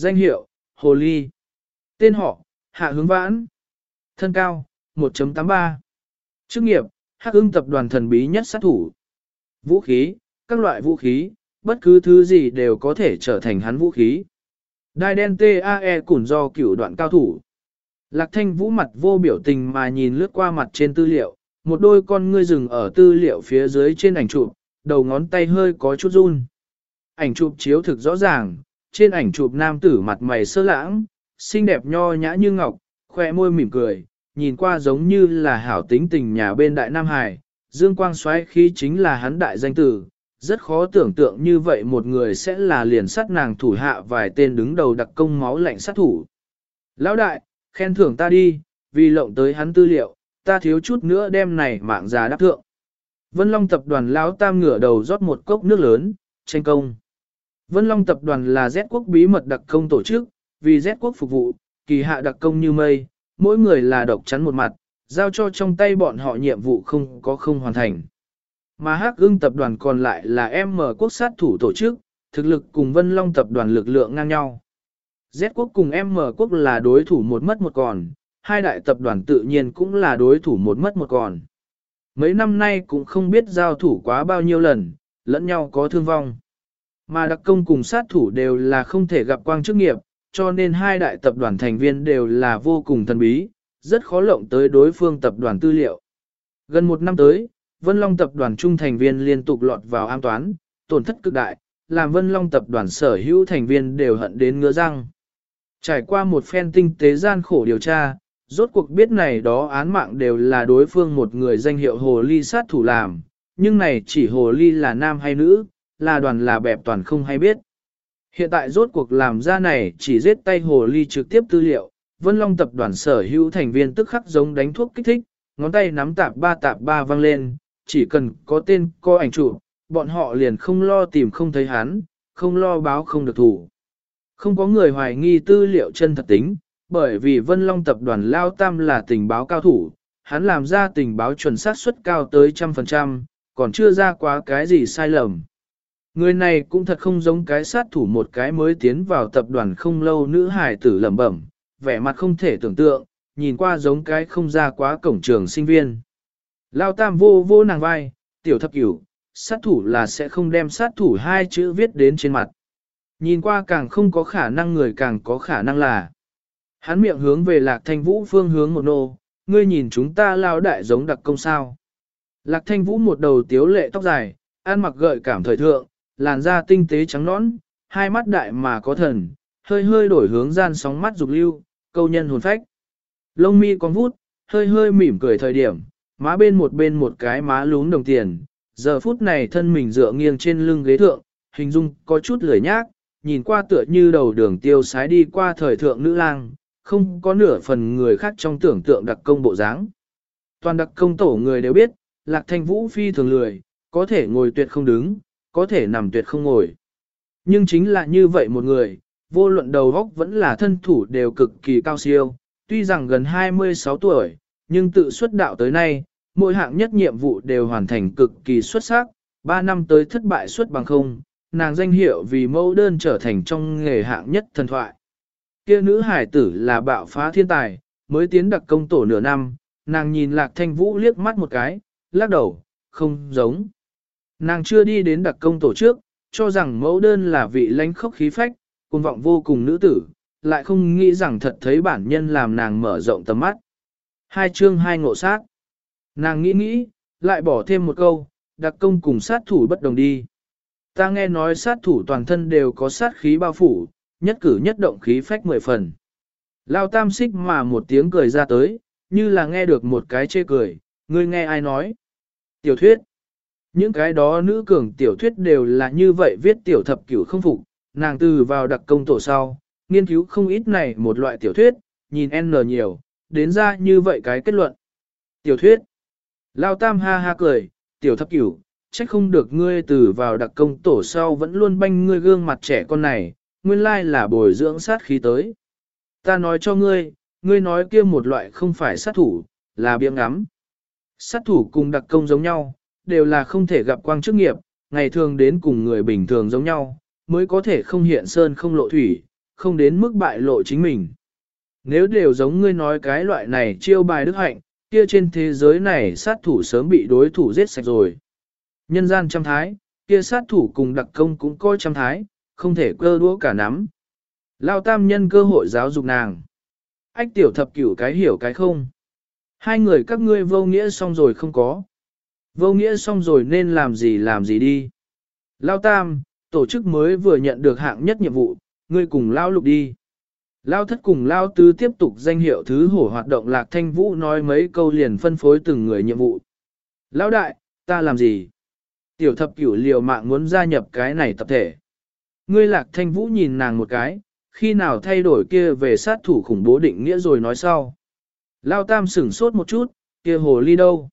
Danh hiệu, Hồ Ly. Tên họ, Hạ Hướng Vãn. Thân cao, 1.83. Chức nghiệp, Hắc ưng tập đoàn thần bí nhất sát thủ. Vũ khí, các loại vũ khí, bất cứ thứ gì đều có thể trở thành hắn vũ khí. Đai đen TAE củn do cửu đoạn cao thủ. Lạc thanh vũ mặt vô biểu tình mà nhìn lướt qua mặt trên tư liệu, một đôi con ngươi rừng ở tư liệu phía dưới trên ảnh chụp, đầu ngón tay hơi có chút run. Ảnh chụp chiếu thực rõ ràng, trên ảnh chụp nam tử mặt mày sơ lãng, xinh đẹp nho nhã như ngọc, khoe môi mỉm cười, nhìn qua giống như là hảo tính tình nhà bên Đại Nam Hải, dương quang xoáy khí chính là hắn đại danh tử, rất khó tưởng tượng như vậy một người sẽ là liền sát nàng thủ hạ vài tên đứng đầu đặc công máu lạnh sát thủ. Lão đại, khen thưởng ta đi, vì lộng tới hắn tư liệu, ta thiếu chút nữa đem này mạng già đáp thượng. Vân Long tập đoàn lão tam ngửa đầu rót một cốc nước lớn, tranh công. Vân Long tập đoàn là Z quốc bí mật đặc công tổ chức, vì Z quốc phục vụ, kỳ hạ đặc công như mây, mỗi người là độc chắn một mặt, giao cho trong tay bọn họ nhiệm vụ không có không hoàn thành. Mà Hắc ưng tập đoàn còn lại là M quốc sát thủ tổ chức, thực lực cùng Vân Long tập đoàn lực lượng ngang nhau. Z quốc cùng M quốc là đối thủ một mất một còn, hai đại tập đoàn tự nhiên cũng là đối thủ một mất một còn. Mấy năm nay cũng không biết giao thủ quá bao nhiêu lần, lẫn nhau có thương vong. Mà đặc công cùng sát thủ đều là không thể gặp quang chức nghiệp, cho nên hai đại tập đoàn thành viên đều là vô cùng thần bí, rất khó lộng tới đối phương tập đoàn tư liệu. Gần một năm tới, Vân Long tập đoàn trung thành viên liên tục lọt vào an toán, tổn thất cực đại, làm Vân Long tập đoàn sở hữu thành viên đều hận đến ngứa răng. Trải qua một phen tinh tế gian khổ điều tra, rốt cuộc biết này đó án mạng đều là đối phương một người danh hiệu hồ ly sát thủ làm, nhưng này chỉ hồ ly là nam hay nữ, là đoàn là bẹp toàn không hay biết. Hiện tại rốt cuộc làm ra này chỉ giết tay hồ ly trực tiếp tư liệu, Vân Long tập đoàn sở hữu thành viên tức khắc giống đánh thuốc kích thích, ngón tay nắm tạp ba tạp ba văng lên, chỉ cần có tên, có ảnh chụp, bọn họ liền không lo tìm không thấy hắn, không lo báo không được thủ. Không có người hoài nghi tư liệu chân thật tính, bởi vì Vân Long tập đoàn Lao Tam là tình báo cao thủ, hắn làm ra tình báo chuẩn xác suất cao tới trăm phần trăm, còn chưa ra quá cái gì sai lầm. Người này cũng thật không giống cái sát thủ một cái mới tiến vào tập đoàn không lâu nữ hải tử lẩm bẩm, vẻ mặt không thể tưởng tượng, nhìn qua giống cái không ra quá cổng trường sinh viên. Lao tam vô vô nàng vai, tiểu thập cửu, sát thủ là sẽ không đem sát thủ hai chữ viết đến trên mặt. Nhìn qua càng không có khả năng người càng có khả năng là. Hắn miệng hướng về lạc thanh vũ phương hướng một nô, ngươi nhìn chúng ta lao đại giống đặc công sao. Lạc thanh vũ một đầu tiếu lệ tóc dài, ăn mặc gợi cảm thời thượng, làn da tinh tế trắng nõn, hai mắt đại mà có thần, hơi hơi đổi hướng gian sóng mắt dục lưu, câu nhân hồn phách. Lông mi con vút, hơi hơi mỉm cười thời điểm, má bên một bên một cái má lún đồng tiền, giờ phút này thân mình dựa nghiêng trên lưng ghế thượng, hình dung có chút lười nhác, nhìn qua tựa như đầu đường tiêu sái đi qua thời thượng nữ lang, không có nửa phần người khác trong tưởng tượng đặc công bộ dáng. Toàn đặc công tổ người đều biết, lạc thanh vũ phi thường lười, có thể ngồi tuyệt không đứng, có thể nằm tuyệt không ngồi. Nhưng chính là như vậy một người, vô luận đầu góc vẫn là thân thủ đều cực kỳ cao siêu, tuy rằng gần 26 tuổi, nhưng tự xuất đạo tới nay, mỗi hạng nhất nhiệm vụ đều hoàn thành cực kỳ xuất sắc, 3 năm tới thất bại xuất bằng không, nàng danh hiệu vì mẫu đơn trở thành trong nghề hạng nhất thần thoại. Kia nữ hải tử là bạo phá thiên tài, mới tiến đặc công tổ nửa năm, nàng nhìn lạc thanh vũ liếc mắt một cái, lắc đầu, không giống. Nàng chưa đi đến đặc công tổ trước, cho rằng mẫu đơn là vị lãnh khốc khí phách, cuồng vọng vô cùng nữ tử, lại không nghĩ rằng thật thấy bản nhân làm nàng mở rộng tầm mắt. Hai chương hai ngộ sát. Nàng nghĩ nghĩ, lại bỏ thêm một câu, đặc công cùng sát thủ bất đồng đi. Ta nghe nói sát thủ toàn thân đều có sát khí bao phủ, nhất cử nhất động khí phách mười phần. Lao tam xích mà một tiếng cười ra tới, như là nghe được một cái chê cười, ngươi nghe ai nói. Tiểu thuyết. Những cái đó nữ cường tiểu thuyết đều là như vậy viết tiểu thập cửu không phục, nàng từ vào đặc công tổ sau, nghiên cứu không ít này một loại tiểu thuyết, nhìn N nhiều, đến ra như vậy cái kết luận. Tiểu thuyết. Lao tam ha ha cười, tiểu thập cửu, trách không được ngươi từ vào đặc công tổ sau vẫn luôn banh ngươi gương mặt trẻ con này, nguyên lai là bồi dưỡng sát khí tới. Ta nói cho ngươi, ngươi nói kia một loại không phải sát thủ, là biếng ngắm. Sát thủ cùng đặc công giống nhau, đều là không thể gặp quang chức nghiệp, ngày thường đến cùng người bình thường giống nhau, mới có thể không hiện sơn không lộ thủy, không đến mức bại lộ chính mình. Nếu đều giống ngươi nói cái loại này chiêu bài đức hạnh, kia trên thế giới này sát thủ sớm bị đối thủ giết sạch rồi. Nhân gian trăm thái, kia sát thủ cùng đặc công cũng coi trăm thái, không thể cơ đũa cả nắm. Lao tam nhân cơ hội giáo dục nàng. Ách tiểu thập cửu cái hiểu cái không. Hai người các ngươi vô nghĩa xong rồi không có. Vô nghĩa xong rồi nên làm gì làm gì đi. Lao tam, tổ chức mới vừa nhận được hạng nhất nhiệm vụ, ngươi cùng Lao lục đi. Lao thất cùng Lao tứ tiếp tục danh hiệu thứ hổ hoạt động lạc thanh vũ nói mấy câu liền phân phối từng người nhiệm vụ. Lao đại, ta làm gì? Tiểu thập cửu liều mạng muốn gia nhập cái này tập thể. Ngươi lạc thanh vũ nhìn nàng một cái, khi nào thay đổi kia về sát thủ khủng bố định nghĩa rồi nói sau. Lao tam sửng sốt một chút, kia hồ ly đâu?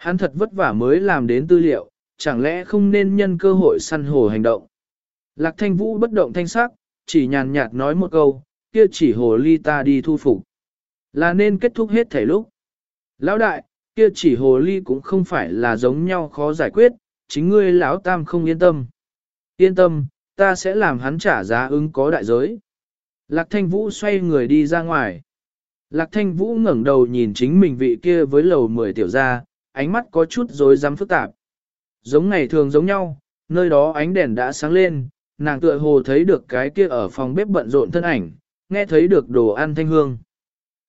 Hắn thật vất vả mới làm đến tư liệu, chẳng lẽ không nên nhân cơ hội săn hồ hành động? Lạc thanh vũ bất động thanh sắc, chỉ nhàn nhạt nói một câu, kia chỉ hồ ly ta đi thu phục. Là nên kết thúc hết thể lúc. Lão đại, kia chỉ hồ ly cũng không phải là giống nhau khó giải quyết, chính ngươi lão tam không yên tâm. Yên tâm, ta sẽ làm hắn trả giá ứng có đại giới. Lạc thanh vũ xoay người đi ra ngoài. Lạc thanh vũ ngẩng đầu nhìn chính mình vị kia với lầu 10 tiểu gia, ánh mắt có chút rối rắm phức tạp. Giống ngày thường giống nhau, nơi đó ánh đèn đã sáng lên, nàng tựa hồ thấy được cái kia ở phòng bếp bận rộn thân ảnh, nghe thấy được đồ ăn thanh hương.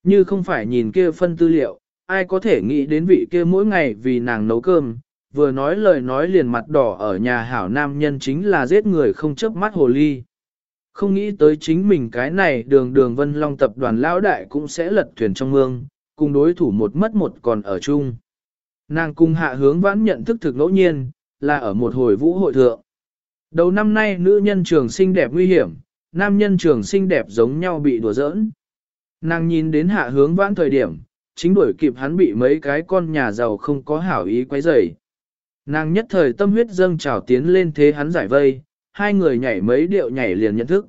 Như không phải nhìn kia phân tư liệu, ai có thể nghĩ đến vị kia mỗi ngày vì nàng nấu cơm, vừa nói lời nói liền mặt đỏ ở nhà hảo nam nhân chính là giết người không chớp mắt hồ ly. Không nghĩ tới chính mình cái này đường đường vân long tập đoàn lão đại cũng sẽ lật thuyền trong mương, cùng đối thủ một mất một còn ở chung. Nàng cung hạ hướng vãn nhận thức thực ngẫu nhiên, là ở một hồi vũ hội thượng. Đầu năm nay nữ nhân trường xinh đẹp nguy hiểm, nam nhân trường xinh đẹp giống nhau bị đùa giỡn. Nàng nhìn đến hạ hướng vãn thời điểm, chính đuổi kịp hắn bị mấy cái con nhà giàu không có hảo ý quấy rầy. Nàng nhất thời tâm huyết dâng trào tiến lên thế hắn giải vây, hai người nhảy mấy điệu nhảy liền nhận thức.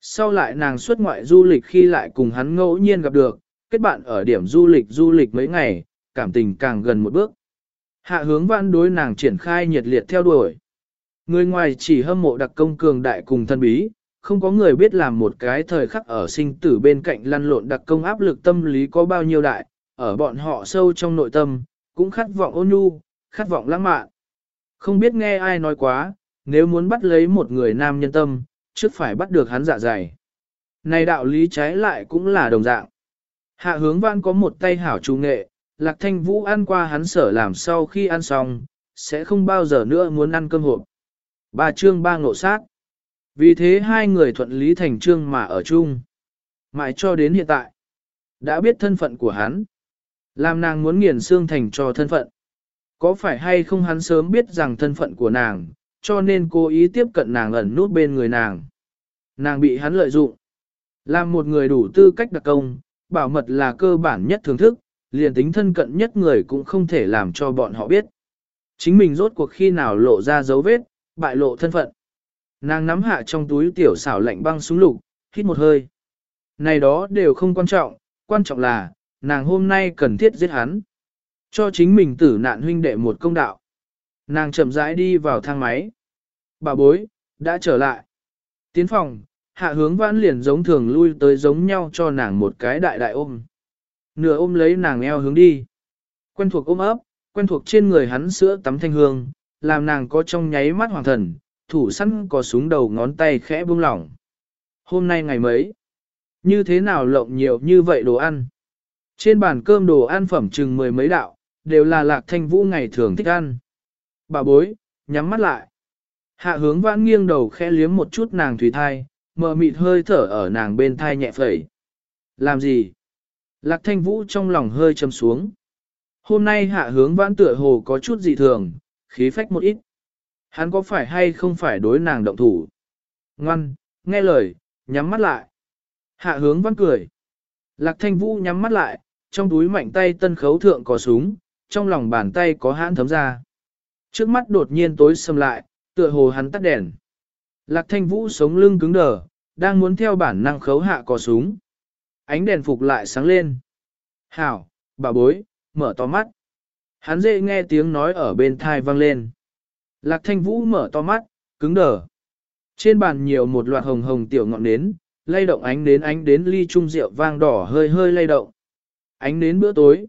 Sau lại nàng xuất ngoại du lịch khi lại cùng hắn ngẫu nhiên gặp được, kết bạn ở điểm du lịch du lịch mấy ngày, cảm tình càng gần một bước. Hạ hướng văn đối nàng triển khai nhiệt liệt theo đuổi. Người ngoài chỉ hâm mộ đặc công cường đại cùng thân bí, không có người biết làm một cái thời khắc ở sinh tử bên cạnh lăn lộn đặc công áp lực tâm lý có bao nhiêu đại, ở bọn họ sâu trong nội tâm, cũng khát vọng ôn nhu, khát vọng lãng mạn. Không biết nghe ai nói quá, nếu muốn bắt lấy một người nam nhân tâm, trước phải bắt được hắn dạ dày. Này đạo lý trái lại cũng là đồng dạng. Hạ hướng văn có một tay hảo trung nghệ, lạc thanh vũ ăn qua hắn sở làm sau khi ăn xong, sẽ không bao giờ nữa muốn ăn cơm hộp. Ba chương ba ngộ sát. Vì thế hai người thuận lý thành trương mà ở chung. Mãi cho đến hiện tại, đã biết thân phận của hắn. Làm nàng muốn nghiền xương thành cho thân phận. Có phải hay không hắn sớm biết rằng thân phận của nàng, cho nên cố ý tiếp cận nàng ẩn nút bên người nàng. Nàng bị hắn lợi dụng. Làm một người đủ tư cách đặc công, bảo mật là cơ bản nhất thưởng thức, liền tính thân cận nhất người cũng không thể làm cho bọn họ biết. Chính mình rốt cuộc khi nào lộ ra dấu vết, bại lộ thân phận. Nàng nắm hạ trong túi tiểu xảo lạnh băng súng lục, hít một hơi. Này đó đều không quan trọng, quan trọng là, nàng hôm nay cần thiết giết hắn. Cho chính mình tử nạn huynh đệ một công đạo. Nàng chậm rãi đi vào thang máy. Bà bối, đã trở lại. Tiến phòng, hạ hướng vãn liền giống thường lui tới giống nhau cho nàng một cái đại đại ôm. Nửa ôm lấy nàng eo hướng đi. Quen thuộc ôm ấp, quen thuộc trên người hắn sữa tắm thanh hương, làm nàng có trong nháy mắt hoàng thần, thủ sẵn có súng đầu ngón tay khẽ buông lỏng. Hôm nay ngày mấy? Như thế nào lộng nhiều như vậy đồ ăn? Trên bàn cơm đồ ăn phẩm chừng mười mấy đạo, đều là lạc thanh vũ ngày thường thích ăn. Bà bối, nhắm mắt lại. Hạ hướng vãn nghiêng đầu khẽ liếm một chút nàng thủy thai, mờ mịt hơi thở ở nàng bên thai nhẹ phẩy. Làm gì? Lạc thanh vũ trong lòng hơi châm xuống. Hôm nay hạ hướng vãn tựa hồ có chút dị thường, khí phách một ít. Hắn có phải hay không phải đối nàng động thủ? Ngoan, nghe lời, nhắm mắt lại. Hạ hướng vãn cười. Lạc thanh vũ nhắm mắt lại, trong túi mạnh tay tân khấu thượng có súng, trong lòng bàn tay có hãn thấm ra. Trước mắt đột nhiên tối sầm lại, tựa hồ hắn tắt đèn. Lạc thanh vũ sống lưng cứng đờ, đang muốn theo bản năng khấu hạ cò súng. Ánh đèn phục lại sáng lên. Hảo, bà bối, mở to mắt. Hắn dễ nghe tiếng nói ở bên thai vang lên. Lạc thanh vũ mở to mắt, cứng đờ. Trên bàn nhiều một loạt hồng hồng tiểu ngọn nến, lay động ánh đến ánh đến ly trung rượu vang đỏ hơi hơi lay động. Ánh đến bữa tối.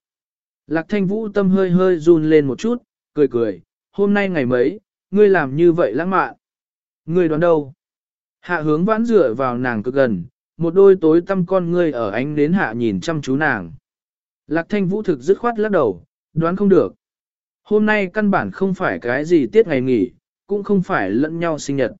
Lạc thanh vũ tâm hơi hơi run lên một chút, cười cười, hôm nay ngày mấy, ngươi làm như vậy lãng mạn. Ngươi đoán đâu? Hạ hướng vãn dựa vào nàng cực gần, một đôi tối tâm con ngươi ở ánh đến hạ nhìn chăm chú nàng. Lạc thanh vũ thực dứt khoát lắc đầu, đoán không được. Hôm nay căn bản không phải cái gì tiết ngày nghỉ, cũng không phải lẫn nhau sinh nhật.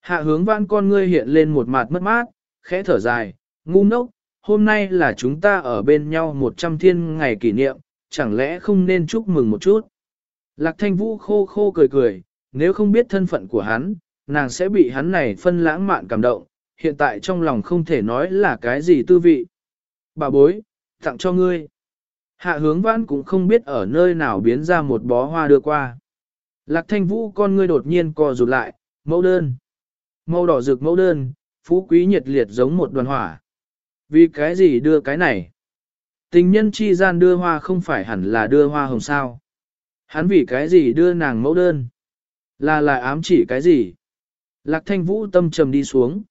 Hạ hướng vãn con ngươi hiện lên một mặt mất mát, khẽ thở dài, ngu ngốc, hôm nay là chúng ta ở bên nhau một trăm thiên ngày kỷ niệm, chẳng lẽ không nên chúc mừng một chút. Lạc thanh vũ khô khô cười cười, nếu không biết thân phận của hắn, nàng sẽ bị hắn này phân lãng mạn cảm động, hiện tại trong lòng không thể nói là cái gì tư vị. Bà bối, tặng cho ngươi. Hạ hướng vãn cũng không biết ở nơi nào biến ra một bó hoa đưa qua. Lạc thanh vũ con ngươi đột nhiên co rụt lại, mẫu đơn. Màu đỏ rực mẫu đơn, phú quý nhiệt liệt giống một đoàn hỏa. Vì cái gì đưa cái này? Tình nhân chi gian đưa hoa không phải hẳn là đưa hoa hồng sao. Hắn vì cái gì đưa nàng mẫu đơn? Là lại ám chỉ cái gì? Lạc thanh vũ tâm trầm đi xuống.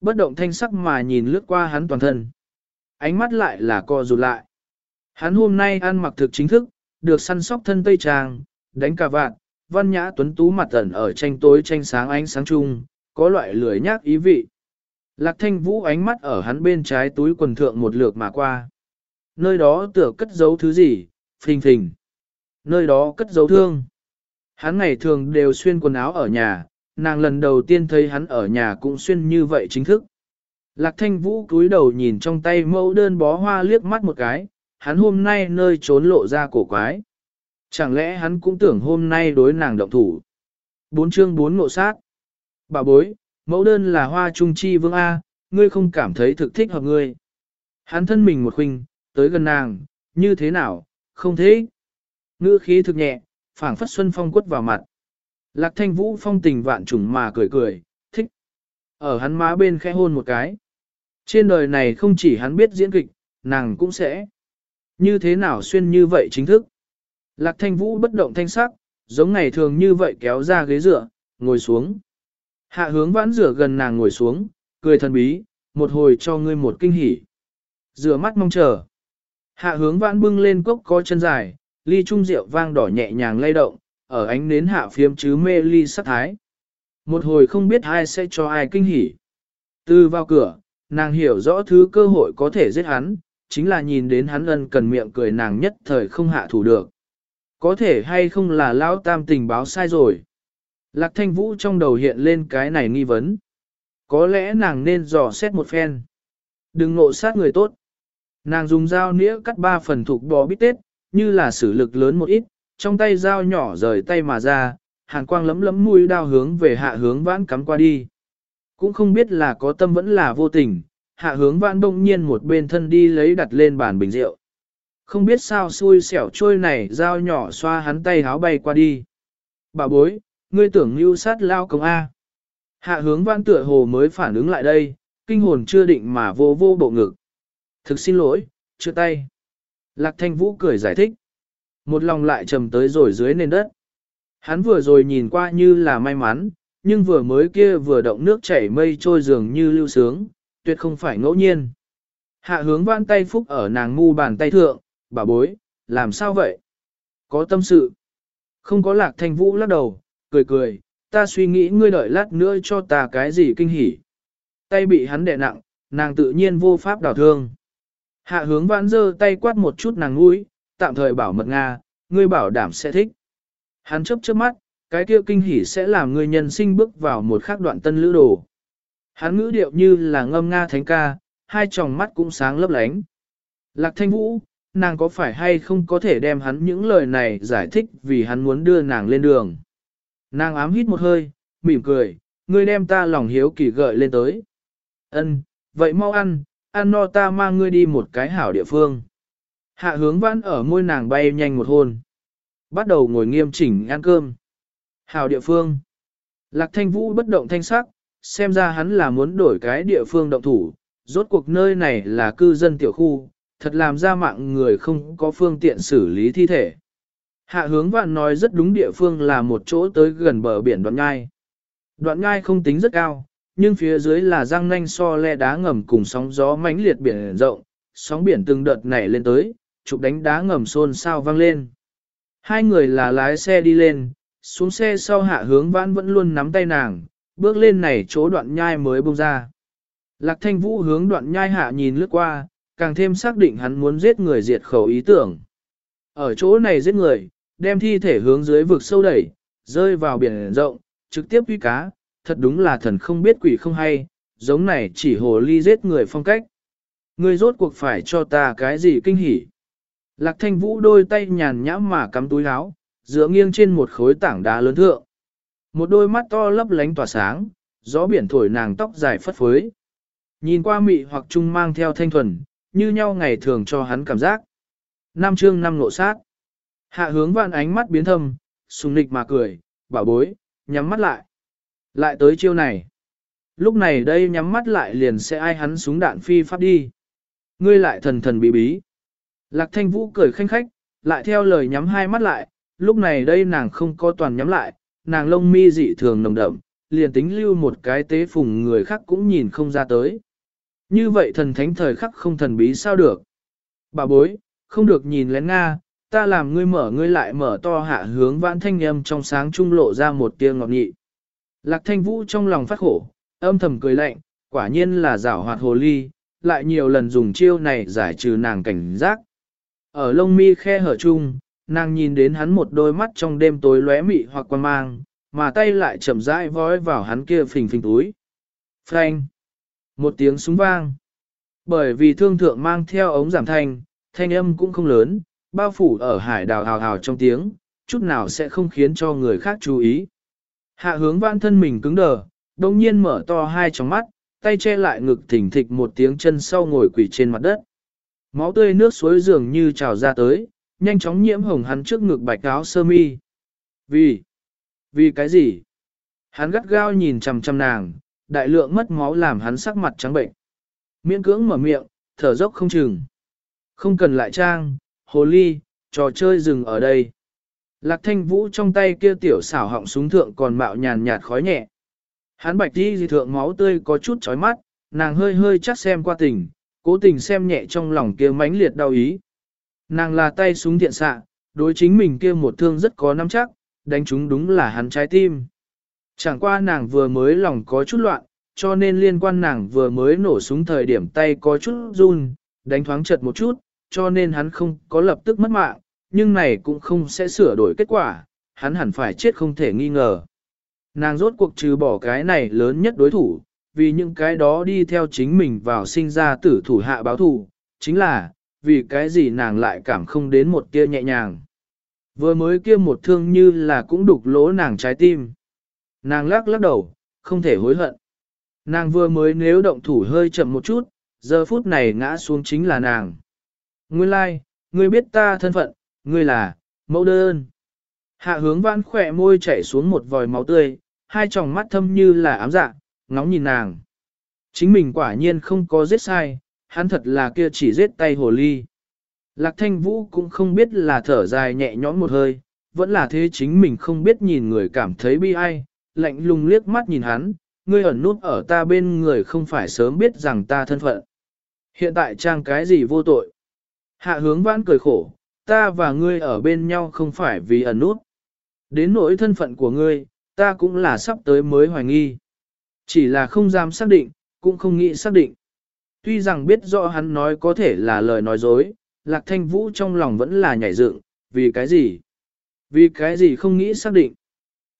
Bất động thanh sắc mà nhìn lướt qua hắn toàn thân. Ánh mắt lại là co rụt lại. Hắn hôm nay ăn mặc thực chính thức, được săn sóc thân tây trang, đánh cà vạn, văn nhã tuấn tú mặt ẩn ở tranh tối tranh sáng ánh sáng chung, có loại lười nhác ý vị. Lạc thanh vũ ánh mắt ở hắn bên trái túi quần thượng một lượt mà qua. Nơi đó tựa cất giấu thứ gì, phình phình. Nơi đó cất giấu thương. Hắn ngày thường đều xuyên quần áo ở nhà, nàng lần đầu tiên thấy hắn ở nhà cũng xuyên như vậy chính thức. Lạc thanh vũ cúi đầu nhìn trong tay mẫu đơn bó hoa liếc mắt một cái, hắn hôm nay nơi trốn lộ ra cổ quái. Chẳng lẽ hắn cũng tưởng hôm nay đối nàng động thủ. Bốn chương bốn ngộ sát. Bà bối, mẫu đơn là hoa trung chi vương A, ngươi không cảm thấy thực thích hợp ngươi. Hắn thân mình một khuynh, tới gần nàng, như thế nào, không thế. Ngữ khí thực nhẹ, phảng phất xuân phong quất vào mặt. Lạc thanh vũ phong tình vạn trùng mà cười cười, thích. Ở hắn má bên khẽ hôn một cái. Trên đời này không chỉ hắn biết diễn kịch, nàng cũng sẽ. Như thế nào xuyên như vậy chính thức. Lạc thanh vũ bất động thanh sắc, giống ngày thường như vậy kéo ra ghế dựa, ngồi xuống. Hạ hướng vãn rửa gần nàng ngồi xuống, cười thần bí, một hồi cho ngươi một kinh hỉ. Rửa mắt mong chờ. Hạ hướng vãn bưng lên cốc có chân dài, ly trung rượu vang đỏ nhẹ nhàng lay động, ở ánh nến hạ phiếm chứ mê ly sắc thái. Một hồi không biết ai sẽ cho ai kinh hỉ. Từ vào cửa, nàng hiểu rõ thứ cơ hội có thể giết hắn, chính là nhìn đến hắn ân cần miệng cười nàng nhất thời không hạ thủ được. Có thể hay không là lão tam tình báo sai rồi. Lạc thanh vũ trong đầu hiện lên cái này nghi vấn. Có lẽ nàng nên dò xét một phen. Đừng ngộ sát người tốt. Nàng dùng dao nĩa cắt ba phần thuộc bò bít tết, như là sử lực lớn một ít, trong tay dao nhỏ rời tay mà ra, hàn quang lấm lấm mũi đao hướng về hạ hướng vãn cắm qua đi. Cũng không biết là có tâm vẫn là vô tình, hạ hướng vãn đông nhiên một bên thân đi lấy đặt lên bàn bình rượu. Không biết sao xui xẻo trôi này dao nhỏ xoa hắn tay háo bay qua đi. Bà bối, ngươi tưởng mưu sát lao công A. Hạ hướng vãn tựa hồ mới phản ứng lại đây, kinh hồn chưa định mà vô vô bộ ngực. Thực xin lỗi, chưa tay. Lạc thanh vũ cười giải thích. Một lòng lại trầm tới rồi dưới nền đất. Hắn vừa rồi nhìn qua như là may mắn, nhưng vừa mới kia vừa động nước chảy mây trôi dường như lưu sướng, tuyệt không phải ngẫu nhiên. Hạ hướng vãn tay phúc ở nàng ngu bàn tay thượng, bà bối, làm sao vậy? Có tâm sự. Không có lạc thanh vũ lắc đầu, cười cười, ta suy nghĩ ngươi đợi lát nữa cho ta cái gì kinh hỉ. Tay bị hắn đè nặng, nàng tự nhiên vô pháp đào thương. Hạ hướng vãn giơ tay quát một chút nàng mũi, tạm thời bảo mật Nga, ngươi bảo đảm sẽ thích. Hắn chớp chớp mắt, cái kia kinh hỉ sẽ làm người nhân sinh bước vào một khắc đoạn tân lữ đồ. Hắn ngữ điệu như là ngâm Nga thánh ca, hai tròng mắt cũng sáng lấp lánh. Lạc thanh vũ, nàng có phải hay không có thể đem hắn những lời này giải thích vì hắn muốn đưa nàng lên đường. Nàng ám hít một hơi, mỉm cười, ngươi đem ta lòng hiếu kỳ gợi lên tới. Ân, vậy mau ăn, ăn no ta mang ngươi đi một cái hảo địa phương. Hạ hướng vãn ở môi nàng bay nhanh một hôn. Bắt đầu ngồi nghiêm chỉnh ăn cơm. Hào địa phương. Lạc thanh vũ bất động thanh sắc, xem ra hắn là muốn đổi cái địa phương động thủ. Rốt cuộc nơi này là cư dân tiểu khu, thật làm ra mạng người không có phương tiện xử lý thi thể. Hạ hướng vạn nói rất đúng địa phương là một chỗ tới gần bờ biển đoạn ngai. Đoạn ngai không tính rất cao, nhưng phía dưới là răng nanh so le đá ngầm cùng sóng gió mãnh liệt biển rộng, sóng biển từng đợt nảy lên tới, chụp đánh đá ngầm xôn xao vang lên. Hai người là lái xe đi lên, xuống xe sau hạ hướng vãn vẫn luôn nắm tay nàng, bước lên này chỗ đoạn nhai mới bông ra. Lạc thanh vũ hướng đoạn nhai hạ nhìn lướt qua, càng thêm xác định hắn muốn giết người diệt khẩu ý tưởng. Ở chỗ này giết người, đem thi thể hướng dưới vực sâu đẩy, rơi vào biển rộng, trực tiếp huy cá, thật đúng là thần không biết quỷ không hay, giống này chỉ hồ ly giết người phong cách. Ngươi rốt cuộc phải cho ta cái gì kinh hỉ. Lạc thanh vũ đôi tay nhàn nhãm mà cắm túi áo, dựa nghiêng trên một khối tảng đá lớn thượng. Một đôi mắt to lấp lánh tỏa sáng, gió biển thổi nàng tóc dài phất phới. Nhìn qua mị hoặc trung mang theo thanh thuần, như nhau ngày thường cho hắn cảm giác. Nam chương năm nộ sát. Hạ hướng vạn ánh mắt biến thâm, sùng nịch mà cười, bảo bối, nhắm mắt lại. Lại tới chiêu này. Lúc này đây nhắm mắt lại liền sẽ ai hắn súng đạn phi pháp đi. Ngươi lại thần thần bí bí. Lạc thanh vũ cười khanh khách, lại theo lời nhắm hai mắt lại, lúc này đây nàng không có toàn nhắm lại, nàng lông mi dị thường nồng đậm, liền tính lưu một cái tế phùng người khác cũng nhìn không ra tới. Như vậy thần thánh thời khắc không thần bí sao được. Bà bối, không được nhìn lén Nga, ta làm ngươi mở ngươi lại mở to hạ hướng vãn thanh âm trong sáng trung lộ ra một tia ngọt nghị. Lạc thanh vũ trong lòng phát khổ, âm thầm cười lạnh, quả nhiên là giảo hoạt hồ ly, lại nhiều lần dùng chiêu này giải trừ nàng cảnh giác. Ở lông mi khe hở chung, nàng nhìn đến hắn một đôi mắt trong đêm tối lóe mị hoặc quan mang, mà tay lại chậm rãi vói vào hắn kia phình phình túi. Phanh! Một tiếng súng vang. Bởi vì thương thượng mang theo ống giảm thanh, thanh âm cũng không lớn, bao phủ ở hải đào hào hào trong tiếng, chút nào sẽ không khiến cho người khác chú ý. Hạ hướng vãn thân mình cứng đờ, đồng nhiên mở to hai tròng mắt, tay che lại ngực thỉnh thịch một tiếng chân sau ngồi quỷ trên mặt đất. Máu tươi nước suối dường như trào ra tới, nhanh chóng nhiễm hồng hắn trước ngực bạch áo sơ mi. Vì? Vì cái gì? Hắn gắt gao nhìn chằm chằm nàng, đại lượng mất máu làm hắn sắc mặt trắng bệnh. Miễn cưỡng mở miệng, thở dốc không chừng. Không cần lại trang, hồ ly, trò chơi dừng ở đây. Lạc thanh vũ trong tay kia tiểu xảo họng súng thượng còn mạo nhàn nhạt khói nhẹ. Hắn bạch đi di thượng máu tươi có chút chói mắt, nàng hơi hơi chắc xem qua tình, cố tình xem nhẹ trong lòng kia mãnh liệt đau ý. Nàng là tay súng thiện xạ, đối chính mình kia một thương rất có nắm chắc, đánh chúng đúng là hắn trái tim. Chẳng qua nàng vừa mới lòng có chút loạn, cho nên liên quan nàng vừa mới nổ súng thời điểm tay có chút run, đánh thoáng chật một chút, cho nên hắn không có lập tức mất mạng, nhưng này cũng không sẽ sửa đổi kết quả, hắn hẳn phải chết không thể nghi ngờ. Nàng rốt cuộc trừ bỏ cái này lớn nhất đối thủ, vì những cái đó đi theo chính mình vào sinh ra tử thủ hạ báo thù chính là, vì cái gì nàng lại cảm không đến một tia nhẹ nhàng. Vừa mới kia một thương như là cũng đục lỗ nàng trái tim. Nàng lắc lắc đầu, không thể hối hận. Nàng vừa mới nếu động thủ hơi chậm một chút, giờ phút này ngã xuống chính là nàng. Nguyên lai, like, ngươi biết ta thân phận, ngươi là, mẫu đơn. Hạ hướng văn khỏe môi chảy xuống một vòi máu tươi, hai tròng mắt thâm như là ám dạ, ngóng nhìn nàng. Chính mình quả nhiên không có giết sai, hắn thật là kia chỉ giết tay hồ ly. Lạc thanh vũ cũng không biết là thở dài nhẹ nhõm một hơi, vẫn là thế chính mình không biết nhìn người cảm thấy bi ai, lạnh lùng liếc mắt nhìn hắn, ngươi ẩn nút ở ta bên người không phải sớm biết rằng ta thân phận. Hiện tại trang cái gì vô tội. Hạ hướng vãn cười khổ, ta và ngươi ở bên nhau không phải vì ẩn nút. Đến nỗi thân phận của ngươi, ta cũng là sắp tới mới hoài nghi. Chỉ là không dám xác định, cũng không nghĩ xác định. Tuy rằng biết rõ hắn nói có thể là lời nói dối, Lạc Thanh Vũ trong lòng vẫn là nhảy dựng, vì cái gì? Vì cái gì không nghĩ xác định?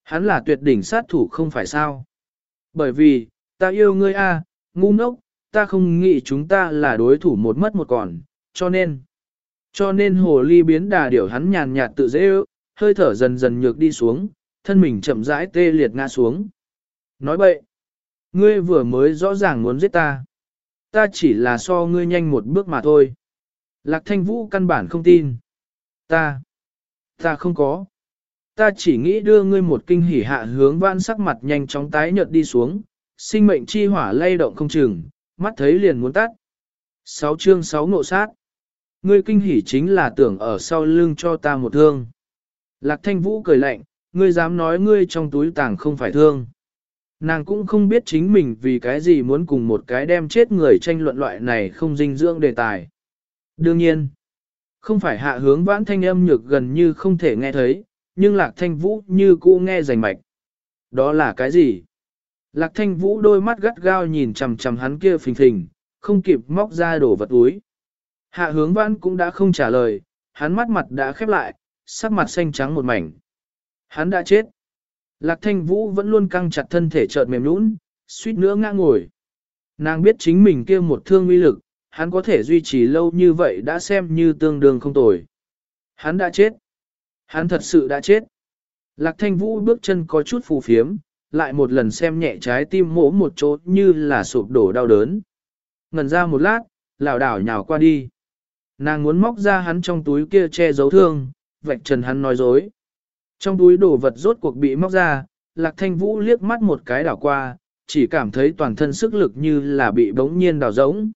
Hắn là tuyệt đỉnh sát thủ không phải sao? Bởi vì, ta yêu ngươi a, ngu ngốc, ta không nghĩ chúng ta là đối thủ một mất một còn, cho nên. Cho nên hồ ly biến đà điểu hắn nhàn nhạt tự dễ ước, hơi thở dần dần nhược đi xuống, thân mình chậm rãi tê liệt ngã xuống. Nói bậy, ngươi vừa mới rõ ràng muốn giết ta. Ta chỉ là so ngươi nhanh một bước mà thôi. Lạc thanh vũ căn bản không tin. Ta, ta không có. Ta chỉ nghĩ đưa ngươi một kinh hỉ hạ hướng vãn sắc mặt nhanh chóng tái nhợt đi xuống, sinh mệnh chi hỏa lay động không chừng, mắt thấy liền muốn tắt. Sáu chương sáu ngộ sát. Ngươi kinh hỉ chính là tưởng ở sau lưng cho ta một thương. Lạc thanh vũ cười lạnh, ngươi dám nói ngươi trong túi tàng không phải thương. Nàng cũng không biết chính mình vì cái gì muốn cùng một cái đem chết người tranh luận loại này không dinh dưỡng đề tài. Đương nhiên, không phải hạ hướng vãn thanh âm nhược gần như không thể nghe thấy, nhưng lạc thanh vũ như cũ nghe rành mạch. Đó là cái gì? Lạc thanh vũ đôi mắt gắt gao nhìn chằm chằm hắn kia phình phình, không kịp móc ra đổ vật túi. Hạ hướng vãn cũng đã không trả lời, hắn mắt mặt đã khép lại, sắc mặt xanh trắng một mảnh. Hắn đã chết. Lạc thanh vũ vẫn luôn căng chặt thân thể chợt mềm nũng, suýt nữa ngã ngồi. Nàng biết chính mình kia một thương uy lực, hắn có thể duy trì lâu như vậy đã xem như tương đương không tồi. Hắn đã chết. Hắn thật sự đã chết. Lạc thanh vũ bước chân có chút phù phiếm, lại một lần xem nhẹ trái tim mỗ một chỗ như là sụp đổ đau đớn. Ngần ra một lát, lảo đảo nhào qua đi. Nàng muốn móc ra hắn trong túi kia che giấu thương, vạch trần hắn nói dối. Trong túi đồ vật rốt cuộc bị móc ra, lạc thanh vũ liếc mắt một cái đảo qua, chỉ cảm thấy toàn thân sức lực như là bị bỗng nhiên đào rỗng.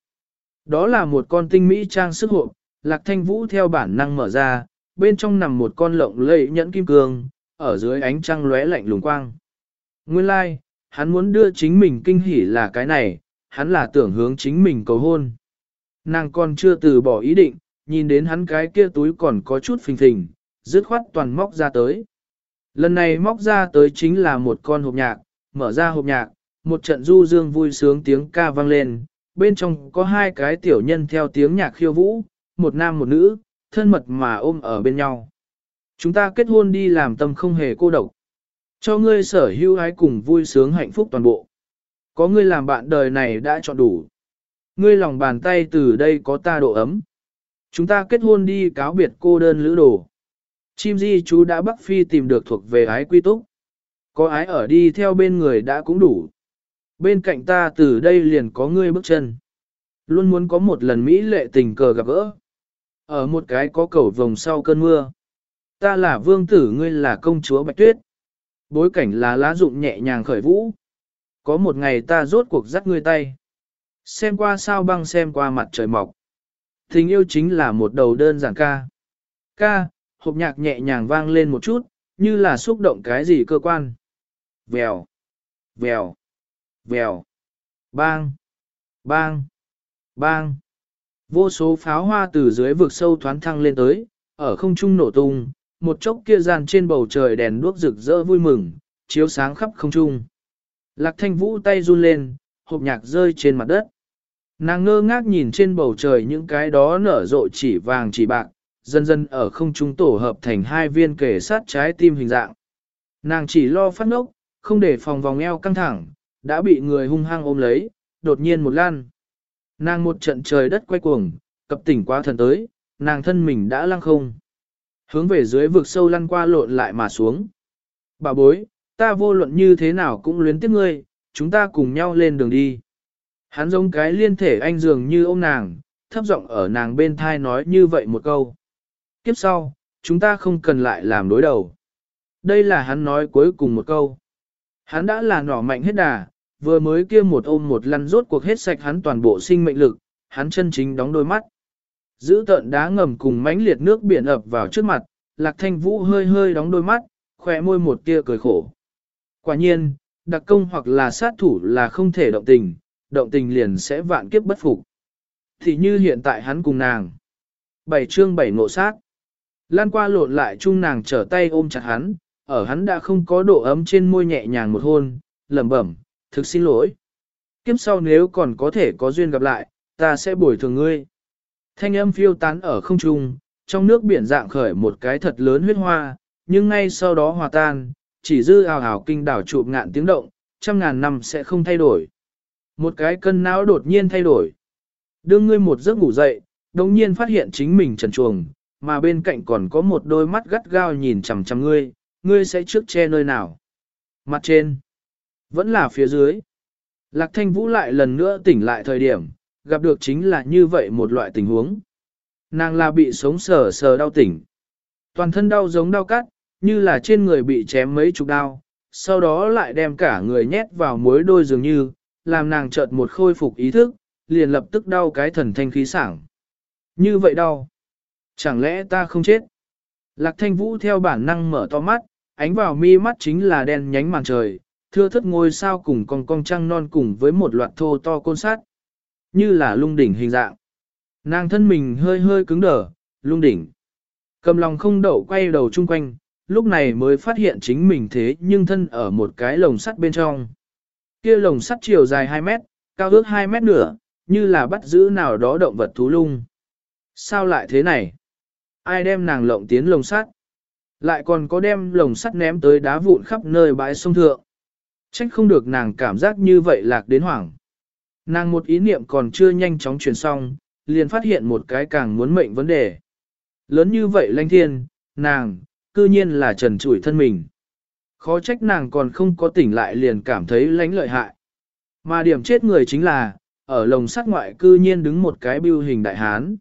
Đó là một con tinh mỹ trang sức hộp, lạc thanh vũ theo bản năng mở ra, bên trong nằm một con lộng lẫy nhẫn kim cương, ở dưới ánh trăng lóe lạnh lùng quang. Nguyên lai, like, hắn muốn đưa chính mình kinh hỉ là cái này, hắn là tưởng hướng chính mình cầu hôn. Nàng còn chưa từ bỏ ý định, nhìn đến hắn cái kia túi còn có chút phình phình, dứt khoát toàn móc ra tới. Lần này móc ra tới chính là một con hộp nhạc, mở ra hộp nhạc, một trận du dương vui sướng tiếng ca vang lên, bên trong có hai cái tiểu nhân theo tiếng nhạc khiêu vũ, một nam một nữ, thân mật mà ôm ở bên nhau. Chúng ta kết hôn đi làm tâm không hề cô độc. Cho ngươi sở hữu ái cùng vui sướng hạnh phúc toàn bộ. Có ngươi làm bạn đời này đã chọn đủ. Ngươi lòng bàn tay từ đây có ta độ ấm. Chúng ta kết hôn đi cáo biệt cô đơn lữ đồ. Chim di chú đã Bắc Phi tìm được thuộc về ái quy túc. Có ái ở đi theo bên người đã cũng đủ. Bên cạnh ta từ đây liền có ngươi bước chân. Luôn muốn có một lần Mỹ lệ tình cờ gặp gỡ. Ở một cái có cầu vồng sau cơn mưa. Ta là vương tử ngươi là công chúa Bạch Tuyết. Bối cảnh là lá rụng nhẹ nhàng khởi vũ. Có một ngày ta rốt cuộc dắt ngươi tay. Xem qua sao băng xem qua mặt trời mọc. Tình yêu chính là một đầu đơn giản ca. Ca, hộp nhạc nhẹ nhàng vang lên một chút, như là xúc động cái gì cơ quan. Vèo, vèo, vèo, bang, bang, bang. Vô số pháo hoa từ dưới vực sâu thoáng thăng lên tới, ở không trung nổ tung, một chốc kia gian trên bầu trời đèn đuốc rực rỡ vui mừng, chiếu sáng khắp không trung. Lạc thanh vũ tay run lên, hộp nhạc rơi trên mặt đất. Nàng ngơ ngác nhìn trên bầu trời những cái đó nở rộ chỉ vàng chỉ bạc, dần dần ở không trung tổ hợp thành hai viên kể sát trái tim hình dạng. Nàng chỉ lo phát ngốc, không để phòng vòng eo căng thẳng, đã bị người hung hăng ôm lấy, đột nhiên một lan. Nàng một trận trời đất quay cuồng, cập tỉnh quá thần tới, nàng thân mình đã lăng không. Hướng về dưới vực sâu lăn qua lộn lại mà xuống. Bà bối, ta vô luận như thế nào cũng luyến tiếc ngươi, chúng ta cùng nhau lên đường đi. Hắn giống cái liên thể anh dường như ôm nàng, thấp giọng ở nàng bên thai nói như vậy một câu. Kiếp sau, chúng ta không cần lại làm đối đầu. Đây là hắn nói cuối cùng một câu. Hắn đã là nỏ mạnh hết đà, vừa mới kia một ôm một lăn rốt cuộc hết sạch hắn toàn bộ sinh mệnh lực, hắn chân chính đóng đôi mắt. Giữ tợn đá ngầm cùng mãnh liệt nước biển ập vào trước mặt, lạc thanh vũ hơi hơi đóng đôi mắt, khỏe môi một tia cười khổ. Quả nhiên, đặc công hoặc là sát thủ là không thể động tình, động tình liền sẽ vạn kiếp bất phục. Thì như hiện tại hắn cùng nàng. Bảy chương bảy ngộ sát. Lan qua lộn lại chung nàng trở tay ôm chặt hắn, ở hắn đã không có độ ấm trên môi nhẹ nhàng một hôn, lẩm bẩm, thực xin lỗi. Kiếp sau nếu còn có thể có duyên gặp lại, ta sẽ bồi thường ngươi. Thanh âm phiêu tán ở không trung, trong nước biển dạng khởi một cái thật lớn huyết hoa, nhưng ngay sau đó hòa tan, chỉ dư ào ào kinh đảo chụp ngạn tiếng động, trăm ngàn năm sẽ không thay đổi. Một cái cân não đột nhiên thay đổi. Đương ngươi một giấc ngủ dậy, đồng nhiên phát hiện chính mình trần chuồng, mà bên cạnh còn có một đôi mắt gắt gao nhìn chằm chằm ngươi, ngươi sẽ trước che nơi nào? Mặt trên, vẫn là phía dưới. Lạc thanh vũ lại lần nữa tỉnh lại thời điểm, gặp được chính là như vậy một loại tình huống. Nàng là bị sống sờ sờ đau tỉnh. Toàn thân đau giống đau cắt, như là trên người bị chém mấy chục đau, sau đó lại đem cả người nhét vào mối đôi dường như, làm nàng chợt một khôi phục ý thức, liền lập tức đau cái thần thanh khí sảng. Như vậy đau. Chẳng lẽ ta không chết? Lạc thanh vũ theo bản năng mở to mắt, ánh vào mi mắt chính là đen nhánh màn trời, thưa thất ngôi sao cùng con cong trăng non cùng với một loạt thô to côn sát, như là lung đỉnh hình dạng. Nàng thân mình hơi hơi cứng đờ, lung đỉnh. Cầm lòng không đậu quay đầu chung quanh, lúc này mới phát hiện chính mình thế nhưng thân ở một cái lồng sắt bên trong. Kia lồng sắt chiều dài 2 mét, cao ước 2 mét nửa, như là bắt giữ nào đó động vật thú lung. Sao lại thế này? Ai đem nàng lộng tiến lồng sắt? Lại còn có đem lồng sắt ném tới đá vụn khắp nơi bãi sông thượng. Trách không được nàng cảm giác như vậy lạc đến hoảng. Nàng một ý niệm còn chưa nhanh chóng truyền xong, liền phát hiện một cái càng muốn mệnh vấn đề. Lớn như vậy lanh thiên, nàng, cư nhiên là trần trụi thân mình. Khó trách nàng còn không có tỉnh lại liền cảm thấy lánh lợi hại. Mà điểm chết người chính là, ở lồng sắt ngoại cư nhiên đứng một cái biêu hình đại hán.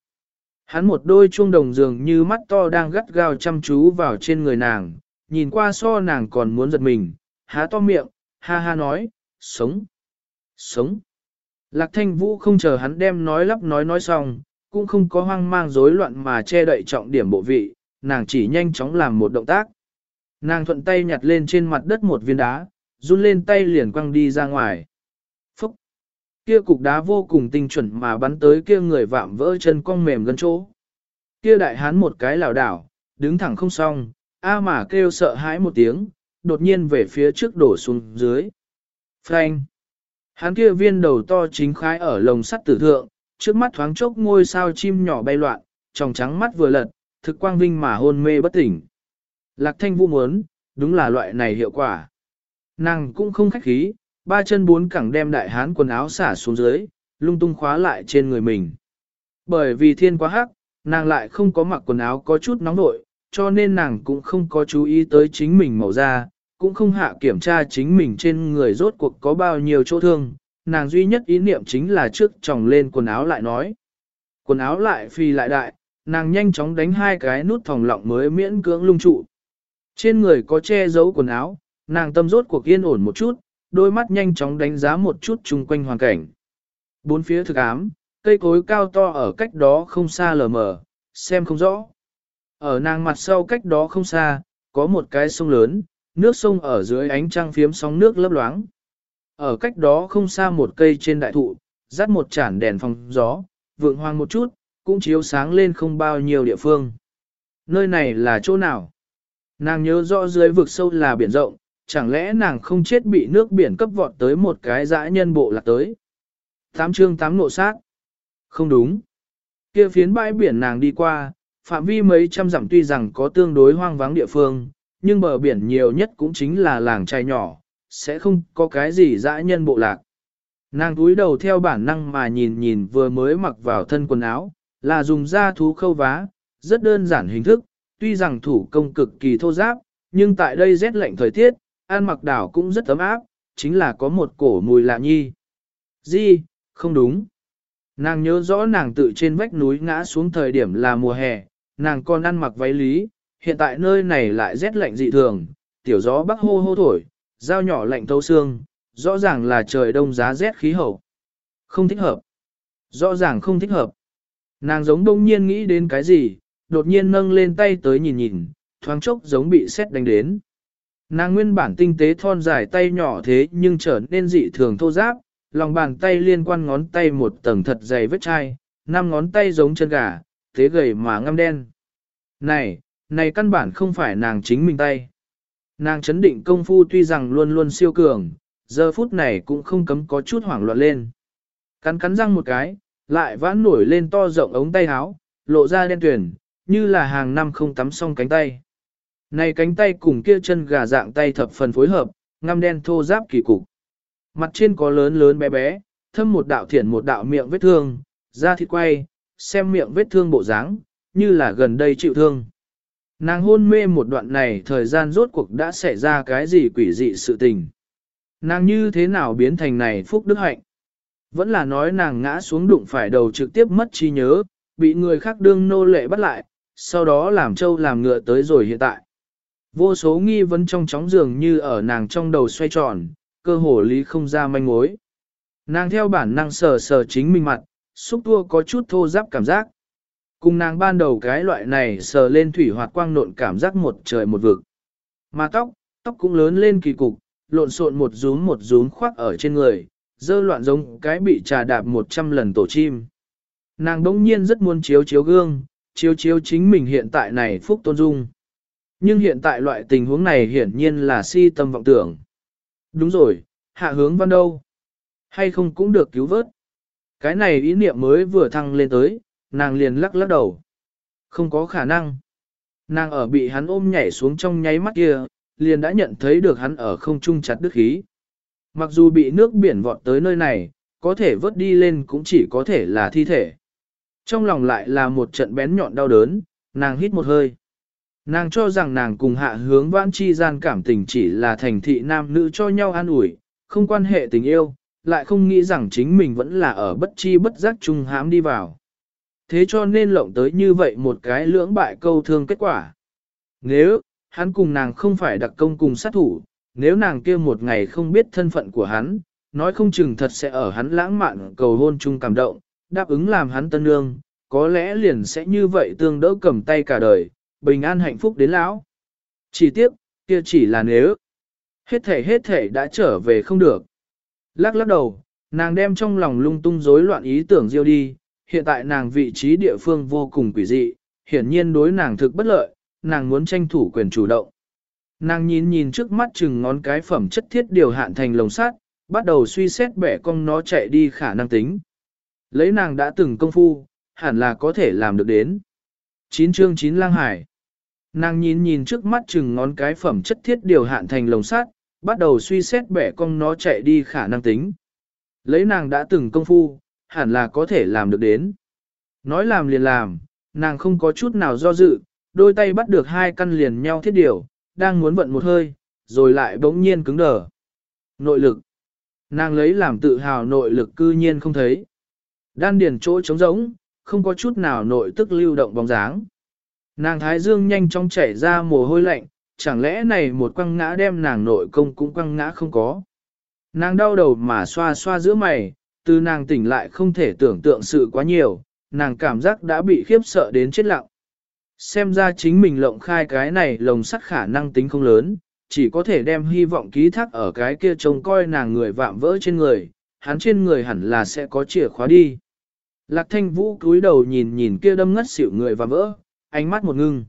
Hắn một đôi chuông đồng dường như mắt to đang gắt gao chăm chú vào trên người nàng, nhìn qua so nàng còn muốn giật mình, há to miệng, ha ha nói, sống, sống. Lạc thanh vũ không chờ hắn đem nói lắp nói nói xong, cũng không có hoang mang rối loạn mà che đậy trọng điểm bộ vị, nàng chỉ nhanh chóng làm một động tác. Nàng thuận tay nhặt lên trên mặt đất một viên đá, run lên tay liền quăng đi ra ngoài. Kia cục đá vô cùng tinh chuẩn mà bắn tới kia người vạm vỡ chân cong mềm gần chỗ. Kia đại hán một cái lảo đảo, đứng thẳng không xong, a mà kêu sợ hãi một tiếng, đột nhiên về phía trước đổ xuống dưới. Frank! hán kia viên đầu to chính khái ở lồng sắt tử thượng, trước mắt thoáng chốc ngôi sao chim nhỏ bay loạn, tròng trắng mắt vừa lật, thực quang vinh mà hôn mê bất tỉnh. Lạc thanh vũ muốn, đúng là loại này hiệu quả. Nàng cũng không khách khí, ba chân bốn cẳng đem đại hán quần áo xả xuống dưới, lung tung khóa lại trên người mình. Bởi vì thiên quá hắc, nàng lại không có mặc quần áo có chút nóng nội, cho nên nàng cũng không có chú ý tới chính mình màu da, cũng không hạ kiểm tra chính mình trên người rốt cuộc có bao nhiêu chỗ thương. Nàng duy nhất ý niệm chính là trước tròng lên quần áo lại nói. Quần áo lại phi lại đại, nàng nhanh chóng đánh hai cái nút thòng lọng mới miễn cưỡng lung trụ. Trên người có che giấu quần áo, nàng tâm rốt cuộc yên ổn một chút, đôi mắt nhanh chóng đánh giá một chút chung quanh hoàn cảnh. Bốn phía thực ám, cây cối cao to ở cách đó không xa lờ mờ, xem không rõ. Ở nàng mặt sau cách đó không xa, có một cái sông lớn, nước sông ở dưới ánh trăng phiếm sóng nước lấp loáng. Ở cách đó không xa một cây trên đại thụ, dắt một chản đèn phòng gió, vượng hoang một chút, cũng chiếu sáng lên không bao nhiêu địa phương. Nơi này là chỗ nào? Nàng nhớ rõ dưới vực sâu là biển rộng, chẳng lẽ nàng không chết bị nước biển cấp vọt tới một cái dã nhân bộ lạc tới. Tám chương tám nộ sát. Không đúng. Kia phiến bãi biển nàng đi qua, phạm vi mấy trăm dặm tuy rằng có tương đối hoang vắng địa phương, nhưng bờ biển nhiều nhất cũng chính là làng trai nhỏ, sẽ không có cái gì dã nhân bộ lạc. Nàng túi đầu theo bản năng mà nhìn nhìn vừa mới mặc vào thân quần áo, là dùng da thú khâu vá, rất đơn giản hình thức, tuy rằng thủ công cực kỳ thô giáp, nhưng tại đây rét lạnh thời tiết, ăn mặc đảo cũng rất ấm áp, chính là có một cổ mùi lạ nhi. Di, không đúng. Nàng nhớ rõ nàng tự trên vách núi ngã xuống thời điểm là mùa hè, nàng còn ăn mặc váy lý, hiện tại nơi này lại rét lạnh dị thường, tiểu gió bắc hô hô thổi, dao nhỏ lạnh thấu xương, rõ ràng là trời đông giá rét khí hậu. Không thích hợp. Rõ ràng không thích hợp. Nàng giống đông nhiên nghĩ đến cái gì, đột nhiên nâng lên tay tới nhìn nhìn, thoáng chốc giống bị sét đánh đến. Nàng nguyên bản tinh tế thon dài tay nhỏ thế nhưng trở nên dị thường thô giáp, lòng bàn tay liên quan ngón tay một tầng thật dày vết chai, năm ngón tay giống chân gà, thế gầy mà ngăm đen. Này, này căn bản không phải nàng chính mình tay. Nàng chấn định công phu tuy rằng luôn luôn siêu cường, giờ phút này cũng không cấm có chút hoảng loạn lên. Cắn cắn răng một cái, lại vãn nổi lên to rộng ống tay áo, lộ ra đen tuyển, như là hàng năm không tắm xong cánh tay. Này cánh tay cùng kia chân gà dạng tay thập phần phối hợp, ngăm đen thô giáp kỳ cục. Mặt trên có lớn lớn bé bé, thâm một đạo thiển một đạo miệng vết thương, da thịt quay, xem miệng vết thương bộ dáng, như là gần đây chịu thương. Nàng hôn mê một đoạn này thời gian rốt cuộc đã xảy ra cái gì quỷ dị sự tình. Nàng như thế nào biến thành này phúc đức hạnh. Vẫn là nói nàng ngã xuống đụng phải đầu trực tiếp mất trí nhớ, bị người khác đương nô lệ bắt lại, sau đó làm trâu làm ngựa tới rồi hiện tại. Vô số nghi vấn trong chóng dường như ở nàng trong đầu xoay tròn, cơ hồ lý không ra manh mối. Nàng theo bản năng sờ sờ chính mình mặt, xúc tua có chút thô giáp cảm giác. Cùng nàng ban đầu cái loại này sờ lên thủy hoạt quang nộn cảm giác một trời một vực. Mà tóc, tóc cũng lớn lên kỳ cục, lộn xộn một rúm một rúm khoác ở trên người, dơ loạn giống cái bị trà đạp một trăm lần tổ chim. Nàng đống nhiên rất muốn chiếu chiếu gương, chiếu chiếu chính mình hiện tại này phúc tôn dung. Nhưng hiện tại loại tình huống này hiển nhiên là si tâm vọng tưởng. Đúng rồi, hạ hướng văn đâu? Hay không cũng được cứu vớt? Cái này ý niệm mới vừa thăng lên tới, nàng liền lắc lắc đầu. Không có khả năng. Nàng ở bị hắn ôm nhảy xuống trong nháy mắt kia, liền đã nhận thấy được hắn ở không trung chặt đứt khí. Mặc dù bị nước biển vọt tới nơi này, có thể vớt đi lên cũng chỉ có thể là thi thể. Trong lòng lại là một trận bén nhọn đau đớn, nàng hít một hơi. Nàng cho rằng nàng cùng hạ hướng vãn chi gian cảm tình chỉ là thành thị nam nữ cho nhau an ủi, không quan hệ tình yêu, lại không nghĩ rằng chính mình vẫn là ở bất chi bất giác chung hãm đi vào. Thế cho nên lộng tới như vậy một cái lưỡng bại câu thương kết quả. Nếu, hắn cùng nàng không phải đặc công cùng sát thủ, nếu nàng kia một ngày không biết thân phận của hắn, nói không chừng thật sẽ ở hắn lãng mạn cầu hôn chung cảm động, đáp ứng làm hắn tân nương, có lẽ liền sẽ như vậy tương đỡ cầm tay cả đời, bình an hạnh phúc đến lão. Chỉ tiếc, kia chỉ là nếu. Hết thể hết thể đã trở về không được. Lắc lắc đầu, nàng đem trong lòng lung tung rối loạn ý tưởng diêu đi, hiện tại nàng vị trí địa phương vô cùng quỷ dị, hiển nhiên đối nàng thực bất lợi, nàng muốn tranh thủ quyền chủ động. Nàng nhìn nhìn trước mắt chừng ngón cái phẩm chất thiết điều hạn thành lồng sát, bắt đầu suy xét bẻ cong nó chạy đi khả năng tính. Lấy nàng đã từng công phu, hẳn là có thể làm được đến. Chín chương chín lang hải. Nàng nhìn nhìn trước mắt chừng ngón cái phẩm chất thiết điều hạn thành lồng sát, bắt đầu suy xét bẻ con nó chạy đi khả năng tính. Lấy nàng đã từng công phu, hẳn là có thể làm được đến. Nói làm liền làm, nàng không có chút nào do dự, đôi tay bắt được hai căn liền nhau thiết điều, đang muốn vận một hơi, rồi lại bỗng nhiên cứng đờ. Nội lực. Nàng lấy làm tự hào nội lực cư nhiên không thấy. Đan điền chỗ trống rỗng, không có chút nào nội tức lưu động bóng dáng. Nàng thái dương nhanh chóng chảy ra mồ hôi lạnh, chẳng lẽ này một quăng ngã đem nàng nội công cũng quăng ngã không có. Nàng đau đầu mà xoa xoa giữa mày, từ nàng tỉnh lại không thể tưởng tượng sự quá nhiều, nàng cảm giác đã bị khiếp sợ đến chết lặng. Xem ra chính mình lộng khai cái này lồng sắt khả năng tính không lớn, chỉ có thể đem hy vọng ký thác ở cái kia trông coi nàng người vạm vỡ trên người, hắn trên người hẳn là sẽ có chìa khóa đi. Lạc thanh vũ cúi đầu nhìn nhìn kia đâm ngất xỉu người và vỡ, ánh mắt một ngưng.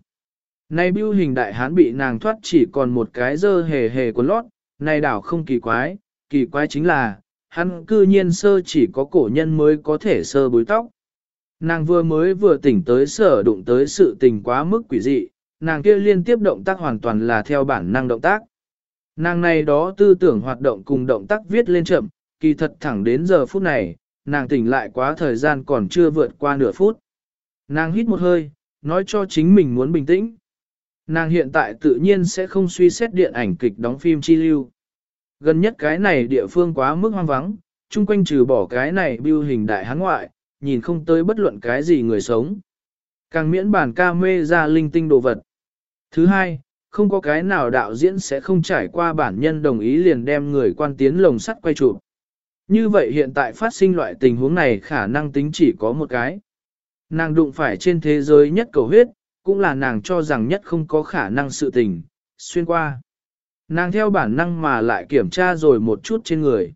Này bưu hình đại hán bị nàng thoát chỉ còn một cái dơ hề hề của lót, này đảo không kỳ quái, kỳ quái chính là, hắn cư nhiên sơ chỉ có cổ nhân mới có thể sơ bối tóc. Nàng vừa mới vừa tỉnh tới sở đụng tới sự tình quá mức quỷ dị, nàng kia liên tiếp động tác hoàn toàn là theo bản năng động tác. Nàng này đó tư tưởng hoạt động cùng động tác viết lên chậm, kỳ thật thẳng đến giờ phút này, nàng tỉnh lại quá thời gian còn chưa vượt qua nửa phút. Nàng hít một hơi, nói cho chính mình muốn bình tĩnh. Nàng hiện tại tự nhiên sẽ không suy xét điện ảnh kịch đóng phim chi lưu. Gần nhất cái này địa phương quá mức hoang vắng, chung quanh trừ bỏ cái này biêu hình đại hán ngoại, nhìn không tới bất luận cái gì người sống. Càng miễn bản ca mê ra linh tinh đồ vật. Thứ hai, không có cái nào đạo diễn sẽ không trải qua bản nhân đồng ý liền đem người quan tiến lồng sắt quay chụp. Như vậy hiện tại phát sinh loại tình huống này khả năng tính chỉ có một cái. Nàng đụng phải trên thế giới nhất cầu huyết, cũng là nàng cho rằng nhất không có khả năng sự tình, xuyên qua. Nàng theo bản năng mà lại kiểm tra rồi một chút trên người.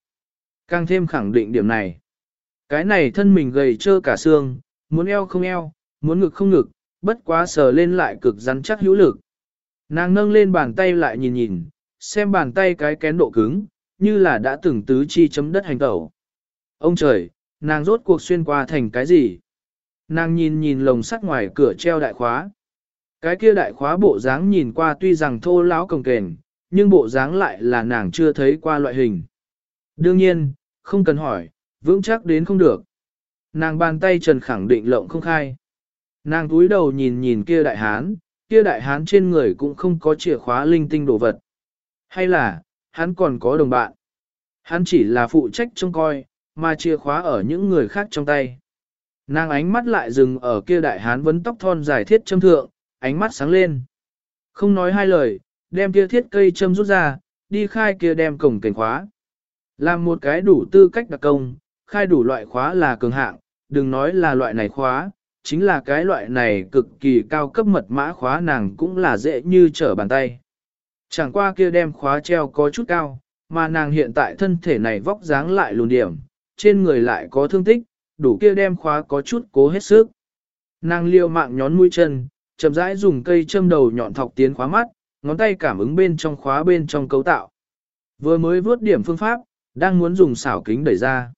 Càng thêm khẳng định điểm này. Cái này thân mình gầy trơ cả xương, muốn eo không eo, muốn ngực không ngực, bất quá sờ lên lại cực rắn chắc hữu lực. Nàng nâng lên bàn tay lại nhìn nhìn, xem bàn tay cái kén độ cứng, như là đã từng tứ chi chấm đất hành tẩu. Ông trời, nàng rốt cuộc xuyên qua thành cái gì? Nàng nhìn nhìn lồng sắt ngoài cửa treo đại khóa. Cái kia đại khóa bộ dáng nhìn qua tuy rằng thô lão cồng kềnh, nhưng bộ dáng lại là nàng chưa thấy qua loại hình. Đương nhiên, không cần hỏi, vững chắc đến không được. Nàng bàn tay trần khẳng định lộng không khai. Nàng túi đầu nhìn nhìn kia đại hán, kia đại hán trên người cũng không có chìa khóa linh tinh đồ vật. Hay là, hắn còn có đồng bạn. Hắn chỉ là phụ trách trông coi, mà chìa khóa ở những người khác trong tay. Nàng ánh mắt lại dừng ở kia đại hán vấn tóc thon dài thiết châm thượng, ánh mắt sáng lên. Không nói hai lời, đem kia thiết cây châm rút ra, đi khai kia đem cổng cảnh khóa. Làm một cái đủ tư cách đặc công, khai đủ loại khóa là cường hạng, đừng nói là loại này khóa, chính là cái loại này cực kỳ cao cấp mật mã khóa nàng cũng là dễ như trở bàn tay. Chẳng qua kia đem khóa treo có chút cao, mà nàng hiện tại thân thể này vóc dáng lại lùn điểm, trên người lại có thương tích, đủ kia đem khóa có chút cố hết sức. Nàng liều mạng nhón mũi chân, chậm rãi dùng cây châm đầu nhọn thọc tiến khóa mắt, ngón tay cảm ứng bên trong khóa bên trong cấu tạo. Vừa mới vớt điểm phương pháp, đang muốn dùng xảo kính đẩy ra.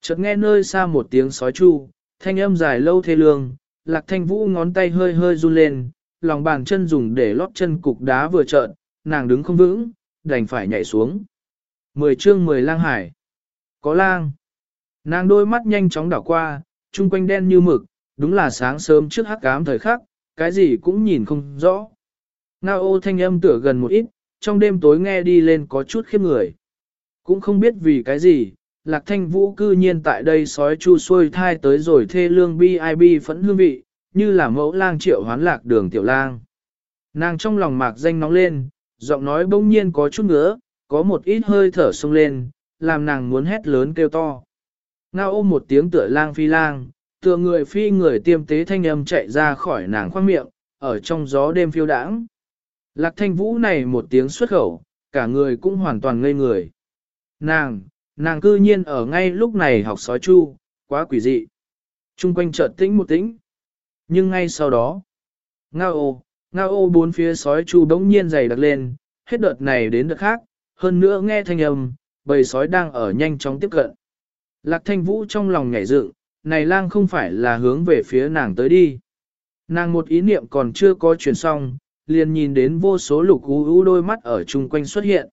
Chợt nghe nơi xa một tiếng sói chu, thanh âm dài lâu thê lương, lạc thanh vũ ngón tay hơi hơi run lên, lòng bàn chân dùng để lót chân cục đá vừa trợn, nàng đứng không vững, đành phải nhảy xuống. Mười chương mười lang hải. Có lang. Nàng đôi mắt nhanh chóng đảo qua, chung quanh đen như mực, đúng là sáng sớm trước hắc ám thời khắc, cái gì cũng nhìn không rõ. Ngao ô thanh âm tựa gần một ít, trong đêm tối nghe đi lên có chút khiếp người. Cũng không biết vì cái gì, lạc thanh vũ cư nhiên tại đây sói chu xuôi thai tới rồi thê lương bi phẫn hương vị, như là mẫu lang triệu hoán lạc đường tiểu lang. Nàng trong lòng mạc danh nóng lên, giọng nói bỗng nhiên có chút ngứa, có một ít hơi thở sông lên, làm nàng muốn hét lớn kêu to. Ngao ôm một tiếng tựa lang phi lang, tựa người phi người tiêm tế thanh âm chạy ra khỏi nàng khoang miệng, ở trong gió đêm phiêu đãng. Lạc thanh vũ này một tiếng xuất khẩu, cả người cũng hoàn toàn ngây người. Nàng, nàng cư nhiên ở ngay lúc này học sói chu, quá quỷ dị. Trung quanh chợt tĩnh một tĩnh. Nhưng ngay sau đó, ngao ô, ngao ô bốn phía sói chu bỗng nhiên dày đặc lên, hết đợt này đến đợt khác, hơn nữa nghe thanh âm, bầy sói đang ở nhanh chóng tiếp cận. Lạc thanh vũ trong lòng nhảy dựng, này lang không phải là hướng về phía nàng tới đi. Nàng một ý niệm còn chưa có chuyển xong, liền nhìn đến vô số lục ú ú đôi mắt ở chung quanh xuất hiện.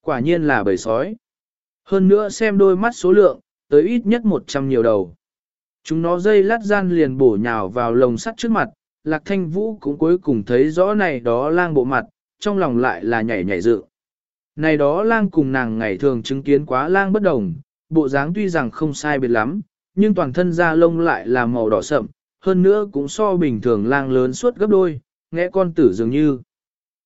Quả nhiên là bầy sói. Hơn nữa xem đôi mắt số lượng, tới ít nhất 100 nhiều đầu. Chúng nó dây lát gian liền bổ nhào vào lồng sắt trước mặt, lạc thanh vũ cũng cuối cùng thấy rõ này đó lang bộ mặt, trong lòng lại là nhảy nhảy dự. Này đó lang cùng nàng ngày thường chứng kiến quá lang bất đồng, bộ dáng tuy rằng không sai biệt lắm, nhưng toàn thân da lông lại là màu đỏ sậm, hơn nữa cũng so bình thường lang lớn suốt gấp đôi, nghe con tử dường như.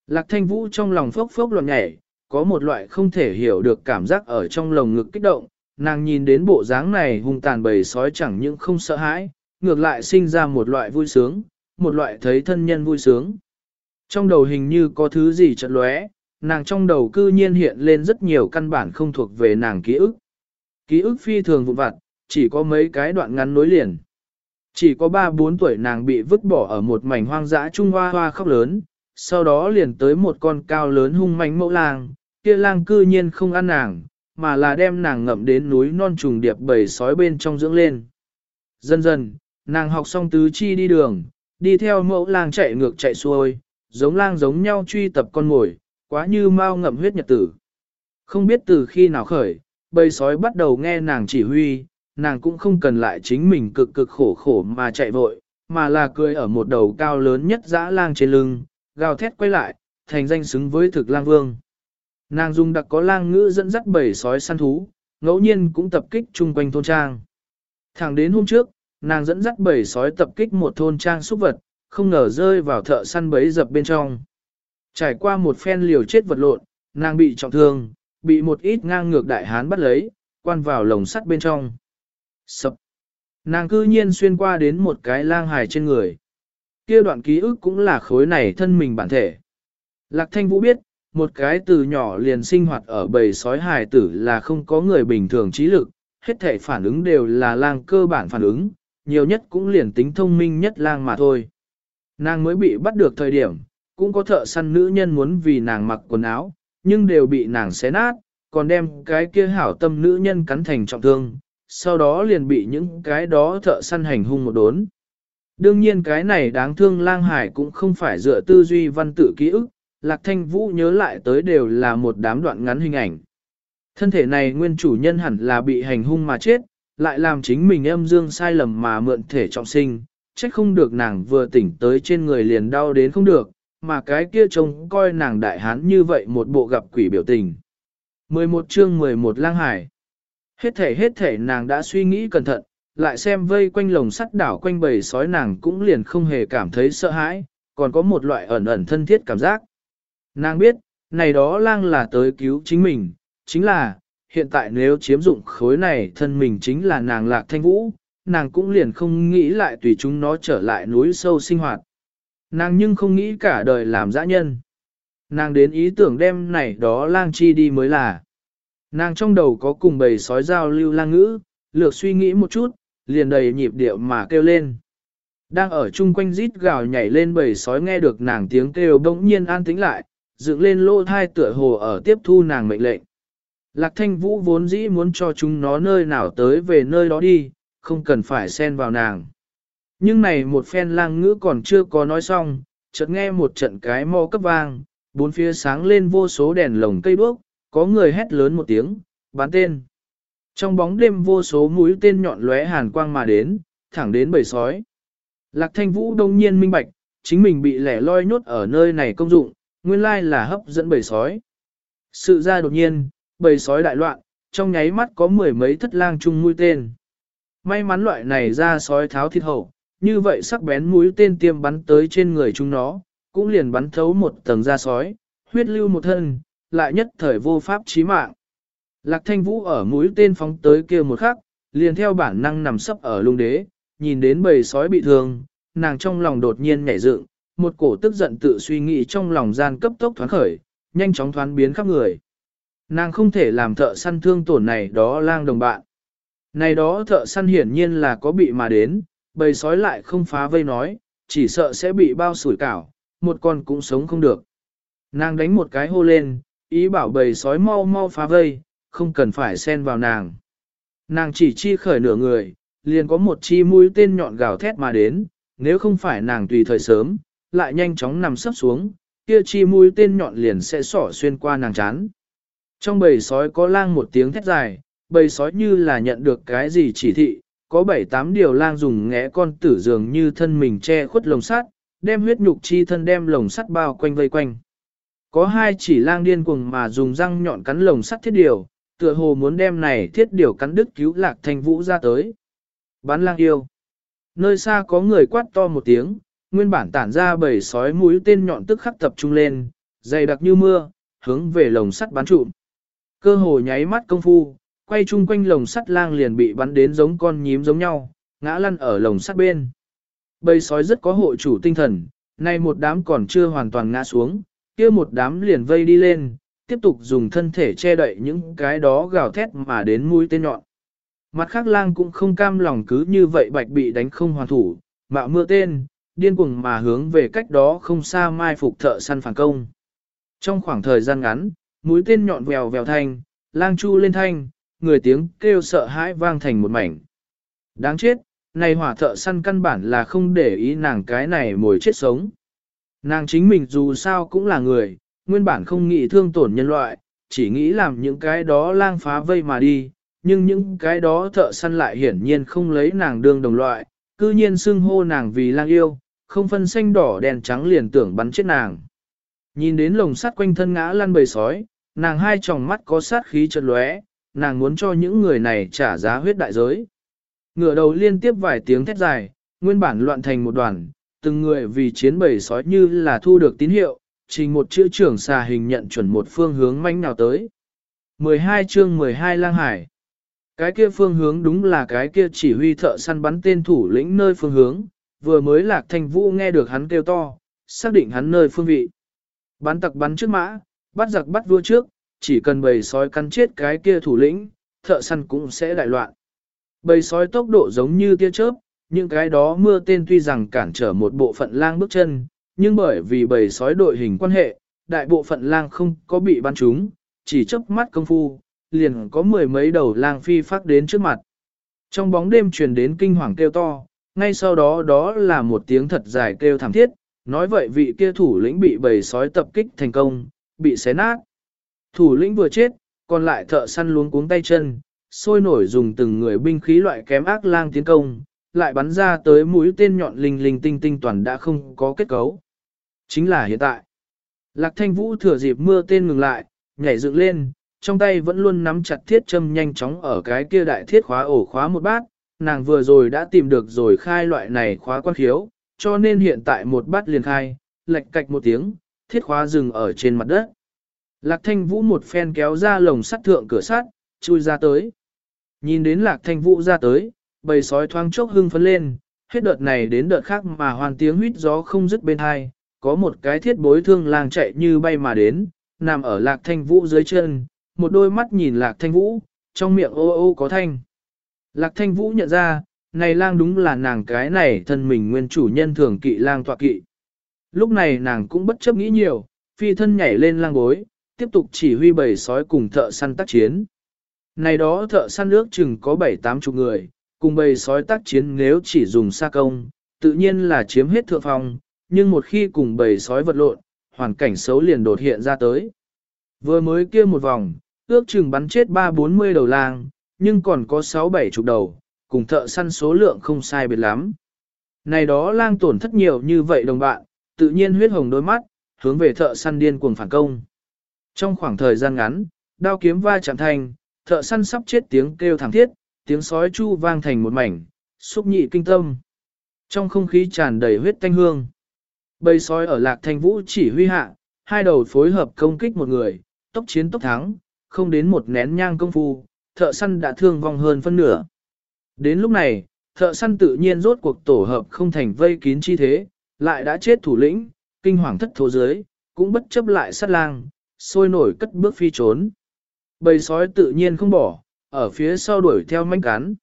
Lạc thanh vũ trong lòng phốc phốc loạn nhảy, có một loại không thể hiểu được cảm giác ở trong lồng ngực kích động, nàng nhìn đến bộ dáng này hung tàn bầy sói chẳng những không sợ hãi, ngược lại sinh ra một loại vui sướng, một loại thấy thân nhân vui sướng. Trong đầu hình như có thứ gì chợt lóe, nàng trong đầu cư nhiên hiện lên rất nhiều căn bản không thuộc về nàng ký ức. Ký ức phi thường vụn vặt, chỉ có mấy cái đoạn ngắn nối liền. Chỉ có 3-4 tuổi nàng bị vứt bỏ ở một mảnh hoang dã trung hoa hoa khóc lớn, sau đó liền tới một con cao lớn hung manh mẫu lang, kia lang cư nhiên không ăn nàng, mà là đem nàng ngậm đến núi non trùng điệp bầy sói bên trong dưỡng lên. Dần dần, nàng học xong tứ chi đi đường, đi theo mẫu lang chạy ngược chạy xuôi, giống lang giống nhau truy tập con mồi, quá như mau ngậm huyết nhật tử. Không biết từ khi nào khởi, bầy sói bắt đầu nghe nàng chỉ huy, nàng cũng không cần lại chính mình cực cực khổ khổ mà chạy vội, mà là cười ở một đầu cao lớn nhất dã lang trên lưng, gào thét quay lại, thành danh xứng với thực lang vương. Nàng dùng đặc có lang ngữ dẫn dắt bầy sói săn thú, ngẫu nhiên cũng tập kích chung quanh thôn trang. Thẳng đến hôm trước, nàng dẫn dắt bầy sói tập kích một thôn trang súc vật, không ngờ rơi vào thợ săn bấy dập bên trong. Trải qua một phen liều chết vật lộn, nàng bị trọng thương, bị một ít ngang ngược đại hán bắt lấy, quan vào lồng sắt bên trong. Sập. Nàng cư nhiên xuyên qua đến một cái lang hài trên người. Kia đoạn ký ức cũng là khối này thân mình bản thể. Lạc thanh vũ biết, một cái từ nhỏ liền sinh hoạt ở bầy sói hài tử là không có người bình thường trí lực, hết thể phản ứng đều là lang cơ bản phản ứng, nhiều nhất cũng liền tính thông minh nhất lang mà thôi. Nàng mới bị bắt được thời điểm, cũng có thợ săn nữ nhân muốn vì nàng mặc quần áo, nhưng đều bị nàng xé nát, còn đem cái kia hảo tâm nữ nhân cắn thành trọng thương, sau đó liền bị những cái đó thợ săn hành hung một đốn. Đương nhiên cái này đáng thương lang hải cũng không phải dựa tư duy văn tự ký ức, Lạc Thanh Vũ nhớ lại tới đều là một đám đoạn ngắn hình ảnh. Thân thể này nguyên chủ nhân hẳn là bị hành hung mà chết, lại làm chính mình âm dương sai lầm mà mượn thể trọng sinh, trách không được nàng vừa tỉnh tới trên người liền đau đến không được, mà cái kia trông coi nàng đại hán như vậy một bộ gặp quỷ biểu tình. 11 chương 11 lang hải Hết thể hết thể nàng đã suy nghĩ cẩn thận, lại xem vây quanh lồng sắt đảo quanh bầy sói nàng cũng liền không hề cảm thấy sợ hãi, còn có một loại ẩn ẩn thân thiết cảm giác. Nàng biết, này đó lang là tới cứu chính mình, chính là, hiện tại nếu chiếm dụng khối này thân mình chính là nàng lạc thanh vũ, nàng cũng liền không nghĩ lại tùy chúng nó trở lại núi sâu sinh hoạt. Nàng nhưng không nghĩ cả đời làm dã nhân. Nàng đến ý tưởng đem này đó lang chi đi mới là. Nàng trong đầu có cùng bầy sói giao lưu lang ngữ, lược suy nghĩ một chút, liền đầy nhịp điệu mà kêu lên. Đang ở chung quanh rít gào nhảy lên bầy sói nghe được nàng tiếng kêu bỗng nhiên an tĩnh lại, dựng lên lỗ thai tựa hồ ở tiếp thu nàng mệnh lệnh. Lạc thanh vũ vốn dĩ muốn cho chúng nó nơi nào tới về nơi đó đi, không cần phải xen vào nàng. Nhưng này một phen lang ngữ còn chưa có nói xong, chợt nghe một trận cái mò cấp vang, bốn phía sáng lên vô số đèn lồng cây đuốc, có người hét lớn một tiếng, bán tên. Trong bóng đêm vô số mũi tên nhọn lóe hàn quang mà đến, thẳng đến bầy sói. Lạc thanh vũ đông nhiên minh bạch, chính mình bị lẻ loi nhốt ở nơi này công dụng, nguyên lai là hấp dẫn bầy sói. Sự ra đột nhiên, bầy sói đại loạn, trong nháy mắt có mười mấy thất lang chung mũi tên. May mắn loại này ra sói tháo thịt hậu, như vậy sắc bén mũi tên tiêm bắn tới trên người chúng nó, cũng liền bắn thấu một tầng da sói, huyết lưu một thân, lại nhất thời vô pháp chí mạng. Lạc thanh vũ ở mũi tên phóng tới kia một khắc, liền theo bản năng nằm sấp ở lung đế, nhìn đến bầy sói bị thương, nàng trong lòng đột nhiên nhảy dựng, một cổ tức giận tự suy nghĩ trong lòng gian cấp tốc thoáng khởi, nhanh chóng thoáng biến khắp người. Nàng không thể làm thợ săn thương tổn này đó lang đồng bạn. Này đó thợ săn hiển nhiên là có bị mà đến, bầy sói lại không phá vây nói, chỉ sợ sẽ bị bao sủi cảo, một con cũng sống không được. Nàng đánh một cái hô lên, ý bảo bầy sói mau mau phá vây, không cần phải xen vào nàng. Nàng chỉ chi khởi nửa người, liền có một chi mũi tên nhọn gào thét mà đến, nếu không phải nàng tùy thời sớm, lại nhanh chóng nằm sấp xuống, kia chi mũi tên nhọn liền sẽ sỏ xuyên qua nàng chán. Trong bầy sói có lang một tiếng thét dài, bầy sói như là nhận được cái gì chỉ thị, có bảy tám điều lang dùng ngẽ con tử dường như thân mình che khuất lồng sắt, đem huyết nhục chi thân đem lồng sắt bao quanh vây quanh. Có hai chỉ lang điên cuồng mà dùng răng nhọn cắn lồng sắt thiết điều, tựa hồ muốn đem này thiết điều cắn đứt cứu lạc thanh vũ ra tới. Bán lang yêu. Nơi xa có người quát to một tiếng, nguyên bản tản ra bầy sói mũi tên nhọn tức khắc tập trung lên, dày đặc như mưa, hướng về lồng sắt bắn trụm. Cơ hồ nháy mắt công phu, quay chung quanh lồng sắt lang liền bị bắn đến giống con nhím giống nhau, ngã lăn ở lồng sắt bên. Bầy sói rất có hộ chủ tinh thần, nay một đám còn chưa hoàn toàn ngã xuống, kia một đám liền vây đi lên, tiếp tục dùng thân thể che đậy những cái đó gào thét mà đến mũi tên nhọn. Mặt khác lang cũng không cam lòng cứ như vậy bạch bị đánh không hoàn thủ, mạo mưa tên, điên cuồng mà hướng về cách đó không xa mai phục thợ săn phản công. Trong khoảng thời gian ngắn, mũi tên nhọn vèo vèo thanh, lang chu lên thanh, người tiếng kêu sợ hãi vang thành một mảnh. Đáng chết, này hỏa thợ săn căn bản là không để ý nàng cái này mồi chết sống. Nàng chính mình dù sao cũng là người, nguyên bản không nghĩ thương tổn nhân loại, chỉ nghĩ làm những cái đó lang phá vây mà đi, nhưng những cái đó thợ săn lại hiển nhiên không lấy nàng đương đồng loại, cư nhiên xưng hô nàng vì lang yêu, không phân xanh đỏ đèn trắng liền tưởng bắn chết nàng. Nhìn đến lồng sắt quanh thân ngã lăn bầy sói, nàng hai tròng mắt có sát khí chợt lóe, nàng muốn cho những người này trả giá huyết đại giới. Ngửa đầu liên tiếp vài tiếng thét dài, nguyên bản loạn thành một đoàn, từng người vì chiến bầy sói như là thu được tín hiệu, trình một chữ trưởng xà hình nhận chuẩn một phương hướng manh nào tới. 12 chương 12 lang hải. Cái kia phương hướng đúng là cái kia chỉ huy thợ săn bắn tên thủ lĩnh nơi phương hướng, vừa mới lạc thanh vũ nghe được hắn kêu to, xác định hắn nơi phương vị. Bắn tặc bắn trước mã, bắt giặc bắt vua trước, chỉ cần bầy sói cắn chết cái kia thủ lĩnh, thợ săn cũng sẽ đại loạn. Bầy sói tốc độ giống như tia chớp, những cái đó mưa tên tuy rằng cản trở một bộ phận lang bước chân, nhưng bởi vì bầy sói đội hình quan hệ, đại bộ phận lang không có bị bắn trúng, chỉ chớp mắt công phu, liền có mười mấy đầu lang phi phát đến trước mặt. Trong bóng đêm truyền đến kinh hoàng kêu to, ngay sau đó đó là một tiếng thật dài kêu thảm thiết, nói vậy vị kia thủ lĩnh bị bầy sói tập kích thành công, bị xé nát. Thủ lĩnh vừa chết, còn lại thợ săn luống cuống tay chân, sôi nổi dùng từng người binh khí loại kém ác lang tiến công, lại bắn ra tới mũi tên nhọn linh linh tinh tinh toàn đã không có kết cấu. Chính là hiện tại. Lạc thanh vũ thừa dịp mưa tên ngừng lại, nhảy dựng lên, trong tay vẫn luôn nắm chặt thiết châm nhanh chóng ở cái kia đại thiết khóa ổ khóa một bát, nàng vừa rồi đã tìm được rồi khai loại này khóa quan khiếu, cho nên hiện tại một bát liền khai, lệch cạch một tiếng, thiết khóa dừng ở trên mặt đất. Lạc thanh vũ một phen kéo ra lồng sắt thượng cửa sắt, chui ra tới. Nhìn đến lạc thanh vũ ra tới, bầy sói thoáng chốc hưng phấn lên, hết đợt này đến đợt khác mà hoàn tiếng huýt gió không dứt bên hai, có một cái thiết bối thương lang chạy như bay mà đến, nằm ở lạc thanh vũ dưới chân, một đôi mắt nhìn lạc thanh vũ, trong miệng ô ô có thanh. Lạc thanh vũ nhận ra, này lang đúng là nàng cái này thân mình nguyên chủ nhân thường kỵ lang tọa kỵ. Lúc này nàng cũng bất chấp nghĩ nhiều, phi thân nhảy lên lang gối, tiếp tục chỉ huy bầy sói cùng thợ săn tác chiến. Này đó thợ săn nước chừng có 7-8 chục người, cùng bầy sói tác chiến nếu chỉ dùng xa công, tự nhiên là chiếm hết thượng phòng. nhưng một khi cùng bầy sói vật lộn, hoàn cảnh xấu liền đột hiện ra tới. Vừa mới kia một vòng, ước chừng bắn chết 3-40 đầu lang, nhưng còn có 6-7 chục đầu, cùng thợ săn số lượng không sai biệt lắm. Này đó lang tổn thất nhiều như vậy đồng bạn, tự nhiên huyết hồng đôi mắt, hướng về thợ săn điên cuồng phản công. Trong khoảng thời gian ngắn, đao kiếm va chạm thành, thợ săn sắp chết tiếng kêu thảm thiết, tiếng sói chu vang thành một mảnh, xúc nhị kinh tâm. Trong không khí tràn đầy huyết tanh hương. Bầy sói ở lạc thanh vũ chỉ huy hạ, hai đầu phối hợp công kích một người, tốc chiến tốc thắng, không đến một nén nhang công phu, thợ săn đã thương vong hơn phân nửa. Đến lúc này, thợ săn tự nhiên rốt cuộc tổ hợp không thành vây kín chi thế, lại đã chết thủ lĩnh, kinh hoàng thất thố dưới, cũng bất chấp lại sát lang, sôi nổi cất bước phi trốn. Bầy sói tự nhiên không bỏ, ở phía sau đuổi theo manh cắn.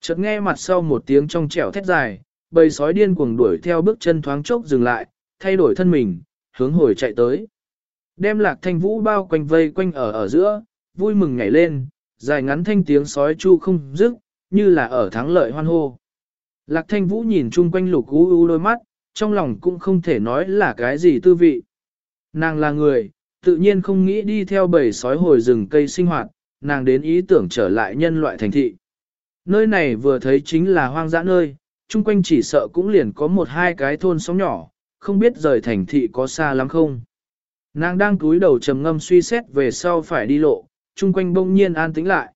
Chợt nghe mặt sau một tiếng trong trẻo thét dài, bầy sói điên cuồng đuổi theo bước chân thoáng chốc dừng lại, thay đổi thân mình, hướng hồi chạy tới. Đem lạc thanh vũ bao quanh vây quanh ở ở giữa, vui mừng nhảy lên, dài ngắn thanh tiếng sói chu không dứt, như là ở thắng lợi hoan hô. Lạc thanh vũ nhìn chung quanh lục u u đôi mắt, trong lòng cũng không thể nói là cái gì tư vị. Nàng là người, tự nhiên không nghĩ đi theo bầy sói hồi rừng cây sinh hoạt, nàng đến ý tưởng trở lại nhân loại thành thị. Nơi này vừa thấy chính là hoang dã nơi, chung quanh chỉ sợ cũng liền có một hai cái thôn sóng nhỏ, không biết rời thành thị có xa lắm không. Nàng đang cúi đầu trầm ngâm suy xét về sau phải đi lộ, chung quanh bỗng nhiên an tĩnh lại.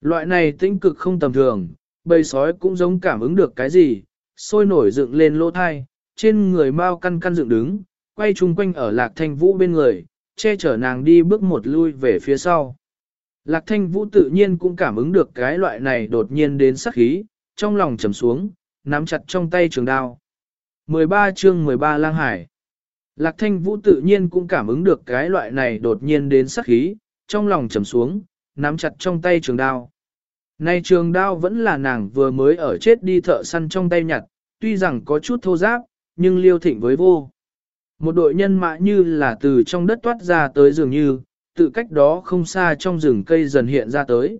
Loại này tĩnh cực không tầm thường, bầy sói cũng giống cảm ứng được cái gì, sôi nổi dựng lên lỗ thai, trên người mau căn căn dựng đứng, quay chung quanh ở lạc thanh vũ bên người, che chở nàng đi bước một lui về phía sau. Lạc thanh vũ tự nhiên cũng cảm ứng được cái loại này đột nhiên đến sắc khí, trong lòng trầm xuống, nắm chặt trong tay trường đao. 13 chương 13 lang hải. Lạc thanh vũ tự nhiên cũng cảm ứng được cái loại này đột nhiên đến sắc khí, trong lòng trầm xuống, nắm chặt trong tay trường đao. Nay trường đao vẫn là nàng vừa mới ở chết đi thợ săn trong tay nhặt, tuy rằng có chút thô giáp, nhưng liêu thịnh với vô. Một đội nhân mã như là từ trong đất toát ra tới dường như, tự cách đó không xa trong rừng cây dần hiện ra tới.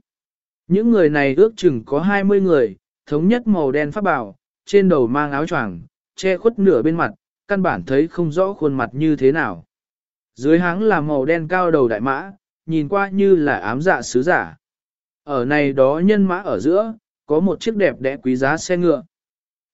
Những người này ước chừng có 20 người, thống nhất màu đen pháp bảo, trên đầu mang áo choàng, che khuất nửa bên mặt, căn bản thấy không rõ khuôn mặt như thế nào. Dưới háng là màu đen cao đầu đại mã, nhìn qua như là ám dạ sứ giả. Ở này đó nhân mã ở giữa, có một chiếc đẹp đẽ quý giá xe ngựa.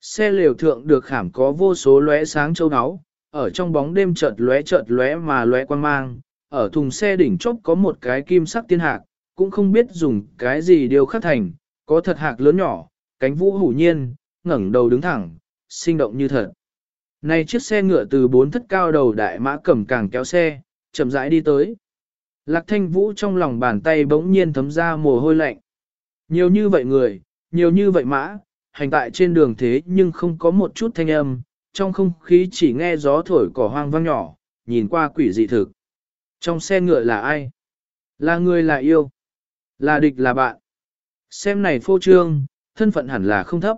Xe liều thượng được khảm có vô số lóe sáng châu áo, ở trong bóng đêm chợt lóe chợt lóe mà lóe quan mang, ở thùng xe đỉnh chốc có một cái kim sắc tiên hạc, cũng không biết dùng cái gì điều khắc thành, có thật hạc lớn nhỏ, cánh vũ hủ nhiên, ngẩng đầu đứng thẳng, sinh động như thật. Này chiếc xe ngựa từ bốn thất cao đầu đại mã cầm càng kéo xe, chậm rãi đi tới. Lạc thanh vũ trong lòng bàn tay bỗng nhiên thấm ra mồ hôi lạnh. Nhiều như vậy người, nhiều như vậy mã, hành tại trên đường thế nhưng không có một chút thanh âm, trong không khí chỉ nghe gió thổi cỏ hoang vang nhỏ, nhìn qua quỷ dị thực. Trong xe ngựa là ai? Là người là yêu? Là địch là bạn? Xem này phô trương, thân phận hẳn là không thấp.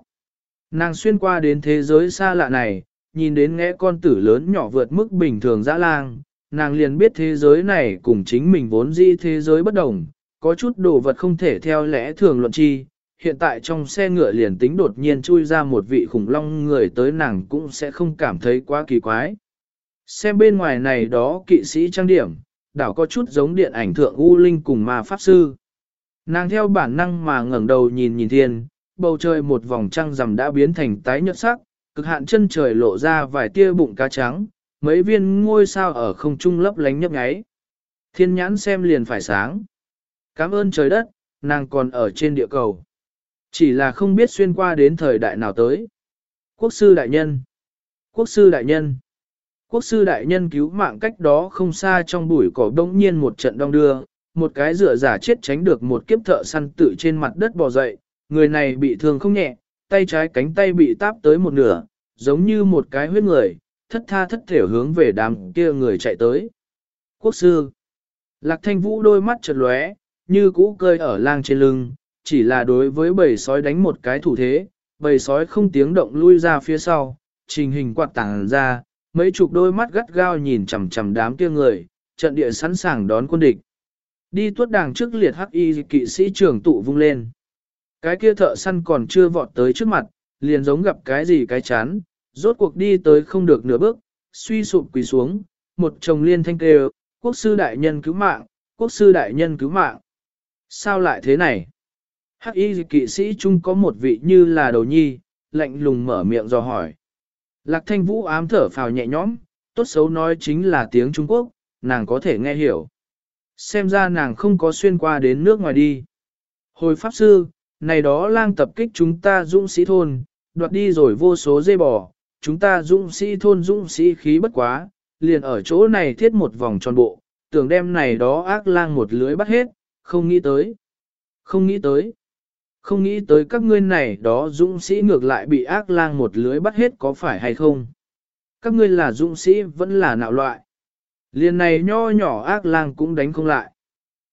Nàng xuyên qua đến thế giới xa lạ này, nhìn đến nghe con tử lớn nhỏ vượt mức bình thường dã lang, nàng liền biết thế giới này cùng chính mình vốn dĩ thế giới bất đồng, có chút đồ vật không thể theo lẽ thường luận chi. Hiện tại trong xe ngựa liền tính đột nhiên chui ra một vị khủng long người tới nàng cũng sẽ không cảm thấy quá kỳ quái. Xem bên ngoài này đó kỵ sĩ trang điểm, đảo có chút giống điện ảnh thượng U Linh cùng ma pháp sư. Nàng theo bản năng mà ngẩng đầu nhìn nhìn thiên, bầu trời một vòng trăng rằm đã biến thành tái nhợt sắc, cực hạn chân trời lộ ra vài tia bụng cá trắng, mấy viên ngôi sao ở không trung lấp lánh nhấp nháy. Thiên nhãn xem liền phải sáng. Cảm ơn trời đất, nàng còn ở trên địa cầu. Chỉ là không biết xuyên qua đến thời đại nào tới. Quốc sư đại nhân. Quốc sư đại nhân. Quốc sư đại nhân cứu mạng cách đó không xa trong bụi cỏ đông nhiên một trận đông đưa, một cái rửa giả chết tránh được một kiếp thợ săn tự trên mặt đất bò dậy, người này bị thương không nhẹ, tay trái cánh tay bị táp tới một nửa, giống như một cái huyết người, thất tha thất thểu hướng về đám kia người chạy tới. Quốc sư, Lạc thanh vũ đôi mắt chật lóe, như cũ cơi ở lang trên lưng, chỉ là đối với bầy sói đánh một cái thủ thế, bầy sói không tiếng động lui ra phía sau, trình hình quạt tảng ra, mấy chục đôi mắt gắt gao nhìn chằm chằm đám kia người, trận địa sẵn sàng đón quân địch. Đi tuốt đàng trước liệt hắc y kỵ sĩ trưởng tụ vung lên. Cái kia thợ săn còn chưa vọt tới trước mặt, liền giống gặp cái gì cái chán, rốt cuộc đi tới không được nửa bước, suy sụp quỳ xuống, một chồng liên thanh kêu, quốc sư đại nhân cứu mạng, quốc sư đại nhân cứu mạng. Sao lại thế này? Hắc y kỵ sĩ chung có một vị như là đầu nhi, lạnh lùng mở miệng dò hỏi. Lạc thanh vũ ám thở phào nhẹ nhõm, tốt xấu nói chính là tiếng Trung Quốc, nàng có thể nghe hiểu. Xem ra nàng không có xuyên qua đến nước ngoài đi. Hồi Pháp Sư, này đó lang tập kích chúng ta dũng sĩ thôn, đoạt đi rồi vô số dây bò, chúng ta dũng sĩ thôn dũng sĩ khí bất quá, liền ở chỗ này thiết một vòng tròn bộ, tưởng đem này đó ác lang một lưới bắt hết, không nghĩ tới. Không nghĩ tới. Không nghĩ tới các ngươi này đó dũng sĩ ngược lại bị ác lang một lưới bắt hết có phải hay không? Các ngươi là dũng sĩ vẫn là nạo loại. Liền này nho nhỏ ác lang cũng đánh không lại.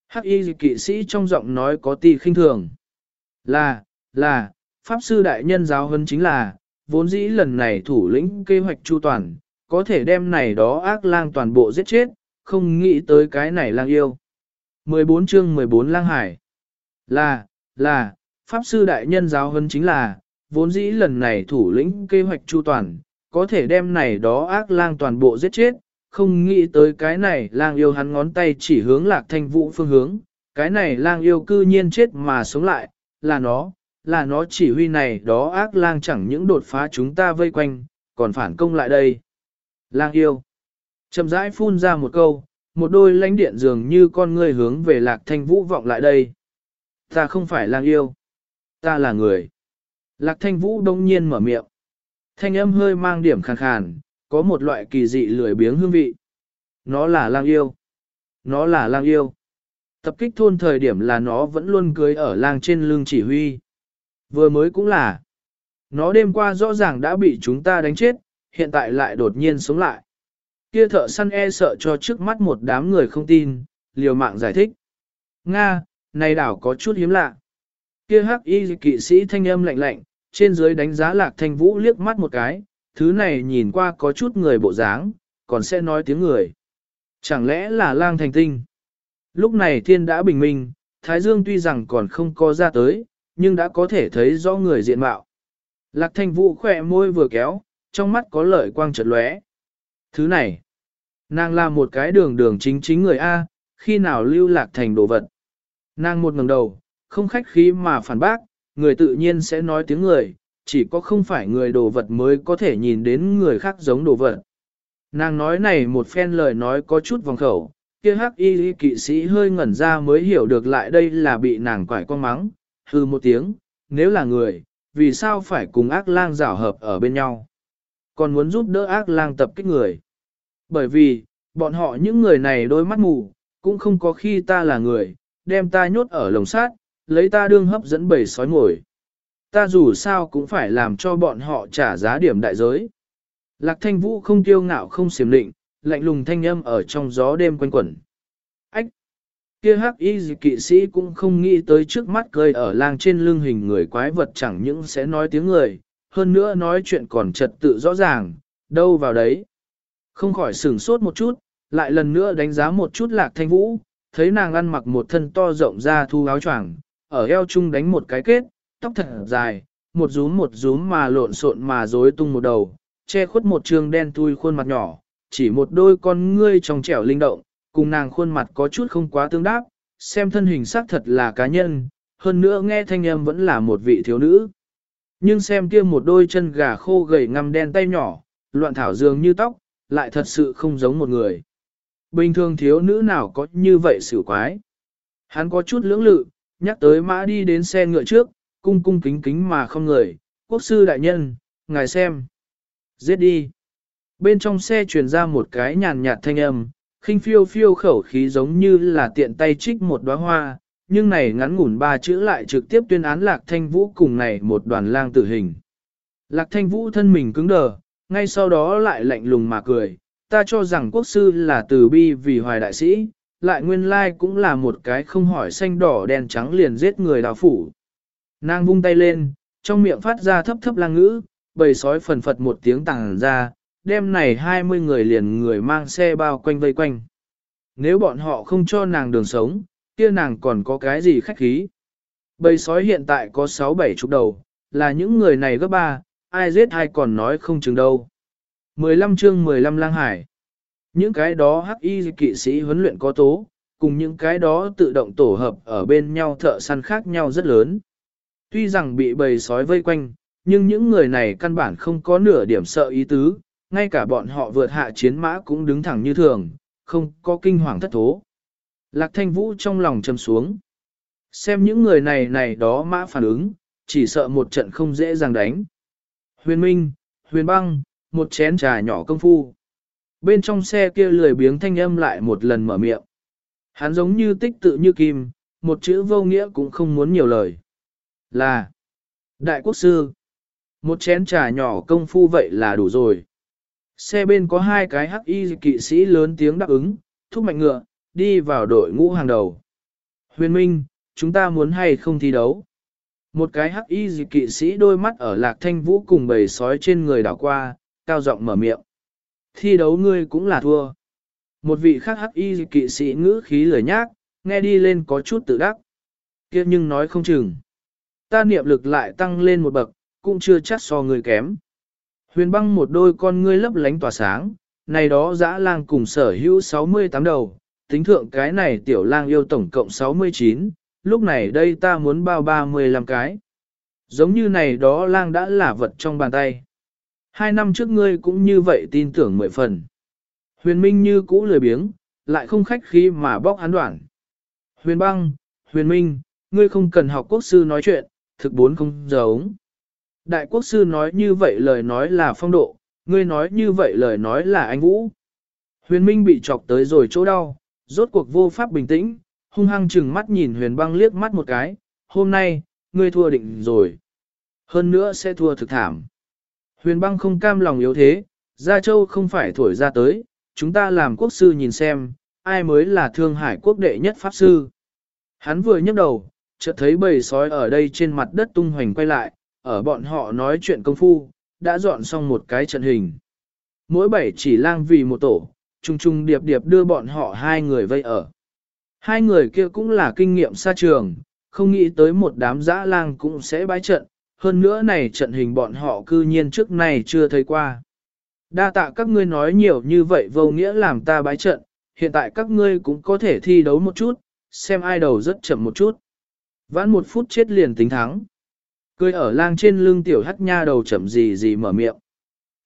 Hắc y kỵ sĩ trong giọng nói có tì khinh thường. Là, là, Pháp sư đại nhân giáo hơn chính là, vốn dĩ lần này thủ lĩnh kế hoạch chu toàn, có thể đem này đó ác lang toàn bộ giết chết, không nghĩ tới cái này lang yêu. 14 chương 14 lang hải. Là, là, Pháp sư đại nhân giáo hơn chính là, vốn dĩ lần này thủ lĩnh kế hoạch chu toàn, có thể đem này đó ác lang toàn bộ giết chết, không nghĩ tới cái này lang yêu hắn ngón tay chỉ hướng lạc thanh vũ phương hướng, cái này lang yêu cư nhiên chết mà sống lại, là nó, là nó chỉ huy này đó ác lang chẳng những đột phá chúng ta vây quanh, còn phản công lại đây. Lang yêu. Chậm rãi phun ra một câu, một đôi lãnh điện dường như con ngươi hướng về lạc thanh vũ vọng lại đây. Ta không phải lang yêu. Ta là người. Lạc thanh vũ đông nhiên mở miệng. Thanh âm hơi mang điểm khàn khàn, có một loại kỳ dị lười biếng hương vị. Nó là lang yêu. Nó là lang yêu. Tập kích thôn thời điểm là nó vẫn luôn cưới ở lang trên lưng chỉ huy. Vừa mới cũng là. Nó đêm qua rõ ràng đã bị chúng ta đánh chết, hiện tại lại đột nhiên sống lại. Kia thợ săn e sợ cho trước mắt một đám người không tin, liều mạng giải thích. Nga, này đảo có chút hiếm lạ. Kia hắc y kỵ sĩ thanh âm lạnh lạnh, trên dưới đánh giá lạc thanh vũ liếc mắt một cái, thứ này nhìn qua có chút người bộ dáng, còn sẽ nói tiếng người. Chẳng lẽ là lang thành tinh? Lúc này thiên đã bình minh, Thái Dương tuy rằng còn không có ra tới, nhưng đã có thể thấy rõ người diện mạo. Lạc thanh vũ khỏe môi vừa kéo, trong mắt có lợi quang chợt lóe. Thứ này, nàng là một cái đường đường chính chính người A, khi nào lưu lạc thành đồ vật. Nàng một ngẩng đầu, không khách khí mà phản bác, người tự nhiên sẽ nói tiếng người, chỉ có không phải người đồ vật mới có thể nhìn đến người khác giống đồ vật. Nàng nói này một phen lời nói có chút vòng khẩu, kia hắc y kỵ sĩ hơi ngẩn ra mới hiểu được lại đây là bị nàng quải con mắng, hư một tiếng, nếu là người, vì sao phải cùng ác lang rảo hợp ở bên nhau? Còn muốn giúp đỡ ác lang tập kích người. Bởi vì, bọn họ những người này đôi mắt mù, cũng không có khi ta là người, đem ta nhốt ở lồng sát, lấy ta đương hấp dẫn bầy sói mồi. Ta dù sao cũng phải làm cho bọn họ trả giá điểm đại giới. Lạc thanh vũ không tiêu ngạo không xiểm định, lạnh lùng thanh âm ở trong gió đêm quanh quẩn. Ách! Kia hắc y kỵ sĩ cũng không nghĩ tới trước mắt cười ở lang trên lưng hình người quái vật chẳng những sẽ nói tiếng người, hơn nữa nói chuyện còn trật tự rõ ràng, đâu vào đấy. Không khỏi sửng sốt một chút, lại lần nữa đánh giá một chút lạc thanh vũ, thấy nàng ăn mặc một thân to rộng ra thu áo choàng, ở eo chung đánh một cái kết, tóc thật dài, một rúm một rúm mà lộn xộn mà rối tung một đầu, che khuất một trường đen thui khuôn mặt nhỏ, chỉ một đôi con ngươi trong trẻo linh động, cùng nàng khuôn mặt có chút không quá tương đáp, xem thân hình xác thật là cá nhân, hơn nữa nghe thanh âm vẫn là một vị thiếu nữ. Nhưng xem kia một đôi chân gà khô gầy ngăm đen tay nhỏ, loạn thảo dường như tóc, lại thật sự không giống một người. Bình thường thiếu nữ nào có như vậy xử quái. Hắn có chút lưỡng lự, nhắc tới mã đi đến xe ngựa trước, cung cung kính kính mà không người, quốc sư đại nhân, ngài xem. Giết đi. Bên trong xe truyền ra một cái nhàn nhạt thanh âm, khinh phiêu phiêu khẩu khí giống như là tiện tay trích một đóa hoa, nhưng này ngắn ngủn ba chữ lại trực tiếp tuyên án Lạc Thanh Vũ cùng này một đoàn lang tử hình. Lạc Thanh Vũ thân mình cứng đờ, ngay sau đó lại lạnh lùng mà cười, ta cho rằng quốc sư là từ bi vì hoài đại sĩ, lại nguyên lai cũng là một cái không hỏi xanh đỏ đen trắng liền giết người đào phủ. Nàng vung tay lên, trong miệng phát ra thấp thấp lang ngữ, bầy sói phần phật một tiếng tàng ra, đêm này 20 người liền người mang xe bao quanh vây quanh. Nếu bọn họ không cho nàng đường sống, kia nàng còn có cái gì khách khí. Bầy sói hiện tại có 6-7 chục đầu, là những người này gấp ba, ai giết ai còn nói không chừng đâu. 15 chương 15 lang hải. Những cái đó hắc y kỵ sĩ huấn luyện có tố, cùng những cái đó tự động tổ hợp ở bên nhau thợ săn khác nhau rất lớn. Tuy rằng bị bầy sói vây quanh, nhưng những người này căn bản không có nửa điểm sợ ý tứ, ngay cả bọn họ vượt hạ chiến mã cũng đứng thẳng như thường, không có kinh hoàng thất thố. Lạc thanh vũ trong lòng châm xuống. Xem những người này này đó mã phản ứng, chỉ sợ một trận không dễ dàng đánh. Huyền Minh, Huyền Băng, một chén trà nhỏ công phu. Bên trong xe kia lười biếng thanh âm lại một lần mở miệng. Hắn giống như tích tự như kim, một chữ vô nghĩa cũng không muốn nhiều lời. Là Đại Quốc Sư Một chén trà nhỏ công phu vậy là đủ rồi. Xe bên có hai cái hắc y kỵ sĩ lớn tiếng đáp ứng, thúc mạnh ngựa, đi vào đội ngũ hàng đầu. Huyền Minh, chúng ta muốn hay không thi đấu? Một cái hắc y kỵ sĩ đôi mắt ở lạc thanh vũ cùng bầy sói trên người đảo qua, cao giọng mở miệng. Thi đấu ngươi cũng là thua. Một vị khác hắc y kỵ sĩ ngữ khí lười nhác, nghe đi lên có chút tự đắc. kia nhưng nói không chừng. Ta niệm lực lại tăng lên một bậc, cũng chưa chắc so người kém. Huyền băng một đôi con ngươi lấp lánh tỏa sáng, này đó dã lang cùng sở hữu 68 đầu, tính thượng cái này tiểu lang yêu tổng cộng 69, lúc này đây ta muốn bao 35 cái. Giống như này đó lang đã là vật trong bàn tay. Hai năm trước ngươi cũng như vậy tin tưởng mười phần. Huyền Minh như cũ lười biếng, lại không khách khí mà bóc hắn đoạn. Huyền băng, huyền minh, ngươi không cần học quốc sư nói chuyện, thực bốn không giống. Đại quốc sư nói như vậy lời nói là phong độ, ngươi nói như vậy lời nói là anh Vũ. Huyền Minh bị chọc tới rồi chỗ đau, rốt cuộc vô pháp bình tĩnh, hung hăng chừng mắt nhìn huyền băng liếc mắt một cái, hôm nay, ngươi thua định rồi. Hơn nữa sẽ thua thực thảm. Huyền băng không cam lòng yếu thế, Gia Châu không phải thổi ra tới, chúng ta làm quốc sư nhìn xem, ai mới là thương hải quốc đệ nhất pháp sư. Hắn vừa nhấc đầu, chợt thấy bầy sói ở đây trên mặt đất tung hoành quay lại, ở bọn họ nói chuyện công phu, đã dọn xong một cái trận hình. Mỗi bảy chỉ lang vì một tổ, trung trung điệp điệp đưa bọn họ hai người vây ở. Hai người kia cũng là kinh nghiệm xa trường, không nghĩ tới một đám dã lang cũng sẽ bái trận, hơn nữa này trận hình bọn họ cư nhiên trước này chưa thấy qua. Đa tạ các ngươi nói nhiều như vậy vô nghĩa làm ta bái trận, hiện tại các ngươi cũng có thể thi đấu một chút, xem ai đầu rất chậm một chút. Vãn một phút chết liền tính thắng. Cười ở lang trên lưng tiểu hắt nha đầu chậm gì gì mở miệng.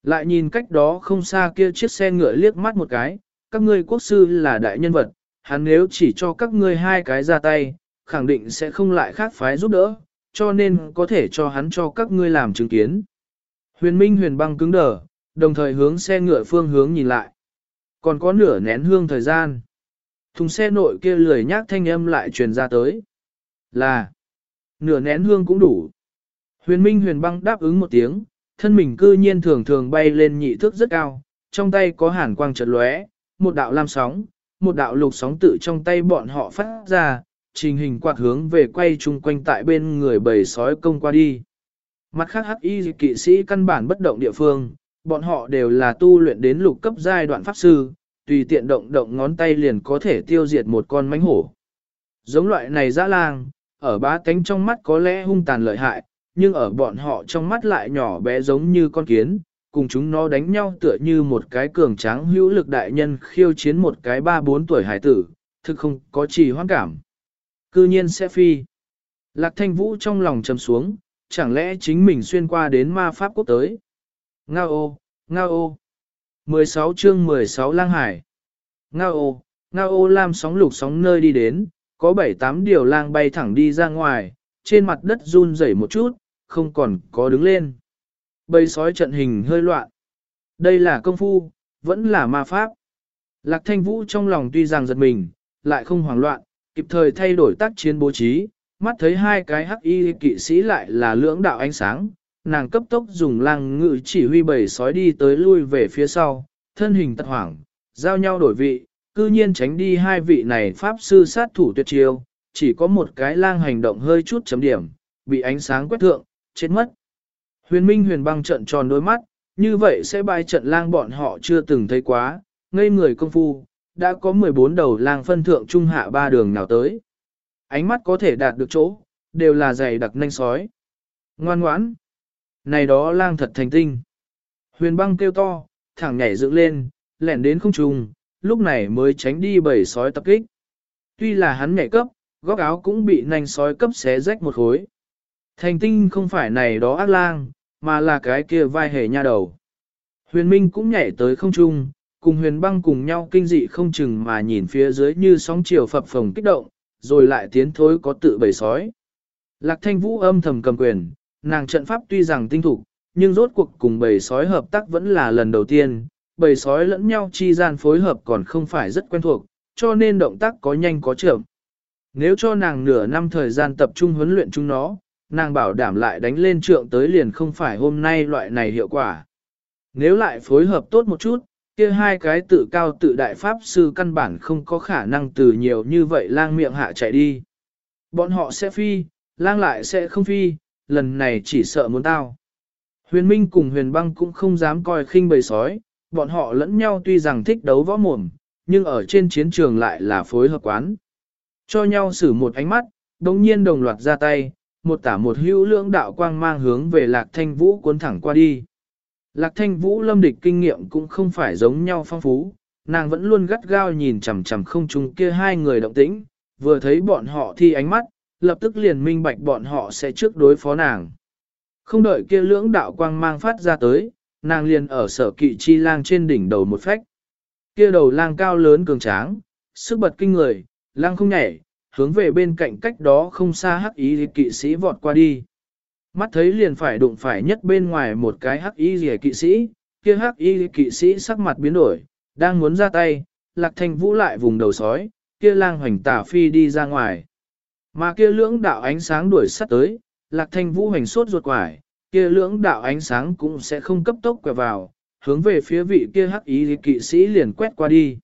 Lại nhìn cách đó không xa kia chiếc xe ngựa liếc mắt một cái, các ngươi quốc sư là đại nhân vật, hắn nếu chỉ cho các ngươi hai cái ra tay, khẳng định sẽ không lại khác phái giúp đỡ, cho nên có thể cho hắn cho các ngươi làm chứng kiến. Huyền Minh huyền băng cứng đờ, đồng thời hướng xe ngựa phương hướng nhìn lại. Còn có nửa nén hương thời gian. Thùng xe nội kia lười nhác thanh âm lại truyền ra tới. Là, nửa nén hương cũng đủ. Huyền Minh huyền băng đáp ứng một tiếng, thân mình cư nhiên thường thường bay lên nhị thước rất cao, trong tay có hàn quang chợt lóe, một đạo lam sóng, một đạo lục sóng tự trong tay bọn họ phát ra, trình hình quạt hướng về quay chung quanh tại bên người bầy sói công qua đi. Mặt khác hắc y kỵ sĩ căn bản bất động địa phương, bọn họ đều là tu luyện đến lục cấp giai đoạn pháp sư, tùy tiện động động ngón tay liền có thể tiêu diệt một con mánh hổ. Giống loại này dã lang, ở bá tánh trong mắt có lẽ hung tàn lợi hại, nhưng ở bọn họ trong mắt lại nhỏ bé giống như con kiến, cùng chúng nó đánh nhau tựa như một cái cường tráng hữu lực đại nhân khiêu chiến một cái ba bốn tuổi hải tử, thực không có trì hoan cảm. Cư nhiên sẽ phi. Lạc thanh vũ trong lòng trầm xuống, chẳng lẽ chính mình xuyên qua đến ma pháp quốc tới. Ngao ô, ngao ô. 16 chương 16 lang hải. Ngao ô, ngao ô lam sóng lục sóng nơi đi đến, có 7-8 điều lang bay thẳng đi ra ngoài, trên mặt đất run rẩy một chút, không còn có đứng lên. Bầy sói trận hình hơi loạn. Đây là công phu, vẫn là ma pháp. Lạc thanh vũ trong lòng tuy rằng giật mình, lại không hoảng loạn, kịp thời thay đổi tác chiến bố trí, mắt thấy hai cái hắc y kỵ sĩ lại là lưỡng đạo ánh sáng, nàng cấp tốc dùng lăng ngự chỉ huy bầy sói đi tới lui về phía sau, thân hình tật hoảng, giao nhau đổi vị, cư nhiên tránh đi hai vị này pháp sư sát thủ tuyệt chiêu, chỉ có một cái lang hành động hơi chút chấm điểm, bị ánh sáng quét thượng, chết mất. Huyền Minh huyền băng trận tròn đôi mắt, như vậy sẽ bài trận lang bọn họ chưa từng thấy quá, ngây người công phu, đã có 14 đầu lang phân thượng trung hạ ba đường nào tới. Ánh mắt có thể đạt được chỗ, đều là dày đặc nanh sói. Ngoan ngoãn. Này đó lang thật thành tinh. Huyền băng kêu to, thẳng nhảy dựng lên, lẻn đến không trùng, lúc này mới tránh đi bầy sói tập kích. Tuy là hắn nhảy cấp, góc áo cũng bị nanh sói cấp xé rách một khối. Thành tinh không phải này đó ác lang, mà là cái kia vai hề nha đầu. Huyền Minh cũng nhảy tới không trung, cùng huyền băng cùng nhau kinh dị không chừng mà nhìn phía dưới như sóng chiều phập phồng kích động, rồi lại tiến thối có tự bầy sói. Lạc thanh vũ âm thầm cầm quyền, nàng trận pháp tuy rằng tinh thục, nhưng rốt cuộc cùng bầy sói hợp tác vẫn là lần đầu tiên, bầy sói lẫn nhau chi gian phối hợp còn không phải rất quen thuộc, cho nên động tác có nhanh có chậm. Nếu cho nàng nửa năm thời gian tập trung huấn luyện chúng nó, nàng bảo đảm lại đánh lên trượng tới liền không phải hôm nay loại này hiệu quả. Nếu lại phối hợp tốt một chút, kia hai cái tự cao tự đại pháp sư căn bản không có khả năng từ nhiều như vậy lang miệng hạ chạy đi. Bọn họ sẽ phi, lang lại sẽ không phi, lần này chỉ sợ muốn tao. Huyền Minh cùng huyền băng cũng không dám coi khinh bầy sói, bọn họ lẫn nhau tuy rằng thích đấu võ mồm, nhưng ở trên chiến trường lại là phối hợp quán. Cho nhau xử một ánh mắt, đồng nhiên đồng loạt ra tay, một tả một hữu lưỡng đạo quang mang hướng về lạc thanh vũ cuốn thẳng qua đi. Lạc thanh vũ lâm địch kinh nghiệm cũng không phải giống nhau phong phú, nàng vẫn luôn gắt gao nhìn chằm chằm không chung kia hai người động tĩnh, vừa thấy bọn họ thi ánh mắt, lập tức liền minh bạch bọn họ sẽ trước đối phó nàng. Không đợi kia lưỡng đạo quang mang phát ra tới, nàng liền ở sở kỵ chi lang trên đỉnh đầu một phách. Kia đầu lang cao lớn cường tráng, sức bật kinh người, lang không nhảy, hướng về bên cạnh cách đó không xa hắc ý kỵ sĩ vọt qua đi. Mắt thấy liền phải đụng phải nhất bên ngoài một cái hắc y rìa kỵ sĩ, kia hắc y kỵ sĩ sắc mặt biến đổi, đang muốn ra tay, lạc thanh vũ lại vùng đầu sói, kia lang hoành tả phi đi ra ngoài. Mà kia lưỡng đạo ánh sáng đuổi sắt tới, lạc thanh vũ hoành sốt ruột quải, kia lưỡng đạo ánh sáng cũng sẽ không cấp tốc quẹo vào, hướng về phía vị kia hắc y kỵ sĩ liền quét qua đi.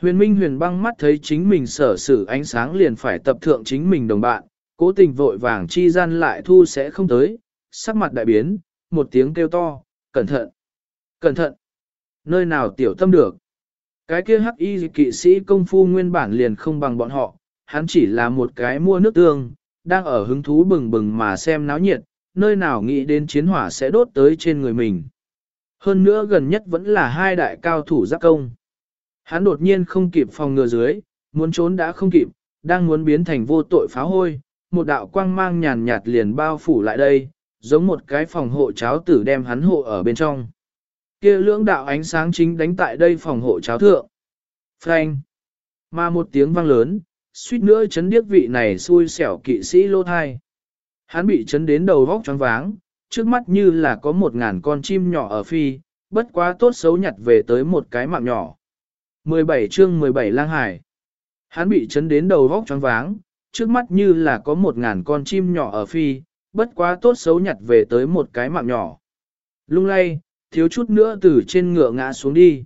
Huyền Minh huyền băng mắt thấy chính mình sở sử ánh sáng liền phải tập thượng chính mình đồng bạn, cố tình vội vàng chi gian lại thu sẽ không tới, sắc mặt đại biến, một tiếng kêu to, cẩn thận, cẩn thận, nơi nào tiểu tâm được. Cái kia hắc y kỵ sĩ công phu nguyên bản liền không bằng bọn họ, hắn chỉ là một cái mua nước tương, đang ở hứng thú bừng bừng mà xem náo nhiệt, nơi nào nghĩ đến chiến hỏa sẽ đốt tới trên người mình. Hơn nữa gần nhất vẫn là hai đại cao thủ giáp công. Hắn đột nhiên không kịp phòng ngừa dưới, muốn trốn đã không kịp, đang muốn biến thành vô tội pháo hôi, một đạo quang mang nhàn nhạt liền bao phủ lại đây, giống một cái phòng hộ cháo tử đem hắn hộ ở bên trong. kia lưỡng đạo ánh sáng chính đánh tại đây phòng hộ cháo thượng. Phanh! Mà một tiếng vang lớn, suýt nữa chấn điếc vị này xui xẻo kỵ sĩ lô thai. Hắn bị chấn đến đầu vóc choáng váng, trước mắt như là có một ngàn con chim nhỏ ở phi, bất quá tốt xấu nhặt về tới một cái mạng nhỏ. 17 chương 17 lang hải. Hắn bị chấn đến đầu vóc choáng váng, trước mắt như là có một ngàn con chim nhỏ ở phi, bất quá tốt xấu nhặt về tới một cái mạng nhỏ. Lung lay, thiếu chút nữa từ trên ngựa ngã xuống đi.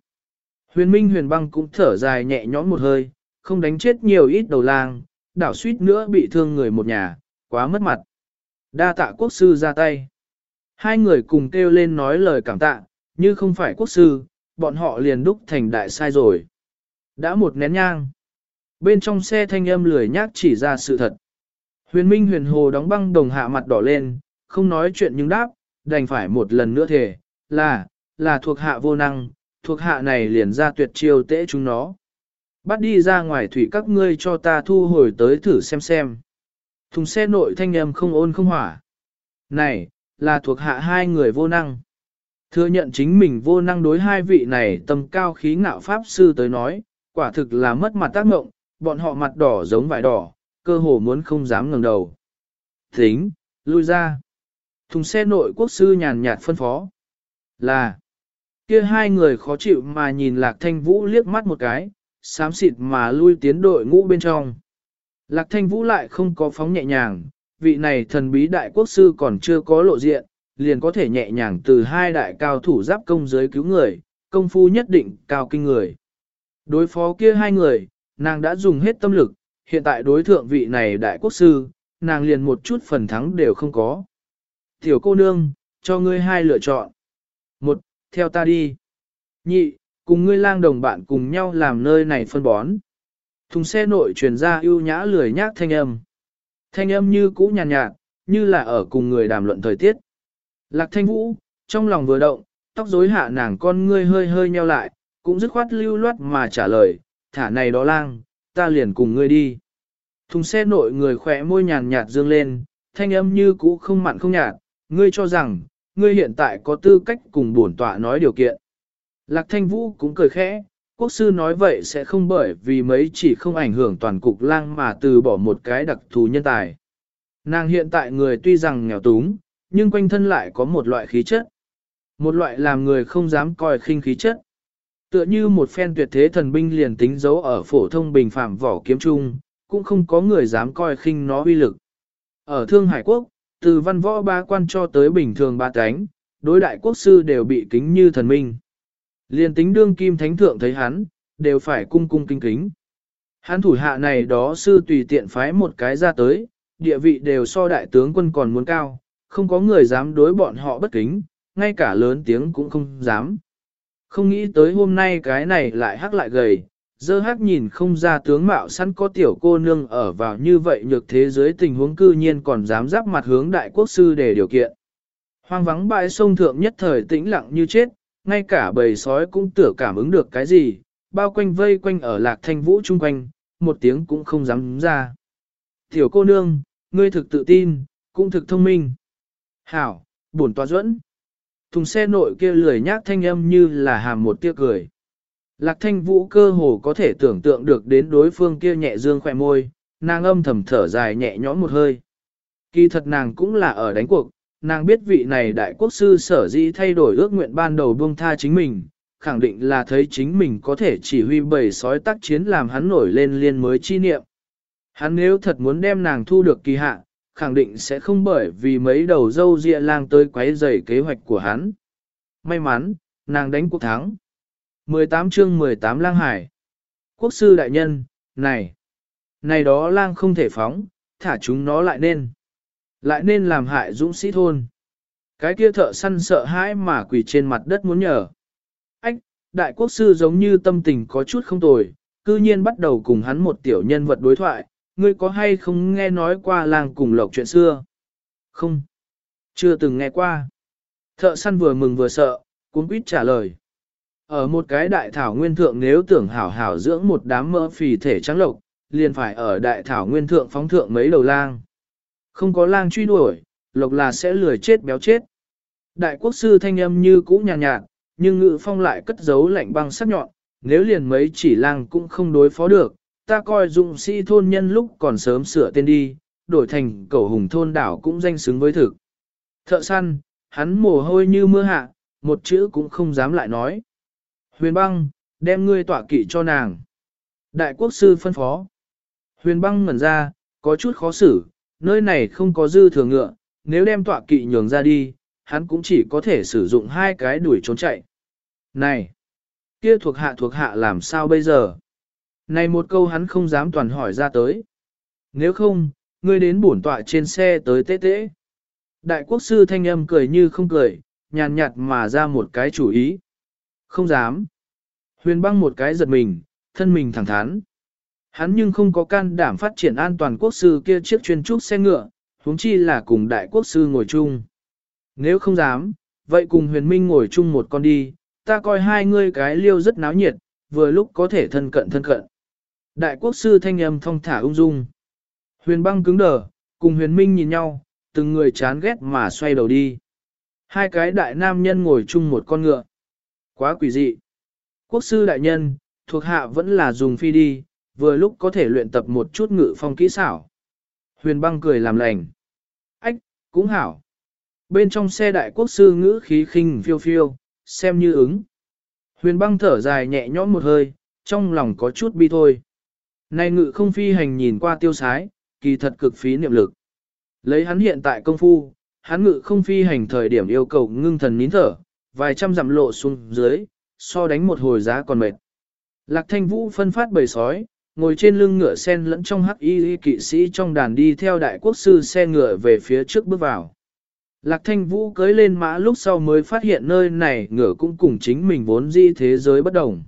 Huyền Minh huyền băng cũng thở dài nhẹ nhõm một hơi, không đánh chết nhiều ít đầu lang, đảo suýt nữa bị thương người một nhà, quá mất mặt. Đa tạ quốc sư ra tay. Hai người cùng kêu lên nói lời cảm tạ, như không phải quốc sư, bọn họ liền đúc thành đại sai rồi. Đã một nén nhang. Bên trong xe thanh âm lười nhác chỉ ra sự thật. Huyền Minh huyền hồ đóng băng đồng hạ mặt đỏ lên, không nói chuyện nhưng đáp, đành phải một lần nữa thề, là, là thuộc hạ vô năng, thuộc hạ này liền ra tuyệt chiêu tễ chúng nó. Bắt đi ra ngoài thủy các ngươi cho ta thu hồi tới thử xem xem. Thùng xe nội thanh âm không ôn không hỏa. Này, là thuộc hạ hai người vô năng. Thừa nhận chính mình vô năng đối hai vị này tầm cao khí ngạo pháp sư tới nói, quả thực là mất mặt tác ngộng, bọn họ mặt đỏ giống vải đỏ, cơ hồ muốn không dám ngẩng đầu. Thính, lui ra. Thùng xe nội quốc sư nhàn nhạt phân phó. Là, kia hai người khó chịu mà nhìn lạc thanh vũ liếc mắt một cái, xám xịt mà lui tiến đội ngũ bên trong. Lạc thanh vũ lại không có phóng nhẹ nhàng, vị này thần bí đại quốc sư còn chưa có lộ diện, liền có thể nhẹ nhàng từ hai đại cao thủ giáp công giới cứu người, công phu nhất định cao kinh người. Đối phó kia hai người, nàng đã dùng hết tâm lực, hiện tại đối thượng vị này đại quốc sư, nàng liền một chút phần thắng đều không có. Tiểu cô nương, cho ngươi hai lựa chọn. Một, theo ta đi. Nhị, cùng ngươi lang đồng bạn cùng nhau làm nơi này phân bón. Thùng xe nội truyền ra ưu nhã lười nhác thanh âm. Thanh âm như cũ nhàn nhạt, nhạt, như là ở cùng người đàm luận thời tiết. Lạc thanh vũ, trong lòng vừa động, tóc rối hạ nàng con ngươi hơi hơi nheo lại, cũng dứt khoát lưu loát mà trả lời, thả này đó lang, ta liền cùng ngươi đi. Thùng xe nội người khỏe môi nhàn nhạt dương lên, thanh âm như cũ không mặn không nhạt, ngươi cho rằng, ngươi hiện tại có tư cách cùng bổn tọa nói điều kiện. Lạc thanh vũ cũng cười khẽ, quốc sư nói vậy sẽ không bởi vì mấy chỉ không ảnh hưởng toàn cục lang mà từ bỏ một cái đặc thù nhân tài. Nàng hiện tại người tuy rằng nghèo túng, nhưng quanh thân lại có một loại khí chất. Một loại làm người không dám coi khinh khí chất. Tựa như một phen tuyệt thế thần binh liền tính dấu ở phổ thông bình phạm vỏ kiếm trung, cũng không có người dám coi khinh nó uy lực. Ở Thương Hải Quốc, từ văn võ ba quan cho tới bình thường ba cánh, đối đại quốc sư đều bị kính như thần minh. liền tính đương kim thánh thượng thấy hắn, đều phải cung cung kính kính. Hắn thủ hạ này đó sư tùy tiện phái một cái ra tới, địa vị đều so đại tướng quân còn muốn cao, không có người dám đối bọn họ bất kính, ngay cả lớn tiếng cũng không dám. Không nghĩ tới hôm nay cái này lại hắc lại gầy, dơ hắc nhìn không ra tướng mạo sẵn có tiểu cô nương ở vào như vậy nhược thế giới tình huống cư nhiên còn dám giáp mặt hướng đại quốc sư để điều kiện. Hoang vắng bãi sông thượng nhất thời tĩnh lặng như chết, ngay cả bầy sói cũng tựa cảm ứng được cái gì, bao quanh vây quanh ở lạc thanh vũ chung quanh, một tiếng cũng không dám ra. Tiểu cô nương, ngươi thực tự tin, cũng thực thông minh. Hảo, bổn tòa dẫn. Thùng xe nội kia lười nhác thanh âm như là hàm một tia cười. Lạc thanh vũ cơ hồ có thể tưởng tượng được đến đối phương kia nhẹ dương khỏe môi, nàng âm thầm thở dài nhẹ nhõm một hơi. Kỳ thật nàng cũng là ở đánh cuộc, nàng biết vị này đại quốc sư sở dĩ thay đổi ước nguyện ban đầu buông tha chính mình, khẳng định là thấy chính mình có thể chỉ huy bầy sói tác chiến làm hắn nổi lên liên mới chi niệm. Hắn nếu thật muốn đem nàng thu được kỳ hạ, khẳng định sẽ không bởi vì mấy đầu dâu ria lang tới quấy rầy kế hoạch của hắn. May mắn, nàng đánh cuộc thắng. 18 chương 18 lang hải. Quốc sư đại nhân, này, này đó lang không thể phóng, thả chúng nó lại nên. Lại nên làm hại dũng sĩ thôn. Cái kia thợ săn sợ hãi mà quỳ trên mặt đất muốn nhờ. Ách, đại quốc sư giống như tâm tình có chút không tồi, cư nhiên bắt đầu cùng hắn một tiểu nhân vật đối thoại, ngươi có hay không nghe nói qua làng cùng lộc chuyện xưa? Không, chưa từng nghe qua. Thợ săn vừa mừng vừa sợ, cuốn quýt trả lời. Ở một cái đại thảo nguyên thượng nếu tưởng hảo hảo dưỡng một đám mỡ phì thể trắng lộc, liền phải ở đại thảo nguyên thượng phóng thượng mấy đầu lang. Không có lang truy đuổi, lộc là sẽ lười chết béo chết. Đại quốc sư thanh âm như cũ nhàn nhạt, nhạt, nhưng ngự phong lại cất giấu lạnh băng sắc nhọn, nếu liền mấy chỉ lang cũng không đối phó được, ta coi dụng sĩ thôn nhân lúc còn sớm sửa tên đi, đổi thành cầu hùng thôn đảo cũng danh xứng với thực. Thợ săn, hắn mồ hôi như mưa hạ, một chữ cũng không dám lại nói. Huyền băng, đem ngươi tỏa kỵ cho nàng. Đại quốc sư phân phó. Huyền băng ngẩn ra, có chút khó xử, nơi này không có dư thừa ngựa, nếu đem tọa kỵ nhường ra đi, hắn cũng chỉ có thể sử dụng hai cái đuổi trốn chạy. Này, kia thuộc hạ thuộc hạ làm sao bây giờ? Này một câu hắn không dám toàn hỏi ra tới. Nếu không, ngươi đến bổn tọa trên xe tới tế tế. Đại quốc sư thanh âm cười như không cười, nhàn nhạt mà ra một cái chủ ý. Không dám. Huyền băng một cái giật mình, thân mình thẳng thắn. Hắn nhưng không có can đảm phát triển an toàn quốc sư kia chiếc chuyên trúc xe ngựa, huống chi là cùng đại quốc sư ngồi chung. Nếu không dám, vậy cùng huyền minh ngồi chung một con đi, ta coi hai ngươi cái liêu rất náo nhiệt, vừa lúc có thể thân cận thân cận. Đại quốc sư thanh âm thong thả ung dung. Huyền băng cứng đờ, cùng huyền minh nhìn nhau, từng người chán ghét mà xoay đầu đi. Hai cái đại nam nhân ngồi chung một con ngựa. Quá quỷ dị. Quốc sư đại nhân, thuộc hạ vẫn là dùng phi đi, vừa lúc có thể luyện tập một chút ngự phong kỹ xảo. Huyền băng cười làm lành. Ách, cũng hảo. Bên trong xe đại quốc sư ngữ khí khinh phiêu phiêu, xem như ứng. Huyền băng thở dài nhẹ nhõm một hơi, trong lòng có chút bi thôi nay ngự không phi hành nhìn qua tiêu sái, kỳ thật cực phí niệm lực. Lấy hắn hiện tại công phu, hắn ngự không phi hành thời điểm yêu cầu ngưng thần nín thở, vài trăm dặm lộ xuống dưới, so đánh một hồi giá còn mệt. Lạc thanh vũ phân phát bầy sói, ngồi trên lưng ngựa sen lẫn trong hắc y kỵ sĩ trong đàn đi theo đại quốc sư xe ngựa về phía trước bước vào. Lạc thanh vũ cưới lên mã lúc sau mới phát hiện nơi này ngựa cũng cùng chính mình vốn di thế giới bất đồng.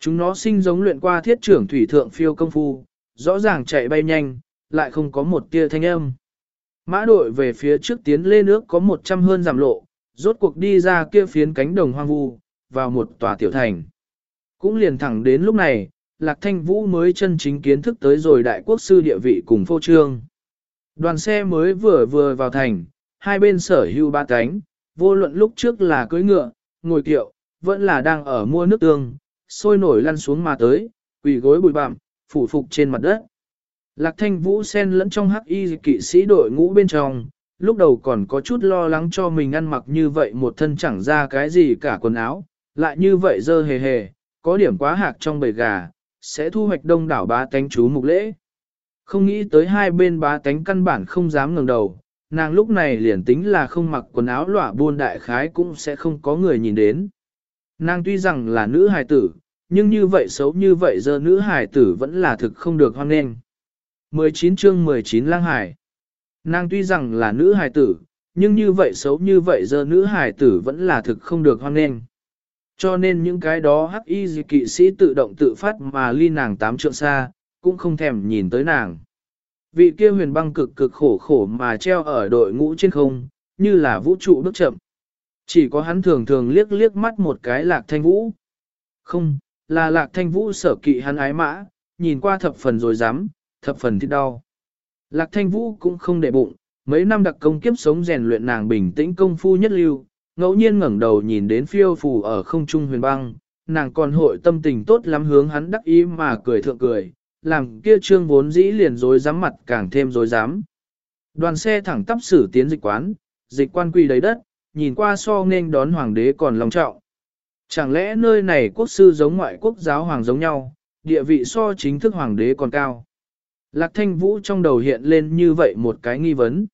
Chúng nó sinh giống luyện qua thiết trưởng thủy thượng phiêu công phu, rõ ràng chạy bay nhanh, lại không có một tia thanh âm. Mã đội về phía trước tiến lên nước có một trăm hơn giảm lộ, rốt cuộc đi ra kia phiến cánh đồng hoang vu, vào một tòa tiểu thành. Cũng liền thẳng đến lúc này, Lạc Thanh Vũ mới chân chính kiến thức tới rồi đại quốc sư địa vị cùng phô trương. Đoàn xe mới vừa vừa vào thành, hai bên sở hưu ba cánh, vô luận lúc trước là cưỡi ngựa, ngồi kiệu, vẫn là đang ở mua nước tương, sôi nổi lăn xuống mà tới, quỳ gối bụi bặm, phủ phục trên mặt đất. Lạc thanh vũ sen lẫn trong hắc y kỵ sĩ đội ngũ bên trong, lúc đầu còn có chút lo lắng cho mình ăn mặc như vậy một thân chẳng ra cái gì cả quần áo, lại như vậy dơ hề hề, có điểm quá hạc trong bầy gà, sẽ thu hoạch đông đảo bá tánh chú mục lễ. Không nghĩ tới hai bên bá tánh căn bản không dám ngẩng đầu, nàng lúc này liền tính là không mặc quần áo lỏa buôn đại khái cũng sẽ không có người nhìn đến. Nàng tuy rằng là nữ hài tử, nhưng như vậy xấu như vậy giờ nữ hài tử vẫn là thực không được hoan nghênh. 19 chương 19 lang hải. Nàng tuy rằng là nữ hài tử, nhưng như vậy xấu như vậy giờ nữ hài tử vẫn là thực không được hoan nghênh. Cho nên những cái đó hắc y kỵ sĩ tự động tự phát mà ly nàng tám trượng xa, cũng không thèm nhìn tới nàng vị kia huyền băng cực cực khổ khổ mà treo ở đội ngũ trên không, như là vũ trụ bước chậm. Chỉ có hắn thường thường liếc liếc mắt một cái lạc thanh vũ. Không, là lạc thanh vũ sở kỵ hắn ái mã, nhìn qua thập phần rồi dám, thập phần thì đau. Lạc thanh vũ cũng không để bụng, mấy năm đặc công kiếp sống rèn luyện nàng bình tĩnh công phu nhất lưu, ngẫu nhiên ngẩng đầu nhìn đến phiêu phù ở không trung huyền băng, nàng còn hội tâm tình tốt lắm hướng hắn đắc ý mà cười thượng cười, làm kia trương vốn dĩ liền dối dám mặt càng thêm dối dám. Đoàn xe thẳng tắp xử tiến dịch quán, dịch quan quỳ đầy đất, nhìn qua so nên đón hoàng đế còn lòng trọng. Chẳng lẽ nơi này quốc sư giống ngoại quốc giáo hoàng giống nhau, địa vị so chính thức hoàng đế còn cao? Lạc thanh vũ trong đầu hiện lên như vậy một cái nghi vấn.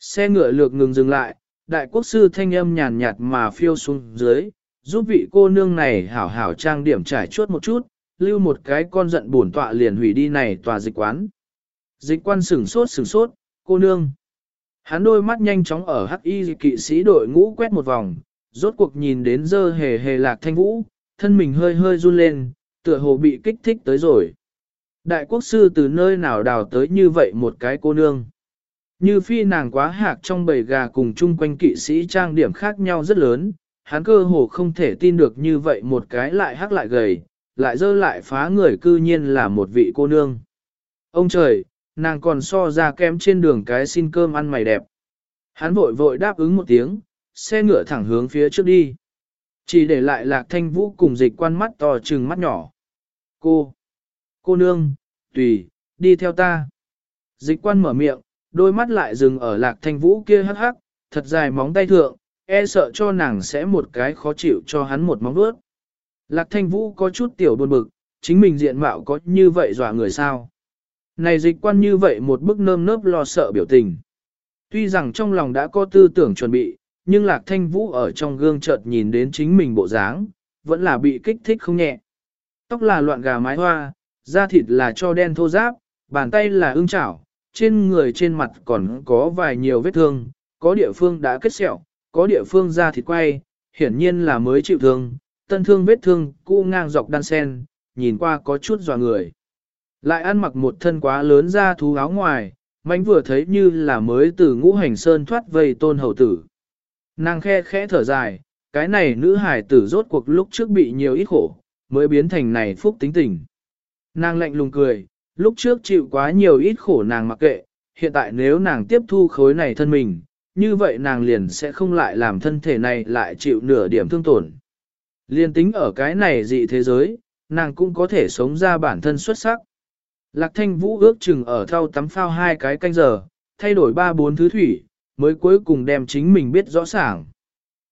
Xe ngựa lược ngừng dừng lại, đại quốc sư thanh âm nhàn nhạt mà phiêu xuống dưới, giúp vị cô nương này hảo hảo trang điểm trải chuốt một chút, lưu một cái con giận bổn tọa liền hủy đi này tòa dịch quán. Dịch quan sửng sốt sửng sốt, cô nương. Hắn đôi mắt nhanh chóng ở hắc y kỵ sĩ đội ngũ quét một vòng, rốt cuộc nhìn đến dơ hề hề lạc thanh vũ, thân mình hơi hơi run lên, tựa hồ bị kích thích tới rồi. Đại quốc sư từ nơi nào đào tới như vậy một cái cô nương. Như phi nàng quá hạc trong bầy gà cùng chung quanh kỵ sĩ trang điểm khác nhau rất lớn, hắn cơ hồ không thể tin được như vậy một cái lại hắc lại gầy, lại dơ lại phá người cư nhiên là một vị cô nương. Ông trời, nàng còn so ra kém trên đường cái xin cơm ăn mày đẹp. Hắn vội vội đáp ứng một tiếng, xe ngựa thẳng hướng phía trước đi. Chỉ để lại lạc thanh vũ cùng dịch quan mắt to trừng mắt nhỏ. Cô, cô nương, tùy, đi theo ta. Dịch quan mở miệng, đôi mắt lại dừng ở lạc thanh vũ kia hắc hắc, thật dài móng tay thượng, e sợ cho nàng sẽ một cái khó chịu cho hắn một móng vuốt. Lạc thanh vũ có chút tiểu buồn bực, chính mình diện mạo có như vậy dọa người sao. Này dịch quan như vậy một bức nơm nớp lo sợ biểu tình. Tuy rằng trong lòng đã có tư tưởng chuẩn bị, nhưng lạc thanh vũ ở trong gương chợt nhìn đến chính mình bộ dáng, vẫn là bị kích thích không nhẹ. Tóc là loạn gà mái hoa, da thịt là cho đen thô giáp, bàn tay là ưng chảo, trên người trên mặt còn có vài nhiều vết thương, có địa phương đã kết sẹo, có địa phương da thịt quay, hiển nhiên là mới chịu thương, tân thương vết thương cũ ngang dọc đan sen, nhìn qua có chút dò người. Lại ăn mặc một thân quá lớn ra thú áo ngoài, mánh vừa thấy như là mới từ ngũ hành sơn thoát vây tôn hậu tử. Nàng khe khẽ thở dài, cái này nữ hải tử rốt cuộc lúc trước bị nhiều ít khổ, mới biến thành này phúc tính tình. Nàng lạnh lùng cười, lúc trước chịu quá nhiều ít khổ nàng mặc kệ, hiện tại nếu nàng tiếp thu khối này thân mình, như vậy nàng liền sẽ không lại làm thân thể này lại chịu nửa điểm thương tổn. Liên tính ở cái này dị thế giới, nàng cũng có thể sống ra bản thân xuất sắc. Lạc thanh vũ ước chừng ở thau tắm phao hai cái canh giờ, thay đổi ba bốn thứ thủy, mới cuối cùng đem chính mình biết rõ ràng.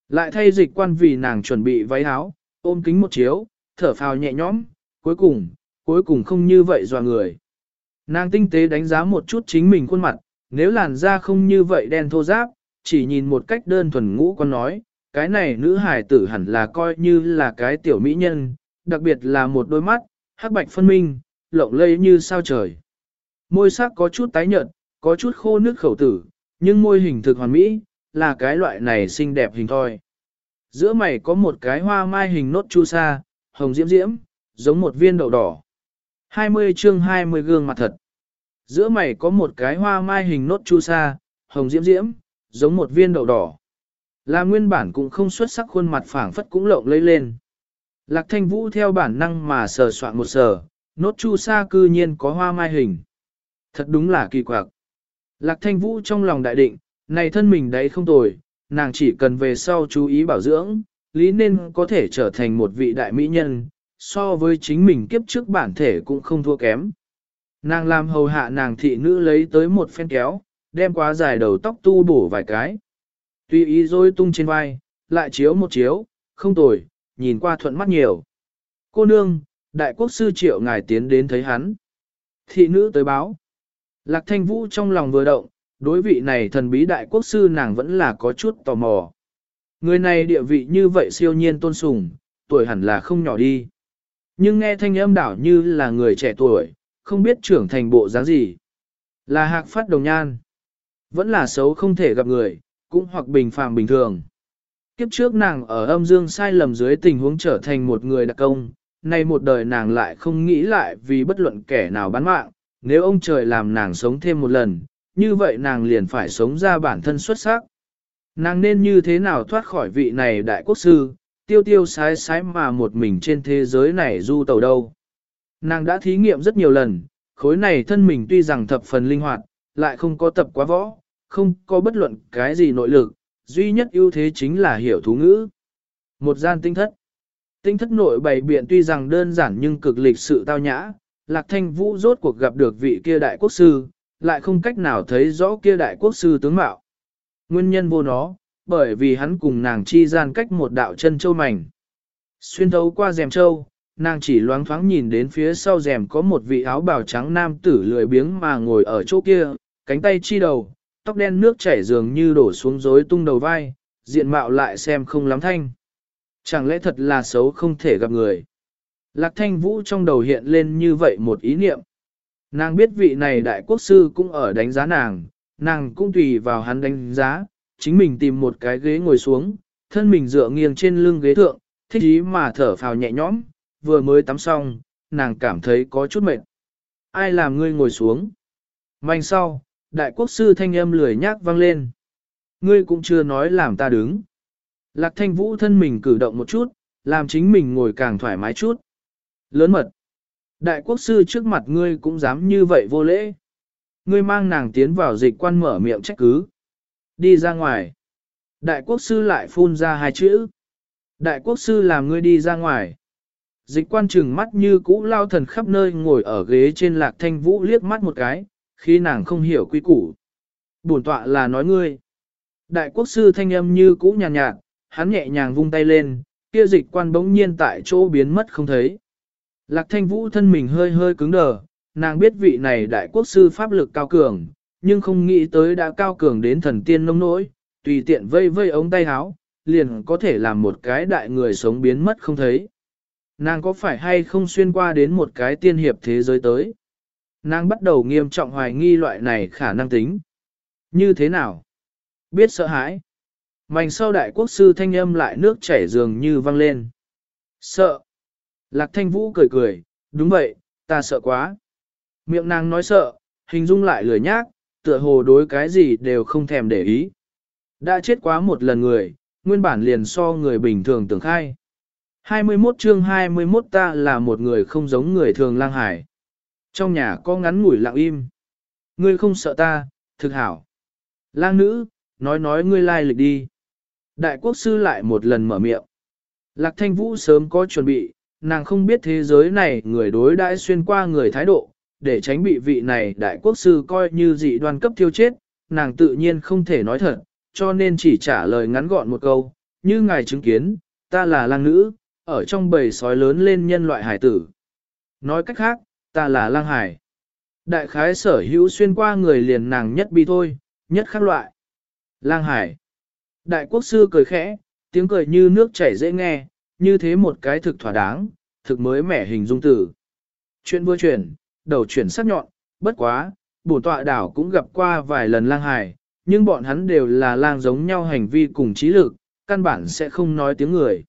Lại thay dịch quan vì nàng chuẩn bị váy áo, ôm kính một chiếu, thở phào nhẹ nhõm, cuối cùng, cuối cùng không như vậy dò người. Nàng tinh tế đánh giá một chút chính mình khuôn mặt, nếu làn da không như vậy đen thô ráp, chỉ nhìn một cách đơn thuần ngũ con nói, cái này nữ hải tử hẳn là coi như là cái tiểu mỹ nhân, đặc biệt là một đôi mắt, hắc bạch phân minh, lộng lây như sao trời. Môi sắc có chút tái nhợt, có chút khô nước khẩu tử, nhưng môi hình thực hoàn mỹ, là cái loại này xinh đẹp hình thôi. Giữa mày có một cái hoa mai hình nốt chu sa, hồng diễm diễm, giống một viên đậu đỏ. 20 chương 20 gương mặt thật. Giữa mày có một cái hoa mai hình nốt chu sa, hồng diễm diễm, giống một viên đậu đỏ. Là nguyên bản cũng không xuất sắc khuôn mặt phảng phất cũng lộng lấy lên. Lạc thanh vũ theo bản năng mà sờ soạn một sờ, nốt chu sa cư nhiên có hoa mai hình. Thật đúng là kỳ quặc. Lạc thanh vũ trong lòng đại định, này thân mình đấy không tồi, nàng chỉ cần về sau chú ý bảo dưỡng, lý nên có thể trở thành một vị đại mỹ nhân, so với chính mình kiếp trước bản thể cũng không thua kém. Nàng làm hầu hạ nàng thị nữ lấy tới một phen kéo, đem quá dài đầu tóc tu bổ vài cái. Tuy ý rối tung trên vai, lại chiếu một chiếu, không tồi, nhìn qua thuận mắt nhiều. Cô nương, đại quốc sư triệu ngài tiến đến thấy hắn. Thị nữ tới báo. Lạc thanh vũ trong lòng vừa động, đối vị này thần bí đại quốc sư nàng vẫn là có chút tò mò. Người này địa vị như vậy siêu nhiên tôn sùng, tuổi hẳn là không nhỏ đi. Nhưng nghe thanh âm đảo như là người trẻ tuổi, không biết trưởng thành bộ dáng gì. Là hạc phát đồng nhan. Vẫn là xấu không thể gặp người, cũng hoặc bình phàm bình thường. Kiếp trước nàng ở âm dương sai lầm dưới tình huống trở thành một người đặc công, nay một đời nàng lại không nghĩ lại vì bất luận kẻ nào bán mạng, nếu ông trời làm nàng sống thêm một lần, như vậy nàng liền phải sống ra bản thân xuất sắc. Nàng nên như thế nào thoát khỏi vị này đại quốc sư, tiêu tiêu sái sái mà một mình trên thế giới này du tàu đâu. Nàng đã thí nghiệm rất nhiều lần, khối này thân mình tuy rằng thập phần linh hoạt, lại không có tập quá võ, không có bất luận cái gì nội lực, duy nhất ưu thế chính là hiểu thú ngữ. Một gian tinh thất. Tinh thất nội bày biện tuy rằng đơn giản nhưng cực lịch sự tao nhã, Lạc Thanh Vũ rốt cuộc gặp được vị kia đại quốc sư, lại không cách nào thấy rõ kia đại quốc sư tướng mạo. Nguyên nhân vô nó, bởi vì hắn cùng nàng chi gian cách một đạo chân châu mảnh. Xuyên thấu qua rèm châu, nàng chỉ loáng thoáng nhìn đến phía sau rèm có một vị áo bào trắng nam tử lười biếng mà ngồi ở chỗ kia, cánh tay chi đầu, tóc đen nước chảy dường như đổ xuống rối tung đầu vai, diện mạo lại xem không lắm thanh. Chẳng lẽ thật là xấu không thể gặp người. Lạc thanh vũ trong đầu hiện lên như vậy một ý niệm. Nàng biết vị này đại quốc sư cũng ở đánh giá nàng, nàng cũng tùy vào hắn đánh giá, chính mình tìm một cái ghế ngồi xuống, thân mình dựa nghiêng trên lưng ghế thượng, thích ý mà thở phào nhẹ nhõm, vừa mới tắm xong, nàng cảm thấy có chút mệt. Ai làm ngươi ngồi xuống? manh sau, đại quốc sư thanh âm lười nhác vang lên. Ngươi cũng chưa nói làm ta đứng. Lạc thanh vũ thân mình cử động một chút, làm chính mình ngồi càng thoải mái chút. Lớn mật. Đại quốc sư trước mặt ngươi cũng dám như vậy vô lễ. Ngươi mang nàng tiến vào dịch quan mở miệng trách cứ. Đi ra ngoài. Đại quốc sư lại phun ra hai chữ. Đại quốc sư làm ngươi đi ra ngoài. Dịch quan trừng mắt như cũ lao thần khắp nơi ngồi ở ghế trên lạc thanh vũ liếc mắt một cái, khi nàng không hiểu quy củ. Bổn tọa là nói ngươi. Đại quốc sư thanh âm như cũ nhàn nhạt, nhạt, hắn nhẹ nhàng vung tay lên, kia dịch quan bỗng nhiên tại chỗ biến mất không thấy. Lạc thanh vũ thân mình hơi hơi cứng đờ, nàng biết vị này đại quốc sư pháp lực cao cường, nhưng không nghĩ tới đã cao cường đến thần tiên nông nỗi, tùy tiện vây vây ống tay háo, liền có thể làm một cái đại người sống biến mất không thấy. Nàng có phải hay không xuyên qua đến một cái tiên hiệp thế giới tới? Nàng bắt đầu nghiêm trọng hoài nghi loại này khả năng tính. Như thế nào? Biết sợ hãi mành sau đại quốc sư thanh âm lại nước chảy dường như văng lên. Sợ. Lạc thanh vũ cười cười, đúng vậy, ta sợ quá. Miệng nàng nói sợ, hình dung lại lười nhác, tựa hồ đối cái gì đều không thèm để ý. Đã chết quá một lần người, nguyên bản liền so người bình thường tưởng khai. 21 chương 21 ta là một người không giống người thường lang hải. Trong nhà có ngắn ngủi lặng im. Ngươi không sợ ta, thực hảo. Lang nữ, nói nói ngươi lai lịch đi. Đại quốc sư lại một lần mở miệng. Lạc thanh vũ sớm có chuẩn bị, nàng không biết thế giới này người đối đãi xuyên qua người thái độ, để tránh bị vị này đại quốc sư coi như dị đoan cấp thiêu chết, nàng tự nhiên không thể nói thật, cho nên chỉ trả lời ngắn gọn một câu, như ngài chứng kiến, ta là lang nữ, ở trong bầy sói lớn lên nhân loại hải tử. Nói cách khác, ta là lang hải. Đại khái sở hữu xuyên qua người liền nàng nhất bi thôi, nhất khác loại. Lang hải. Đại quốc sư cười khẽ, tiếng cười như nước chảy dễ nghe, như thế một cái thực thỏa đáng, thực mới mẻ hình dung tử. Chuyện vừa chuyển, đầu chuyển sắc nhọn, bất quá, bổ tọa đảo cũng gặp qua vài lần lang hài, nhưng bọn hắn đều là lang giống nhau hành vi cùng trí lực, căn bản sẽ không nói tiếng người.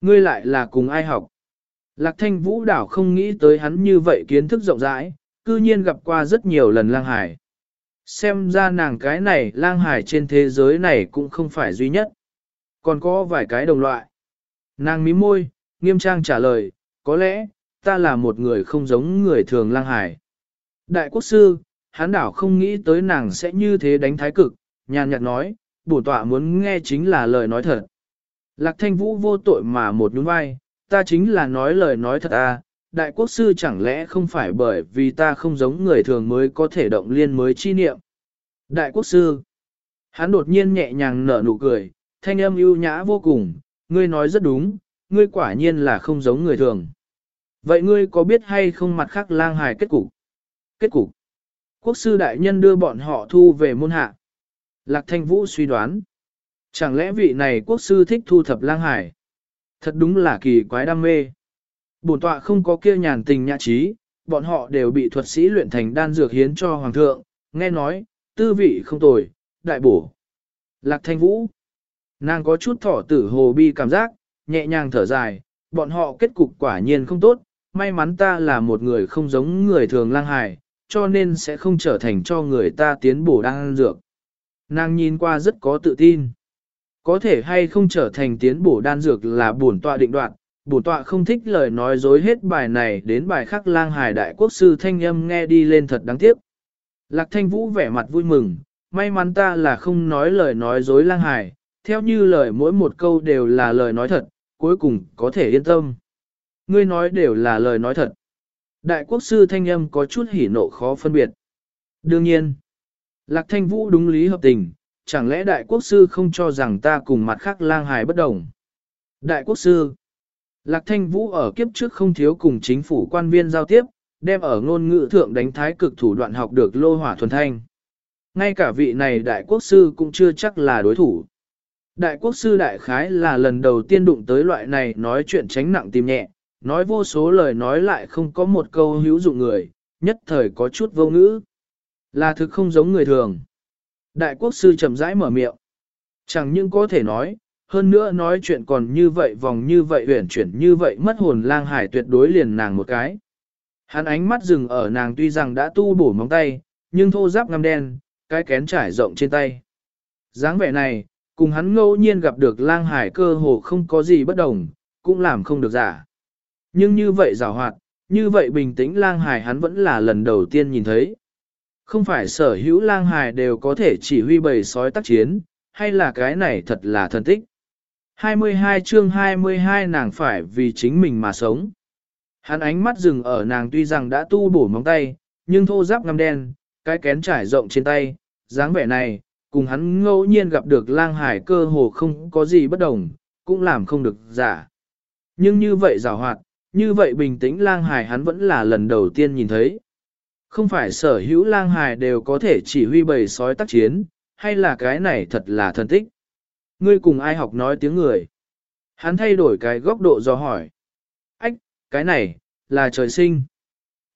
Ngươi lại là cùng ai học? Lạc thanh vũ đảo không nghĩ tới hắn như vậy kiến thức rộng rãi, cư nhiên gặp qua rất nhiều lần lang hải. Xem ra nàng cái này lang hải trên thế giới này cũng không phải duy nhất. Còn có vài cái đồng loại. Nàng mím môi, nghiêm trang trả lời, có lẽ, ta là một người không giống người thường lang hải. Đại quốc sư, hắn đảo không nghĩ tới nàng sẽ như thế đánh thái cực, nhàn nhạt nói, bổ tọa muốn nghe chính là lời nói thật. Lạc thanh vũ vô tội mà một nhún vai, ta chính là nói lời nói thật à, đại quốc sư chẳng lẽ không phải bởi vì ta không giống người thường mới có thể động liên mới chi niệm. Đại quốc sư, hắn đột nhiên nhẹ nhàng nở nụ cười, thanh âm ưu nhã vô cùng, ngươi nói rất đúng, ngươi quả nhiên là không giống người thường. Vậy ngươi có biết hay không mặt khác lang hài kết cục? Kết cục. Quốc sư đại nhân đưa bọn họ thu về môn hạ. Lạc thanh vũ suy đoán. Chẳng lẽ vị này quốc sư thích thu thập lang hải? Thật đúng là kỳ quái đam mê. Bổn tọa không có kia nhàn tình nhã trí, bọn họ đều bị thuật sĩ luyện thành đan dược hiến cho hoàng thượng, nghe nói, tư vị không tồi, đại bổ. Lạc thanh vũ. Nàng có chút thỏ tử hồ bi cảm giác, nhẹ nhàng thở dài, bọn họ kết cục quả nhiên không tốt, may mắn ta là một người không giống người thường lang hài, cho nên sẽ không trở thành cho người ta tiến bổ đan dược. Nàng nhìn qua rất có tự tin. Có thể hay không trở thành tiến bổ đan dược là bổn tọa định đoạt, bổn tọa không thích lời nói dối hết bài này đến bài khác lang hài đại quốc sư thanh âm nghe đi lên thật đáng tiếc. Lạc thanh vũ vẻ mặt vui mừng, may mắn ta là không nói lời nói dối lang hài, theo như lời mỗi một câu đều là lời nói thật, cuối cùng có thể yên tâm. Ngươi nói đều là lời nói thật. Đại quốc sư thanh âm có chút hỉ nộ khó phân biệt. Đương nhiên, Lạc thanh vũ đúng lý hợp tình, chẳng lẽ đại quốc sư không cho rằng ta cùng mặt khác lang hài bất đồng. Đại quốc sư, Lạc thanh vũ ở kiếp trước không thiếu cùng chính phủ quan viên giao tiếp, đem ở ngôn ngữ thượng đánh thái cực thủ đoạn học được lô hỏa thuần thanh. Ngay cả vị này đại quốc sư cũng chưa chắc là đối thủ. Đại quốc sư đại khái là lần đầu tiên đụng tới loại này nói chuyện tránh nặng tìm nhẹ, nói vô số lời nói lại không có một câu hữu dụng người, nhất thời có chút vô ngữ. Là thực không giống người thường. Đại quốc sư chậm rãi mở miệng. Chẳng những có thể nói, hơn nữa nói chuyện còn như vậy vòng như vậy uyển chuyển như vậy mất hồn lang hải tuyệt đối liền nàng một cái. Hắn ánh mắt dừng ở nàng tuy rằng đã tu bổ móng tay, nhưng thô giáp ngăm đen, cái kén trải rộng trên tay. dáng vẻ này, cùng hắn ngẫu nhiên gặp được lang hải cơ hồ không có gì bất đồng, cũng làm không được giả. Nhưng như vậy rào hoạt, như vậy bình tĩnh lang hải hắn vẫn là lần đầu tiên nhìn thấy. Không phải sở hữu lang hải đều có thể chỉ huy bầy sói tác chiến, hay là cái này thật là thần tích. 22 chương 22 nàng phải vì chính mình mà sống. Hắn ánh mắt dừng ở nàng tuy rằng đã tu bổ móng tay, nhưng thô giáp ngăm đen, cái kén trải rộng trên tay, dáng vẻ này, cùng hắn ngẫu nhiên gặp được lang hải cơ hồ không có gì bất đồng, cũng làm không được giả. Nhưng như vậy rào hoạt, như vậy bình tĩnh lang hải hắn vẫn là lần đầu tiên nhìn thấy. Không phải sở hữu lang Hải đều có thể chỉ huy bầy sói tác chiến, hay là cái này thật là thần tích. Ngươi cùng ai học nói tiếng người. Hắn thay đổi cái góc độ do hỏi. Ách, cái này, là trời sinh.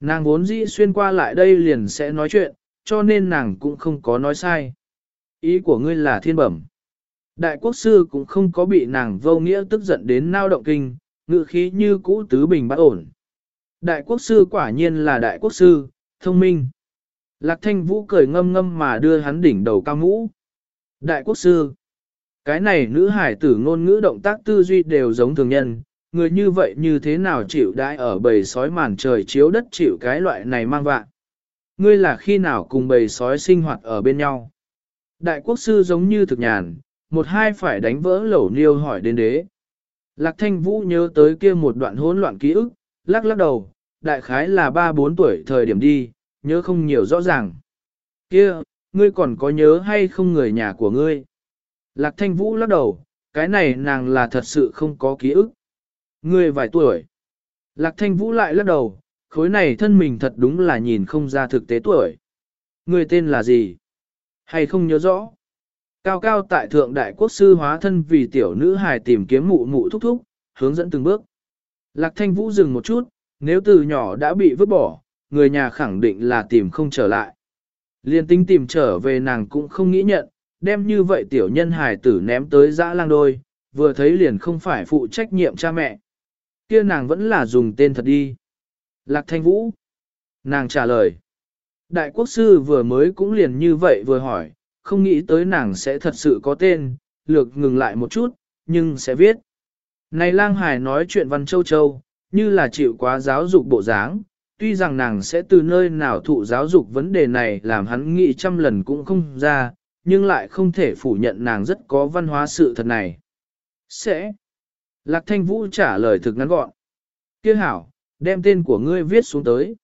Nàng vốn dĩ xuyên qua lại đây liền sẽ nói chuyện, cho nên nàng cũng không có nói sai. Ý của ngươi là thiên bẩm. Đại quốc sư cũng không có bị nàng vô nghĩa tức giận đến nao động kinh, ngự khí như cũ tứ bình bất ổn. Đại quốc sư quả nhiên là đại quốc sư, thông minh. Lạc thanh vũ cười ngâm ngâm mà đưa hắn đỉnh đầu cao mũ. Đại quốc sư. Cái này nữ hải tử ngôn ngữ động tác tư duy đều giống thường nhân, người như vậy như thế nào chịu đãi ở bầy sói màn trời chiếu đất chịu cái loại này mang vạn. Ngươi là khi nào cùng bầy sói sinh hoạt ở bên nhau. Đại quốc sư giống như thực nhàn, một hai phải đánh vỡ lẩu niêu hỏi đến đế. Lạc thanh vũ nhớ tới kia một đoạn hỗn loạn ký ức, lắc lắc đầu, đại khái là 3-4 tuổi thời điểm đi, nhớ không nhiều rõ ràng. Kia, ngươi còn có nhớ hay không người nhà của ngươi? Lạc thanh vũ lắc đầu, cái này nàng là thật sự không có ký ức. Ngươi vài tuổi. Lạc thanh vũ lại lắc đầu, khối này thân mình thật đúng là nhìn không ra thực tế tuổi. Ngươi tên là gì? Hay không nhớ rõ? Cao cao tại thượng đại quốc sư hóa thân vì tiểu nữ hài tìm kiếm mụ mụ thúc thúc, hướng dẫn từng bước. Lạc thanh vũ dừng một chút, nếu từ nhỏ đã bị vứt bỏ, người nhà khẳng định là tìm không trở lại. Liên tính tìm trở về nàng cũng không nghĩ nhận, đem như vậy tiểu nhân hài tử ném tới dã lang đôi, vừa thấy liền không phải phụ trách nhiệm cha mẹ. kia nàng vẫn là dùng tên thật đi. Lạc thanh vũ. Nàng trả lời. Đại quốc sư vừa mới cũng liền như vậy vừa hỏi, không nghĩ tới nàng sẽ thật sự có tên, lược ngừng lại một chút, nhưng sẽ viết. Này lang hải nói chuyện văn châu châu, như là chịu quá giáo dục bộ dáng, tuy rằng nàng sẽ từ nơi nào thụ giáo dục vấn đề này làm hắn nghĩ trăm lần cũng không ra, nhưng lại không thể phủ nhận nàng rất có văn hóa sự thật này. Sẽ. Lạc thanh vũ trả lời thực ngắn gọn. Kia hảo, đem tên của ngươi viết xuống tới.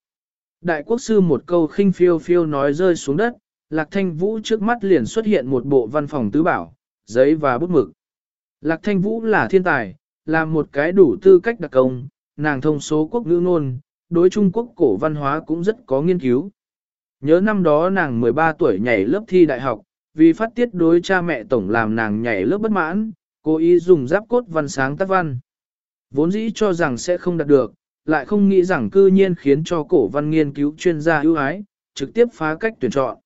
Đại quốc sư một câu khinh phiêu phiêu nói rơi xuống đất, Lạc Thanh Vũ trước mắt liền xuất hiện một bộ văn phòng tứ bảo, giấy và bút mực. Lạc Thanh Vũ là thiên tài, là một cái đủ tư cách đặc công, nàng thông số quốc ngữ ngôn, đối Trung Quốc cổ văn hóa cũng rất có nghiên cứu. Nhớ năm đó nàng 13 tuổi nhảy lớp thi đại học, vì phát tiết đối cha mẹ tổng làm nàng nhảy lớp bất mãn, cố ý dùng giáp cốt văn sáng tác văn. Vốn dĩ cho rằng sẽ không đạt được, lại không nghĩ rằng cư nhiên khiến cho cổ văn nghiên cứu chuyên gia ưu ái, trực tiếp phá cách tuyển chọn.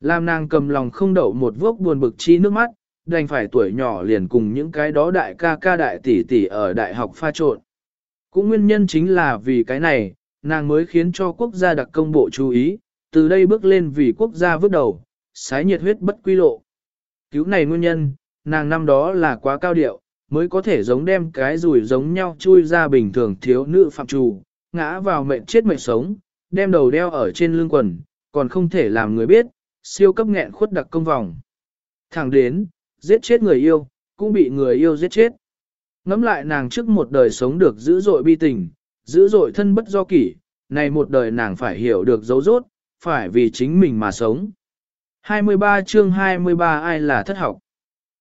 Làm nàng cầm lòng không đậu một vốc buồn bực chi nước mắt, đành phải tuổi nhỏ liền cùng những cái đó đại ca ca đại tỷ tỷ ở đại học pha trộn. Cũng nguyên nhân chính là vì cái này, nàng mới khiến cho quốc gia đặc công bộ chú ý, từ đây bước lên vì quốc gia vứt đầu, sái nhiệt huyết bất quy lộ. Cứu này nguyên nhân, nàng năm đó là quá cao điệu, mới có thể giống đem cái rủi giống nhau chui ra bình thường thiếu nữ phạm trù, ngã vào mệnh chết mệnh sống, đem đầu đeo ở trên lưng quần, còn không thể làm người biết, siêu cấp nghẹn khuất đặc công vòng. Thẳng đến, giết chết người yêu, cũng bị người yêu giết chết. Ngắm lại nàng trước một đời sống được dữ dội bi tình, dữ dội thân bất do kỷ, này một đời nàng phải hiểu được dấu rốt, phải vì chính mình mà sống. 23 chương 23 ai là thất học.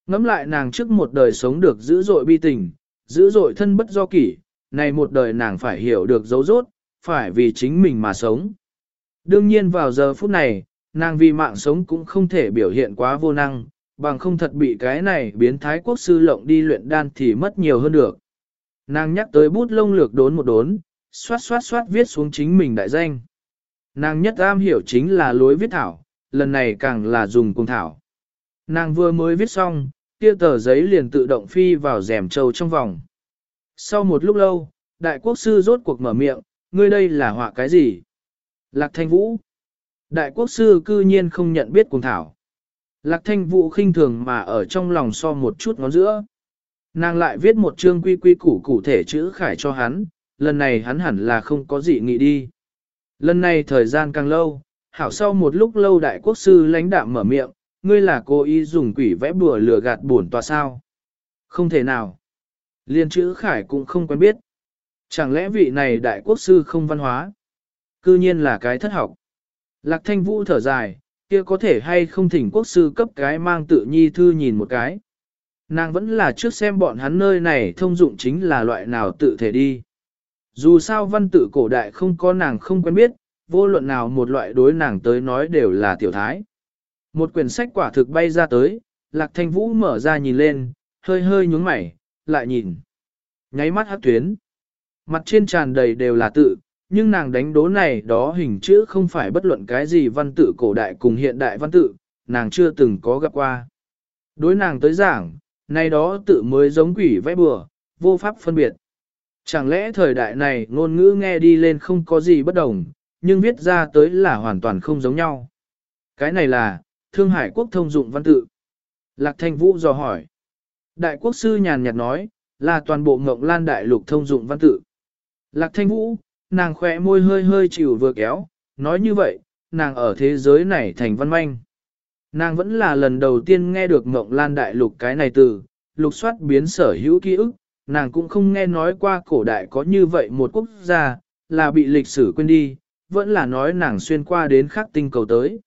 Ngắm lại nàng trước một đời sống được dữ dội bi tình, dữ dội thân bất do kỷ, này một đời nàng phải hiểu được dấu rốt, phải vì chính mình mà sống. Đương nhiên vào giờ phút này, nàng vì mạng sống cũng không thể biểu hiện quá vô năng, bằng không thật bị cái này biến thái quốc sư lộng đi luyện đan thì mất nhiều hơn được. Nàng nhắc tới bút lông lược đốn một đốn, xoát xoát xoát viết xuống chính mình đại danh. Nàng nhất am hiểu chính là lối viết thảo, lần này càng là dùng cung thảo. Nàng vừa mới viết xong, kia tờ giấy liền tự động phi vào rèm trâu trong vòng. Sau một lúc lâu, đại quốc sư rốt cuộc mở miệng, ngươi đây là họa cái gì? Lạc thanh vũ. Đại quốc sư cư nhiên không nhận biết cung thảo. Lạc thanh vũ khinh thường mà ở trong lòng so một chút ngón giữa. Nàng lại viết một chương quy quy củ cụ thể chữ khải cho hắn, lần này hắn hẳn là không có gì nghĩ đi. Lần này thời gian càng lâu, hảo sau một lúc lâu đại quốc sư lãnh đạm mở miệng, ngươi là cô ý dùng quỷ vẽ bùa lừa gạt bổn tòa sao. Không thể nào. Liên chữ khải cũng không quen biết. Chẳng lẽ vị này đại quốc sư không văn hóa? Cư nhiên là cái thất học. Lạc thanh vũ thở dài, kia có thể hay không thỉnh quốc sư cấp cái mang tự nhi thư nhìn một cái. Nàng vẫn là trước xem bọn hắn nơi này thông dụng chính là loại nào tự thể đi. Dù sao văn tự cổ đại không có nàng không quen biết, vô luận nào một loại đối nàng tới nói đều là tiểu thái. Một quyển sách quả thực bay ra tới, lạc thanh vũ mở ra nhìn lên, hơi hơi nhúng mày, lại nhìn. Nháy mắt hát tuyến. Mặt trên tràn đầy đều là tự, nhưng nàng đánh đố này đó hình chữ không phải bất luận cái gì văn tự cổ đại cùng hiện đại văn tự, nàng chưa từng có gặp qua. Đối nàng tới giảng, nay đó tự mới giống quỷ vẽ bừa, vô pháp phân biệt. Chẳng lẽ thời đại này ngôn ngữ nghe đi lên không có gì bất đồng, nhưng viết ra tới là hoàn toàn không giống nhau. Cái này là, Thương Hải Quốc thông dụng văn tự. Lạc Thanh Vũ dò hỏi. Đại quốc sư nhàn nhạt nói, là toàn bộ ngộng lan đại lục thông dụng văn tự. Lạc Thanh Vũ, nàng khỏe môi hơi hơi chịu vừa kéo, nói như vậy, nàng ở thế giới này thành văn manh. Nàng vẫn là lần đầu tiên nghe được ngộng lan đại lục cái này từ, lục soát biến sở hữu ký ức, nàng cũng không nghe nói qua cổ đại có như vậy một quốc gia, là bị lịch sử quên đi, vẫn là nói nàng xuyên qua đến khắc tinh cầu tới.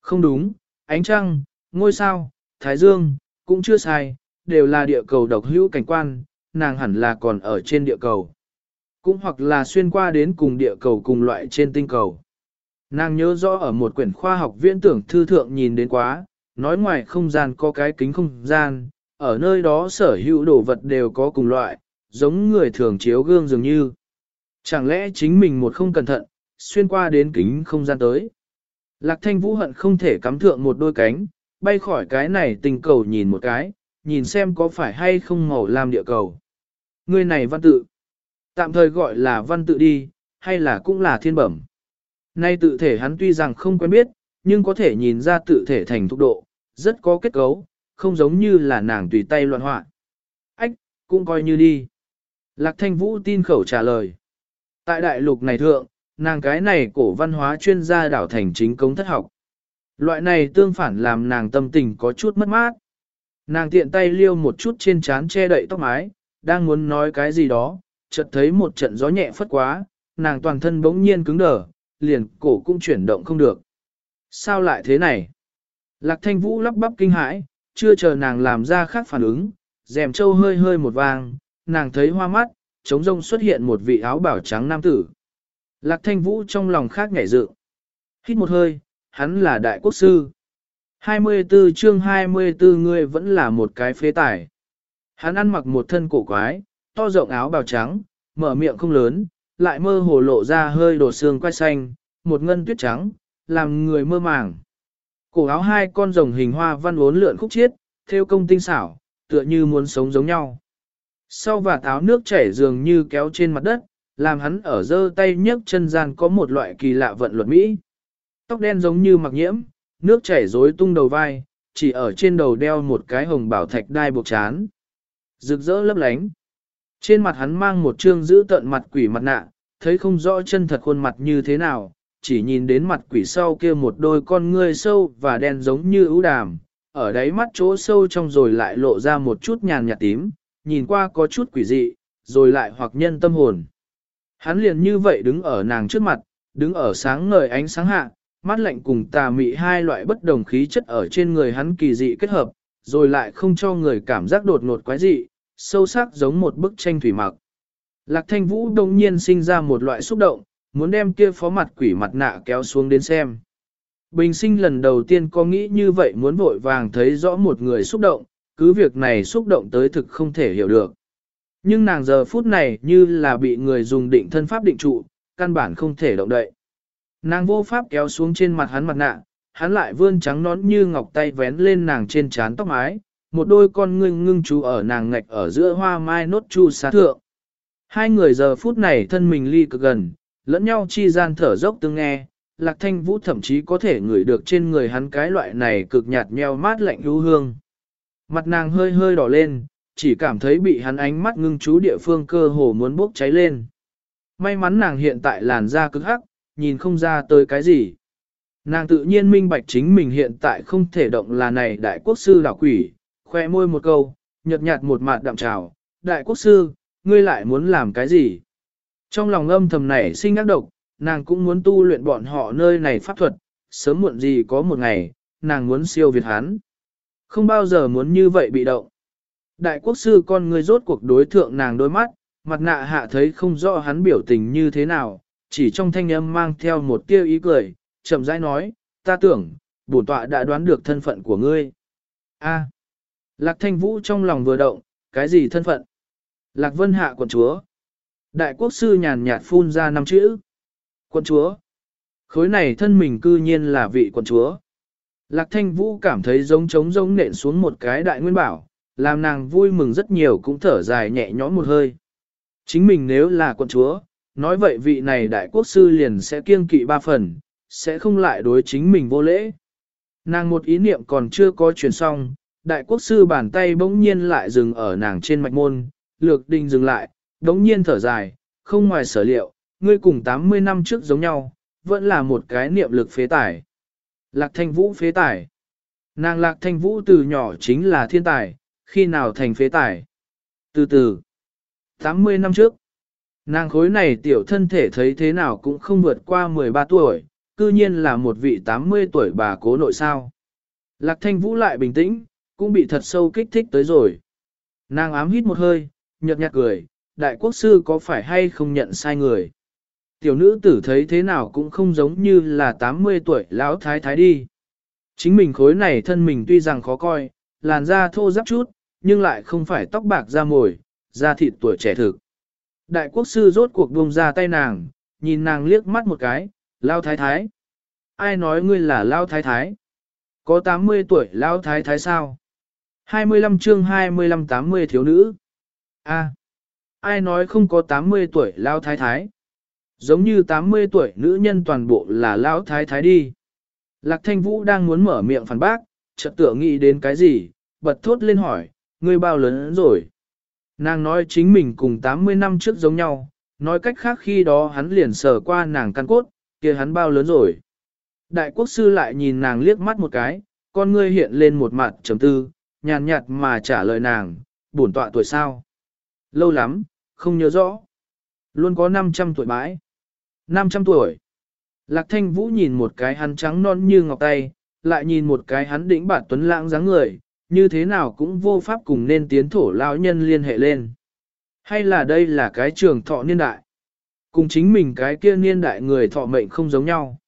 Không đúng, ánh trăng, ngôi sao, thái dương, cũng chưa sai, đều là địa cầu độc hữu cảnh quan, nàng hẳn là còn ở trên địa cầu. Cũng hoặc là xuyên qua đến cùng địa cầu cùng loại trên tinh cầu. Nàng nhớ rõ ở một quyển khoa học viễn tưởng thư thượng nhìn đến quá, nói ngoài không gian có cái kính không gian, ở nơi đó sở hữu đồ vật đều có cùng loại, giống người thường chiếu gương dường như. Chẳng lẽ chính mình một không cẩn thận, xuyên qua đến kính không gian tới. Lạc thanh vũ hận không thể cắm thượng một đôi cánh, bay khỏi cái này tình cầu nhìn một cái, nhìn xem có phải hay không màu làm địa cầu. Người này văn tự, tạm thời gọi là văn tự đi, hay là cũng là thiên bẩm. Nay tự thể hắn tuy rằng không quen biết, nhưng có thể nhìn ra tự thể thành thúc độ, rất có kết cấu, không giống như là nàng tùy tay loạn họa. Ách, cũng coi như đi. Lạc thanh vũ tin khẩu trả lời. Tại đại lục này thượng, nàng cái này cổ văn hóa chuyên gia đảo thành chính công thất học. Loại này tương phản làm nàng tâm tình có chút mất mát. Nàng tiện tay liêu một chút trên trán che đậy tóc mái, đang muốn nói cái gì đó, chợt thấy một trận gió nhẹ phất quá, nàng toàn thân bỗng nhiên cứng đờ, liền cổ cũng chuyển động không được. Sao lại thế này? Lạc thanh vũ lắp bắp kinh hãi, chưa chờ nàng làm ra khác phản ứng, rèm trâu hơi hơi một vang, nàng thấy hoa mắt, trống rông xuất hiện một vị áo bảo trắng nam tử. Lạc thanh vũ trong lòng khác nhảy dự. Hít một hơi, hắn là đại quốc sư. 24 chương 24 ngươi vẫn là một cái phế tài. Hắn ăn mặc một thân cổ quái, to rộng áo bào trắng, mở miệng không lớn, lại mơ hồ lộ ra hơi đổ xương quai xanh, một ngân tuyết trắng, làm người mơ màng. Cổ áo hai con rồng hình hoa văn uốn lượn khúc chiết, theo công tinh xảo, tựa như muốn sống giống nhau. Sau và táo nước chảy dường như kéo trên mặt đất, làm hắn ở dơ tay nhấc chân gian có một loại kỳ lạ vận luật Mỹ. Tóc đen giống như mặc nhiễm, nước chảy rối tung đầu vai, chỉ ở trên đầu đeo một cái hồng bảo thạch đai buộc chán. Rực rỡ lấp lánh. Trên mặt hắn mang một trương giữ tận mặt quỷ mặt nạ, thấy không rõ chân thật khuôn mặt như thế nào, chỉ nhìn đến mặt quỷ sau kia một đôi con ngươi sâu và đen giống như ưu đàm, ở đáy mắt chỗ sâu trong rồi lại lộ ra một chút nhàn nhạt tím, nhìn qua có chút quỷ dị, rồi lại hoặc nhân tâm hồn. Hắn liền như vậy đứng ở nàng trước mặt, đứng ở sáng ngời ánh sáng hạ, mắt lạnh cùng tà mị hai loại bất đồng khí chất ở trên người hắn kỳ dị kết hợp, rồi lại không cho người cảm giác đột ngột quái dị, sâu sắc giống một bức tranh thủy mặc. Lạc thanh vũ đông nhiên sinh ra một loại xúc động, muốn đem kia phó mặt quỷ mặt nạ kéo xuống đến xem. Bình sinh lần đầu tiên có nghĩ như vậy muốn vội vàng thấy rõ một người xúc động, cứ việc này xúc động tới thực không thể hiểu được. Nhưng nàng giờ phút này như là bị người dùng định thân pháp định trụ, căn bản không thể động đậy. Nàng vô pháp kéo xuống trên mặt hắn mặt nạ, hắn lại vươn trắng nón như ngọc tay vén lên nàng trên trán tóc mái, một đôi con ngưng ngưng chú ở nàng ngạch ở giữa hoa mai nốt chu xá thượng. Hai người giờ phút này thân mình ly cực gần, lẫn nhau chi gian thở dốc tương nghe, lạc thanh vũ thậm chí có thể ngửi được trên người hắn cái loại này cực nhạt nheo mát lạnh lưu hương. Mặt nàng hơi hơi đỏ lên, chỉ cảm thấy bị hắn ánh mắt ngưng chú địa phương cơ hồ muốn bốc cháy lên. May mắn nàng hiện tại làn da cực hắc, nhìn không ra tới cái gì. Nàng tự nhiên minh bạch chính mình hiện tại không thể động là này đại quốc sư đảo quỷ, khoe môi một câu, nhợt nhạt một mặt đạm trào, đại quốc sư, ngươi lại muốn làm cái gì? Trong lòng âm thầm này sinh ác độc, nàng cũng muốn tu luyện bọn họ nơi này pháp thuật, sớm muộn gì có một ngày, nàng muốn siêu việt hắn. Không bao giờ muốn như vậy bị động. Đại quốc sư con người rốt cuộc đối thượng nàng đôi mắt, mặt nạ hạ thấy không rõ hắn biểu tình như thế nào, chỉ trong thanh âm mang theo một tia ý cười, chậm rãi nói, ta tưởng, bổn tọa đã đoán được thân phận của ngươi. A. Lạc thanh vũ trong lòng vừa động, cái gì thân phận? Lạc vân hạ quận chúa. Đại quốc sư nhàn nhạt phun ra năm chữ. Quận chúa. Khối này thân mình cư nhiên là vị quận chúa. Lạc thanh vũ cảm thấy giống trống giống nện xuống một cái đại nguyên bảo, làm nàng vui mừng rất nhiều cũng thở dài nhẹ nhõm một hơi. Chính mình nếu là quận chúa, nói vậy vị này đại quốc sư liền sẽ kiêng kỵ ba phần, sẽ không lại đối chính mình vô lễ. Nàng một ý niệm còn chưa có chuyển xong, đại quốc sư bàn tay bỗng nhiên lại dừng ở nàng trên mạch môn, lược đình dừng lại, bỗng nhiên thở dài, không ngoài sở liệu, ngươi cùng 80 năm trước giống nhau, vẫn là một cái niệm lực phế tải. Lạc thanh vũ phế tải. Nàng lạc thanh vũ từ nhỏ chính là thiên tài, khi nào thành phế tải. Từ từ, 80 năm trước, nàng khối này tiểu thân thể thấy thế nào cũng không vượt qua 13 tuổi, cư nhiên là một vị 80 tuổi bà cố nội sao. Lạc thanh vũ lại bình tĩnh, cũng bị thật sâu kích thích tới rồi. Nàng ám hít một hơi, nhợt nhạt cười, đại quốc sư có phải hay không nhận sai người. Tiểu nữ tử thấy thế nào cũng không giống như là 80 tuổi lão thái thái đi. Chính mình khối này thân mình tuy rằng khó coi, làn da thô ráp chút, nhưng lại không phải tóc bạc da mồi, da thịt tuổi trẻ thực. Đại quốc sư rốt cuộc buông ra tay nàng, nhìn nàng liếc mắt một cái, lao thái thái. Ai nói ngươi là lao thái thái? Có 80 tuổi lao thái thái sao? 25 chương 25-80 thiếu nữ. A. ai nói không có 80 tuổi lao thái thái? Giống như 80 tuổi nữ nhân toàn bộ là lao thái thái đi. Lạc thanh vũ đang muốn mở miệng phản bác, chợt tựa nghĩ đến cái gì, bật thốt lên hỏi, ngươi bao lớn rồi? Nàng nói chính mình cùng 80 năm trước giống nhau, nói cách khác khi đó hắn liền sờ qua nàng căn cốt, kia hắn bao lớn rồi. Đại quốc sư lại nhìn nàng liếc mắt một cái, con ngươi hiện lên một mặt trầm tư, nhàn nhạt mà trả lời nàng, bổn tọa tuổi sao? Lâu lắm, không nhớ rõ. Luôn có 500 tuổi bãi. 500 tuổi. Lạc thanh vũ nhìn một cái hắn trắng non như ngọc tay, lại nhìn một cái hắn đỉnh bản tuấn lãng dáng người, như thế nào cũng vô pháp cùng nên tiến thổ lão nhân liên hệ lên. Hay là đây là cái trường thọ niên đại? Cùng chính mình cái kia niên đại người thọ mệnh không giống nhau.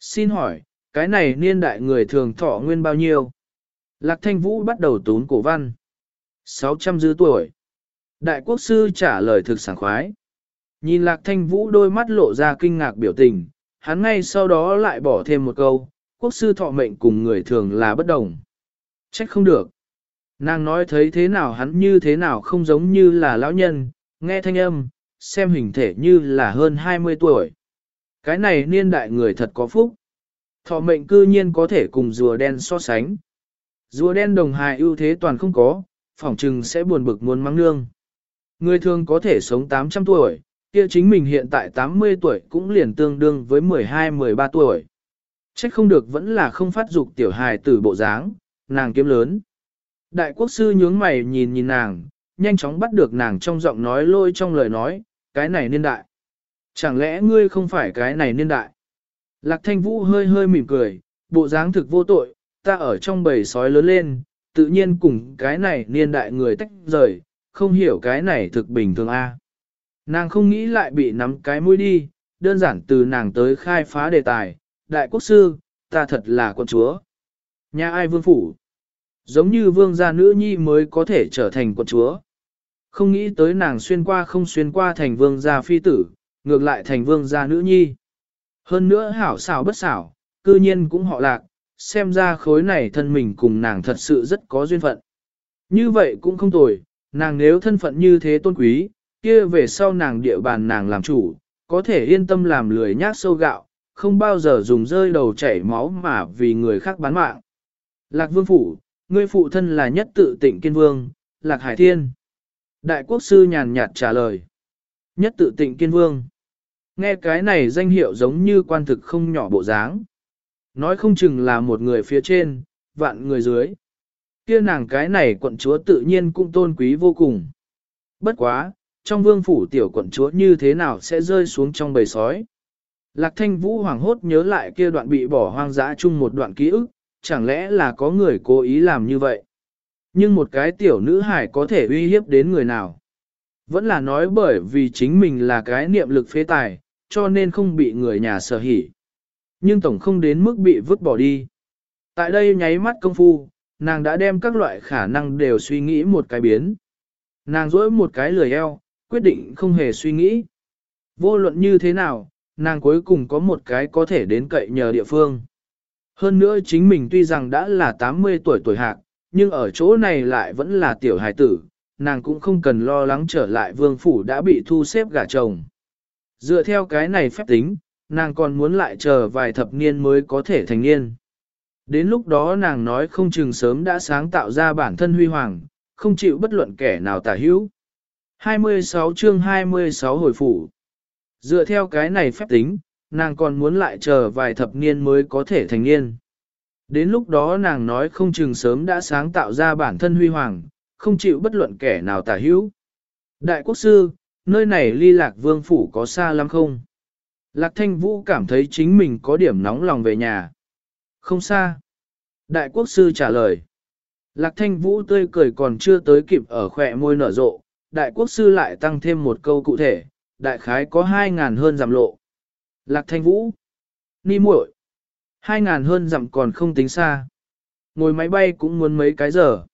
Xin hỏi, cái này niên đại người thường thọ nguyên bao nhiêu? Lạc thanh vũ bắt đầu tốn cổ văn. 600 dư tuổi. Đại quốc sư trả lời thực sảng khoái. Nhìn lạc thanh vũ đôi mắt lộ ra kinh ngạc biểu tình, hắn ngay sau đó lại bỏ thêm một câu, quốc sư thọ mệnh cùng người thường là bất đồng. Trách không được. Nàng nói thấy thế nào hắn như thế nào không giống như là lão nhân, nghe thanh âm, xem hình thể như là hơn 20 tuổi. Cái này niên đại người thật có phúc. Thọ mệnh cư nhiên có thể cùng rùa đen so sánh. Rùa đen đồng hài ưu thế toàn không có, phỏng trừng sẽ buồn bực muốn mắng nương. Người thường có thể sống 800 tuổi, kia chính mình hiện tại 80 tuổi cũng liền tương đương với 12-13 tuổi. Trách không được vẫn là không phát dục tiểu hài tử bộ dáng, nàng kiếm lớn. Đại quốc sư nhướng mày nhìn nhìn nàng, nhanh chóng bắt được nàng trong giọng nói lôi trong lời nói, cái này niên đại. Chẳng lẽ ngươi không phải cái này niên đại? Lạc thanh vũ hơi hơi mỉm cười, bộ dáng thực vô tội, ta ở trong bầy sói lớn lên, tự nhiên cùng cái này niên đại người tách rời, không hiểu cái này thực bình thường a. Nàng không nghĩ lại bị nắm cái mũi đi, đơn giản từ nàng tới khai phá đề tài, đại quốc sư, ta thật là con chúa. Nhà ai vương phủ? Giống như vương gia nữ nhi mới có thể trở thành quận chúa. Không nghĩ tới nàng xuyên qua không xuyên qua thành vương gia phi tử, ngược lại thành vương gia nữ nhi. Hơn nữa hảo xảo bất xảo, cư nhiên cũng họ lạc, xem ra khối này thân mình cùng nàng thật sự rất có duyên phận. Như vậy cũng không tồi, nàng nếu thân phận như thế tôn quý, kia về sau nàng địa bàn nàng làm chủ, có thể yên tâm làm lười nhác sâu gạo, không bao giờ dùng rơi đầu chảy máu mà vì người khác bán mạng. Lạc vương phủ, ngươi phụ thân là nhất tự tịnh kiên vương, Lạc Hải Thiên. Đại quốc sư nhàn nhạt trả lời. Nhất tự tịnh kiên vương. Nghe cái này danh hiệu giống như quan thực không nhỏ bộ dáng. Nói không chừng là một người phía trên, vạn người dưới. Kia nàng cái này quận chúa tự nhiên cũng tôn quý vô cùng. Bất quá, trong vương phủ tiểu quận chúa như thế nào sẽ rơi xuống trong bầy sói. Lạc thanh vũ hoàng hốt nhớ lại kia đoạn bị bỏ hoang dã chung một đoạn ký ức, chẳng lẽ là có người cố ý làm như vậy. Nhưng một cái tiểu nữ hải có thể uy hiếp đến người nào. Vẫn là nói bởi vì chính mình là cái niệm lực phế tài, cho nên không bị người nhà sở hỉ. Nhưng tổng không đến mức bị vứt bỏ đi. Tại đây nháy mắt công phu, nàng đã đem các loại khả năng đều suy nghĩ một cái biến. Nàng dỗi một cái lười eo, quyết định không hề suy nghĩ. Vô luận như thế nào, nàng cuối cùng có một cái có thể đến cậy nhờ địa phương. Hơn nữa chính mình tuy rằng đã là 80 tuổi tuổi hạc, nhưng ở chỗ này lại vẫn là tiểu hài tử, nàng cũng không cần lo lắng trở lại vương phủ đã bị thu xếp gả chồng. Dựa theo cái này phép tính, nàng còn muốn lại chờ vài thập niên mới có thể thành niên. Đến lúc đó nàng nói không chừng sớm đã sáng tạo ra bản thân huy hoàng, không chịu bất luận kẻ nào tả hữu. 26 chương 26 hồi phủ. Dựa theo cái này phép tính, nàng còn muốn lại chờ vài thập niên mới có thể thành niên. Đến lúc đó nàng nói không chừng sớm đã sáng tạo ra bản thân huy hoàng, không chịu bất luận kẻ nào tả hữu. Đại quốc sư, nơi này ly lạc vương phủ có xa lắm không? Lạc thanh vũ cảm thấy chính mình có điểm nóng lòng về nhà. Không xa. Đại quốc sư trả lời. Lạc thanh vũ tươi cười còn chưa tới kịp ở khỏe môi nở rộ. Đại quốc sư lại tăng thêm một câu cụ thể, đại khái có hai ngàn hơn giảm lộ. Lạc thanh vũ. Ni muội. Hai ngàn hơn dặm còn không tính xa. Ngồi máy bay cũng muốn mấy cái giờ.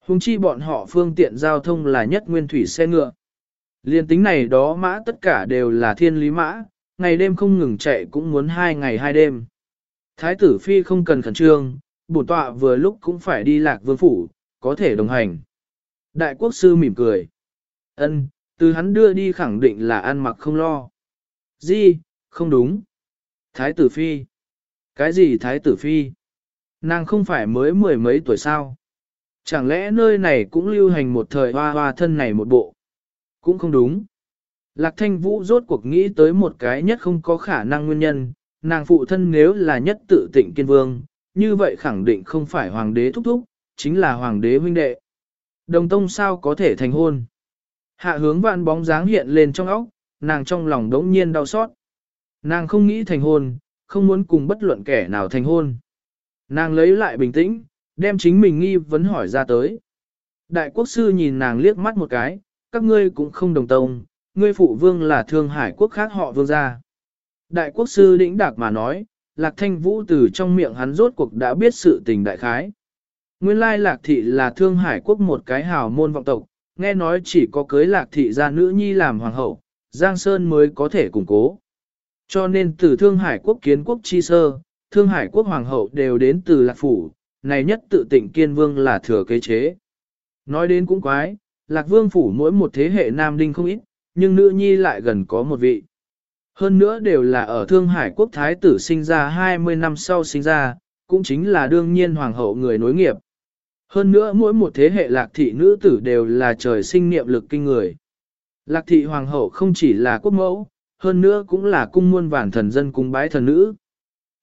Hùng chi bọn họ phương tiện giao thông là nhất nguyên thủy xe ngựa. Liên tính này đó mã tất cả đều là thiên lý mã, ngày đêm không ngừng chạy cũng muốn hai ngày hai đêm. Thái tử phi không cần khẩn trương, bổn tọa vừa lúc cũng phải đi lạc vương phủ, có thể đồng hành. Đại quốc sư mỉm cười. ân từ hắn đưa đi khẳng định là ăn mặc không lo. Di không đúng. Thái tử phi. Cái gì thái tử phi? Nàng không phải mới mười mấy tuổi sao? Chẳng lẽ nơi này cũng lưu hành một thời hoa hoa thân này một bộ? Cũng không đúng. Lạc thanh vũ rốt cuộc nghĩ tới một cái nhất không có khả năng nguyên nhân, nàng phụ thân nếu là nhất tự tịnh kiên vương, như vậy khẳng định không phải hoàng đế thúc thúc, chính là hoàng đế huynh đệ. Đồng tông sao có thể thành hôn? Hạ hướng vạn bóng dáng hiện lên trong óc, nàng trong lòng đống nhiên đau xót. Nàng không nghĩ thành hôn, không muốn cùng bất luận kẻ nào thành hôn. Nàng lấy lại bình tĩnh, đem chính mình nghi vấn hỏi ra tới. Đại quốc sư nhìn nàng liếc mắt một cái, các ngươi cũng không đồng tông, ngươi phụ vương là thương hải quốc khác họ vương gia. Đại quốc sư đĩnh đạc mà nói, lạc thanh vũ từ trong miệng hắn rốt cuộc đã biết sự tình đại khái. Nguyên lai lạc thị là thương hải quốc một cái hào môn vọng tộc, nghe nói chỉ có cưới lạc thị gia nữ nhi làm hoàng hậu, Giang Sơn mới có thể củng cố. Cho nên từ thương hải quốc kiến quốc chi sơ, thương hải quốc hoàng hậu đều đến từ lạc phủ, này nhất tự tịnh kiên vương là thừa kế chế. Nói đến cũng quái, lạc vương phủ mỗi một thế hệ nam đinh không ít, nhưng nữ nhi lại gần có một vị. Hơn nữa đều là ở Thương Hải quốc thái tử sinh ra 20 năm sau sinh ra, cũng chính là đương nhiên hoàng hậu người nối nghiệp. Hơn nữa mỗi một thế hệ lạc thị nữ tử đều là trời sinh niệm lực kinh người. Lạc thị hoàng hậu không chỉ là quốc mẫu, hơn nữa cũng là cung muôn vàn thần dân cung bái thần nữ.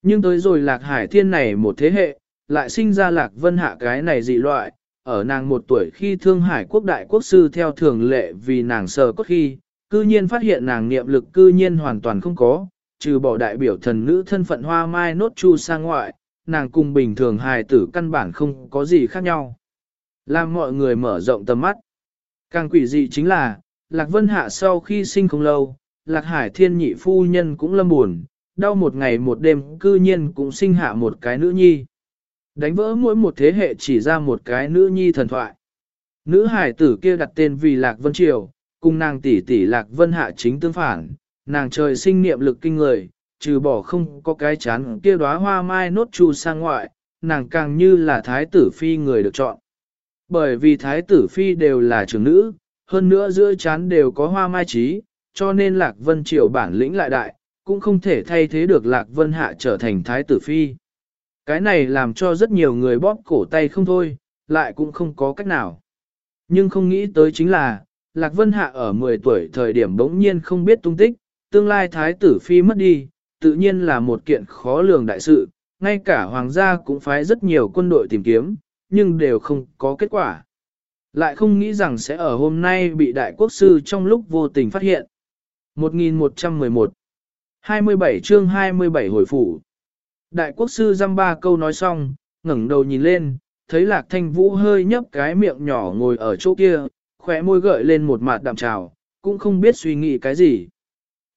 Nhưng tới rồi lạc hải thiên này một thế hệ, lại sinh ra lạc vân hạ cái này dị loại, ở nàng một tuổi khi thương hải quốc đại quốc sư theo thường lệ vì nàng sờ cốt khi, cư nhiên phát hiện nàng niệm lực cư nhiên hoàn toàn không có, trừ bỏ đại biểu thần nữ thân phận hoa mai nốt chu sang ngoại, nàng cùng bình thường hài tử căn bản không có gì khác nhau. Làm mọi người mở rộng tầm mắt. Càng quỷ dị chính là, Lạc Vân Hạ sau khi sinh không lâu, Lạc Hải thiên nhị phu nhân cũng lâm buồn, đau một ngày một đêm cư nhiên cũng sinh hạ một cái nữ nhi. Đánh vỡ mỗi một thế hệ chỉ ra một cái nữ nhi thần thoại. Nữ hải tử kia đặt tên vì Lạc Vân Triều, cùng nàng tỷ tỷ Lạc Vân Hạ chính tương phản, nàng trời sinh niệm lực kinh người, trừ bỏ không có cái chán kia đóa hoa mai nốt chu sang ngoại, nàng càng như là thái tử phi người được chọn. Bởi vì thái tử phi đều là trưởng nữ, hơn nữa giữa chán đều có hoa mai trí, cho nên Lạc Vân Triều bản lĩnh lại đại, cũng không thể thay thế được Lạc Vân Hạ trở thành thái tử phi. Cái này làm cho rất nhiều người bóp cổ tay không thôi, lại cũng không có cách nào. Nhưng không nghĩ tới chính là, Lạc Vân Hạ ở 10 tuổi thời điểm bỗng nhiên không biết tung tích, tương lai thái tử phi mất đi, tự nhiên là một kiện khó lường đại sự, ngay cả hoàng gia cũng phái rất nhiều quân đội tìm kiếm, nhưng đều không có kết quả. Lại không nghĩ rằng sẽ ở hôm nay bị đại quốc sư trong lúc vô tình phát hiện. 1111 27 chương 27 hồi phủ Đại quốc sư dăm ba câu nói xong, ngẩng đầu nhìn lên, thấy lạc thanh vũ hơi nhấp cái miệng nhỏ ngồi ở chỗ kia, khóe môi gợi lên một mặt đạm trào, cũng không biết suy nghĩ cái gì.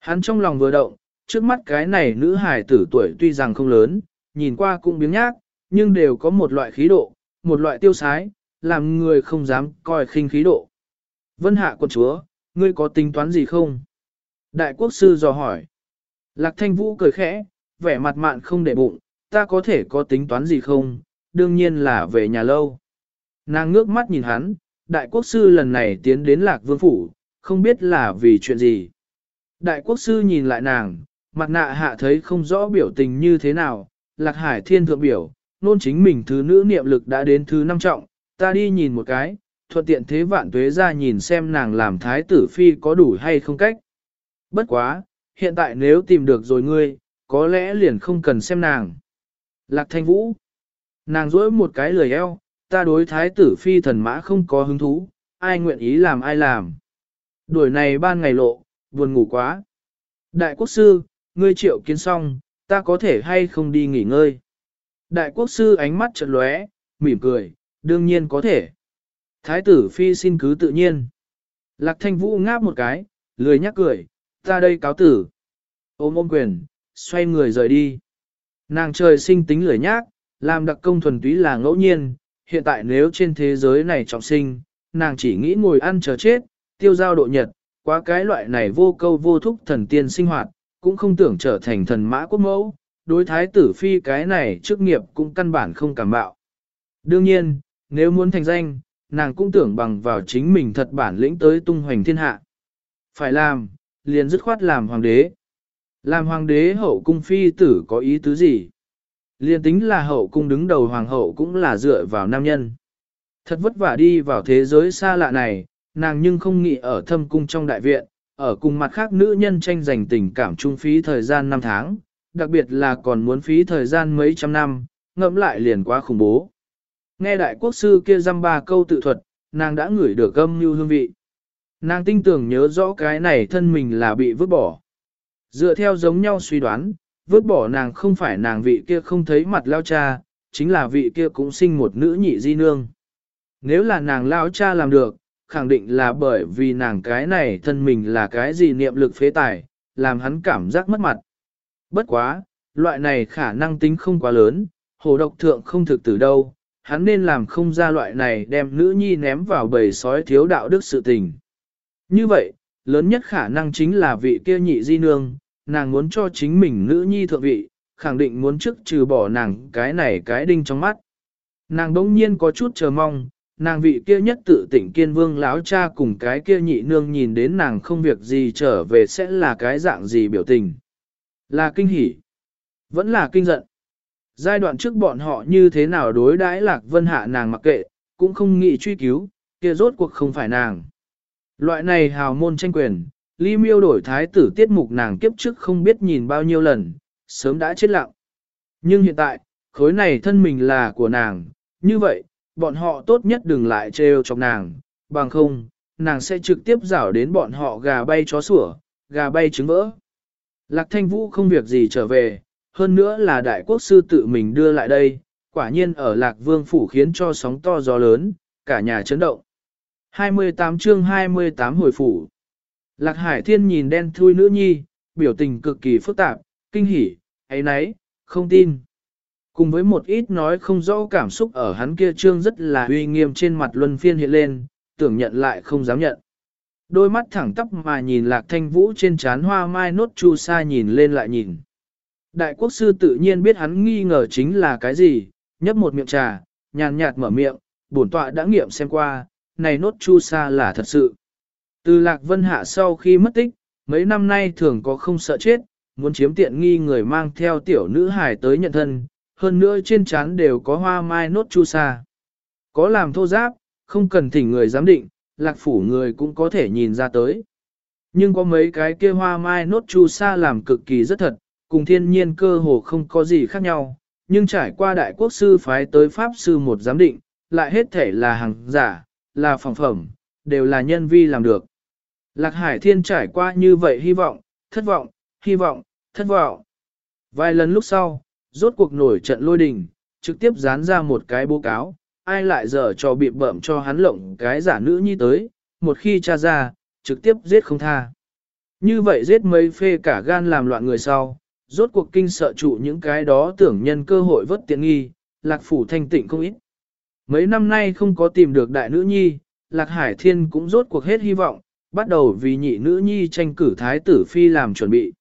Hắn trong lòng vừa động, trước mắt cái này nữ hài tử tuổi tuy rằng không lớn, nhìn qua cũng biếng nhác, nhưng đều có một loại khí độ, một loại tiêu sái, làm người không dám coi khinh khí độ. Vân hạ quân chúa, ngươi có tính toán gì không? Đại quốc sư dò hỏi. Lạc thanh vũ cười khẽ, vẻ mặt mạn không để bụng, ta có thể có tính toán gì không? Đương nhiên là về nhà lâu. Nàng ngước mắt nhìn hắn, đại quốc sư lần này tiến đến lạc vương phủ, không biết là vì chuyện gì. Đại quốc sư nhìn lại nàng, mặt nạ hạ thấy không rõ biểu tình như thế nào, lạc hải thiên thượng biểu, nôn chính mình thứ nữ niệm lực đã đến thứ năm trọng, ta đi nhìn một cái, thuận tiện thế vạn tuế ra nhìn xem nàng làm thái tử phi có đủ hay không cách. Bất quá, hiện tại nếu tìm được rồi ngươi, có lẽ liền không cần xem nàng. Lạc thanh vũ, nàng rỗi một cái lời eo, ta đối thái tử phi thần mã không có hứng thú, ai nguyện ý làm ai làm. Đuổi này ban ngày lộ, buồn ngủ quá. Đại quốc sư, ngươi triệu kiến xong, ta có thể hay không đi nghỉ ngơi. Đại quốc sư ánh mắt chợt lóe, mỉm cười, đương nhiên có thể. Thái tử phi xin cứ tự nhiên. Lạc thanh vũ ngáp một cái, lười nhắc cười, ta đây cáo tử. Ôm ôm quyền, xoay người rời đi. Nàng trời sinh tính lười nhác, làm đặc công thuần túy là ngẫu nhiên, hiện tại nếu trên thế giới này trọng sinh, nàng chỉ nghĩ ngồi ăn chờ chết, tiêu giao độ nhật, quá cái loại này vô câu vô thúc thần tiên sinh hoạt, cũng không tưởng trở thành thần mã quốc mẫu, đối thái tử phi cái này chức nghiệp cũng căn bản không cảm bạo. Đương nhiên, nếu muốn thành danh, nàng cũng tưởng bằng vào chính mình thật bản lĩnh tới tung hoành thiên hạ. Phải làm, liền dứt khoát làm hoàng đế. Làm hoàng đế hậu cung phi tử có ý tứ gì? Liền tính là hậu cung đứng đầu hoàng hậu cũng là dựa vào nam nhân. Thật vất vả đi vào thế giới xa lạ này, nàng nhưng không nghĩ ở thâm cung trong đại viện, ở cùng mặt khác nữ nhân tranh giành tình cảm trung phí thời gian năm tháng, đặc biệt là còn muốn phí thời gian mấy trăm năm, ngẫm lại liền quá khủng bố. Nghe đại quốc sư kia dăm ba câu tự thuật, nàng đã ngửi được âm như hương vị. Nàng tinh tưởng nhớ rõ cái này thân mình là bị vứt bỏ. Dựa theo giống nhau suy đoán, vứt bỏ nàng không phải nàng vị kia không thấy mặt lao cha, chính là vị kia cũng sinh một nữ nhị di nương. Nếu là nàng lao cha làm được, khẳng định là bởi vì nàng cái này thân mình là cái gì niệm lực phế tài, làm hắn cảm giác mất mặt. Bất quá, loại này khả năng tính không quá lớn, hồ độc thượng không thực từ đâu, hắn nên làm không ra loại này đem nữ nhi ném vào bầy sói thiếu đạo đức sự tình. Như vậy, lớn nhất khả năng chính là vị kia nhị di nương, nàng muốn cho chính mình nữ nhi thượng vị, khẳng định muốn trước trừ bỏ nàng cái này cái đinh trong mắt. Nàng đống nhiên có chút chờ mong, nàng vị kia nhất tự tỉnh kiên vương láo cha cùng cái kia nhị nương nhìn đến nàng không việc gì trở về sẽ là cái dạng gì biểu tình. Là kinh hỉ, vẫn là kinh giận. Giai đoạn trước bọn họ như thế nào đối đãi lạc vân hạ nàng mặc kệ, cũng không nghĩ truy cứu, kia rốt cuộc không phải nàng. Loại này hào môn tranh quyền, ly miêu đổi thái tử tiết mục nàng kiếp trước không biết nhìn bao nhiêu lần, sớm đã chết lặng. Nhưng hiện tại, khối này thân mình là của nàng, như vậy, bọn họ tốt nhất đừng lại trêu chọc nàng, bằng không, nàng sẽ trực tiếp rảo đến bọn họ gà bay chó sủa, gà bay trứng vỡ. Lạc thanh vũ không việc gì trở về, hơn nữa là đại quốc sư tự mình đưa lại đây, quả nhiên ở lạc vương phủ khiến cho sóng to gió lớn, cả nhà chấn động. 28 chương 28 hồi phủ. Lạc hải thiên nhìn đen thui nữ nhi, biểu tình cực kỳ phức tạp, kinh hỉ, ấy nấy, không tin. Cùng với một ít nói không rõ cảm xúc ở hắn kia trương rất là uy nghiêm trên mặt luân phiên hiện lên, tưởng nhận lại không dám nhận. Đôi mắt thẳng tắp mà nhìn lạc thanh vũ trên trán hoa mai nốt chu sa nhìn lên lại nhìn. Đại quốc sư tự nhiên biết hắn nghi ngờ chính là cái gì, nhấp một miệng trà, nhàn nhạt mở miệng, bổn tọa đã nghiệm xem qua, này nốt chu sa là thật sự. Từ lạc vân hạ sau khi mất tích, mấy năm nay thường có không sợ chết, muốn chiếm tiện nghi người mang theo tiểu nữ hải tới nhận thân, hơn nữa trên trán đều có hoa mai nốt chu sa. Có làm thô giáp, không cần thỉnh người giám định, lạc phủ người cũng có thể nhìn ra tới. Nhưng có mấy cái kia hoa mai nốt chu sa làm cực kỳ rất thật, cùng thiên nhiên cơ hồ không có gì khác nhau, nhưng trải qua đại quốc sư phái tới pháp sư một giám định, lại hết thể là hàng giả, là phòng phẩm, đều là nhân vi làm được. Lạc Hải Thiên trải qua như vậy hy vọng, thất vọng, hy vọng, thất vọng. Vài lần lúc sau, rốt cuộc nổi trận lôi đình, trực tiếp dán ra một cái báo cáo, ai lại dở cho bị bợm cho hắn lộng cái giả nữ nhi tới, một khi tra ra, trực tiếp giết không tha. Như vậy giết mấy phê cả gan làm loạn người sau, rốt cuộc kinh sợ trụ những cái đó tưởng nhân cơ hội vất tiện nghi, lạc phủ thanh tịnh không ít. Mấy năm nay không có tìm được đại nữ nhi, lạc hải thiên cũng rốt cuộc hết hy vọng, bắt đầu vì nhị nữ nhi tranh cử thái tử phi làm chuẩn bị.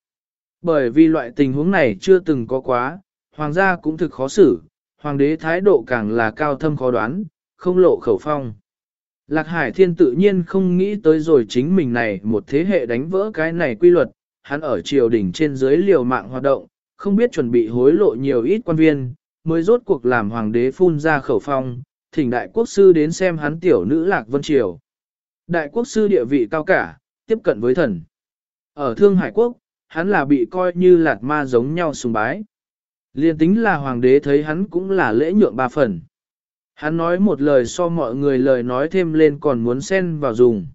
Bởi vì loại tình huống này chưa từng có quá, hoàng gia cũng thực khó xử, hoàng đế thái độ càng là cao thâm khó đoán, không lộ khẩu phong. Lạc Hải Thiên tự nhiên không nghĩ tới rồi chính mình này một thế hệ đánh vỡ cái này quy luật, hắn ở triều đình trên dưới liều mạng hoạt động, không biết chuẩn bị hối lộ nhiều ít quan viên, mới rốt cuộc làm hoàng đế phun ra khẩu phong, thỉnh đại quốc sư đến xem hắn tiểu nữ Lạc Vân Triều. Đại quốc sư địa vị cao cả, tiếp cận với thần. Ở Thương Hải Quốc, hắn là bị coi như lạt ma giống nhau sùng bái. Liên tính là hoàng đế thấy hắn cũng là lễ nhượng ba phần. Hắn nói một lời so mọi người lời nói thêm lên còn muốn xen vào dùng.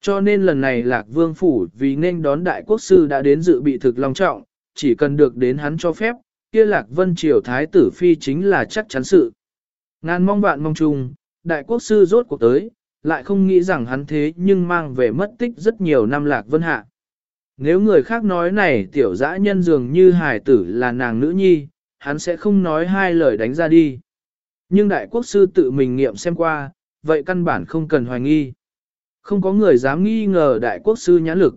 Cho nên lần này Lạc Vương Phủ vì nên đón đại quốc sư đã đến dự bị thực long trọng, chỉ cần được đến hắn cho phép, kia Lạc Vân Triều Thái tử Phi chính là chắc chắn sự. Ngàn mong vạn mong chung, đại quốc sư rốt cuộc tới, lại không nghĩ rằng hắn thế nhưng mang về mất tích rất nhiều năm Lạc Vân Hạ. Nếu người khác nói này tiểu dã nhân dường như hài tử là nàng nữ nhi, hắn sẽ không nói hai lời đánh ra đi. Nhưng đại quốc sư tự mình nghiệm xem qua, vậy căn bản không cần hoài nghi. Không có người dám nghi ngờ đại quốc sư nhãn lực.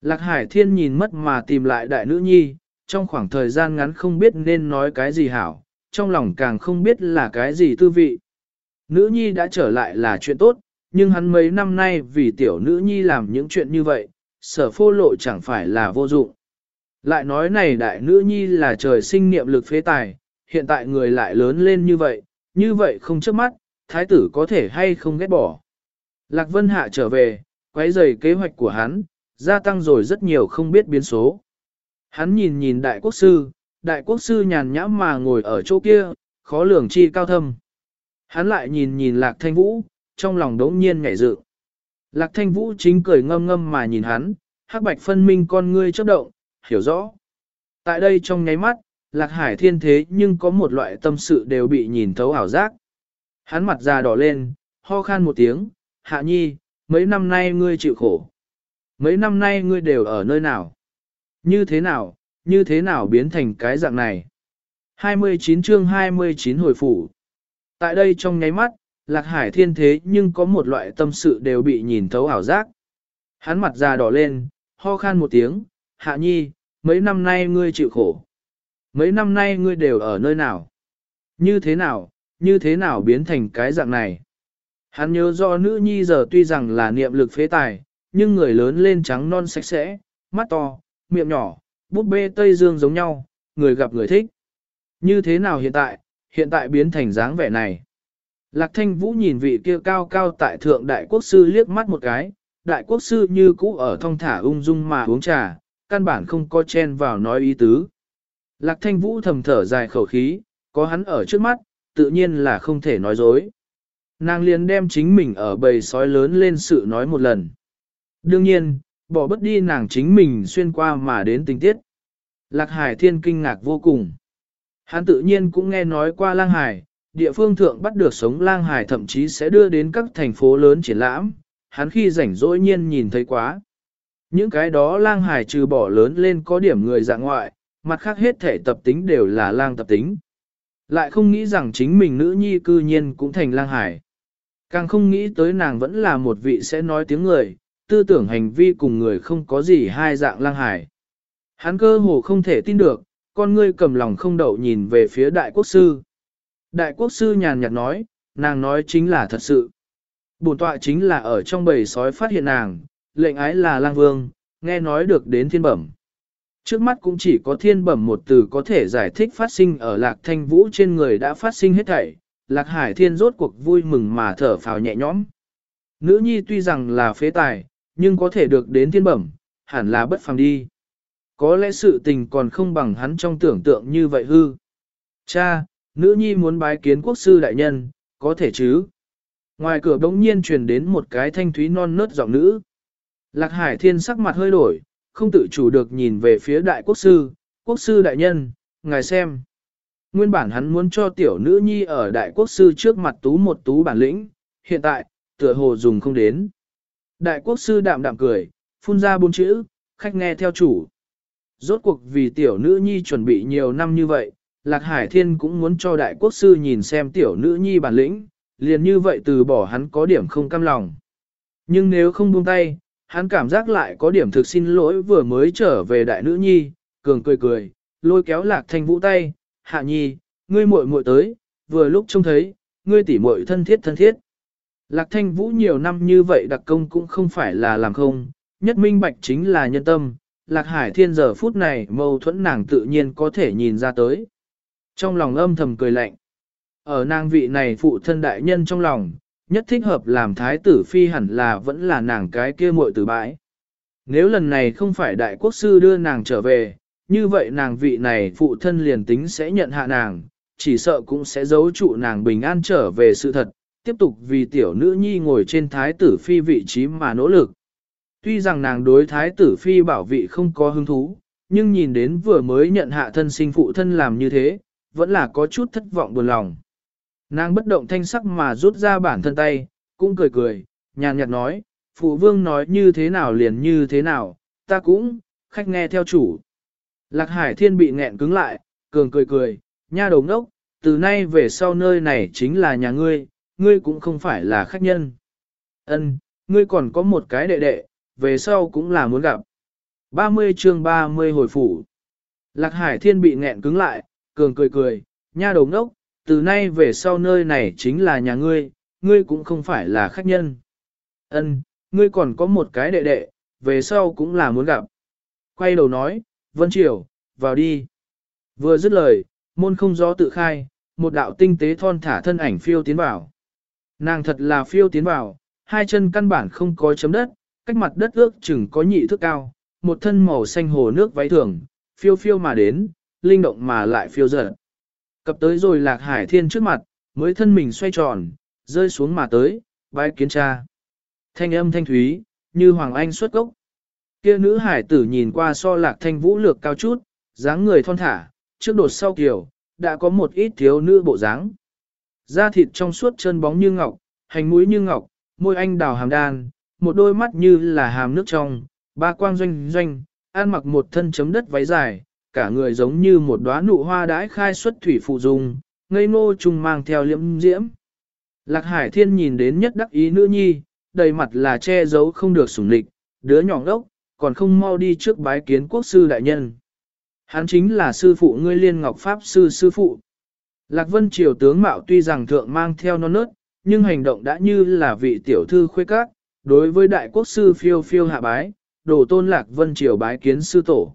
Lạc Hải Thiên nhìn mất mà tìm lại đại nữ nhi, trong khoảng thời gian ngắn không biết nên nói cái gì hảo, trong lòng càng không biết là cái gì tư vị. Nữ nhi đã trở lại là chuyện tốt, nhưng hắn mấy năm nay vì tiểu nữ nhi làm những chuyện như vậy, sở phô lộ chẳng phải là vô dụng. Lại nói này đại nữ nhi là trời sinh niệm lực phế tài, hiện tại người lại lớn lên như vậy, như vậy không trước mắt, thái tử có thể hay không ghét bỏ. Lạc Vân Hạ trở về, quấy rầy kế hoạch của hắn, gia tăng rồi rất nhiều không biết biến số. Hắn nhìn nhìn đại quốc sư, đại quốc sư nhàn nhã mà ngồi ở chỗ kia, khó lường chi cao thâm. Hắn lại nhìn nhìn lạc thanh vũ, trong lòng đống nhiên nhảy dự. Lạc thanh vũ chính cười ngâm ngâm mà nhìn hắn, hắc bạch phân minh con ngươi chớp động, hiểu rõ. Tại đây trong nháy mắt, lạc hải thiên thế nhưng có một loại tâm sự đều bị nhìn thấu ảo giác. Hắn mặt già đỏ lên, ho khan một tiếng, hạ nhi, mấy năm nay ngươi chịu khổ. Mấy năm nay ngươi đều ở nơi nào? Như thế nào, như thế nào biến thành cái dạng này? 29 chương 29 hồi phủ. Tại đây trong nháy mắt, lạc hải thiên thế nhưng có một loại tâm sự đều bị nhìn thấu ảo giác. Hắn mặt già đỏ lên, ho khan một tiếng, hạ nhi, mấy năm nay ngươi chịu khổ. Mấy năm nay ngươi đều ở nơi nào? Như thế nào, như thế nào biến thành cái dạng này? Hắn nhớ do nữ nhi giờ tuy rằng là niệm lực phế tài, nhưng người lớn lên trắng non sạch sẽ, mắt to, miệng nhỏ, bút bê Tây Dương giống nhau, người gặp người thích. Như thế nào hiện tại, hiện tại biến thành dáng vẻ này? Lạc thanh vũ nhìn vị kia cao cao tại thượng đại quốc sư liếc mắt một cái, đại quốc sư như cũ ở thong thả ung dung mà uống trà, căn bản không có chen vào nói ý tứ. Lạc thanh vũ thầm thở dài khẩu khí, có hắn ở trước mắt, tự nhiên là không thể nói dối. Nàng liền đem chính mình ở bầy sói lớn lên sự nói một lần. Đương nhiên, bỏ bất đi nàng chính mình xuyên qua mà đến tình tiết. Lạc Hải Thiên kinh ngạc vô cùng. Hắn tự nhiên cũng nghe nói qua lang hải, địa phương thượng bắt được sống lang hải thậm chí sẽ đưa đến các thành phố lớn triển lãm, hắn khi rảnh rỗi nhiên nhìn thấy quá. Những cái đó lang hải trừ bỏ lớn lên có điểm người dạng ngoại, mặt khác hết thể tập tính đều là lang tập tính. Lại không nghĩ rằng chính mình nữ nhi cư nhiên cũng thành lang hải. Càng không nghĩ tới nàng vẫn là một vị sẽ nói tiếng người, tư tưởng hành vi cùng người không có gì hai dạng lang hải. Hắn cơ hồ không thể tin được, con ngươi cầm lòng không đậu nhìn về phía đại quốc sư. Đại quốc sư nhàn nhạt nói, nàng nói chính là thật sự. Bổn tọa chính là ở trong bầy sói phát hiện nàng, lệnh ái là lang vương, nghe nói được đến thiên bẩm. Trước mắt cũng chỉ có thiên bẩm một từ có thể giải thích phát sinh ở lạc thanh vũ trên người đã phát sinh hết thảy, lạc hải thiên rốt cuộc vui mừng mà thở phào nhẹ nhõm. Nữ nhi tuy rằng là phế tài, nhưng có thể được đến thiên bẩm, hẳn là bất phàm đi. Có lẽ sự tình còn không bằng hắn trong tưởng tượng như vậy hư. Cha, nữ nhi muốn bái kiến quốc sư đại nhân, có thể chứ? Ngoài cửa bỗng nhiên truyền đến một cái thanh thúy non nớt giọng nữ. Lạc Hải Thiên sắc mặt hơi đổi, không tự chủ được nhìn về phía đại quốc sư, quốc sư đại nhân, ngài xem. Nguyên bản hắn muốn cho tiểu nữ nhi ở đại quốc sư trước mặt tú một tú bản lĩnh, hiện tại, tựa hồ dùng không đến. Đại quốc sư đạm đạm cười, phun ra bốn chữ, khách nghe theo chủ. Rốt cuộc vì tiểu nữ nhi chuẩn bị nhiều năm như vậy, Lạc Hải Thiên cũng muốn cho đại quốc sư nhìn xem tiểu nữ nhi bản lĩnh, liền như vậy từ bỏ hắn có điểm không cam lòng. Nhưng nếu không buông tay, hắn cảm giác lại có điểm thực xin lỗi vừa mới trở về đại nữ nhi, cường cười cười, lôi kéo Lạc Thanh Vũ tay, hạ nhi, ngươi muội muội tới, vừa lúc trông thấy, ngươi tỉ muội thân thiết thân thiết. Lạc Thanh Vũ nhiều năm như vậy đặc công cũng không phải là làm không, nhất minh bạch chính là nhân tâm, Lạc Hải Thiên giờ phút này mâu thuẫn nàng tự nhiên có thể nhìn ra tới. Trong lòng âm thầm cười lạnh. Ở nàng vị này phụ thân đại nhân trong lòng, nhất thích hợp làm thái tử phi hẳn là vẫn là nàng cái kia muội tử bãi. Nếu lần này không phải đại quốc sư đưa nàng trở về, như vậy nàng vị này phụ thân liền tính sẽ nhận hạ nàng, chỉ sợ cũng sẽ giấu trụ nàng bình an trở về sự thật, tiếp tục vì tiểu nữ nhi ngồi trên thái tử phi vị trí mà nỗ lực. Tuy rằng nàng đối thái tử phi bảo vị không có hứng thú, nhưng nhìn đến vừa mới nhận hạ thân sinh phụ thân làm như thế, vẫn là có chút thất vọng buồn lòng. Nàng bất động thanh sắc mà rút ra bản thân tay, cũng cười cười, nhàn nhạt nói, phụ vương nói như thế nào liền như thế nào, ta cũng, khách nghe theo chủ. Lạc hải thiên bị nghẹn cứng lại, cường cười cười, nha đầu ngốc, từ nay về sau nơi này chính là nhà ngươi, ngươi cũng không phải là khách nhân. Ân, ngươi còn có một cái đệ đệ, về sau cũng là muốn gặp. 30 chương 30 hồi phủ. Lạc Hải Thiên bị nghẹn cứng lại, cường cười cười, nha đầu ngốc, từ nay về sau nơi này chính là nhà ngươi, ngươi cũng không phải là khách nhân. Ân, ngươi còn có một cái đệ đệ, về sau cũng là muốn gặp. Quay đầu nói, Vân Triều, vào đi. Vừa dứt lời, môn không gió tự khai, một đạo tinh tế thon thả thân ảnh phiêu tiến vào. Nàng thật là phiêu tiến vào, hai chân căn bản không có chấm đất, cách mặt đất ước chừng có nhị thước cao, một thân màu xanh hồ nước váy thường, phiêu phiêu mà đến, linh động mà lại phiêu dở. Cập tới rồi lạc hải thiên trước mặt, mới thân mình xoay tròn, rơi xuống mà tới, bái kiến cha. Thanh âm thanh thúy, như Hoàng Anh xuất gốc. Kia nữ hải tử nhìn qua so lạc thanh vũ lược cao chút, dáng người thon thả, trước đột sau kiểu, đã có một ít thiếu nữ bộ dáng. Da thịt trong suốt chân bóng như ngọc, hành mũi như ngọc, môi anh đào hàm đan, một đôi mắt như là hàm nước trong, ba quang doanh doanh, an mặc một thân chấm đất váy dài, cả người giống như một đóa nụ hoa đãi khai xuất thủy phụ dung, ngây ngô trùng mang theo liễm diễm. Lạc Hải Thiên nhìn đến nhất đắc ý nữ nhi, đầy mặt là che giấu không được sủng lịch, đứa nhỏ ngốc, còn không mau đi trước bái kiến quốc sư đại nhân. Hắn chính là sư phụ ngươi liên ngọc pháp sư sư phụ. Lạc Vân Triều tướng Mạo tuy rằng thượng mang theo non nớt, nhưng hành động đã như là vị tiểu thư khuê các, đối với đại quốc sư phiêu phiêu hạ bái, đổ tôn Lạc Vân Triều bái kiến sư tổ.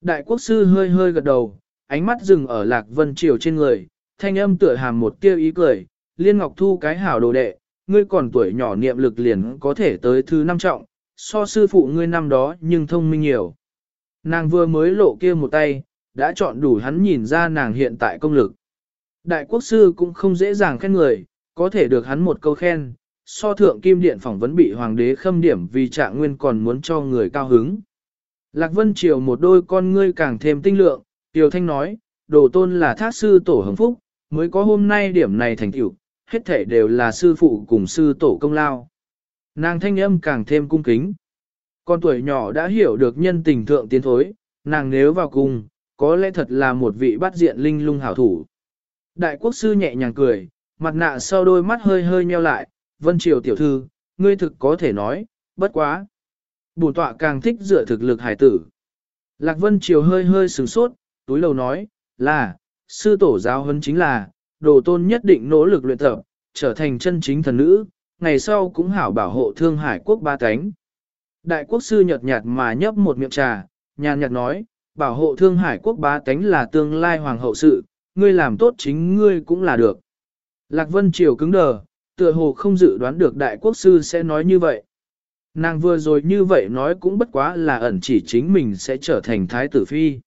Đại quốc sư hơi hơi gật đầu, ánh mắt dừng ở Lạc Vân Triều trên người, thanh âm tựa hàm một tiêu ý cười, liên ngọc thu cái hảo đồ đệ, ngươi còn tuổi nhỏ niệm lực liền có thể tới thứ năm trọng, so sư phụ ngươi năm đó nhưng thông minh nhiều. Nàng vừa mới lộ kia một tay, đã chọn đủ hắn nhìn ra nàng hiện tại công lực. Đại quốc sư cũng không dễ dàng khen người, có thể được hắn một câu khen, so thượng kim điện phỏng vấn bị hoàng đế khâm điểm vì trạng nguyên còn muốn cho người cao hứng. Lạc Vân Triều một đôi con ngươi càng thêm tinh lượng, Tiểu Thanh nói, đồ tôn là thác sư tổ hồng phúc, mới có hôm nay điểm này thành tựu, hết thể đều là sư phụ cùng sư tổ công lao. Nàng thanh âm càng thêm cung kính. Con tuổi nhỏ đã hiểu được nhân tình thượng tiến thối, nàng nếu vào cùng, có lẽ thật là một vị bắt diện linh lung hảo thủ. Đại quốc sư nhẹ nhàng cười, mặt nạ sau đôi mắt hơi hơi nheo lại, vân triều tiểu thư, ngươi thực có thể nói, bất quá. Bùn tọa càng thích dựa thực lực hải tử. Lạc vân triều hơi hơi sửng sốt, túi lầu nói, là, sư tổ giáo huấn chính là, đồ tôn nhất định nỗ lực luyện tập, trở thành chân chính thần nữ, ngày sau cũng hảo bảo hộ thương hải quốc ba cánh. Đại quốc sư nhợt nhạt mà nhấp một miệng trà, nhàn nhạt nói, bảo hộ thương hải quốc ba cánh là tương lai hoàng hậu sự, ngươi làm tốt chính ngươi cũng là được. Lạc Vân Triều cứng đờ, tựa hồ không dự đoán được đại quốc sư sẽ nói như vậy. Nàng vừa rồi như vậy nói cũng bất quá là ẩn chỉ chính mình sẽ trở thành thái tử phi.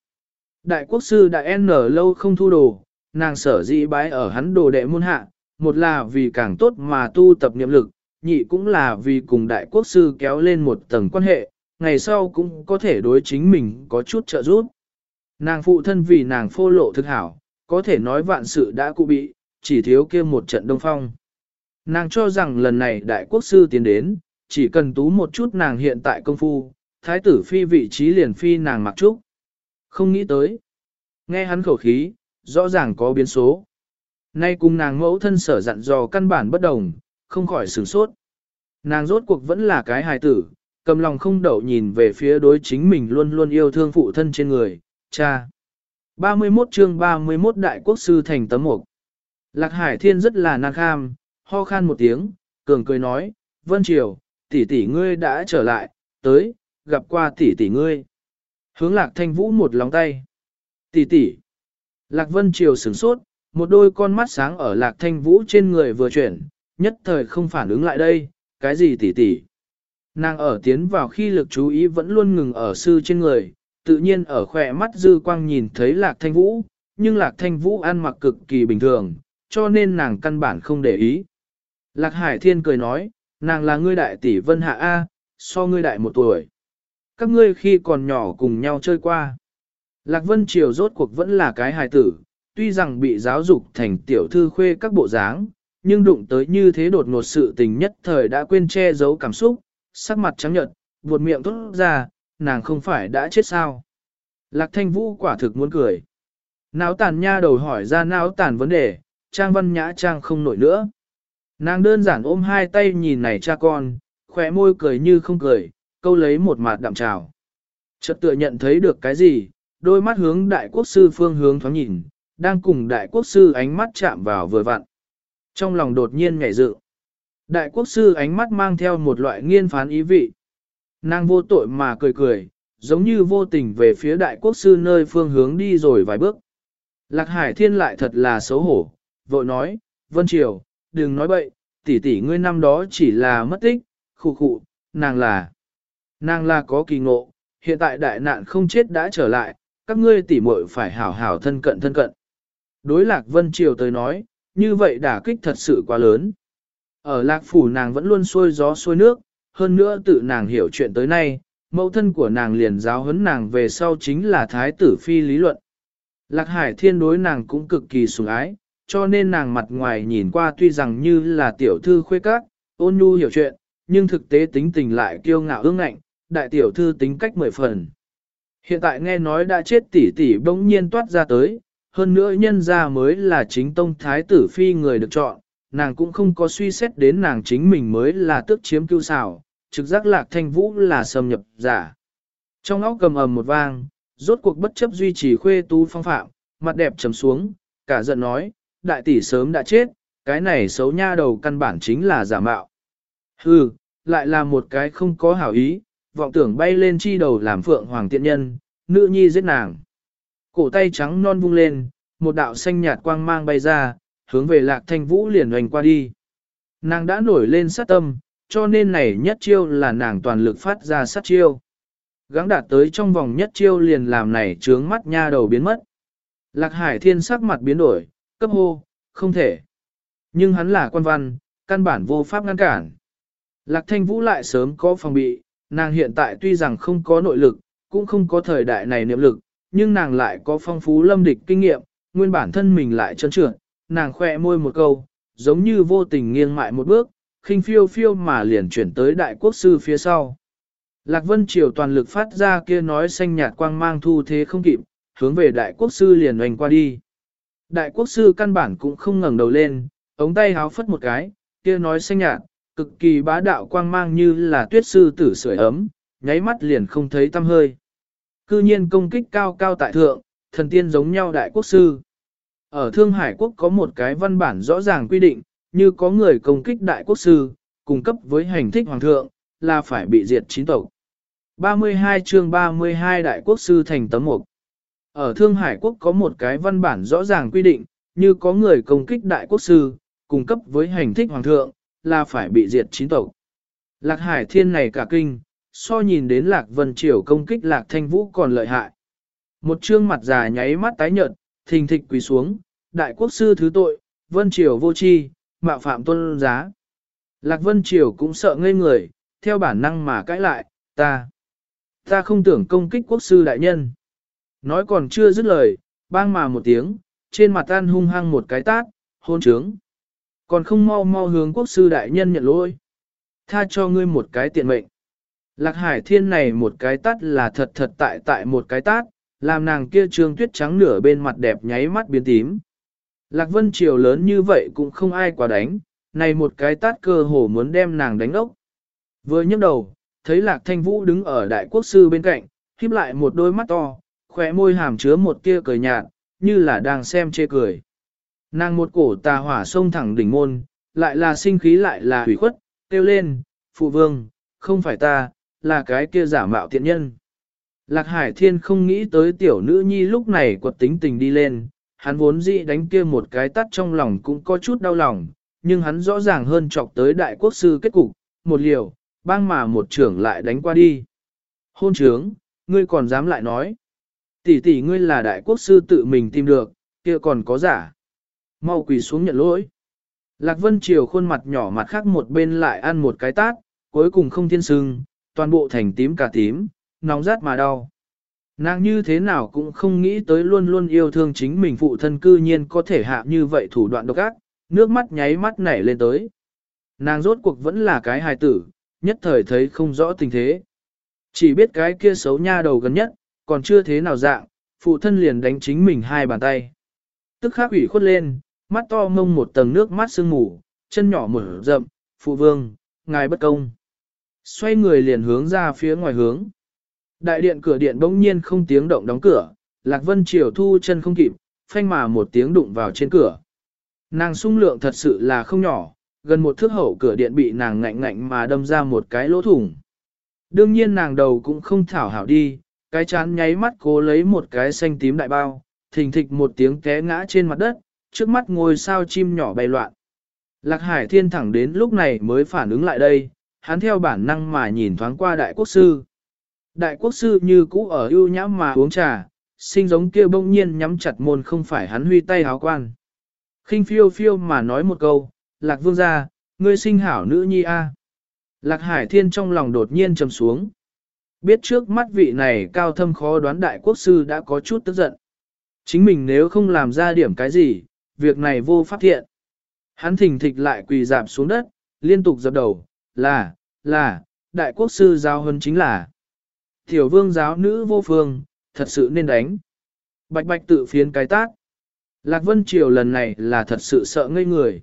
Đại quốc sư đã N lâu không thu đồ, nàng sở dĩ bái ở hắn đồ đệ môn hạ, một là vì càng tốt mà tu tập niệm lực, nhị cũng là vì cùng đại quốc sư kéo lên một tầng quan hệ, ngày sau cũng có thể đối chính mình có chút trợ giúp. Nàng phụ thân vì nàng phô lộ thực hảo, có thể nói vạn sự đã cụ bị, chỉ thiếu kia một trận đông phong. Nàng cho rằng lần này đại quốc sư tiến đến, chỉ cần tú một chút nàng hiện tại công phu, thái tử phi vị trí liền phi nàng mặc trúc. Không nghĩ tới. Nghe hắn khẩu khí, rõ ràng có biến số. Nay cùng nàng mẫu thân sở dặn dò căn bản bất đồng, không khỏi sửng sốt. Nàng rốt cuộc vẫn là cái hài tử, cầm lòng không đậu nhìn về phía đối chính mình luôn luôn yêu thương phụ thân trên người, cha. 31 chương 31 Đại Quốc Sư thành tấm mục. Lạc Hải Thiên rất là nàng kham, ho khan một tiếng, cường cười nói, Vân Triều, tỷ tỷ ngươi đã trở lại, tới, gặp qua tỷ tỷ ngươi. Hướng Lạc Thanh Vũ một lòng tay. Tỷ tỷ. Lạc Vân Triều sửng sốt, một đôi con mắt sáng ở Lạc Thanh Vũ trên người vừa chuyển, nhất thời không phản ứng lại đây, cái gì tỷ tỷ. Nàng ở tiến vào khi lực chú ý vẫn luôn ngừng ở sư trên người, tự nhiên ở khỏe mắt dư quang nhìn thấy Lạc Thanh Vũ, nhưng Lạc Thanh Vũ ăn mặc cực kỳ bình thường, cho nên nàng căn bản không để ý. Lạc Hải Thiên cười nói, nàng là ngươi đại tỷ Vân Hạ A, so ngươi đại một tuổi. Các ngươi khi còn nhỏ cùng nhau chơi qua. Lạc Vân Triều rốt cuộc vẫn là cái hài tử, tuy rằng bị giáo dục thành tiểu thư khuê các bộ dáng, nhưng đụng tới như thế đột ngột sự tình nhất thời đã quên che giấu cảm xúc, sắc mặt trắng nhợt, buột miệng tốt ra, nàng không phải đã chết sao. Lạc Thanh Vũ quả thực muốn cười. Náo tàn nha đầu hỏi ra náo tàn vấn đề, Trang Văn Nhã Trang không nổi nữa. Nàng đơn giản ôm hai tay nhìn này cha con, khỏe môi cười như không cười, câu lấy một mặt đạm trào. Chợt tựa nhận thấy được cái gì, đôi mắt hướng đại quốc sư phương hướng thoáng nhìn, đang cùng đại quốc sư ánh mắt chạm vào vừa vặn. Trong lòng đột nhiên nhảy dự. Đại quốc sư ánh mắt mang theo một loại nghiên phán ý vị. Nàng vô tội mà cười cười, giống như vô tình về phía đại quốc sư nơi phương hướng đi rồi vài bước. Lạc Hải Thiên lại thật là xấu hổ, vội nói, Vân Triều, đừng nói bậy, tỷ tỷ ngươi năm đó chỉ là mất tích, khụ khụ, nàng là, nàng là có kỳ ngộ, hiện tại đại nạn không chết đã trở lại, các ngươi tỷ muội phải hảo hảo thân cận thân cận. Đối Lạc Vân Triều tới nói, như vậy đả kích thật sự quá lớn. Ở Lạc Phủ nàng vẫn luôn xuôi gió xuôi nước, hơn nữa tự nàng hiểu chuyện tới nay, mẫu thân của nàng liền giáo huấn nàng về sau chính là thái tử phi lý luận. Lạc Hải Thiên đối nàng cũng cực kỳ sủng ái, cho nên nàng mặt ngoài nhìn qua tuy rằng như là tiểu thư khuê các, ôn nhu hiểu chuyện, nhưng thực tế tính tình lại kiêu ngạo ương ngạnh, đại tiểu thư tính cách mười phần. Hiện tại nghe nói đã chết tỷ tỷ bỗng nhiên toát ra tới, hơn nữa nhân ra mới là chính tông thái tử phi người được chọn, nàng cũng không có suy xét đến nàng chính mình mới là tước chiếm cưu xảo, trực giác lạc thanh vũ là xâm nhập giả. Trong óc cầm ầm một vang, rốt cuộc bất chấp duy trì khuê tú phong phạm, mặt đẹp trầm xuống, cả giận nói, đại tỷ sớm đã chết, cái này xấu nha đầu căn bản chính là giả mạo. Hừ, lại là một cái không có hảo ý, vọng tưởng bay lên chi đầu làm phượng hoàng tiện nhân, nữ nhi giết nàng. Cổ tay trắng non vung lên, một đạo xanh nhạt quang mang bay ra, hướng về lạc thanh vũ liền hoành qua đi. Nàng đã nổi lên sát tâm, cho nên này nhất chiêu là nàng toàn lực phát ra sát chiêu. Gắng đạt tới trong vòng nhất chiêu liền làm này trướng mắt nha đầu biến mất. Lạc hải thiên sắc mặt biến đổi, cấp hô, không thể. Nhưng hắn là quan văn, căn bản vô pháp ngăn cản. Lạc thanh vũ lại sớm có phòng bị, nàng hiện tại tuy rằng không có nội lực, cũng không có thời đại này niệm lực, nhưng nàng lại có phong phú lâm địch kinh nghiệm, nguyên bản thân mình lại trơn trượt, nàng khoe môi một câu, giống như vô tình nghiêng mại một bước, khinh phiêu phiêu mà liền chuyển tới đại quốc sư phía sau. Lạc Vân Triều toàn lực phát ra kia nói xanh nhạt quang mang thu thế không kịp, hướng về đại quốc sư liền oanh qua đi. Đại quốc sư căn bản cũng không ngẩng đầu lên, ống tay háo phất một cái, kia nói xanh nhạt, cực kỳ bá đạo quang mang như là tuyết sư tử sưởi ấm, nháy mắt liền không thấy tâm hơi. Cư nhiên công kích cao cao tại thượng, thần tiên giống nhau đại quốc sư. Ở Thương Hải Quốc có một cái văn bản rõ ràng quy định, như có người công kích đại quốc sư, cung cấp với hành thích hoàng thượng, là phải bị diệt chín tộc. 32 chương 32 đại quốc sư thành tấm mục. Ở Thương Hải Quốc có một cái văn bản rõ ràng quy định, như có người công kích đại quốc sư, cung cấp với hành thích hoàng thượng, là phải bị diệt chín tộc. Lạc Hải Thiên này cả kinh, so nhìn đến Lạc Vân Triều công kích Lạc Thanh Vũ còn lợi hại. Một trương mặt già nháy mắt tái nhợt, thình thịch quỳ xuống, đại quốc sư thứ tội, Vân Triều vô chi, mạo phạm tôn giá. Lạc Vân Triều cũng sợ ngây người, theo bản năng mà cãi lại, ta, ta không tưởng công kích quốc sư đại nhân. Nói còn chưa dứt lời, bang mà một tiếng, trên mặt tan hung hăng một cái tát, hôn trướng. Còn không mau mau hướng quốc sư đại nhân nhận lỗi. Tha cho ngươi một cái tiện mệnh. Lạc hải thiên này một cái tát là thật thật tại tại một cái tát, làm nàng kia trương tuyết trắng nửa bên mặt đẹp nháy mắt biến tím. Lạc vân triều lớn như vậy cũng không ai quá đánh, này một cái tát cơ hồ muốn đem nàng đánh ốc. Vừa nhấc đầu, thấy lạc thanh vũ đứng ở đại quốc sư bên cạnh, híp lại một đôi mắt to, khỏe môi hàm chứa một tia cười nhạt, như là đang xem chê cười. Nàng một cổ tà hỏa sông thẳng đỉnh môn, lại là sinh khí lại là hủy khuất, kêu lên, phụ vương, không phải ta, là cái kia giả mạo thiện nhân. Lạc Hải Thiên không nghĩ tới tiểu nữ nhi lúc này quật tính tình đi lên, hắn vốn dĩ đánh kia một cái tắt trong lòng cũng có chút đau lòng, nhưng hắn rõ ràng hơn chọc tới đại quốc sư kết cục, một liều, bang mà một trưởng lại đánh qua đi. Hôn trướng, ngươi còn dám lại nói. Tỷ tỷ ngươi là đại quốc sư tự mình tìm được, kia còn có giả. Mau quỳ xuống nhận lỗi. Lạc Vân Triều khuôn mặt nhỏ mặt khác một bên lại ăn một cái tát, cuối cùng không thiên sưng, toàn bộ thành tím cả tím, nóng rát mà đau. Nàng như thế nào cũng không nghĩ tới luôn luôn yêu thương chính mình phụ thân cư nhiên có thể hạ như vậy thủ đoạn độc ác, nước mắt nháy mắt nảy lên tới. Nàng rốt cuộc vẫn là cái hài tử, nhất thời thấy không rõ tình thế. Chỉ biết cái kia xấu nha đầu gần nhất, còn chưa thế nào dạng, phụ thân liền đánh chính mình hai bàn tay. Tức khắc ủy khuất lên, mắt to mông một tầng nước mắt sương mù, chân nhỏ mở rậm, phụ vương, ngài bất công. Xoay người liền hướng ra phía ngoài hướng. Đại điện cửa điện bỗng nhiên không tiếng động đóng cửa, Lạc Vân Triều thu chân không kịp, phanh mà một tiếng đụng vào trên cửa. Nàng sung lượng thật sự là không nhỏ, gần một thước hậu cửa điện bị nàng ngạnh ngạnh mà đâm ra một cái lỗ thủng. Đương nhiên nàng đầu cũng không thảo hảo đi, cái chán nháy mắt cố lấy một cái xanh tím đại bao, thình thịch một tiếng té ngã trên mặt đất, trước mắt ngôi sao chim nhỏ bay loạn. Lạc Hải Thiên thẳng đến lúc này mới phản ứng lại đây, hắn theo bản năng mà nhìn thoáng qua đại quốc sư. Đại quốc sư như cũ ở ưu nhãm mà uống trà, sinh giống kia bỗng nhiên nhắm chặt môn không phải hắn huy tay háo quan. khinh phiêu phiêu mà nói một câu, lạc vương gia, ngươi sinh hảo nữ nhi a. Lạc hải thiên trong lòng đột nhiên trầm xuống. Biết trước mắt vị này cao thâm khó đoán đại quốc sư đã có chút tức giận. Chính mình nếu không làm ra điểm cái gì, việc này vô pháp thiện. Hắn thình thịch lại quỳ dạp xuống đất, liên tục dập đầu, là, là, đại quốc sư giao hơn chính là. Tiểu vương giáo nữ vô phương, thật sự nên đánh. Bạch bạch tự phiến cái tác. Lạc Vân Triều lần này là thật sự sợ ngây người.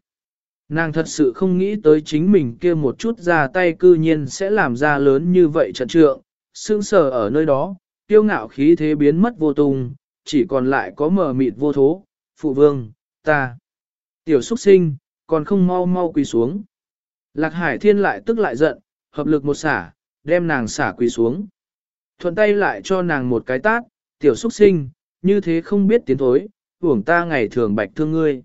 Nàng thật sự không nghĩ tới chính mình kia một chút ra tay cư nhiên sẽ làm ra lớn như vậy trận trượng, sương sờ ở nơi đó, tiêu ngạo khí thế biến mất vô tung, chỉ còn lại có mờ mịt vô thố, phụ vương, ta. Tiểu xuất sinh, còn không mau mau quỳ xuống. Lạc Hải Thiên lại tức lại giận, hợp lực một xả, đem nàng xả quỳ xuống. Thuận tay lại cho nàng một cái tát, tiểu xuất sinh, như thế không biết tiến thối, hưởng ta ngày thường bạch thương ngươi.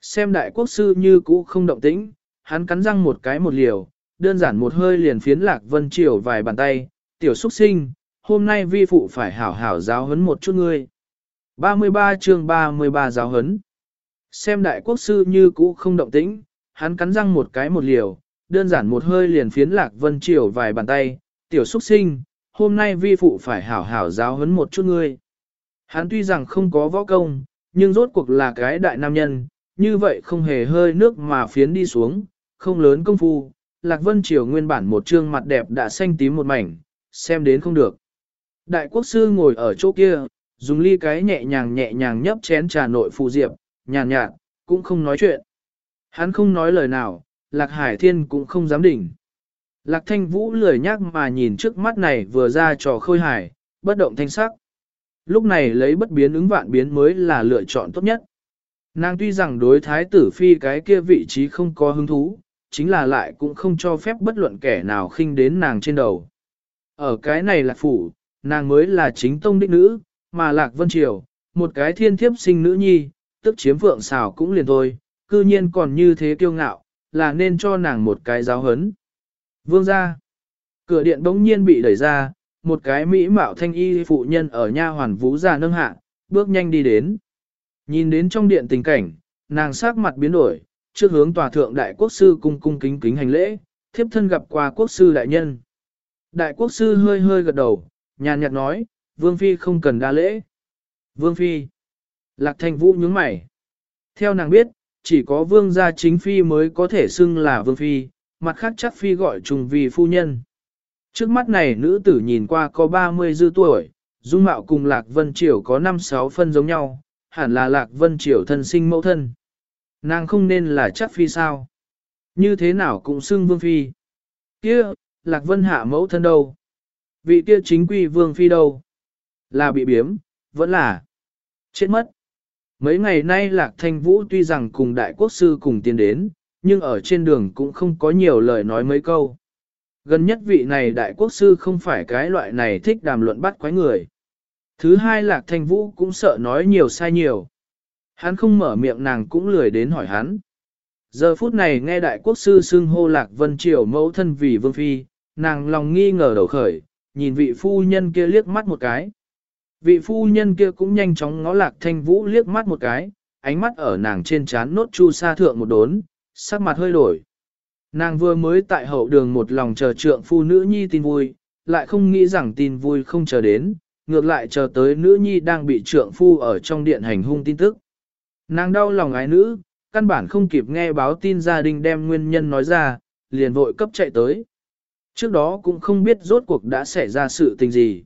Xem đại quốc sư như cũ không động tĩnh, hắn cắn răng một cái một liều, đơn giản một hơi liền phiến lạc vân triều vài bàn tay, tiểu xuất sinh, hôm nay vi phụ phải hảo hảo giáo huấn một chút ngươi. 33 chương 33 giáo huấn. Xem đại quốc sư như cũ không động tĩnh, hắn cắn răng một cái một liều, đơn giản một hơi liền phiến lạc vân triều vài bàn tay, tiểu xuất sinh, hôm nay vi phụ phải hảo hảo giáo huấn một chút ngươi. Hắn tuy rằng không có võ công, nhưng rốt cuộc là cái đại nam nhân, như vậy không hề hơi nước mà phiến đi xuống, không lớn công phu. Lạc Vân Triều nguyên bản một trương mặt đẹp đã xanh tím một mảnh, xem đến không được. Đại quốc sư ngồi ở chỗ kia, dùng ly cái nhẹ nhàng nhẹ nhàng nhấp chén trà nội phù diệp, nhàn nhạt, nhạt, cũng không nói chuyện. Hắn không nói lời nào, Lạc Hải Thiên cũng không dám đỉnh. Lạc Thanh Vũ lười nhác mà nhìn trước mắt này vừa ra trò khôi hài, bất động thanh sắc. Lúc này lấy bất biến ứng vạn biến mới là lựa chọn tốt nhất. Nàng tuy rằng đối thái tử phi cái kia vị trí không có hứng thú, chính là lại cũng không cho phép bất luận kẻ nào khinh đến nàng trên đầu. Ở cái này là phủ, nàng mới là chính tông đích nữ, mà lạc vân triều, một cái thiên thiếp sinh nữ nhi, tức chiếm vượng xào cũng liền thôi, cư nhiên còn như thế kiêu ngạo, là nên cho nàng một cái giáo hấn. Vương ra, cửa điện bỗng nhiên bị đẩy ra, một cái mỹ mạo thanh y phụ nhân ở nha hoàn vũ già nâng hạ, bước nhanh đi đến. Nhìn đến trong điện tình cảnh, nàng sắc mặt biến đổi, trước hướng tòa thượng đại quốc sư cung cung kính kính hành lễ, thiếp thân gặp qua quốc sư đại nhân. Đại quốc sư hơi hơi gật đầu, nhàn nhạt nói, Vương Phi không cần đa lễ. Vương Phi. Lạc thanh vũ nhướng mày. Theo nàng biết, chỉ có vương gia chính Phi mới có thể xưng là Vương Phi, mặt khác chắc Phi gọi trùng vì phu nhân. Trước mắt này nữ tử nhìn qua có 30 dư tuổi, dung mạo cùng Lạc Vân Triều có 5-6 phân giống nhau, hẳn là Lạc Vân Triều thân sinh mẫu thân. Nàng không nên là chắc phi sao? Như thế nào cũng xưng vương phi. Kia, Lạc Vân hạ mẫu thân đâu? Vị kia chính quy vương phi đâu? Là bị biếm, vẫn là chết mất. Mấy ngày nay Lạc Thanh Vũ tuy rằng cùng đại quốc sư cùng tiến đến, nhưng ở trên đường cũng không có nhiều lời nói mấy câu. Gần nhất vị này đại quốc sư không phải cái loại này thích đàm luận bắt quái người. Thứ hai lạc thanh vũ cũng sợ nói nhiều sai nhiều. Hắn không mở miệng nàng cũng lười đến hỏi hắn. Giờ phút này nghe đại quốc sư xưng hô lạc vân triều mẫu thân vì vương phi, nàng lòng nghi ngờ đầu khởi, nhìn vị phu nhân kia liếc mắt một cái. Vị phu nhân kia cũng nhanh chóng ngó lạc thanh vũ liếc mắt một cái, ánh mắt ở nàng trên trán nốt chu sa thượng một đốn, sắc mặt hơi đổi. Nàng vừa mới tại hậu đường một lòng chờ trượng phu nữ nhi tin vui, lại không nghĩ rằng tin vui không chờ đến, ngược lại chờ tới nữ nhi đang bị trượng phu ở trong điện hành hung tin tức. Nàng đau lòng ái nữ, căn bản không kịp nghe báo tin gia đình đem nguyên nhân nói ra, liền vội cấp chạy tới. Trước đó cũng không biết rốt cuộc đã xảy ra sự tình gì.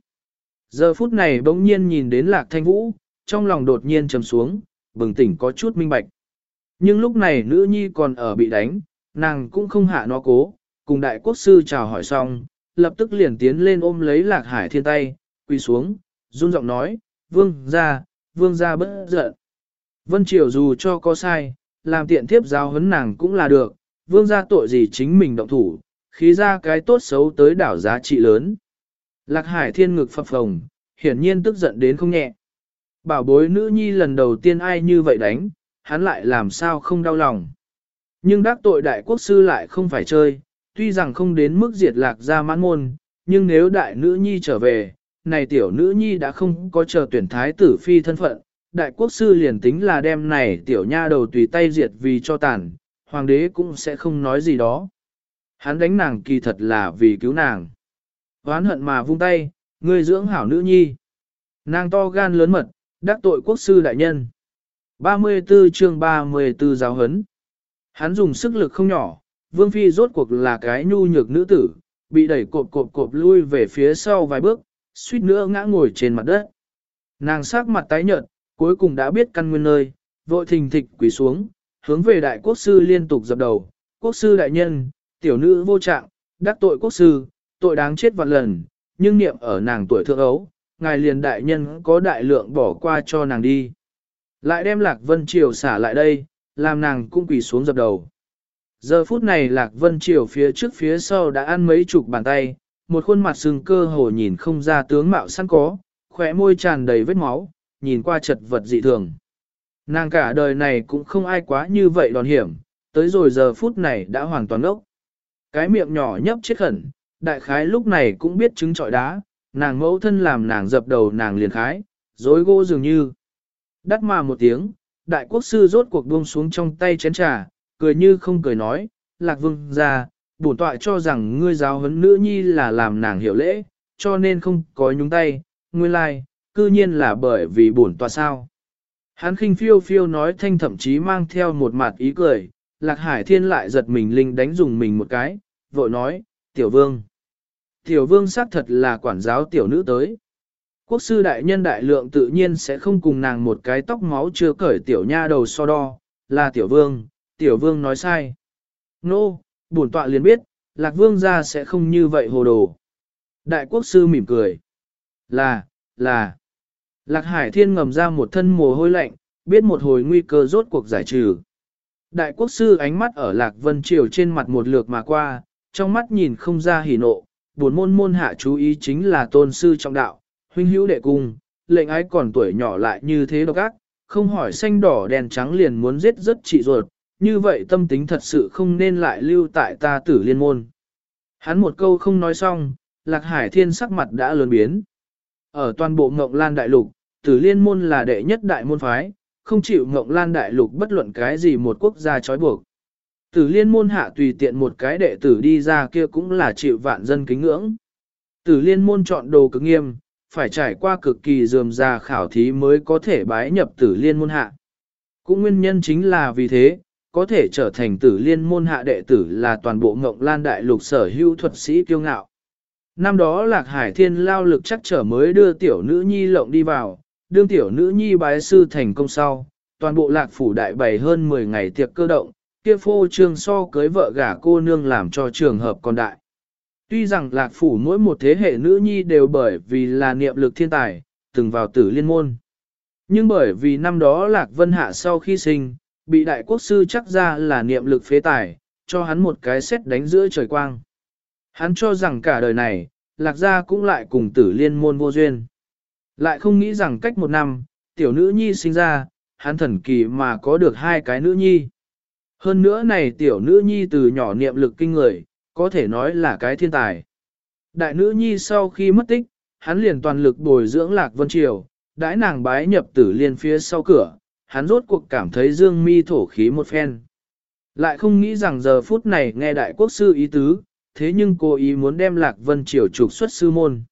Giờ phút này bỗng nhiên nhìn đến lạc thanh vũ, trong lòng đột nhiên trầm xuống, bừng tỉnh có chút minh bạch. Nhưng lúc này nữ nhi còn ở bị đánh, nàng cũng không hạ nó cố, cùng đại quốc sư chào hỏi xong, lập tức liền tiến lên ôm lấy lạc hải thiên tay, quỳ xuống, run giọng nói, vương ra, vương ra bất giận. Vân Triều dù cho có sai, làm tiện thiếp giao huấn nàng cũng là được, vương ra tội gì chính mình động thủ, khí ra cái tốt xấu tới đảo giá trị lớn. Lạc hải thiên ngực phập phồng, hiển nhiên tức giận đến không nhẹ. Bảo bối nữ nhi lần đầu tiên ai như vậy đánh, hắn lại làm sao không đau lòng. Nhưng đắc tội đại quốc sư lại không phải chơi, tuy rằng không đến mức diệt lạc ra mãn môn, nhưng nếu đại nữ nhi trở về, này tiểu nữ nhi đã không có chờ tuyển thái tử phi thân phận, đại quốc sư liền tính là đem này tiểu nha đầu tùy tay diệt vì cho tàn, hoàng đế cũng sẽ không nói gì đó. Hắn đánh nàng kỳ thật là vì cứu nàng. Hoán hận mà vung tay, ngươi dưỡng hảo nữ nhi. Nàng to gan lớn mật, đắc tội quốc sư đại nhân. 34 chương 34 giáo hấn. Hắn dùng sức lực không nhỏ, Vương Phi rốt cuộc là cái nhu nhược nữ tử, bị đẩy cộp cộp cộp lui về phía sau vài bước, suýt nữa ngã ngồi trên mặt đất. Nàng sắc mặt tái nhợt, cuối cùng đã biết căn nguyên nơi, vội thình thịch quỳ xuống, hướng về đại quốc sư liên tục dập đầu, quốc sư đại nhân, tiểu nữ vô trạng, đắc tội quốc sư, tội đáng chết vạn lần, nhưng niệm ở nàng tuổi thượng ấu, ngài liền đại nhân có đại lượng bỏ qua cho nàng đi. Lại đem Lạc Vân Triều xả lại đây, làm nàng cũng quỳ xuống dập đầu. Giờ phút này Lạc Vân Triều phía trước phía sau đã ăn mấy chục bàn tay, một khuôn mặt sừng cơ hồ nhìn không ra tướng mạo sẵn có, khỏe môi tràn đầy vết máu, nhìn qua chật vật dị thường. Nàng cả đời này cũng không ai quá như vậy đòn hiểm, tới rồi giờ phút này đã hoàn toàn ốc. Cái miệng nhỏ nhấp chết khẩn, đại khái lúc này cũng biết trứng trọi đá, nàng mẫu thân làm nàng dập đầu nàng liền khái, dối gỗ dường như. Đắt mà một tiếng, đại quốc sư rốt cuộc buông xuống trong tay chén trà, cười như không cười nói, lạc vương ra, bổn tọa cho rằng ngươi giáo huấn nữ nhi là làm nàng hiểu lễ, cho nên không có nhúng tay, nguyên lai, like, cư nhiên là bởi vì bổn tọa sao. Hắn khinh phiêu phiêu nói thanh thậm chí mang theo một mặt ý cười, lạc hải thiên lại giật mình linh đánh dùng mình một cái, vội nói, tiểu vương. Tiểu vương xác thật là quản giáo tiểu nữ tới. Quốc sư đại nhân đại lượng tự nhiên sẽ không cùng nàng một cái tóc máu chưa cởi tiểu nha đầu so đo, là tiểu vương, tiểu vương nói sai. Nô, no, bổn tọa liền biết, lạc vương ra sẽ không như vậy hồ đồ. Đại quốc sư mỉm cười. Là, là. Lạc hải thiên ngầm ra một thân mồ hôi lạnh, biết một hồi nguy cơ rốt cuộc giải trừ. Đại quốc sư ánh mắt ở lạc vân triều trên mặt một lượt mà qua, trong mắt nhìn không ra hỉ nộ, buồn môn môn hạ chú ý chính là tôn sư trọng đạo, huynh hữu đệ cung, lệnh ái còn tuổi nhỏ lại như thế độc ác, không hỏi xanh đỏ đèn trắng liền muốn giết rất trị ruột, như vậy tâm tính thật sự không nên lại lưu tại ta tử liên môn. Hắn một câu không nói xong, lạc hải thiên sắc mặt đã lớn biến. Ở toàn bộ ngộng lan đại lục, tử liên môn là đệ nhất đại môn phái, không chịu ngộng lan đại lục bất luận cái gì một quốc gia trói buộc. Tử liên môn hạ tùy tiện một cái đệ tử đi ra kia cũng là chịu vạn dân kính ngưỡng. Tử liên môn chọn đồ cực nghiêm, phải trải qua cực kỳ dườm già khảo thí mới có thể bái nhập tử liên môn hạ. Cũng nguyên nhân chính là vì thế, có thể trở thành tử liên môn hạ đệ tử là toàn bộ ngộng lan đại lục sở hữu thuật sĩ kiêu ngạo. Năm đó Lạc Hải Thiên lao lực chắc trở mới đưa tiểu nữ nhi lộng đi vào, đương tiểu nữ nhi bái sư thành công sau, toàn bộ Lạc Phủ đại bày hơn 10 ngày tiệc cơ động, kia phô trương so cưới vợ gả cô nương làm cho trường hợp còn đại. Tuy rằng Lạc Phủ mỗi một thế hệ nữ nhi đều bởi vì là niệm lực thiên tài, từng vào tử liên môn. Nhưng bởi vì năm đó Lạc Vân Hạ sau khi sinh, bị đại quốc sư chắc ra là niệm lực phế tài, cho hắn một cái xét đánh giữa trời quang. Hắn cho rằng cả đời này, lạc gia cũng lại cùng tử liên môn vô duyên. Lại không nghĩ rằng cách một năm, tiểu nữ nhi sinh ra, hắn thần kỳ mà có được hai cái nữ nhi. Hơn nữa này tiểu nữ nhi từ nhỏ niệm lực kinh người, có thể nói là cái thiên tài. Đại nữ nhi sau khi mất tích, hắn liền toàn lực bồi dưỡng lạc vân triều, đãi nàng bái nhập tử liên phía sau cửa, hắn rốt cuộc cảm thấy dương mi thổ khí một phen. Lại không nghĩ rằng giờ phút này nghe đại quốc sư ý tứ, thế nhưng cô ý muốn đem lạc vân triều trục xuất sư môn.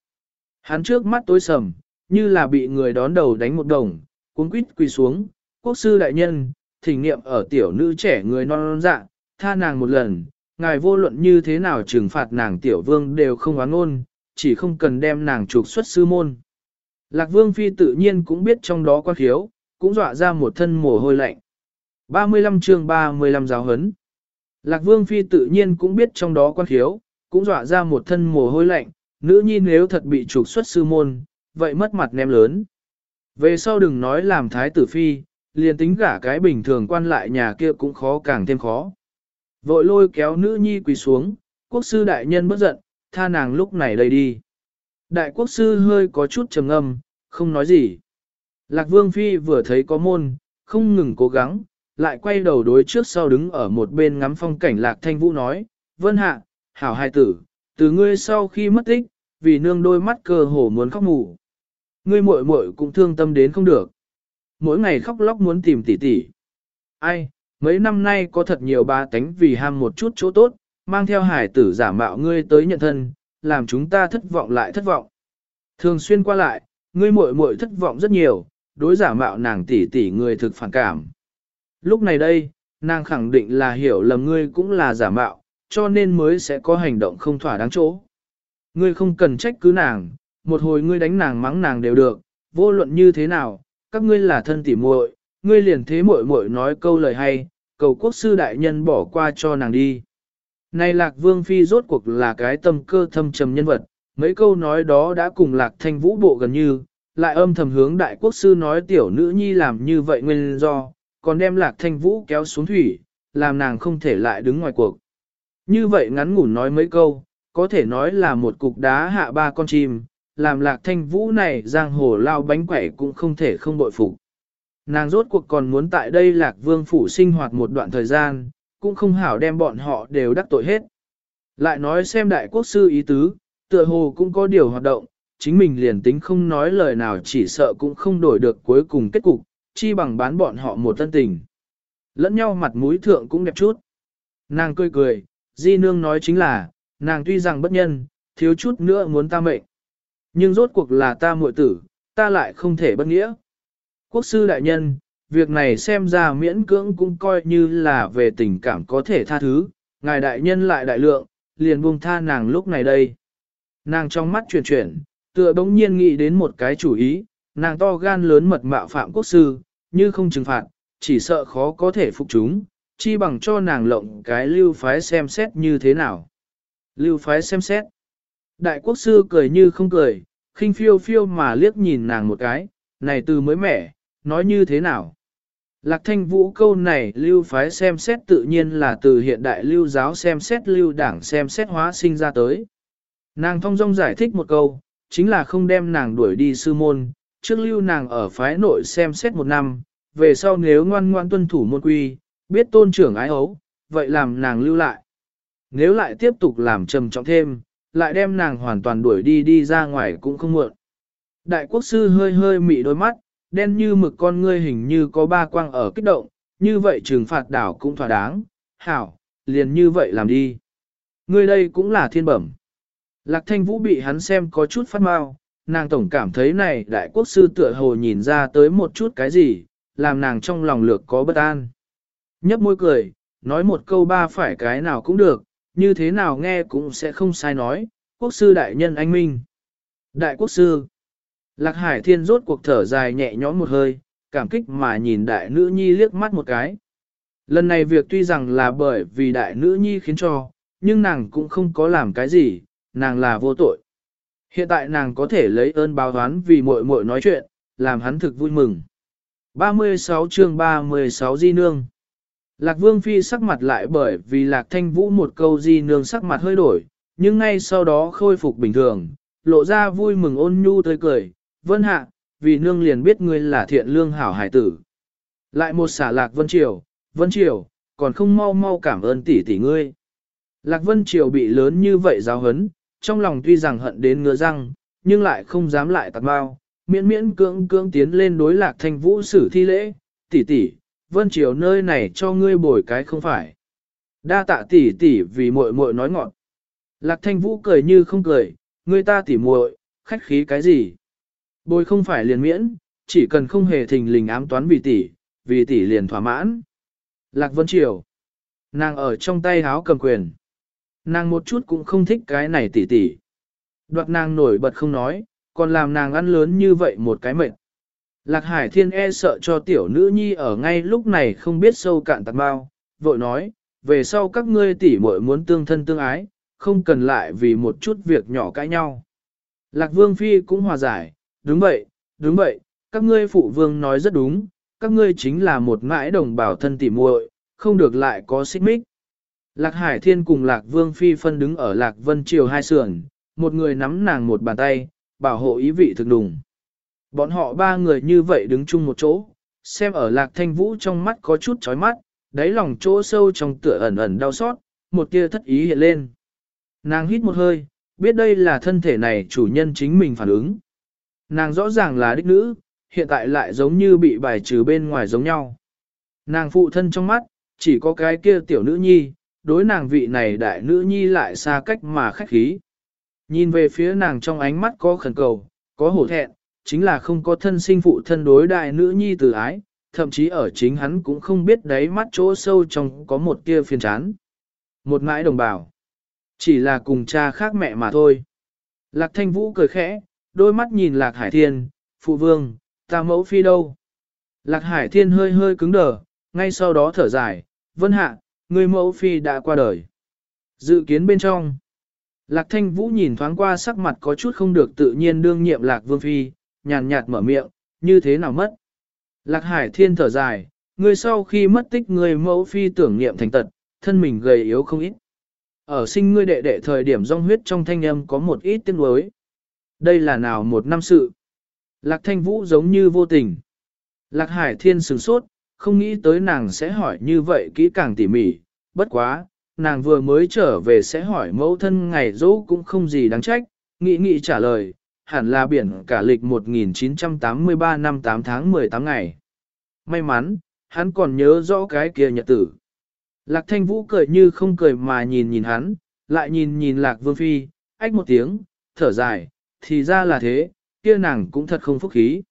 Hắn trước mắt tối sầm, như là bị người đón đầu đánh một đồng, cuốn quýt quỳ xuống, quốc sư đại nhân, thỉnh nghiệm ở tiểu nữ trẻ người non non dạ, tha nàng một lần, ngài vô luận như thế nào trừng phạt nàng tiểu vương đều không oán ngôn, chỉ không cần đem nàng trục xuất sư môn. Lạc Vương Phi tự nhiên cũng biết trong đó quan khiếu, cũng dọa ra một thân mồ hôi lạnh. 35 chương 35 giáo hấn. Lạc Vương Phi tự nhiên cũng biết trong đó quan khiếu, cũng dọa ra một thân mồ hôi lạnh, nữ nhi nếu thật bị trục xuất sư môn, vậy mất mặt ném lớn. Về sau đừng nói làm thái tử Phi, liền tính cả cái bình thường quan lại nhà kia cũng khó càng thêm khó. Vội lôi kéo nữ nhi quỳ xuống, quốc sư đại nhân bất giận, tha nàng lúc này đây đi. Đại quốc sư hơi có chút trầm ngâm, không nói gì. Lạc Vương Phi vừa thấy có môn, không ngừng cố gắng, lại quay đầu đối trước sau đứng ở một bên ngắm phong cảnh Lạc Thanh Vũ nói, Vân Hạ, hảo hai tử, từ ngươi sau khi mất tích, vì nương đôi mắt cơ hồ muốn khóc mù. Ngươi muội muội cũng thương tâm đến không được. Mỗi ngày khóc lóc muốn tìm tỷ tỷ. Ai, mấy năm nay có thật nhiều ba tánh vì ham một chút chỗ tốt, mang theo hải tử giả mạo ngươi tới nhận thân, làm chúng ta thất vọng lại thất vọng. Thường xuyên qua lại, ngươi muội muội thất vọng rất nhiều, đối giả mạo nàng tỷ tỷ người thực phản cảm. Lúc này đây, nàng khẳng định là hiểu lầm ngươi cũng là giả mạo, cho nên mới sẽ có hành động không thỏa đáng chỗ. Ngươi không cần trách cứ nàng, một hồi ngươi đánh nàng mắng nàng đều được, vô luận như thế nào, các ngươi là thân tỉ muội, ngươi liền thế muội muội nói câu lời hay, cầu quốc sư đại nhân bỏ qua cho nàng đi. Này lạc vương phi rốt cuộc là cái tâm cơ thâm trầm nhân vật, mấy câu nói đó đã cùng lạc thanh vũ bộ gần như, lại âm thầm hướng đại quốc sư nói tiểu nữ nhi làm như vậy nguyên do, còn đem lạc thanh vũ kéo xuống thủy, làm nàng không thể lại đứng ngoài cuộc. Như vậy ngắn ngủn nói mấy câu, có thể nói là một cục đá hạ ba con chim, làm lạc thanh vũ này giang hồ lao bánh quẩy cũng không thể không bội phục. Nàng rốt cuộc còn muốn tại đây lạc vương phủ sinh hoạt một đoạn thời gian, cũng không hảo đem bọn họ đều đắc tội hết. Lại nói xem đại quốc sư ý tứ, tựa hồ cũng có điều hoạt động, chính mình liền tính không nói lời nào chỉ sợ cũng không đổi được cuối cùng kết cục, chi bằng bán bọn họ một thân tình. Lẫn nhau mặt mũi thượng cũng đẹp chút. Nàng cười cười, di nương nói chính là, nàng tuy rằng bất nhân, thiếu chút nữa muốn ta mệnh. Nhưng rốt cuộc là ta muội tử, ta lại không thể bất nghĩa. Quốc sư đại nhân, việc này xem ra miễn cưỡng cũng coi như là về tình cảm có thể tha thứ, ngài đại nhân lại đại lượng, liền buông tha nàng lúc này đây. Nàng trong mắt chuyển chuyển, tựa bỗng nhiên nghĩ đến một cái chủ ý, nàng to gan lớn mật mạo phạm quốc sư, như không trừng phạt, chỉ sợ khó có thể phục chúng, chi bằng cho nàng lộng cái lưu phái xem xét như thế nào. Lưu phái xem xét. Đại quốc sư cười như không cười, khinh phiêu phiêu mà liếc nhìn nàng một cái, này từ mới mẻ, nói như thế nào. Lạc thanh vũ câu này lưu phái xem xét tự nhiên là từ hiện đại lưu giáo xem xét lưu đảng xem xét hóa sinh ra tới. Nàng thông dong giải thích một câu, chính là không đem nàng đuổi đi sư môn, trước lưu nàng ở phái nội xem xét một năm, về sau nếu ngoan ngoan tuân thủ môn quy, biết tôn trưởng ái ấu, vậy làm nàng lưu lại. Nếu lại tiếp tục làm trầm trọng thêm, lại đem nàng hoàn toàn đuổi đi đi ra ngoài cũng không muộn. Đại quốc sư hơi hơi mị đôi mắt, đen như mực con ngươi hình như có ba quang ở kích động, như vậy trừng phạt đảo cũng thỏa đáng, hảo, liền như vậy làm đi. Ngươi đây cũng là thiên bẩm. Lạc thanh vũ bị hắn xem có chút phát mau, nàng tổng cảm thấy này đại quốc sư tựa hồ nhìn ra tới một chút cái gì, làm nàng trong lòng lược có bất an. Nhấp môi cười, nói một câu ba phải cái nào cũng được, như thế nào nghe cũng sẽ không sai nói, quốc sư đại nhân anh minh. Đại quốc sư, Lạc Hải Thiên rốt cuộc thở dài nhẹ nhõm một hơi, cảm kích mà nhìn đại nữ nhi liếc mắt một cái. Lần này việc tuy rằng là bởi vì đại nữ nhi khiến cho, nhưng nàng cũng không có làm cái gì, nàng là vô tội. Hiện tại nàng có thể lấy ơn báo oán vì muội muội nói chuyện, làm hắn thực vui mừng. 36 chương 36 Di Nương Lạc Vương Phi sắc mặt lại bởi vì Lạc Thanh Vũ một câu Di Nương sắc mặt hơi đổi, nhưng ngay sau đó khôi phục bình thường, lộ ra vui mừng ôn nhu tươi cười, vân hạ, vì nương liền biết ngươi là thiện lương hảo hải tử. Lại một xả lạc vân triều, vân triều, còn không mau mau cảm ơn tỷ tỷ ngươi. Lạc vân triều bị lớn như vậy giáo hấn, trong lòng tuy rằng hận đến ngứa răng, nhưng lại không dám lại tạt bao, miễn miễn cưỡng cưỡng tiến lên đối lạc thanh vũ xử thi lễ, tỷ tỷ, vân triều nơi này cho ngươi bồi cái không phải. Đa tạ tỷ tỷ vì muội muội nói ngọn. Lạc thanh vũ cười như không cười, ngươi ta tỷ muội, khách khí cái gì? Bồi không phải liền miễn, chỉ cần không hề thình lình ám toán vì tỷ, vì tỷ liền thỏa mãn. Lạc Vân Triều. Nàng ở trong tay háo cầm quyền. Nàng một chút cũng không thích cái này tỷ tỷ. Đoạt nàng nổi bật không nói, còn làm nàng ăn lớn như vậy một cái mệt. Lạc Hải Thiên e sợ cho tiểu nữ nhi ở ngay lúc này không biết sâu cạn tạc bao, vội nói, về sau các ngươi tỷ muội muốn tương thân tương ái, không cần lại vì một chút việc nhỏ cãi nhau. Lạc Vương Phi cũng hòa giải, đúng vậy, đúng vậy, các ngươi phụ vương nói rất đúng, các ngươi chính là một mãi đồng bào thân tỷ muội, không được lại có xích mích. Lạc Hải Thiên cùng Lạc Vương Phi phân đứng ở Lạc Vân Triều hai sườn, một người nắm nàng một bàn tay, bảo hộ ý vị thực đùng. Bọn họ ba người như vậy đứng chung một chỗ, xem ở Lạc Thanh Vũ trong mắt có chút chói mắt, đáy lòng chỗ sâu trong tựa ẩn ẩn đau xót, một tia thất ý hiện lên. Nàng hít một hơi, biết đây là thân thể này chủ nhân chính mình phản ứng. Nàng rõ ràng là đích nữ, hiện tại lại giống như bị bài trừ bên ngoài giống nhau. Nàng phụ thân trong mắt, chỉ có cái kia tiểu nữ nhi, đối nàng vị này đại nữ nhi lại xa cách mà khách khí. Nhìn về phía nàng trong ánh mắt có khẩn cầu, có hổ thẹn, chính là không có thân sinh phụ thân đối đại nữ nhi từ ái, thậm chí ở chính hắn cũng không biết đáy mắt chỗ sâu trong có một tia phiền chán. Một mãi đồng bào, chỉ là cùng cha khác mẹ mà thôi. Lạc thanh vũ cười khẽ, đôi mắt nhìn lạc hải thiên, phụ vương, ta mẫu phi đâu. Lạc hải thiên hơi hơi cứng đờ, ngay sau đó thở dài, vân hạ, người mẫu phi đã qua đời. Dự kiến bên trong, lạc thanh vũ nhìn thoáng qua sắc mặt có chút không được tự nhiên đương nhiệm lạc vương phi, nhàn nhạt mở miệng, như thế nào mất. Lạc hải thiên thở dài, người sau khi mất tích người mẫu phi tưởng niệm thành tật, thân mình gầy yếu không ít. Ở sinh ngươi đệ đệ thời điểm rong huyết trong thanh âm có một ít tiếng đối. Đây là nào một năm sự. Lạc thanh vũ giống như vô tình. Lạc hải thiên sửng sốt, không nghĩ tới nàng sẽ hỏi như vậy kỹ càng tỉ mỉ. Bất quá, nàng vừa mới trở về sẽ hỏi mẫu thân ngày dỗ cũng không gì đáng trách, nghĩ nghĩ trả lời, hẳn là biển cả lịch 1983 năm 8 tháng 18 ngày. May mắn, hắn còn nhớ rõ cái kia nhật tử. Lạc thanh vũ cười như không cười mà nhìn nhìn hắn, lại nhìn nhìn lạc vương phi, ách một tiếng, thở dài, thì ra là thế, kia nàng cũng thật không phúc khí.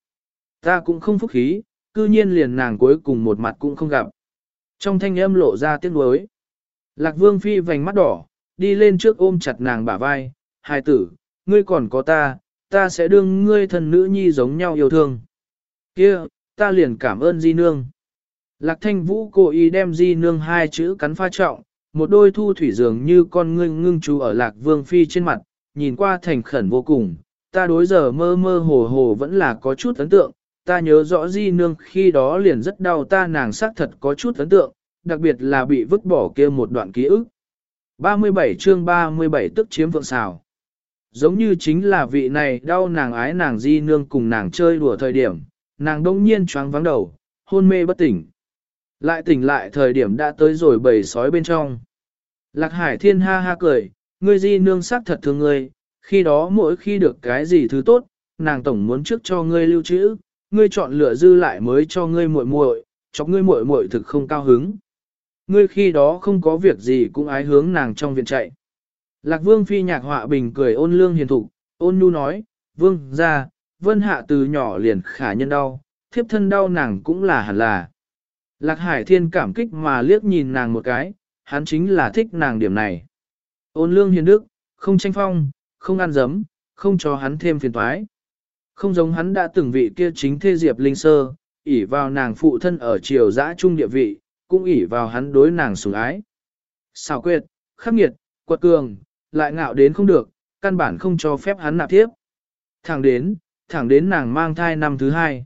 Ta cũng không phúc khí, cư nhiên liền nàng cuối cùng một mặt cũng không gặp. Trong thanh âm lộ ra tiếng đối. Lạc vương phi vành mắt đỏ, đi lên trước ôm chặt nàng bả vai, hai tử, ngươi còn có ta, ta sẽ đương ngươi thần nữ nhi giống nhau yêu thương. Kia, ta liền cảm ơn di nương. Lạc thanh vũ cố ý đem di nương hai chữ cắn pha trọng, một đôi thu thủy dường như con ngưng ngưng chú ở lạc vương phi trên mặt, nhìn qua thành khẩn vô cùng, ta đối giờ mơ mơ hồ hồ vẫn là có chút ấn tượng, ta nhớ rõ di nương khi đó liền rất đau ta nàng xác thật có chút ấn tượng, đặc biệt là bị vứt bỏ kia một đoạn ký ức. 37 chương 37 tức chiếm vượng xào. Giống như chính là vị này đau nàng ái nàng di nương cùng nàng chơi đùa thời điểm, nàng đông nhiên choáng vắng đầu, hôn mê bất tỉnh. Lại tỉnh lại thời điểm đã tới rồi bầy sói bên trong. Lạc hải thiên ha ha cười, ngươi di nương xác thật thương ngươi, khi đó mỗi khi được cái gì thứ tốt, nàng tổng muốn trước cho ngươi lưu trữ, ngươi chọn lựa dư lại mới cho ngươi muội muội, cho ngươi muội muội thực không cao hứng. Ngươi khi đó không có việc gì cũng ái hướng nàng trong viện chạy. Lạc vương phi nhạc họa bình cười ôn lương hiền thục, ôn nhu nói, vương ra, vân hạ từ nhỏ liền khả nhân đau, thiếp thân đau nàng cũng là hẳn là. Lạc hải thiên cảm kích mà liếc nhìn nàng một cái, hắn chính là thích nàng điểm này. Ôn lương hiền đức, không tranh phong, không ăn dấm, không cho hắn thêm phiền toái. Không giống hắn đã từng vị kia chính thê diệp linh sơ, ỷ vào nàng phụ thân ở triều giã trung địa vị, cũng ỷ vào hắn đối nàng sủng ái. Xào quyệt, khắc nghiệt, quật cường, lại ngạo đến không được, căn bản không cho phép hắn nạp tiếp. Thẳng đến, thẳng đến nàng mang thai năm thứ hai.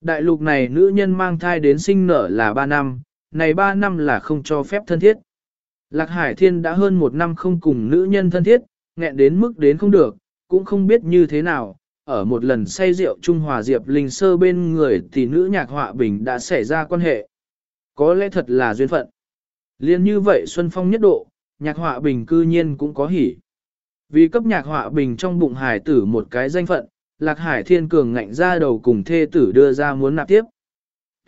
Đại lục này nữ nhân mang thai đến sinh nở là 3 năm, này 3 năm là không cho phép thân thiết. Lạc Hải Thiên đã hơn một năm không cùng nữ nhân thân thiết, nghẹn đến mức đến không được, cũng không biết như thế nào. Ở một lần say rượu Trung Hòa Diệp Linh Sơ bên người thì nữ nhạc họa bình đã xảy ra quan hệ. Có lẽ thật là duyên phận. Liên như vậy Xuân Phong nhất độ, nhạc họa bình cư nhiên cũng có hỉ. Vì cấp nhạc họa bình trong bụng hải tử một cái danh phận, Lạc Hải Thiên Cường ngạnh ra đầu cùng thê tử đưa ra muốn nạp tiếp.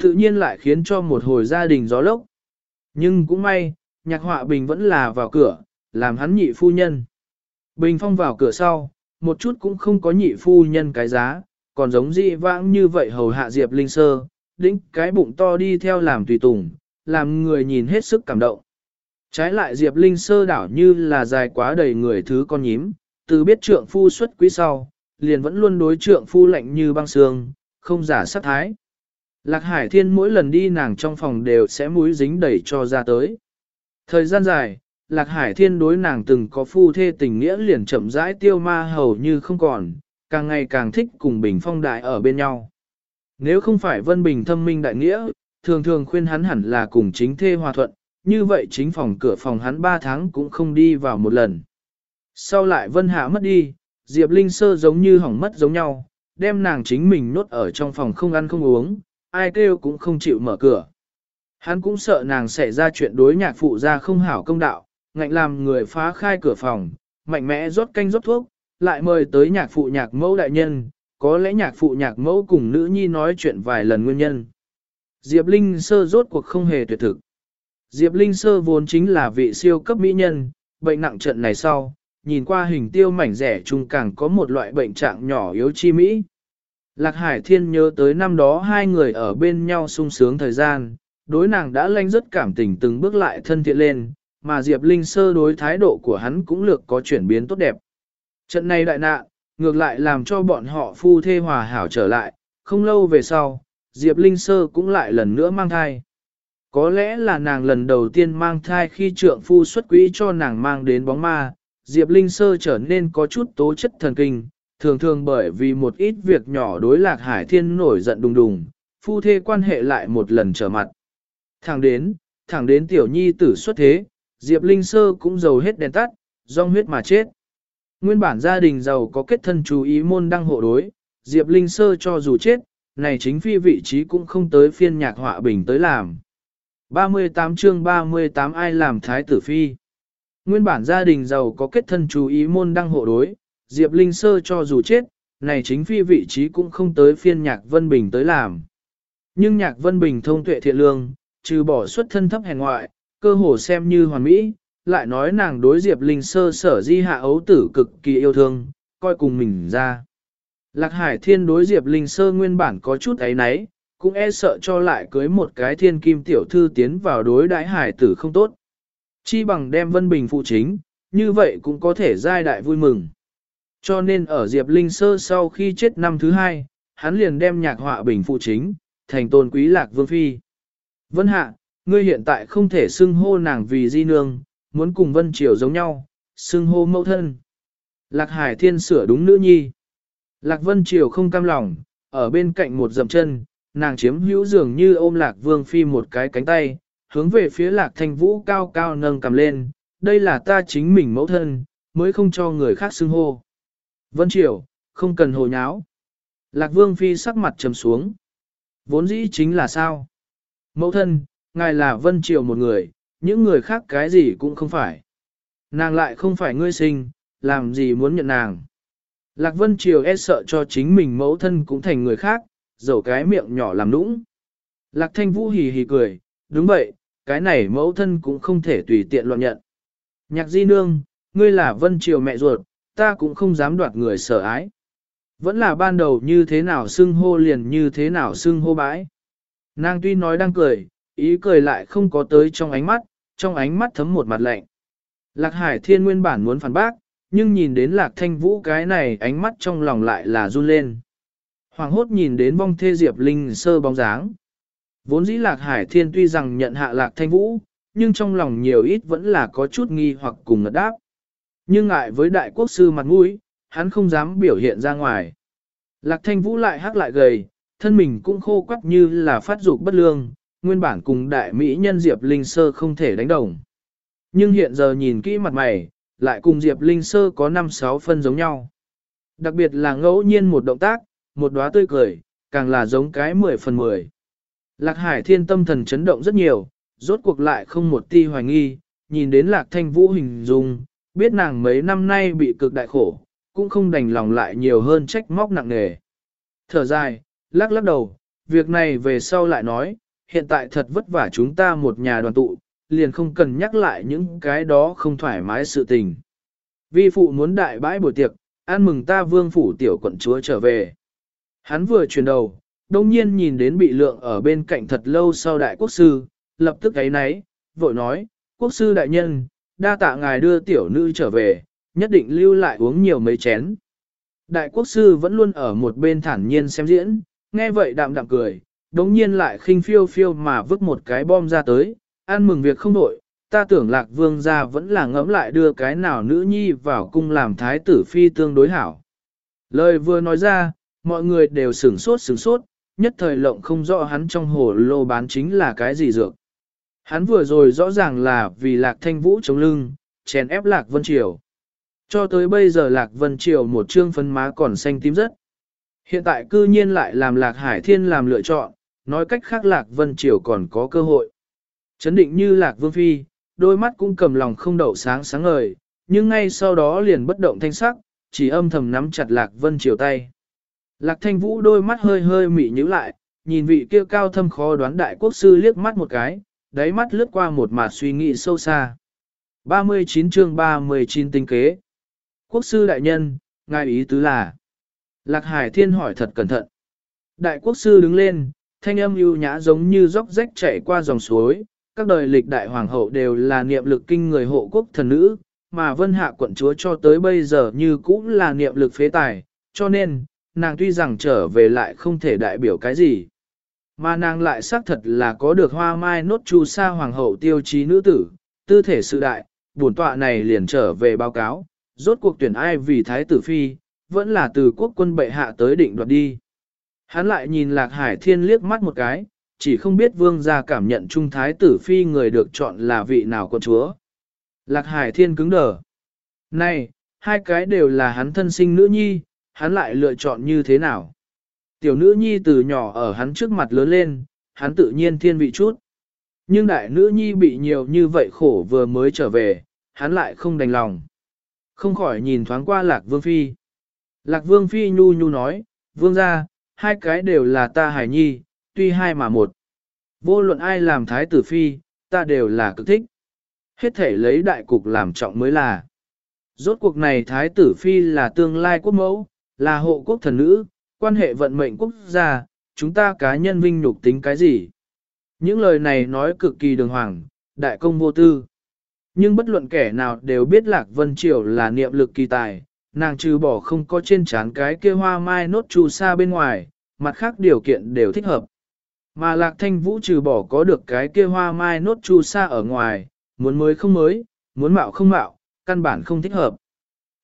Tự nhiên lại khiến cho một hồi gia đình gió lốc. Nhưng cũng may, nhạc họa bình vẫn là vào cửa, làm hắn nhị phu nhân. Bình phong vào cửa sau, một chút cũng không có nhị phu nhân cái giá, còn giống dị vãng như vậy hầu hạ Diệp Linh Sơ, đĩnh cái bụng to đi theo làm tùy tùng, làm người nhìn hết sức cảm động. Trái lại Diệp Linh Sơ đảo như là dài quá đầy người thứ con nhím, từ biết trượng phu xuất quý sau, liền vẫn luôn đối trượng phu lạnh như băng sương, không giả sắc thái. Lạc Hải Thiên mỗi lần đi nàng trong phòng đều sẽ mũi dính đẩy cho ra tới. Thời gian dài, Lạc Hải Thiên đối nàng từng có phu thê tình nghĩa liền chậm rãi tiêu ma hầu như không còn, càng ngày càng thích cùng Bình Phong đại ở bên nhau. Nếu không phải Vân Bình thâm minh đại nghĩa, thường thường khuyên hắn hẳn là cùng chính thê hòa thuận, như vậy chính phòng cửa phòng hắn 3 tháng cũng không đi vào một lần. Sau lại Vân Hạ mất đi, Diệp Linh Sơ giống như hỏng mất giống nhau, đem nàng chính mình nốt ở trong phòng không ăn không uống, ai kêu cũng không chịu mở cửa. Hắn cũng sợ nàng xảy ra chuyện đối nhạc phụ ra không hảo công đạo, ngạnh làm người phá khai cửa phòng, mạnh mẽ rót canh rót thuốc, lại mời tới nhạc phụ nhạc mẫu đại nhân, có lẽ nhạc phụ nhạc mẫu cùng nữ nhi nói chuyện vài lần nguyên nhân. Diệp Linh Sơ rốt cuộc không hề tuyệt thực. Diệp Linh Sơ vốn chính là vị siêu cấp mỹ nhân, bệnh nặng trận này sau, nhìn qua hình tiêu mảnh rẻ chung càng có một loại bệnh trạng nhỏ yếu chi mỹ. Lạc Hải Thiên nhớ tới năm đó hai người ở bên nhau sung sướng thời gian, đối nàng đã lanh rất cảm tình từng bước lại thân thiện lên, mà Diệp Linh Sơ đối thái độ của hắn cũng lược có chuyển biến tốt đẹp. Trận này đại nạn, ngược lại làm cho bọn họ phu thê hòa hảo trở lại, không lâu về sau, Diệp Linh Sơ cũng lại lần nữa mang thai. Có lẽ là nàng lần đầu tiên mang thai khi trượng phu xuất quỹ cho nàng mang đến bóng ma, Diệp Linh Sơ trở nên có chút tố chất thần kinh, thường thường bởi vì một ít việc nhỏ đối lạc hải thiên nổi giận đùng đùng, phu thê quan hệ lại một lần trở mặt. Thẳng đến, thẳng đến tiểu nhi tử xuất thế, Diệp Linh Sơ cũng giàu hết đèn tắt, rong huyết mà chết. Nguyên bản gia đình giàu có kết thân chú ý môn đăng hộ đối, Diệp Linh Sơ cho dù chết, này chính phi vị trí cũng không tới phiên nhạc họa bình tới làm. 38 chương 38 ai làm thái tử phi. Nguyên bản gia đình giàu có kết thân chú ý môn đăng hộ đối, Diệp Linh Sơ cho dù chết, này chính phi vị trí cũng không tới phiên nhạc Vân Bình tới làm. Nhưng nhạc Vân Bình thông tuệ thiện lương, trừ bỏ xuất thân thấp hèn ngoại, cơ hồ xem như hoàn mỹ, lại nói nàng đối Diệp Linh Sơ sở di hạ ấu tử cực kỳ yêu thương, coi cùng mình ra. Lạc Hải Thiên đối Diệp Linh Sơ nguyên bản có chút ấy nấy, cũng e sợ cho lại cưới một cái thiên kim tiểu thư tiến vào đối Đại hải tử không tốt. Chi bằng đem Vân Bình phụ chính, như vậy cũng có thể giai đại vui mừng. Cho nên ở Diệp Linh Sơ sau khi chết năm thứ hai, hắn liền đem nhạc họa bình phụ chính, thành tôn quý lạc vương phi. Vân Hạ, ngươi hiện tại không thể xưng hô nàng vì di nương, muốn cùng Vân Triều giống nhau, xưng hô mẫu thân. Lạc Hải Thiên sửa đúng nữ nhi. Lạc Vân Triều không cam lòng, ở bên cạnh một dậm chân, nàng chiếm hữu dường như ôm Lạc Vương Phi một cái cánh tay, hướng về phía Lạc Thanh Vũ cao cao nâng cầm lên, đây là ta chính mình mẫu thân, mới không cho người khác xưng hô. Vân Triều, không cần hồ nháo. Lạc Vương Phi sắc mặt trầm xuống. Vốn dĩ chính là sao? Mẫu thân, ngài là Vân Triều một người, những người khác cái gì cũng không phải. Nàng lại không phải ngươi sinh, làm gì muốn nhận nàng. Lạc Vân Triều e sợ cho chính mình mẫu thân cũng thành người khác, dầu cái miệng nhỏ làm nũng. Lạc Thanh Vũ hì hì cười, đúng vậy, cái này mẫu thân cũng không thể tùy tiện loạn nhận. Nhạc di nương, ngươi là Vân Triều mẹ ruột, ta cũng không dám đoạt người sở ái. Vẫn là ban đầu như thế nào xưng hô liền như thế nào xưng hô bãi. Nàng tuy nói đang cười, ý cười lại không có tới trong ánh mắt, trong ánh mắt thấm một mặt lạnh. Lạc Hải Thiên nguyên bản muốn phản bác, nhưng nhìn đến Lạc Thanh Vũ cái này ánh mắt trong lòng lại là run lên. Hoàng hốt nhìn đến vong thê Diệp Linh sơ bóng dáng. Vốn dĩ Lạc Hải Thiên tuy rằng nhận hạ Lạc Thanh Vũ, nhưng trong lòng nhiều ít vẫn là có chút nghi hoặc cùng ngật đáp. Nhưng ngại với đại quốc sư mặt mũi, hắn không dám biểu hiện ra ngoài. Lạc Thanh Vũ lại hắc lại gầy, thân mình cũng khô quắc như là phát dục bất lương, nguyên bản cùng đại mỹ nhân Diệp Linh Sơ không thể đánh đồng. Nhưng hiện giờ nhìn kỹ mặt mày, lại cùng Diệp Linh Sơ có 5-6 phân giống nhau. Đặc biệt là ngẫu nhiên một động tác, một đóa tươi cười, càng là giống cái 10 phần 10. Lạc Hải thiên tâm thần chấn động rất nhiều, rốt cuộc lại không một ti hoài nghi, nhìn đến Lạc Thanh Vũ hình dung, biết nàng mấy năm nay bị cực đại khổ, cũng không đành lòng lại nhiều hơn trách móc nặng nề. Thở dài, lắc lắc đầu, việc này về sau lại nói, hiện tại thật vất vả chúng ta một nhà đoàn tụ, liền không cần nhắc lại những cái đó không thoải mái sự tình. Vi phụ muốn đại bãi buổi tiệc, ăn mừng ta vương phủ tiểu quận chúa trở về. Hắn vừa chuyển đầu, đông nhiên nhìn đến bị lượng ở bên cạnh thật lâu sau đại quốc sư, lập tức ấy náy, vội nói, quốc sư đại nhân, đa tạ ngài đưa tiểu nữ trở về, nhất định lưu lại uống nhiều mấy chén. Đại quốc sư vẫn luôn ở một bên thản nhiên xem diễn, nghe vậy đạm đạm cười, đống nhiên lại khinh phiêu phiêu mà vứt một cái bom ra tới, ăn mừng việc không đổi, ta tưởng lạc vương gia vẫn là ngẫm lại đưa cái nào nữ nhi vào cung làm thái tử phi tương đối hảo. Lời vừa nói ra, mọi người đều sửng sốt sửng sốt, nhất thời lộng không rõ hắn trong hồ lô bán chính là cái gì dược. Hắn vừa rồi rõ ràng là vì lạc thanh vũ chống lưng, chèn ép lạc vân triều. Cho tới bây giờ lạc vân triều một trương phân má còn xanh tím rất. Hiện tại cư nhiên lại làm lạc hải thiên làm lựa chọn, nói cách khác lạc vân triều còn có cơ hội. Chấn định như lạc vương phi, đôi mắt cũng cầm lòng không đậu sáng sáng ngời, nhưng ngay sau đó liền bất động thanh sắc, chỉ âm thầm nắm chặt lạc vân triều tay. Lạc thanh vũ đôi mắt hơi hơi mị nhíu lại, nhìn vị kia cao thâm khó đoán đại quốc sư liếc mắt một cái, đáy mắt lướt qua một mạt suy nghĩ sâu xa. 39 chương 39 tinh kế. Quốc sư đại nhân, ngài ý tứ là. Lạc Hải Thiên hỏi thật cẩn thận. Đại quốc sư đứng lên, thanh âm ưu nhã giống như dốc rách chảy qua dòng suối. Các đời lịch đại hoàng hậu đều là niệm lực kinh người hộ quốc thần nữ, mà vân hạ quận chúa cho tới bây giờ như cũng là niệm lực phế tài, cho nên, nàng tuy rằng trở về lại không thể đại biểu cái gì. Mà nàng lại xác thật là có được hoa mai nốt chu sa hoàng hậu tiêu chí nữ tử, tư thể sự đại, bổn tọa này liền trở về báo cáo, rốt cuộc tuyển ai vì thái tử phi, vẫn là từ quốc quân bệ hạ tới định đoạt đi. Hắn lại nhìn lạc hải thiên liếc mắt một cái, chỉ không biết vương gia cảm nhận trung thái tử phi người được chọn là vị nào con chúa. Lạc hải thiên cứng đờ. Này, hai cái đều là hắn thân sinh nữ nhi, hắn lại lựa chọn như thế nào? Tiểu nữ nhi từ nhỏ ở hắn trước mặt lớn lên, hắn tự nhiên thiên vị chút. Nhưng đại nữ nhi bị nhiều như vậy khổ vừa mới trở về, hắn lại không đành lòng. Không khỏi nhìn thoáng qua lạc vương phi. Lạc vương phi nhu nhu nói, vương ra, hai cái đều là ta hải nhi, tuy hai mà một. Vô luận ai làm thái tử phi, ta đều là cực thích. Hết thể lấy đại cục làm trọng mới là. Rốt cuộc này thái tử phi là tương lai quốc mẫu, là hộ quốc thần nữ, quan hệ vận mệnh quốc gia, chúng ta cá nhân vinh nhục tính cái gì. Những lời này nói cực kỳ đường hoàng, đại công vô tư. Nhưng bất luận kẻ nào đều biết Lạc Vân Triều là niệm lực kỳ tài, nàng trừ bỏ không có trên trán cái kia hoa mai nốt chu sa bên ngoài, mặt khác điều kiện đều thích hợp. Mà Lạc Thanh Vũ trừ bỏ có được cái kia hoa mai nốt chu sa ở ngoài, muốn mới không mới, muốn mạo không mạo, căn bản không thích hợp.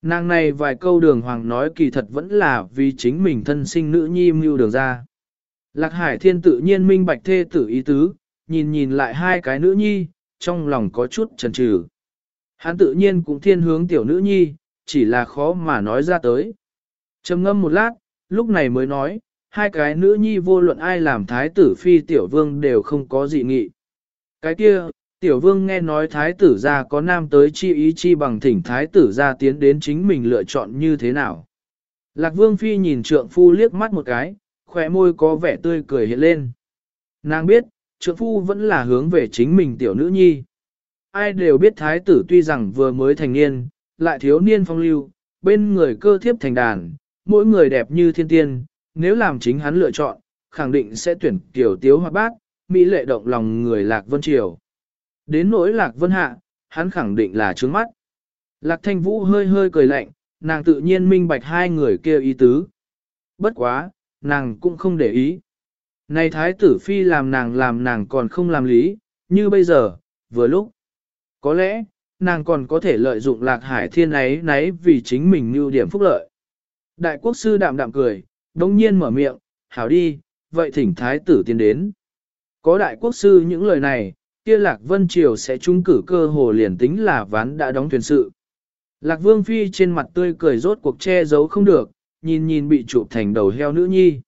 Nàng này vài câu đường hoàng nói kỳ thật vẫn là vì chính mình thân sinh nữ nhi mưu đường ra. Lạc Hải Thiên tự nhiên minh bạch thê tử ý tứ, nhìn nhìn lại hai cái nữ nhi, trong lòng có chút chần chừ. Hắn tự nhiên cũng thiên hướng tiểu nữ nhi, chỉ là khó mà nói ra tới. trầm ngâm một lát, lúc này mới nói, hai cái nữ nhi vô luận ai làm thái tử phi tiểu vương đều không có dị nghị. Cái kia, tiểu vương nghe nói thái tử gia có nam tới chi ý chi bằng thỉnh thái tử gia tiến đến chính mình lựa chọn như thế nào. Lạc vương phi nhìn trượng phu liếc mắt một cái, khỏe môi có vẻ tươi cười hiện lên. Nàng biết, trượng phu vẫn là hướng về chính mình tiểu nữ nhi. Ai đều biết thái tử tuy rằng vừa mới thành niên, lại thiếu niên phong lưu, bên người cơ thiếp thành đàn, mỗi người đẹp như thiên tiên, nếu làm chính hắn lựa chọn, khẳng định sẽ tuyển tiểu tiếu hoa bác, mỹ lệ động lòng người Lạc Vân Triều. Đến nỗi Lạc Vân Hạ, hắn khẳng định là trướng mắt. Lạc Thanh Vũ hơi hơi cười lạnh, nàng tự nhiên minh bạch hai người kia ý tứ. Bất quá, nàng cũng không để ý. Này thái tử phi làm nàng làm nàng còn không làm lý, như bây giờ, vừa lúc. Có lẽ, nàng còn có thể lợi dụng lạc hải thiên ấy nấy vì chính mình mưu điểm phúc lợi. Đại quốc sư đạm đạm cười, đồng nhiên mở miệng, hảo đi, vậy thỉnh thái tử tiến đến. Có đại quốc sư những lời này, kia lạc vân triều sẽ trung cử cơ hồ liền tính là ván đã đóng thuyền sự. Lạc vương phi trên mặt tươi cười rốt cuộc che giấu không được, nhìn nhìn bị chụp thành đầu heo nữ nhi.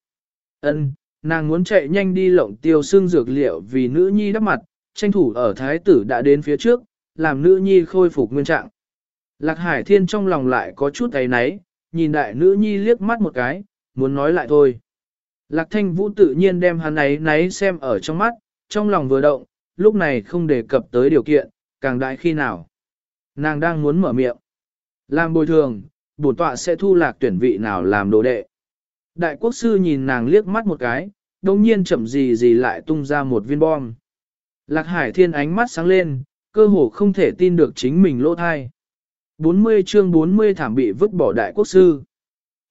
Ân, nàng muốn chạy nhanh đi lộng tiêu xương dược liệu vì nữ nhi đắp mặt, tranh thủ ở thái tử đã đến phía trước, làm nữ nhi khôi phục nguyên trạng. Lạc Hải Thiên trong lòng lại có chút ấy náy, nhìn đại nữ nhi liếc mắt một cái, muốn nói lại thôi. Lạc Thanh Vũ tự nhiên đem hắn ấy náy xem ở trong mắt, trong lòng vừa động, lúc này không đề cập tới điều kiện, càng đại khi nào. Nàng đang muốn mở miệng. Làm bồi thường, bổn tọa sẽ thu lạc tuyển vị nào làm đồ đệ. Đại quốc sư nhìn nàng liếc mắt một cái, đồng nhiên chậm gì gì lại tung ra một viên bom. Lạc hải thiên ánh mắt sáng lên, cơ hồ không thể tin được chính mình lỗ thai. 40 chương 40 thảm bị vứt bỏ đại quốc sư.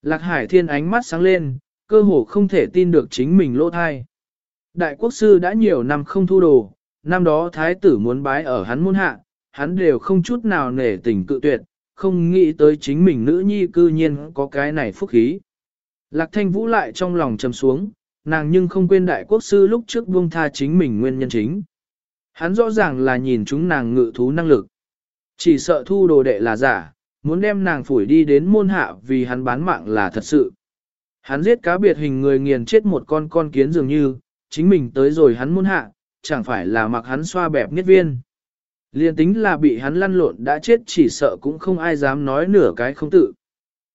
Lạc Hải Thiên ánh mắt sáng lên, cơ hồ không thể tin được chính mình lỗ thai. Đại quốc sư đã nhiều năm không thu đồ, năm đó thái tử muốn bái ở hắn môn hạ, hắn đều không chút nào nể tình cự tuyệt, không nghĩ tới chính mình nữ nhi cư nhiên có cái này phúc khí. Lạc thanh vũ lại trong lòng trầm xuống, nàng nhưng không quên đại quốc sư lúc trước buông tha chính mình nguyên nhân chính. Hắn rõ ràng là nhìn chúng nàng ngự thú năng lực. Chỉ sợ thu đồ đệ là giả, muốn đem nàng phủi đi đến môn hạ vì hắn bán mạng là thật sự. Hắn giết cá biệt hình người nghiền chết một con con kiến dường như, chính mình tới rồi hắn môn hạ, chẳng phải là mặc hắn xoa bẹp nhất viên. Liên tính là bị hắn lăn lộn đã chết chỉ sợ cũng không ai dám nói nửa cái không tự.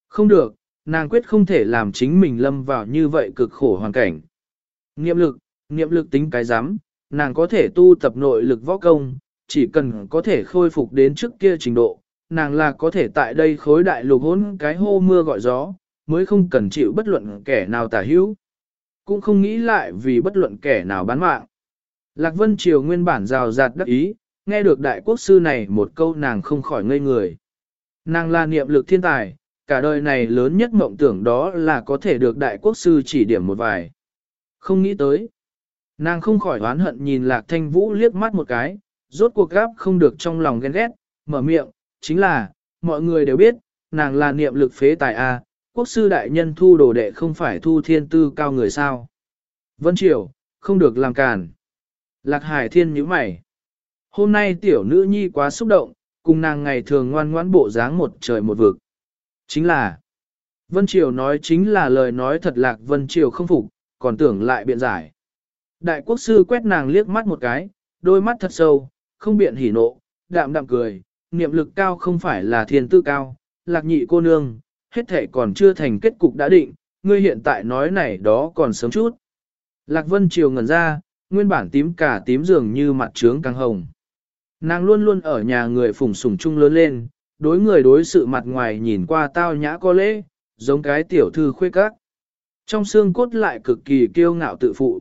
Không được, nàng quyết không thể làm chính mình lâm vào như vậy cực khổ hoàn cảnh. Niệm lực, niệm lực tính cái dám, nàng có thể tu tập nội lực võ công, chỉ cần có thể khôi phục đến trước kia trình độ, nàng là có thể tại đây khối đại lục hỗn cái hô mưa gọi gió, mới không cần chịu bất luận kẻ nào tả hữu. Cũng không nghĩ lại vì bất luận kẻ nào bán mạng. Lạc Vân Triều nguyên bản rào rạt đắc ý, nghe được đại quốc sư này một câu nàng không khỏi ngây người. Nàng là niệm lực thiên tài, cả đời này lớn nhất mộng tưởng đó là có thể được đại quốc sư chỉ điểm một vài. Không nghĩ tới. Nàng không khỏi oán hận nhìn lạc thanh vũ liếc mắt một cái, rốt cuộc gáp không được trong lòng ghen ghét, mở miệng, chính là, mọi người đều biết, nàng là niệm lực phế tài A, quốc sư đại nhân thu đồ đệ không phải thu thiên tư cao người sao. Vân Triều, không được làm càn. Lạc Hải Thiên nhíu mày. Hôm nay tiểu nữ nhi quá xúc động, cùng nàng ngày thường ngoan ngoãn bộ dáng một trời một vực. Chính là, Vân Triều nói chính là lời nói thật lạc Vân Triều không phục, còn tưởng lại biện giải. Đại quốc sư quét nàng liếc mắt một cái, đôi mắt thật sâu, không biện hỉ nộ, đạm đạm cười, niệm lực cao không phải là thiên tư cao, lạc nhị cô nương, hết thể còn chưa thành kết cục đã định, ngươi hiện tại nói này đó còn sớm chút. Lạc Vân Triều ngẩn ra, nguyên bản tím cả tím dường như mặt trướng càng hồng. Nàng luôn luôn ở nhà người phùng sủng chung lớn lên, đối người đối sự mặt ngoài nhìn qua tao nhã có lễ, giống cái tiểu thư khuê các. Trong xương cốt lại cực kỳ kiêu ngạo tự phụ.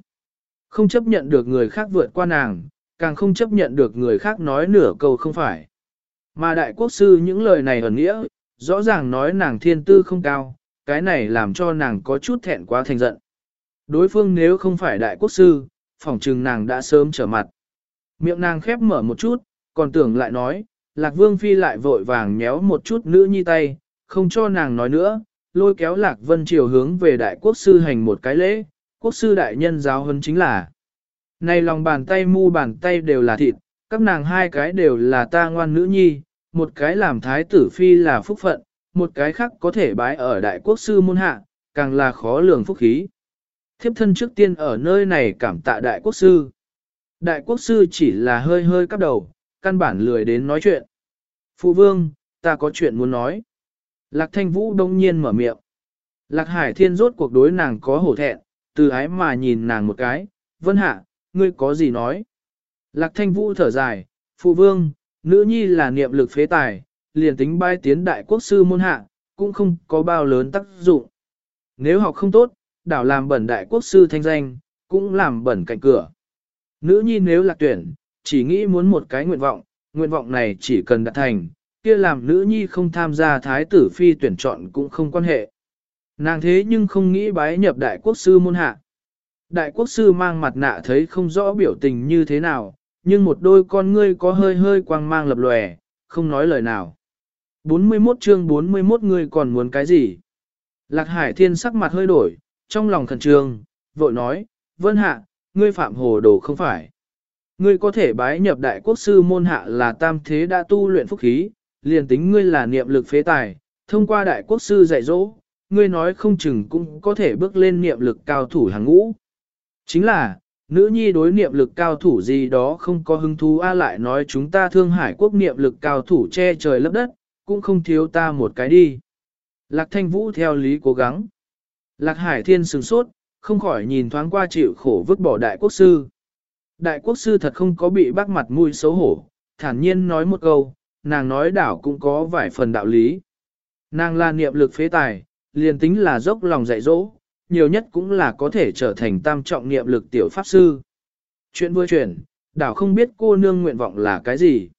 Không chấp nhận được người khác vượt qua nàng, càng không chấp nhận được người khác nói nửa câu không phải. Mà đại quốc sư những lời này ẩn nghĩa, rõ ràng nói nàng thiên tư không cao, cái này làm cho nàng có chút thẹn quá thành giận. Đối phương nếu không phải đại quốc sư, phỏng trừng nàng đã sớm trở mặt. Miệng nàng khép mở một chút, còn tưởng lại nói, Lạc Vương Phi lại vội vàng nhéo một chút nữ nhi tay, không cho nàng nói nữa, lôi kéo Lạc Vân Triều hướng về đại quốc sư hành một cái lễ, quốc sư đại nhân giáo huấn chính là. Này lòng bàn tay mu bàn tay đều là thịt, các nàng hai cái đều là ta ngoan nữ nhi, một cái làm thái tử phi là phúc phận, một cái khác có thể bái ở đại quốc sư môn hạ, càng là khó lường phúc khí. Thiếp thân trước tiên ở nơi này cảm tạ đại quốc sư. Đại quốc sư chỉ là hơi hơi cắp đầu, căn bản lười đến nói chuyện. Phụ vương, ta có chuyện muốn nói. Lạc thanh vũ đông nhiên mở miệng. Lạc hải thiên rốt cuộc đối nàng có hổ thẹn, từ ái mà nhìn nàng một cái, vân hạ, ngươi có gì nói. Lạc thanh vũ thở dài, phụ vương, nữ nhi là niệm lực phế tài, liền tính bai tiến đại quốc sư môn hạ, cũng không có bao lớn tác dụng. Nếu học không tốt, đảo làm bẩn đại quốc sư thanh danh, cũng làm bẩn cạnh cửa. Nữ nhi nếu lạc tuyển, chỉ nghĩ muốn một cái nguyện vọng, nguyện vọng này chỉ cần đạt thành, kia làm nữ nhi không tham gia thái tử phi tuyển chọn cũng không quan hệ. Nàng thế nhưng không nghĩ bái nhập đại quốc sư môn hạ. Đại quốc sư mang mặt nạ thấy không rõ biểu tình như thế nào, nhưng một đôi con ngươi có hơi hơi quang mang lập lòe, không nói lời nào. 41 chương 41 ngươi còn muốn cái gì? Lạc Hải Thiên sắc mặt hơi đổi, trong lòng khẩn trương, vội nói, vân hạ, ngươi phạm hồ đồ không phải. Ngươi có thể bái nhập đại quốc sư môn hạ là tam thế đã tu luyện phúc khí, liền tính ngươi là niệm lực phế tài, thông qua đại quốc sư dạy dỗ, ngươi nói không chừng cũng có thể bước lên niệm lực cao thủ hàng ngũ. Chính là, nữ nhi đối niệm lực cao thủ gì đó không có hứng thú a lại nói chúng ta thương hải quốc niệm lực cao thủ che trời lấp đất, cũng không thiếu ta một cái đi. Lạc thanh vũ theo lý cố gắng. Lạc hải thiên sừng sốt, không khỏi nhìn thoáng qua chịu khổ vứt bỏ đại quốc sư. Đại quốc sư thật không có bị bác mặt mũi xấu hổ, thản nhiên nói một câu, nàng nói đảo cũng có vài phần đạo lý. Nàng là niệm lực phế tài, liền tính là dốc lòng dạy dỗ, nhiều nhất cũng là có thể trở thành tam trọng niệm lực tiểu pháp sư. Chuyện vừa chuyển, đảo không biết cô nương nguyện vọng là cái gì.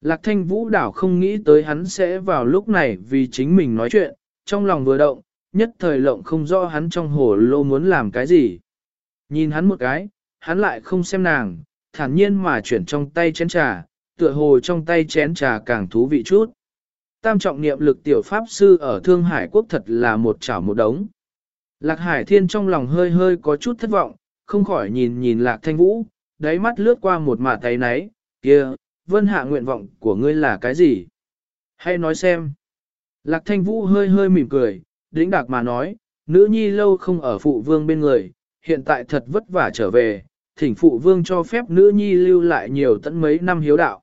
Lạc thanh vũ đảo không nghĩ tới hắn sẽ vào lúc này vì chính mình nói chuyện, trong lòng vừa động, nhất thời lộng không rõ hắn trong hồ lô muốn làm cái gì. Nhìn hắn một cái, hắn lại không xem nàng, thản nhiên mà chuyển trong tay chén trà, tựa hồ trong tay chén trà càng thú vị chút. Tam trọng niệm lực tiểu pháp sư ở Thương Hải Quốc thật là một chảo một đống. Lạc Hải Thiên trong lòng hơi hơi có chút thất vọng, không khỏi nhìn nhìn Lạc Thanh Vũ, đáy mắt lướt qua một mả tay náy, kia, vân hạ nguyện vọng của ngươi là cái gì? Hay nói xem. Lạc Thanh Vũ hơi hơi mỉm cười, đĩnh đạc mà nói, nữ nhi lâu không ở phụ vương bên người, hiện tại thật vất vả trở về, thỉnh phụ vương cho phép nữ nhi lưu lại nhiều tận mấy năm hiếu đạo.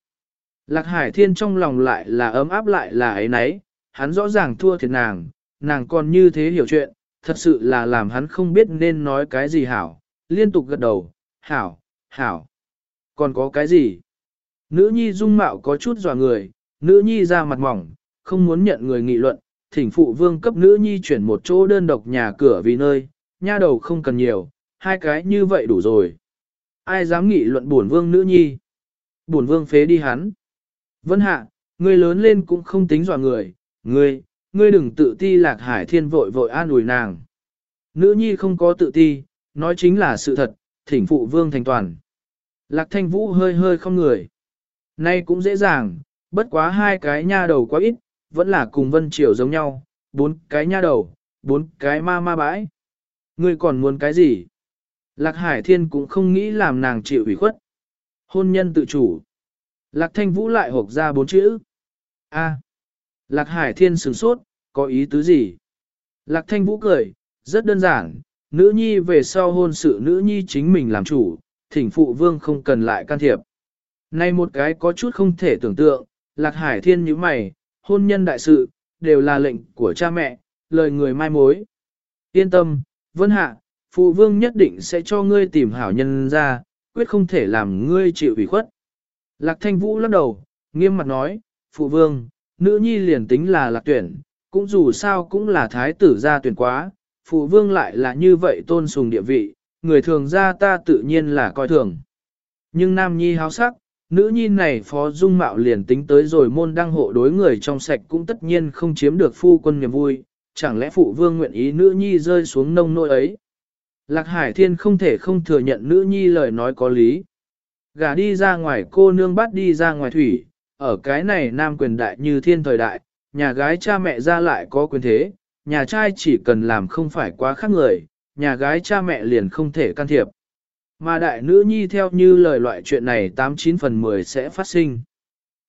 Lạc Hải Thiên trong lòng lại là ấm áp lại là ấy nấy, hắn rõ ràng thua thiệt nàng, nàng còn như thế hiểu chuyện, thật sự là làm hắn không biết nên nói cái gì hảo, liên tục gật đầu, hảo, hảo, còn có cái gì? Nữ nhi dung mạo có chút dò người, nữ nhi ra mặt mỏng, không muốn nhận người nghị luận, thỉnh phụ vương cấp nữ nhi chuyển một chỗ đơn độc nhà cửa vì nơi, nha đầu không cần nhiều, hai cái như vậy đủ rồi. Ai dám nghị luận bổn vương nữ nhi? Bổn vương phế đi hắn. Vân hạ, ngươi lớn lên cũng không tính dọa người, ngươi, ngươi đừng tự ti lạc hải thiên vội vội an ủi nàng. Nữ nhi không có tự ti, nói chính là sự thật, thỉnh phụ vương thành toàn. Lạc thanh vũ hơi hơi không người. Nay cũng dễ dàng, bất quá hai cái nha đầu quá ít, vẫn là cùng vân triều giống nhau, bốn cái nha đầu, bốn cái ma ma bãi. Ngươi còn muốn cái gì? Lạc Hải Thiên cũng không nghĩ làm nàng chịu ủy khuất. Hôn nhân tự chủ. Lạc Thanh Vũ lại hộp ra bốn chữ. A. Lạc Hải Thiên sửng sốt, có ý tứ gì? Lạc Thanh Vũ cười, rất đơn giản, nữ nhi về sau hôn sự nữ nhi chính mình làm chủ, thỉnh phụ vương không cần lại can thiệp. Này một cái có chút không thể tưởng tượng, Lạc Hải Thiên như mày, hôn nhân đại sự, đều là lệnh của cha mẹ, lời người mai mối. Yên tâm, Vân Hạ, phụ vương nhất định sẽ cho ngươi tìm hảo nhân ra, quyết không thể làm ngươi chịu ủy khuất. Lạc Thanh Vũ lắc đầu, nghiêm mặt nói, phụ vương, nữ nhi liền tính là lạc tuyển, cũng dù sao cũng là thái tử gia tuyển quá, phụ vương lại là như vậy tôn sùng địa vị, người thường gia ta tự nhiên là coi thường. Nhưng nam nhi háo sắc, nữ nhi này phó dung mạo liền tính tới rồi môn đăng hộ đối người trong sạch cũng tất nhiên không chiếm được phu quân niềm vui, chẳng lẽ phụ vương nguyện ý nữ nhi rơi xuống nông nỗi ấy. Lạc Hải Thiên không thể không thừa nhận nữ nhi lời nói có lý gà đi ra ngoài cô nương bắt đi ra ngoài thủy, ở cái này nam quyền đại như thiên thời đại, nhà gái cha mẹ ra lại có quyền thế, nhà trai chỉ cần làm không phải quá khác người, nhà gái cha mẹ liền không thể can thiệp. Mà đại nữ nhi theo như lời loại chuyện này 89 phần 10 sẽ phát sinh.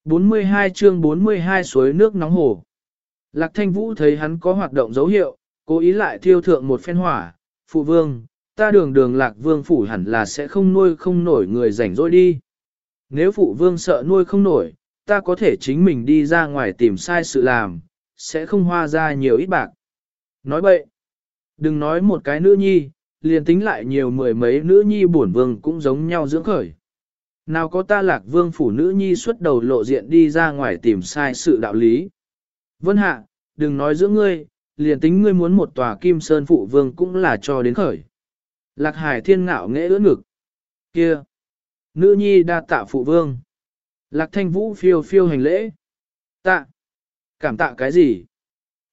42 chương 42 suối nước nóng hồ. Lạc thanh vũ thấy hắn có hoạt động dấu hiệu, cố ý lại thiêu thượng một phen hỏa, phụ vương, ta đường đường lạc vương phủ hẳn là sẽ không nuôi không nổi người rảnh rỗi đi. Nếu phụ vương sợ nuôi không nổi, ta có thể chính mình đi ra ngoài tìm sai sự làm, sẽ không hoa ra nhiều ít bạc. Nói bậy, đừng nói một cái nữ nhi, liền tính lại nhiều mười mấy nữ nhi bổn vương cũng giống nhau dưỡng khởi. Nào có ta lạc vương phủ nữ nhi xuất đầu lộ diện đi ra ngoài tìm sai sự đạo lý. Vân hạ, đừng nói giữa ngươi, liền tính ngươi muốn một tòa kim sơn phụ vương cũng là cho đến khởi. Lạc hải thiên ngạo nghễ ưỡn ngực. Kia! Nữ nhi đa tạ phụ vương. Lạc thanh vũ phiêu phiêu hành lễ. Tạ! Cảm tạ cái gì?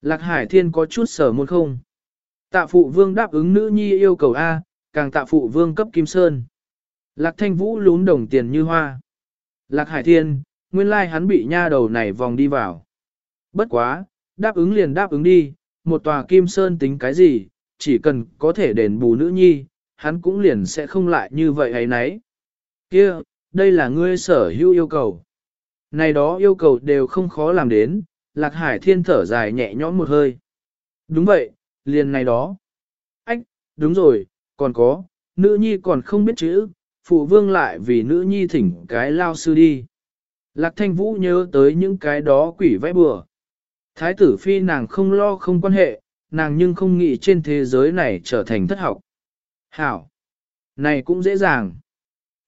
Lạc hải thiên có chút sở muốn không? Tạ phụ vương đáp ứng nữ nhi yêu cầu A, càng tạ phụ vương cấp kim sơn. Lạc thanh vũ lún đồng tiền như hoa. Lạc hải thiên, nguyên lai hắn bị nha đầu này vòng đi vào. Bất quá, đáp ứng liền đáp ứng đi, một tòa kim sơn tính cái gì, chỉ cần có thể đền bù nữ nhi, hắn cũng liền sẽ không lại như vậy ấy nấy. Kia, đây là ngươi sở hữu yêu cầu. Này đó yêu cầu đều không khó làm đến, lạc hải thiên thở dài nhẹ nhõm một hơi. Đúng vậy, liền này đó. Ách, đúng rồi, còn có, nữ nhi còn không biết chữ, phụ vương lại vì nữ nhi thỉnh cái lao sư đi. Lạc thanh vũ nhớ tới những cái đó quỷ vẽ bừa. Thái tử phi nàng không lo không quan hệ, nàng nhưng không nghĩ trên thế giới này trở thành thất học. Hảo! Này cũng dễ dàng.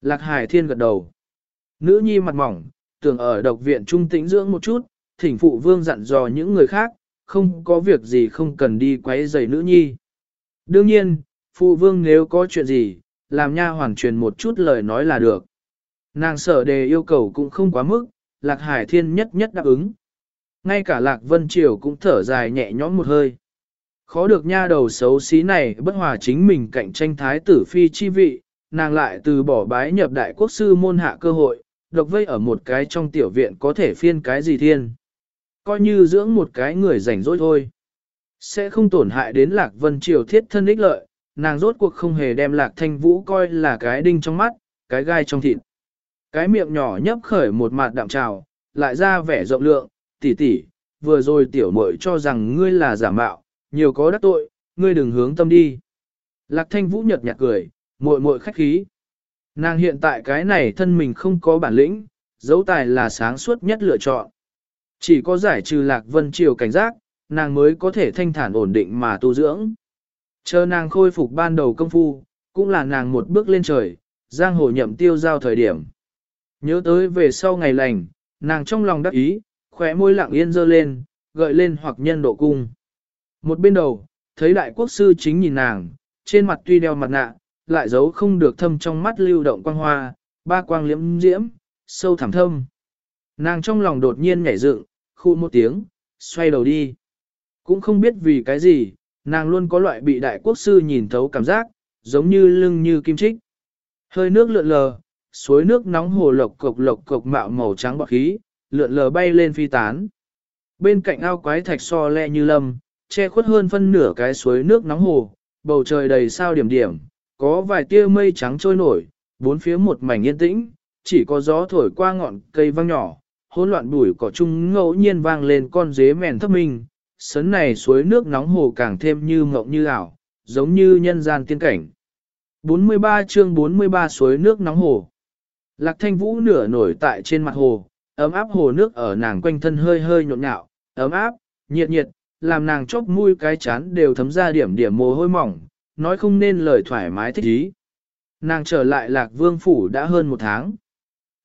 Lạc hải thiên gật đầu. Nữ nhi mặt mỏng, tưởng ở độc viện trung tĩnh dưỡng một chút, thỉnh phụ vương dặn dò những người khác, không có việc gì không cần đi quấy rầy nữ nhi. Đương nhiên, phụ vương nếu có chuyện gì, làm nha hoàn truyền một chút lời nói là được. Nàng sở đề yêu cầu cũng không quá mức, Lạc Hải Thiên nhất nhất đáp ứng. Ngay cả Lạc Vân Triều cũng thở dài nhẹ nhõm một hơi. Khó được nha đầu xấu xí này bất hòa chính mình cạnh tranh thái tử phi chi vị, nàng lại từ bỏ bái nhập đại quốc sư môn hạ cơ hội, độc vây ở một cái trong tiểu viện có thể phiên cái gì thiên. Coi như dưỡng một cái người rảnh rỗi thôi. Sẽ không tổn hại đến lạc vân triều thiết thân ích lợi, nàng rốt cuộc không hề đem lạc thanh vũ coi là cái đinh trong mắt, cái gai trong thịt. Cái miệng nhỏ nhấp khởi một mặt đạm trào, lại ra vẻ rộng lượng, tỷ tỷ, vừa rồi tiểu muội cho rằng ngươi là giả mạo, nhiều có đắc tội, ngươi đừng hướng tâm đi. Lạc thanh vũ nhật nhạt cười, muội muội khách khí. Nàng hiện tại cái này thân mình không có bản lĩnh, dấu tài là sáng suốt nhất lựa chọn. Chỉ có giải trừ lạc vân triều cảnh giác, nàng mới có thể thanh thản ổn định mà tu dưỡng. Chờ nàng khôi phục ban đầu công phu, cũng là nàng một bước lên trời, giang hồ nhậm tiêu giao thời điểm. Nhớ tới về sau ngày lành, nàng trong lòng đắc ý, khóe môi lặng yên dơ lên, gợi lên hoặc nhân độ cung. Một bên đầu, thấy đại quốc sư chính nhìn nàng, trên mặt tuy đeo mặt nạ, lại giấu không được thâm trong mắt lưu động quang hoa, ba quang liễm diễm, sâu thẳm thâm. Nàng trong lòng đột nhiên nhảy dựng, khu một tiếng, xoay đầu đi. Cũng không biết vì cái gì, nàng luôn có loại bị đại quốc sư nhìn thấu cảm giác, giống như lưng như kim trích. Hơi nước lượn lờ, suối nước nóng hồ lộc cộc lộc cộc mạo màu trắng bọt khí, lượn lờ bay lên phi tán. Bên cạnh ao quái thạch so le như lâm, che khuất hơn phân nửa cái suối nước nóng hồ, bầu trời đầy sao điểm điểm, có vài tia mây trắng trôi nổi, bốn phía một mảnh yên tĩnh, chỉ có gió thổi qua ngọn cây vang nhỏ, hỗn loạn bụi cỏ chung ngẫu nhiên vang lên con dế mèn thấp mình, sấn này suối nước nóng hồ càng thêm như ngộng như ảo, giống như nhân gian tiên cảnh. 43 chương 43 suối nước nóng hồ. Lạc thanh vũ nửa nổi tại trên mặt hồ, ấm áp hồ nước ở nàng quanh thân hơi hơi nhộn nhạo, ấm áp, nhiệt nhiệt, làm nàng chốc mũi cái chán đều thấm ra điểm điểm mồ hôi mỏng, nói không nên lời thoải mái thích ý. Nàng trở lại lạc vương phủ đã hơn một tháng.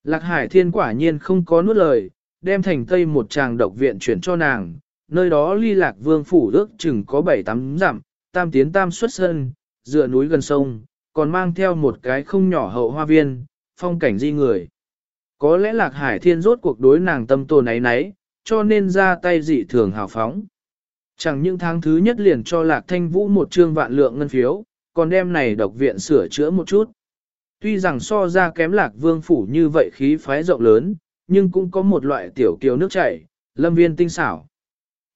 Lạc hải thiên quả nhiên không có nuốt lời, đem thành tây một tràng độc viện chuyển cho nàng, nơi đó ly lạc vương phủ ước chừng có bảy tám dặm, tam tiến tam xuất sân, dựa núi gần sông, còn mang theo một cái không nhỏ hậu hoa viên, phong cảnh di người. Có lẽ lạc hải thiên rốt cuộc đối nàng tâm tồn ấy nấy, cho nên ra tay dị thường hào phóng. Chẳng những tháng thứ nhất liền cho lạc thanh vũ một trương vạn lượng ngân phiếu, còn đem này độc viện sửa chữa một chút. Tuy rằng so ra kém lạc vương phủ như vậy khí phái rộng lớn, nhưng cũng có một loại tiểu kiều nước chảy, lâm viên tinh xảo.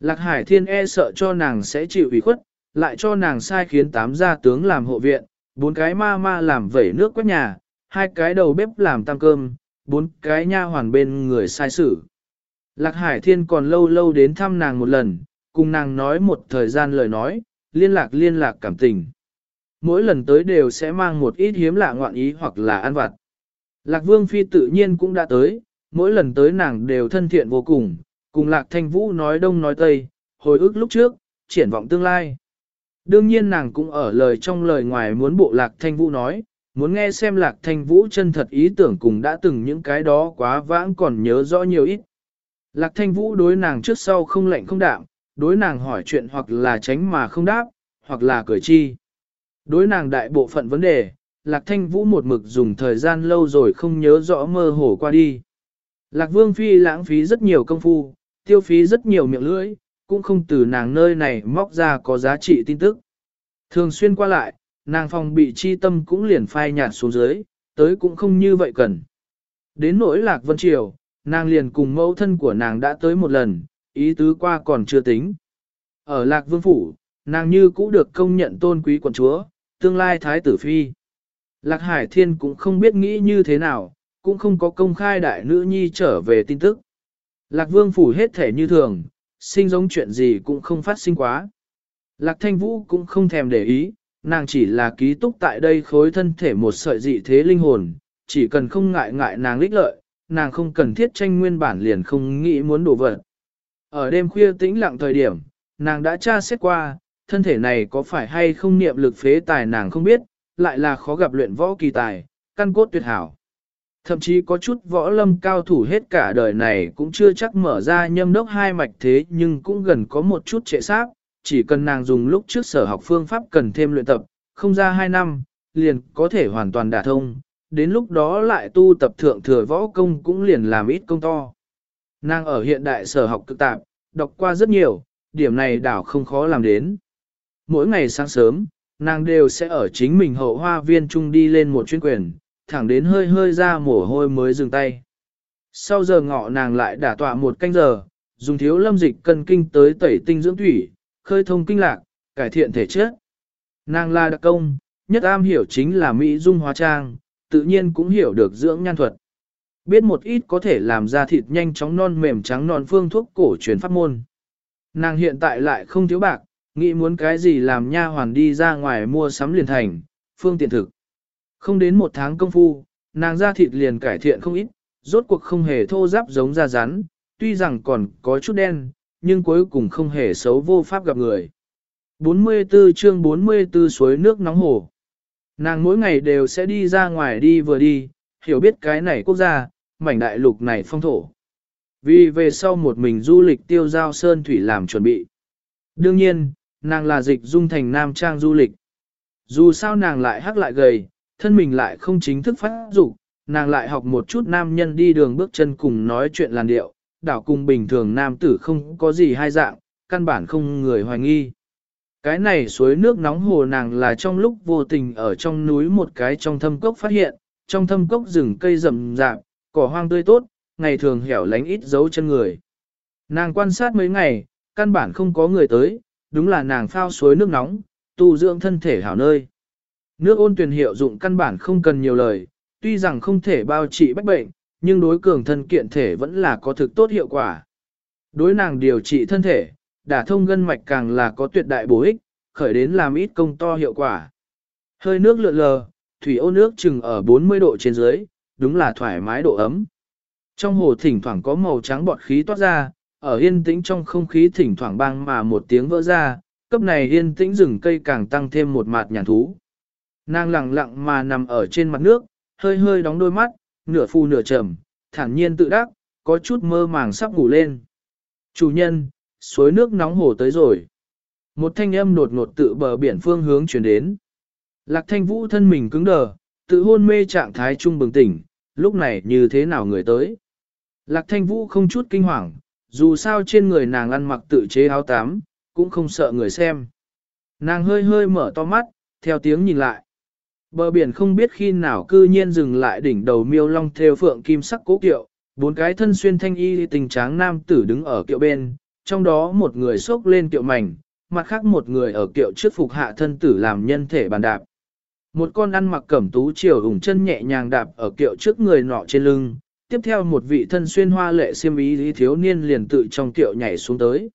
Lạc hải thiên e sợ cho nàng sẽ chịu ủy khuất, lại cho nàng sai khiến tám gia tướng làm hộ viện, bốn cái ma ma làm vẩy nước quét nhà, hai cái đầu bếp làm tam cơm, bốn cái nha hoàn bên người sai sử. Lạc Hải Thiên còn lâu lâu đến thăm nàng một lần, cùng nàng nói một thời gian lời nói, liên lạc liên lạc cảm tình. Mỗi lần tới đều sẽ mang một ít hiếm lạ ngoạn ý hoặc là ăn vặt. Lạc Vương Phi tự nhiên cũng đã tới, mỗi lần tới nàng đều thân thiện vô cùng, cùng Lạc Thanh Vũ nói đông nói tây, hồi ức lúc trước, triển vọng tương lai. Đương nhiên nàng cũng ở lời trong lời ngoài muốn bộ Lạc Thanh Vũ nói, muốn nghe xem Lạc Thanh Vũ chân thật ý tưởng cùng đã từng những cái đó quá vãng còn nhớ rõ nhiều ít. Lạc Thanh Vũ đối nàng trước sau không lạnh không đạm, đối nàng hỏi chuyện hoặc là tránh mà không đáp, hoặc là cười chi. Đối nàng đại bộ phận vấn đề, Lạc Thanh Vũ một mực dùng thời gian lâu rồi không nhớ rõ mơ hồ qua đi. Lạc Vương Phi lãng phí rất nhiều công phu, tiêu phí rất nhiều miệng lưỡi, cũng không từ nàng nơi này móc ra có giá trị tin tức. Thường xuyên qua lại, nàng phòng bị chi tâm cũng liền phai nhạt xuống dưới, tới cũng không như vậy cần. Đến nỗi Lạc Vân Triều, nàng liền cùng mẫu thân của nàng đã tới một lần, ý tứ qua còn chưa tính. Ở Lạc Vương Phủ, nàng như cũ được công nhận tôn quý quận chúa, tương lai thái tử phi. Lạc Hải Thiên cũng không biết nghĩ như thế nào, cũng không có công khai đại nữ nhi trở về tin tức. Lạc Vương Phủ hết thể như thường, sinh giống chuyện gì cũng không phát sinh quá. Lạc Thanh Vũ cũng không thèm để ý, nàng chỉ là ký túc tại đây khối thân thể một sợi dị thế linh hồn, chỉ cần không ngại ngại nàng lích lợi, nàng không cần thiết tranh nguyên bản liền không nghĩ muốn đổ vật. Ở đêm khuya tĩnh lặng thời điểm, nàng đã tra xét qua, thân thể này có phải hay không niệm lực phế tài nàng không biết, lại là khó gặp luyện võ kỳ tài, căn cốt tuyệt hảo. Thậm chí có chút võ lâm cao thủ hết cả đời này cũng chưa chắc mở ra nhâm đốc hai mạch thế nhưng cũng gần có một chút trệ sát, chỉ cần nàng dùng lúc trước sở học phương pháp cần thêm luyện tập, không ra hai năm, liền có thể hoàn toàn đả thông, đến lúc đó lại tu tập thượng thừa võ công cũng liền làm ít công to. Nàng ở hiện đại sở học cực tạp, đọc qua rất nhiều, điểm này đảo không khó làm đến. mỗi ngày sáng sớm, nàng đều sẽ ở chính mình hậu hoa viên trung đi lên một chuyên quyền, thẳng đến hơi hơi ra mồ hôi mới dừng tay. Sau giờ ngọ nàng lại đả tọa một canh giờ, dùng thiếu lâm dịch cân kinh tới tẩy tinh dưỡng thủy, khơi thông kinh lạc, cải thiện thể chất. Nàng là đặc công, nhất am hiểu chính là Mỹ dung hóa trang, tự nhiên cũng hiểu được dưỡng nhan thuật. Biết một ít có thể làm ra thịt nhanh chóng non mềm trắng non phương thuốc cổ truyền pháp môn. Nàng hiện tại lại không thiếu bạc, nghĩ muốn cái gì làm nha hoàn đi ra ngoài mua sắm liền thành, phương tiện thực. Không đến một tháng công phu, nàng ra thịt liền cải thiện không ít, rốt cuộc không hề thô giáp giống da rắn, tuy rằng còn có chút đen, nhưng cuối cùng không hề xấu vô pháp gặp người. 44 chương 44 suối nước nóng hồ. Nàng mỗi ngày đều sẽ đi ra ngoài đi vừa đi, hiểu biết cái này quốc gia, mảnh đại lục này phong thổ. Vì về sau một mình du lịch tiêu giao sơn thủy làm chuẩn bị. Đương nhiên, nàng là dịch dung thành nam trang du lịch. Dù sao nàng lại hắc lại gầy, thân mình lại không chính thức phát dục, nàng lại học một chút nam nhân đi đường bước chân cùng nói chuyện làn điệu, đảo cùng bình thường nam tử không có gì hai dạng, căn bản không người hoài nghi. Cái này suối nước nóng hồ nàng là trong lúc vô tình ở trong núi một cái trong thâm cốc phát hiện, trong thâm cốc rừng cây rậm rạp, cỏ hoang tươi tốt, ngày thường hẻo lánh ít dấu chân người. Nàng quan sát mấy ngày, căn bản không có người tới, đúng là nàng phao suối nước nóng, tu dưỡng thân thể hảo nơi. Nước ôn tuyển hiệu dụng căn bản không cần nhiều lời, tuy rằng không thể bao trị bách bệnh, nhưng đối cường thân kiện thể vẫn là có thực tốt hiệu quả. Đối nàng điều trị thân thể, đả thông gân mạch càng là có tuyệt đại bổ ích, khởi đến làm ít công to hiệu quả. Hơi nước lượn lờ, thủy ô nước chừng ở 40 độ trên dưới, đúng là thoải mái độ ấm. Trong hồ thỉnh thoảng có màu trắng bọt khí toát ra, ở yên tĩnh trong không khí thỉnh thoảng băng mà một tiếng vỡ ra, cấp này yên tĩnh rừng cây càng tăng thêm một mạt nhàn thú. Nàng lặng lặng mà nằm ở trên mặt nước, hơi hơi đóng đôi mắt, nửa phu nửa trầm, thản nhiên tự đắc, có chút mơ màng sắp ngủ lên. Chủ nhân, suối nước nóng hồ tới rồi. Một thanh âm đột ngột tự bờ biển phương hướng chuyển đến. Lạc thanh vũ thân mình cứng đờ, tự hôn mê trạng thái trung bừng tỉnh, lúc này như thế nào người tới. Lạc thanh vũ không chút kinh hoàng, dù sao trên người nàng ăn mặc tự chế áo tám, cũng không sợ người xem. Nàng hơi hơi mở to mắt, theo tiếng nhìn lại. Bờ biển không biết khi nào cư nhiên dừng lại đỉnh đầu miêu long theo phượng kim sắc cố kiệu, bốn cái thân xuyên thanh y tình tráng nam tử đứng ở kiệu bên, trong đó một người xốc lên kiệu mảnh, mặt khác một người ở kiệu trước phục hạ thân tử làm nhân thể bàn đạp. Một con ăn mặc cẩm tú chiều ủng chân nhẹ nhàng đạp ở kiệu trước người nọ trên lưng, tiếp theo một vị thân xuyên hoa lệ xiêm ý thiếu niên liền tự trong kiệu nhảy xuống tới.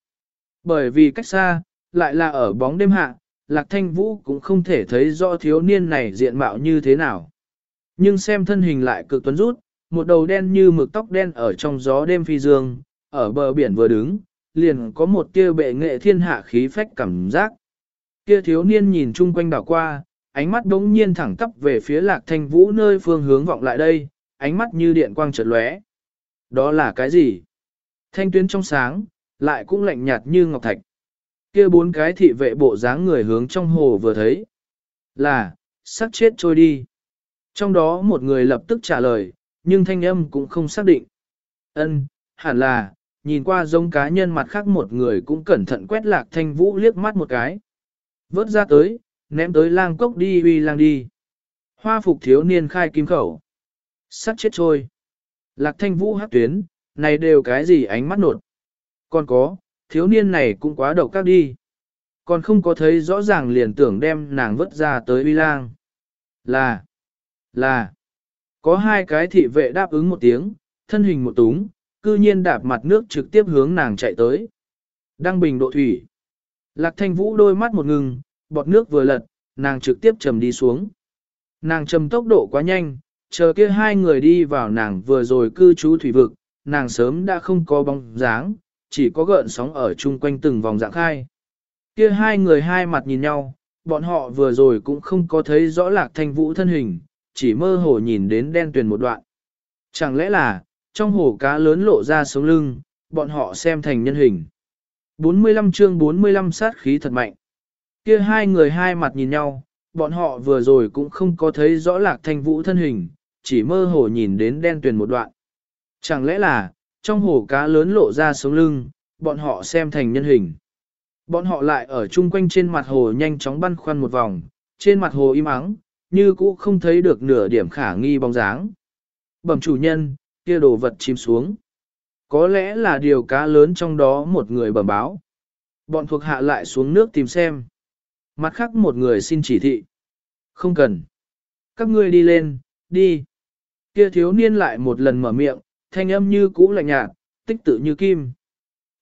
Bởi vì cách xa, lại là ở bóng đêm hạ, Lạc Thanh Vũ cũng không thể thấy rõ thiếu niên này diện mạo như thế nào. Nhưng xem thân hình lại cực tuấn rút, một đầu đen như mực tóc đen ở trong gió đêm phi dương, ở bờ biển vừa đứng, liền có một tia bệ nghệ thiên hạ khí phách cảm giác. Kia thiếu niên nhìn chung quanh đảo qua, ánh mắt đống nhiên thẳng tắp về phía lạc thanh vũ nơi phương hướng vọng lại đây, ánh mắt như điện quang chợt lóe. Đó là cái gì? Thanh tuyến trong sáng, lại cũng lạnh nhạt như ngọc thạch. Kia bốn cái thị vệ bộ dáng người hướng trong hồ vừa thấy. Là, sắc chết trôi đi. Trong đó một người lập tức trả lời, nhưng thanh âm cũng không xác định. Ân, hẳn là, nhìn qua giống cá nhân mặt khác một người cũng cẩn thận quét lạc thanh vũ liếc mắt một cái. Vớt ra tới, ném tới lang cốc đi uy lang đi. Hoa phục thiếu niên khai kim khẩu. Sắt chết trôi. Lạc thanh vũ hát tuyến, này đều cái gì ánh mắt nột. Còn có, thiếu niên này cũng quá độc các đi. Còn không có thấy rõ ràng liền tưởng đem nàng vứt ra tới uy lang. Là, là, có hai cái thị vệ đáp ứng một tiếng, thân hình một túng, cư nhiên đạp mặt nước trực tiếp hướng nàng chạy tới. Đăng bình độ thủy. Lạc thanh vũ đôi mắt một ngừng, bọt nước vừa lật, nàng trực tiếp trầm đi xuống. Nàng trầm tốc độ quá nhanh, chờ kia hai người đi vào nàng vừa rồi cư trú thủy vực, nàng sớm đã không có bóng dáng, chỉ có gợn sóng ở chung quanh từng vòng dạng khai. Kia hai người hai mặt nhìn nhau, bọn họ vừa rồi cũng không có thấy rõ lạc thanh vũ thân hình, chỉ mơ hồ nhìn đến đen tuyền một đoạn. Chẳng lẽ là, trong hồ cá lớn lộ ra sống lưng, bọn họ xem thành nhân hình. 45 chương 45 sát khí thật mạnh. Kia hai người hai mặt nhìn nhau, bọn họ vừa rồi cũng không có thấy rõ lạc thanh vũ thân hình, chỉ mơ hồ nhìn đến đen tuyền một đoạn. Chẳng lẽ là, trong hồ cá lớn lộ ra sống lưng, bọn họ xem thành nhân hình. Bọn họ lại ở chung quanh trên mặt hồ nhanh chóng băn khoăn một vòng, trên mặt hồ im ắng, như cũ không thấy được nửa điểm khả nghi bóng dáng. Bẩm chủ nhân, kia đồ vật chìm xuống. Có lẽ là điều cá lớn trong đó một người bẩm báo. Bọn thuộc hạ lại xuống nước tìm xem. Mặt khác một người xin chỉ thị. Không cần. Các ngươi đi lên, đi. Kia thiếu niên lại một lần mở miệng, thanh âm như cũ lạnh nhạt, tích tự như kim.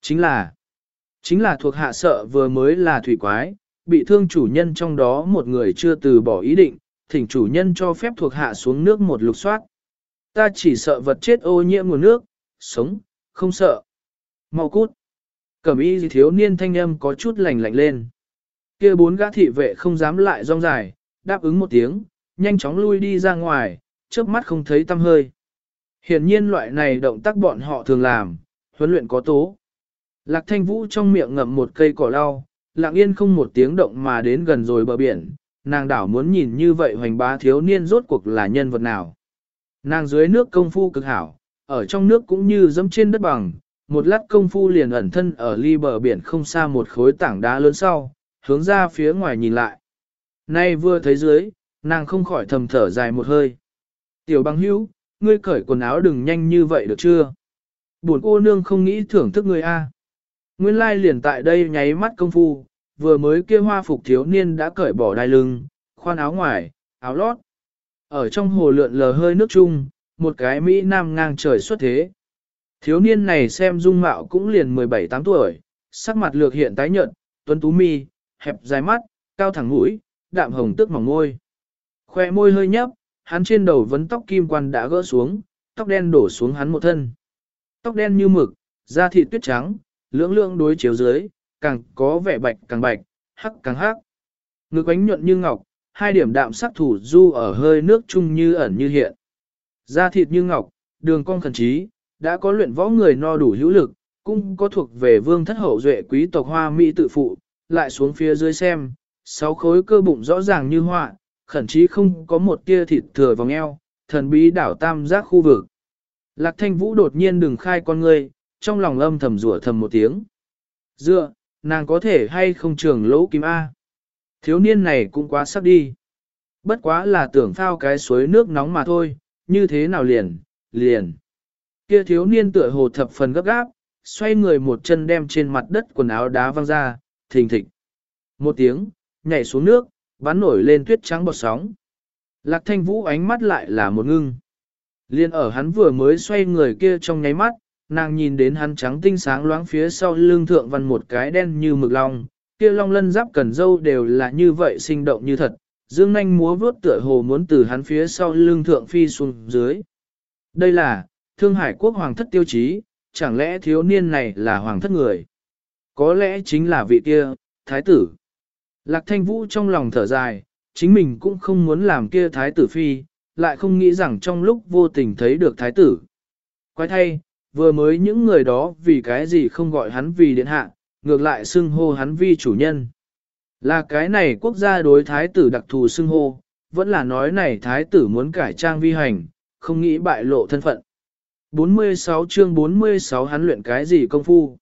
Chính là, chính là thuộc hạ sợ vừa mới là thủy quái, bị thương chủ nhân trong đó một người chưa từ bỏ ý định, thỉnh chủ nhân cho phép thuộc hạ xuống nước một lục soát. Ta chỉ sợ vật chết ô nhiễm nguồn nước, sống, không sợ. Mau cút. Cẩm y thiếu niên thanh âm có chút lạnh lạnh lên kia bốn gã thị vệ không dám lại rong dài, đáp ứng một tiếng, nhanh chóng lui đi ra ngoài, chớp mắt không thấy tâm hơi. Hiển nhiên loại này động tác bọn họ thường làm, huấn luyện có tố. Lạc thanh vũ trong miệng ngậm một cây cỏ lau, lặng yên không một tiếng động mà đến gần rồi bờ biển, nàng đảo muốn nhìn như vậy hoành bá thiếu niên rốt cuộc là nhân vật nào. Nàng dưới nước công phu cực hảo, ở trong nước cũng như dẫm trên đất bằng, một lát công phu liền ẩn thân ở ly bờ biển không xa một khối tảng đá lớn sau, hướng ra phía ngoài nhìn lại. Nay vừa thấy dưới, nàng không khỏi thầm thở dài một hơi. Tiểu băng hữu, ngươi cởi quần áo đừng nhanh như vậy được chưa? Buồn cô nương không nghĩ thưởng thức ngươi a. À. Nguyên lai liền tại đây nháy mắt công phu, vừa mới kia hoa phục thiếu niên đã cởi bỏ đai lưng, khoan áo ngoài, áo lót. Ở trong hồ lượn lờ hơi nước chung, một cái Mỹ Nam ngang trời xuất thế. Thiếu niên này xem dung mạo cũng liền 17-8 tuổi, sắc mặt lược hiện tái nhợt, tuấn tú mi, hẹp dài mắt, cao thẳng mũi, đạm hồng tức mỏng môi. Khoe môi hơi nhấp, hắn trên đầu vấn tóc kim quan đã gỡ xuống, tóc đen đổ xuống hắn một thân. Tóc đen như mực, da thịt tuyết trắng, lưỡng lưỡng đối chiếu dưới, càng có vẻ bạch càng bạch, hắc càng hắc. Ngực ánh nhuận như ngọc, hai điểm đạm sắc thủ du ở hơi nước chung như ẩn như hiện. Da thịt như ngọc, đường cong khẩn trí, đã có luyện võ người no đủ hữu lực, cũng có thuộc về vương thất hậu duệ quý tộc hoa mỹ tự phụ, lại xuống phía dưới xem, sáu khối cơ bụng rõ ràng như họa, khẩn chí không có một tia thịt thừa vòng eo, thần bí đảo tam giác khu vực. Lạc thanh vũ đột nhiên đừng khai con ngươi, trong lòng âm thầm rủa thầm một tiếng. Dựa, nàng có thể hay không trường lỗ kim A. Thiếu niên này cũng quá sắp đi. Bất quá là tưởng phao cái suối nước nóng mà thôi, như thế nào liền, liền. Kia thiếu niên tựa hồ thập phần gấp gáp, xoay người một chân đem trên mặt đất quần áo đá văng ra, thình thịch. Một tiếng, nhảy xuống nước, bắn nổi lên tuyết trắng bọt sóng. Lạc thanh vũ ánh mắt lại là một ngưng. Liên ở hắn vừa mới xoay người kia trong nháy mắt, nàng nhìn đến hắn trắng tinh sáng loáng phía sau lưng thượng văn một cái đen như mực long, kia long lân giáp cần dâu đều là như vậy sinh động như thật, dương nanh múa vướt tựa hồ muốn từ hắn phía sau lưng thượng phi xuống dưới. Đây là, Thương Hải quốc hoàng thất tiêu chí, chẳng lẽ thiếu niên này là hoàng thất người? Có lẽ chính là vị kia, thái tử. Lạc thanh vũ trong lòng thở dài, chính mình cũng không muốn làm kia thái tử phi, lại không nghĩ rằng trong lúc vô tình thấy được thái tử. Quái thay, vừa mới những người đó vì cái gì không gọi hắn vì điện hạ, ngược lại xưng hô hắn vi chủ nhân. Là cái này quốc gia đối thái tử đặc thù xưng hô, vẫn là nói này thái tử muốn cải trang vi hành, không nghĩ bại lộ thân phận. 46 chương 46 hắn luyện cái gì công phu.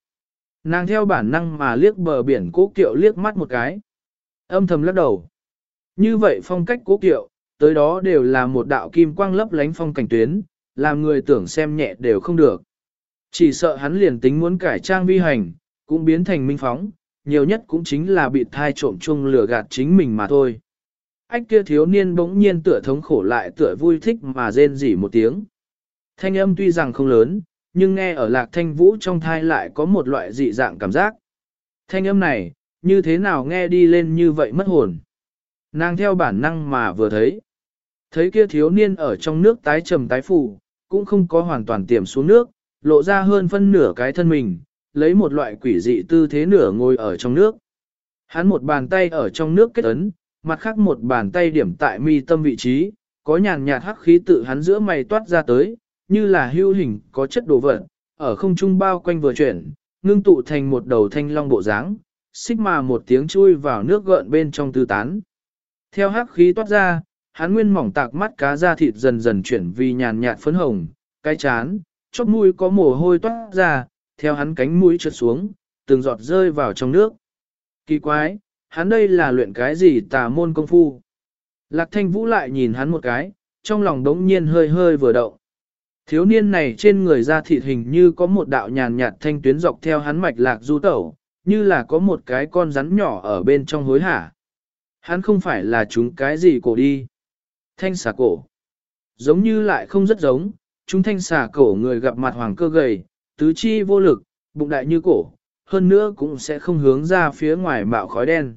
Nàng theo bản năng mà liếc bờ biển cố kiệu liếc mắt một cái. Âm thầm lắc đầu. Như vậy phong cách cố kiệu, tới đó đều là một đạo kim quang lấp lánh phong cảnh tuyến, làm người tưởng xem nhẹ đều không được. Chỉ sợ hắn liền tính muốn cải trang vi hành, cũng biến thành minh phóng, nhiều nhất cũng chính là bị thai trộm chung lừa gạt chính mình mà thôi. Ách kia thiếu niên bỗng nhiên tựa thống khổ lại tựa vui thích mà rên rỉ một tiếng. Thanh âm tuy rằng không lớn, nhưng nghe ở lạc thanh vũ trong thai lại có một loại dị dạng cảm giác. Thanh âm này, như thế nào nghe đi lên như vậy mất hồn. Nàng theo bản năng mà vừa thấy. Thấy kia thiếu niên ở trong nước tái trầm tái phủ, cũng không có hoàn toàn tiềm xuống nước, lộ ra hơn phân nửa cái thân mình, lấy một loại quỷ dị tư thế nửa ngồi ở trong nước. Hắn một bàn tay ở trong nước kết ấn, mặt khác một bàn tay điểm tại mi tâm vị trí, có nhàn nhạt hắc khí tự hắn giữa mày toát ra tới, như là hưu hình có chất đồ vật, ở không trung bao quanh vừa chuyển, ngưng tụ thành một đầu thanh long bộ dáng, xích mà một tiếng chui vào nước gợn bên trong tư tán. Theo hắc khí toát ra, hắn nguyên mỏng tạc mắt cá da thịt dần dần chuyển vì nhàn nhạt phấn hồng, cái chán, chóp mũi có mồ hôi toát ra, theo hắn cánh mũi trượt xuống, từng giọt rơi vào trong nước. Kỳ quái, hắn đây là luyện cái gì tà môn công phu? Lạc thanh vũ lại nhìn hắn một cái, trong lòng đống nhiên hơi hơi vừa động. Thiếu niên này trên người da thịt hình như có một đạo nhàn nhạt thanh tuyến dọc theo hắn mạch lạc du tẩu, như là có một cái con rắn nhỏ ở bên trong hối hả. Hắn không phải là chúng cái gì cổ đi. Thanh xà cổ. Giống như lại không rất giống, chúng thanh xà cổ người gặp mặt hoàng cơ gầy, tứ chi vô lực, bụng đại như cổ, hơn nữa cũng sẽ không hướng ra phía ngoài mạo khói đen.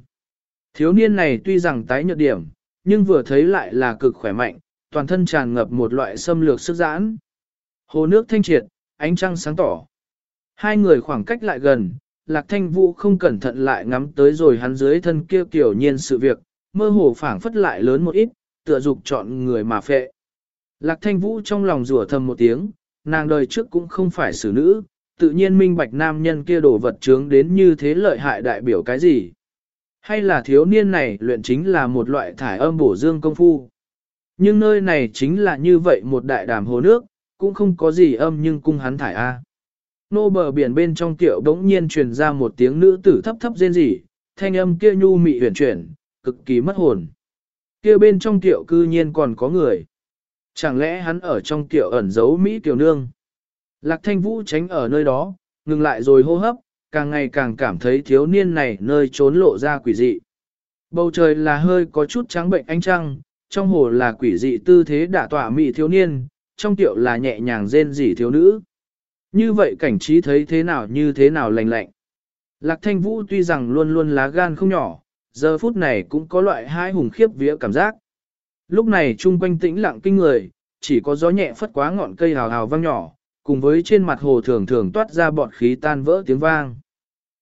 Thiếu niên này tuy rằng tái nhợt điểm, nhưng vừa thấy lại là cực khỏe mạnh, toàn thân tràn ngập một loại xâm lược sức giãn. Hồ nước thanh triệt, ánh trăng sáng tỏ. Hai người khoảng cách lại gần, Lạc Thanh Vũ không cẩn thận lại ngắm tới rồi hắn dưới thân kia kiểu nhiên sự việc, mơ hồ phảng phất lại lớn một ít, tựa dục chọn người mà phệ. Lạc Thanh Vũ trong lòng rủa thầm một tiếng, nàng đời trước cũng không phải xử nữ, tự nhiên minh bạch nam nhân kia đổ vật trướng đến như thế lợi hại đại biểu cái gì. Hay là thiếu niên này luyện chính là một loại thải âm bổ dương công phu. Nhưng nơi này chính là như vậy một đại đàm hồ nước, cũng không có gì âm nhưng cung hắn thải A. Nô bờ biển bên trong tiệu đống nhiên truyền ra một tiếng nữ tử thấp thấp rên rỉ, thanh âm kia nhu mị huyền chuyển, cực kỳ mất hồn. Kia bên trong tiệu cư nhiên còn có người. Chẳng lẽ hắn ở trong tiệu ẩn giấu Mỹ tiểu nương? Lạc thanh vũ tránh ở nơi đó, ngừng lại rồi hô hấp, càng ngày càng cảm thấy thiếu niên này nơi trốn lộ ra quỷ dị. Bầu trời là hơi có chút trắng bệnh ánh trăng, trong hồ là quỷ dị tư thế đả tỏa mị thiếu niên, trong tiệu là nhẹ nhàng rên rỉ thiếu nữ. Như vậy cảnh trí thấy thế nào như thế nào lành lạnh. Lạc thanh vũ tuy rằng luôn luôn lá gan không nhỏ, giờ phút này cũng có loại hai hùng khiếp vía cảm giác. Lúc này chung quanh tĩnh lặng kinh người, chỉ có gió nhẹ phất quá ngọn cây hào hào vang nhỏ, cùng với trên mặt hồ thường thường toát ra bọt khí tan vỡ tiếng vang.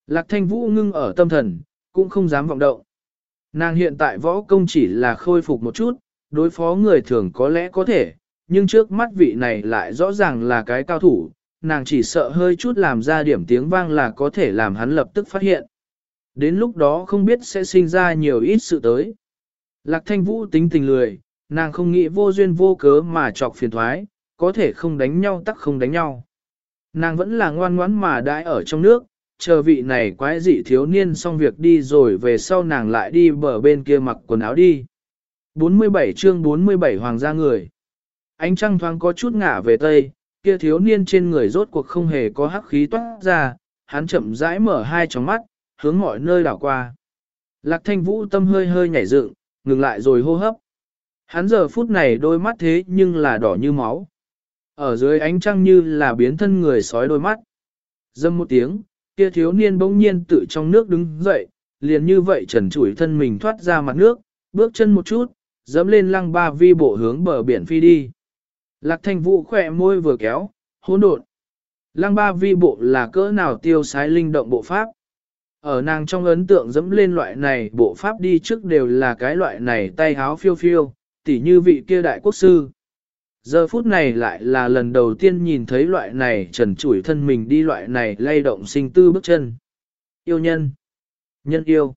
Lạc thanh vũ ngưng ở tâm thần, cũng không dám vọng động. Nàng hiện tại võ công chỉ là khôi phục một chút, đối phó người thường có lẽ có thể, nhưng trước mắt vị này lại rõ ràng là cái cao thủ, nàng chỉ sợ hơi chút làm ra điểm tiếng vang là có thể làm hắn lập tức phát hiện. Đến lúc đó không biết sẽ sinh ra nhiều ít sự tới. Lạc thanh vũ tính tình lười, nàng không nghĩ vô duyên vô cớ mà chọc phiền thoái, có thể không đánh nhau tắc không đánh nhau. Nàng vẫn là ngoan ngoãn mà đãi ở trong nước, chờ vị này quái dị thiếu niên xong việc đi rồi về sau nàng lại đi bờ bên kia mặc quần áo đi. 47 chương 47 Hoàng gia người Ánh trăng thoáng có chút ngả về tây, kia thiếu niên trên người rốt cuộc không hề có hắc khí toát ra, hắn chậm rãi mở hai tròng mắt, hướng mọi nơi đảo qua. Lạc thanh vũ tâm hơi hơi nhảy dựng, ngừng lại rồi hô hấp. Hắn giờ phút này đôi mắt thế nhưng là đỏ như máu. Ở dưới ánh trăng như là biến thân người sói đôi mắt. Dâm một tiếng, kia thiếu niên bỗng nhiên tự trong nước đứng dậy, liền như vậy trần trụi thân mình thoát ra mặt nước, bước chân một chút, dẫm lên lăng ba vi bộ hướng bờ biển phi đi. Lạc thanh vũ khỏe môi vừa kéo, hỗn độn. Lăng ba vi bộ là cỡ nào tiêu sái linh động bộ pháp. Ở nàng trong ấn tượng dẫm lên loại này bộ pháp đi trước đều là cái loại này tay háo phiêu phiêu, tỉ như vị kia đại quốc sư. Giờ phút này lại là lần đầu tiên nhìn thấy loại này trần trụi thân mình đi loại này lay động sinh tư bước chân. Yêu nhân. Nhân yêu.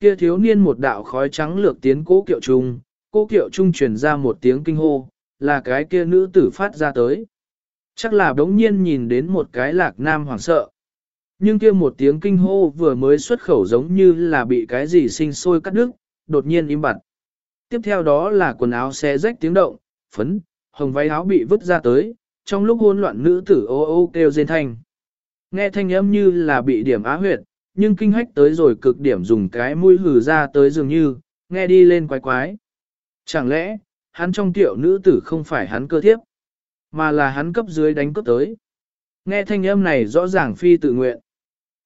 Kia thiếu niên một đạo khói trắng lược tiến cố kiệu trung, cố kiệu trung truyền ra một tiếng kinh hô, là cái kia nữ tử phát ra tới. Chắc là đống nhiên nhìn đến một cái lạc nam hoảng sợ. Nhưng kia một tiếng kinh hô vừa mới xuất khẩu giống như là bị cái gì sinh sôi cắt đứt, đột nhiên im bặt. Tiếp theo đó là quần áo xé rách tiếng động, phấn, hồng váy áo bị vứt ra tới, trong lúc hỗn loạn nữ tử ô ô kêu rên thanh. Nghe thanh âm như là bị điểm á huyệt, nhưng kinh hách tới rồi cực điểm dùng cái mũi hử ra tới dường như, nghe đi lên quái quái. Chẳng lẽ, hắn trong tiểu nữ tử không phải hắn cơ thiếp, mà là hắn cấp dưới đánh cấp tới. Nghe thanh âm này rõ ràng phi tự nguyện.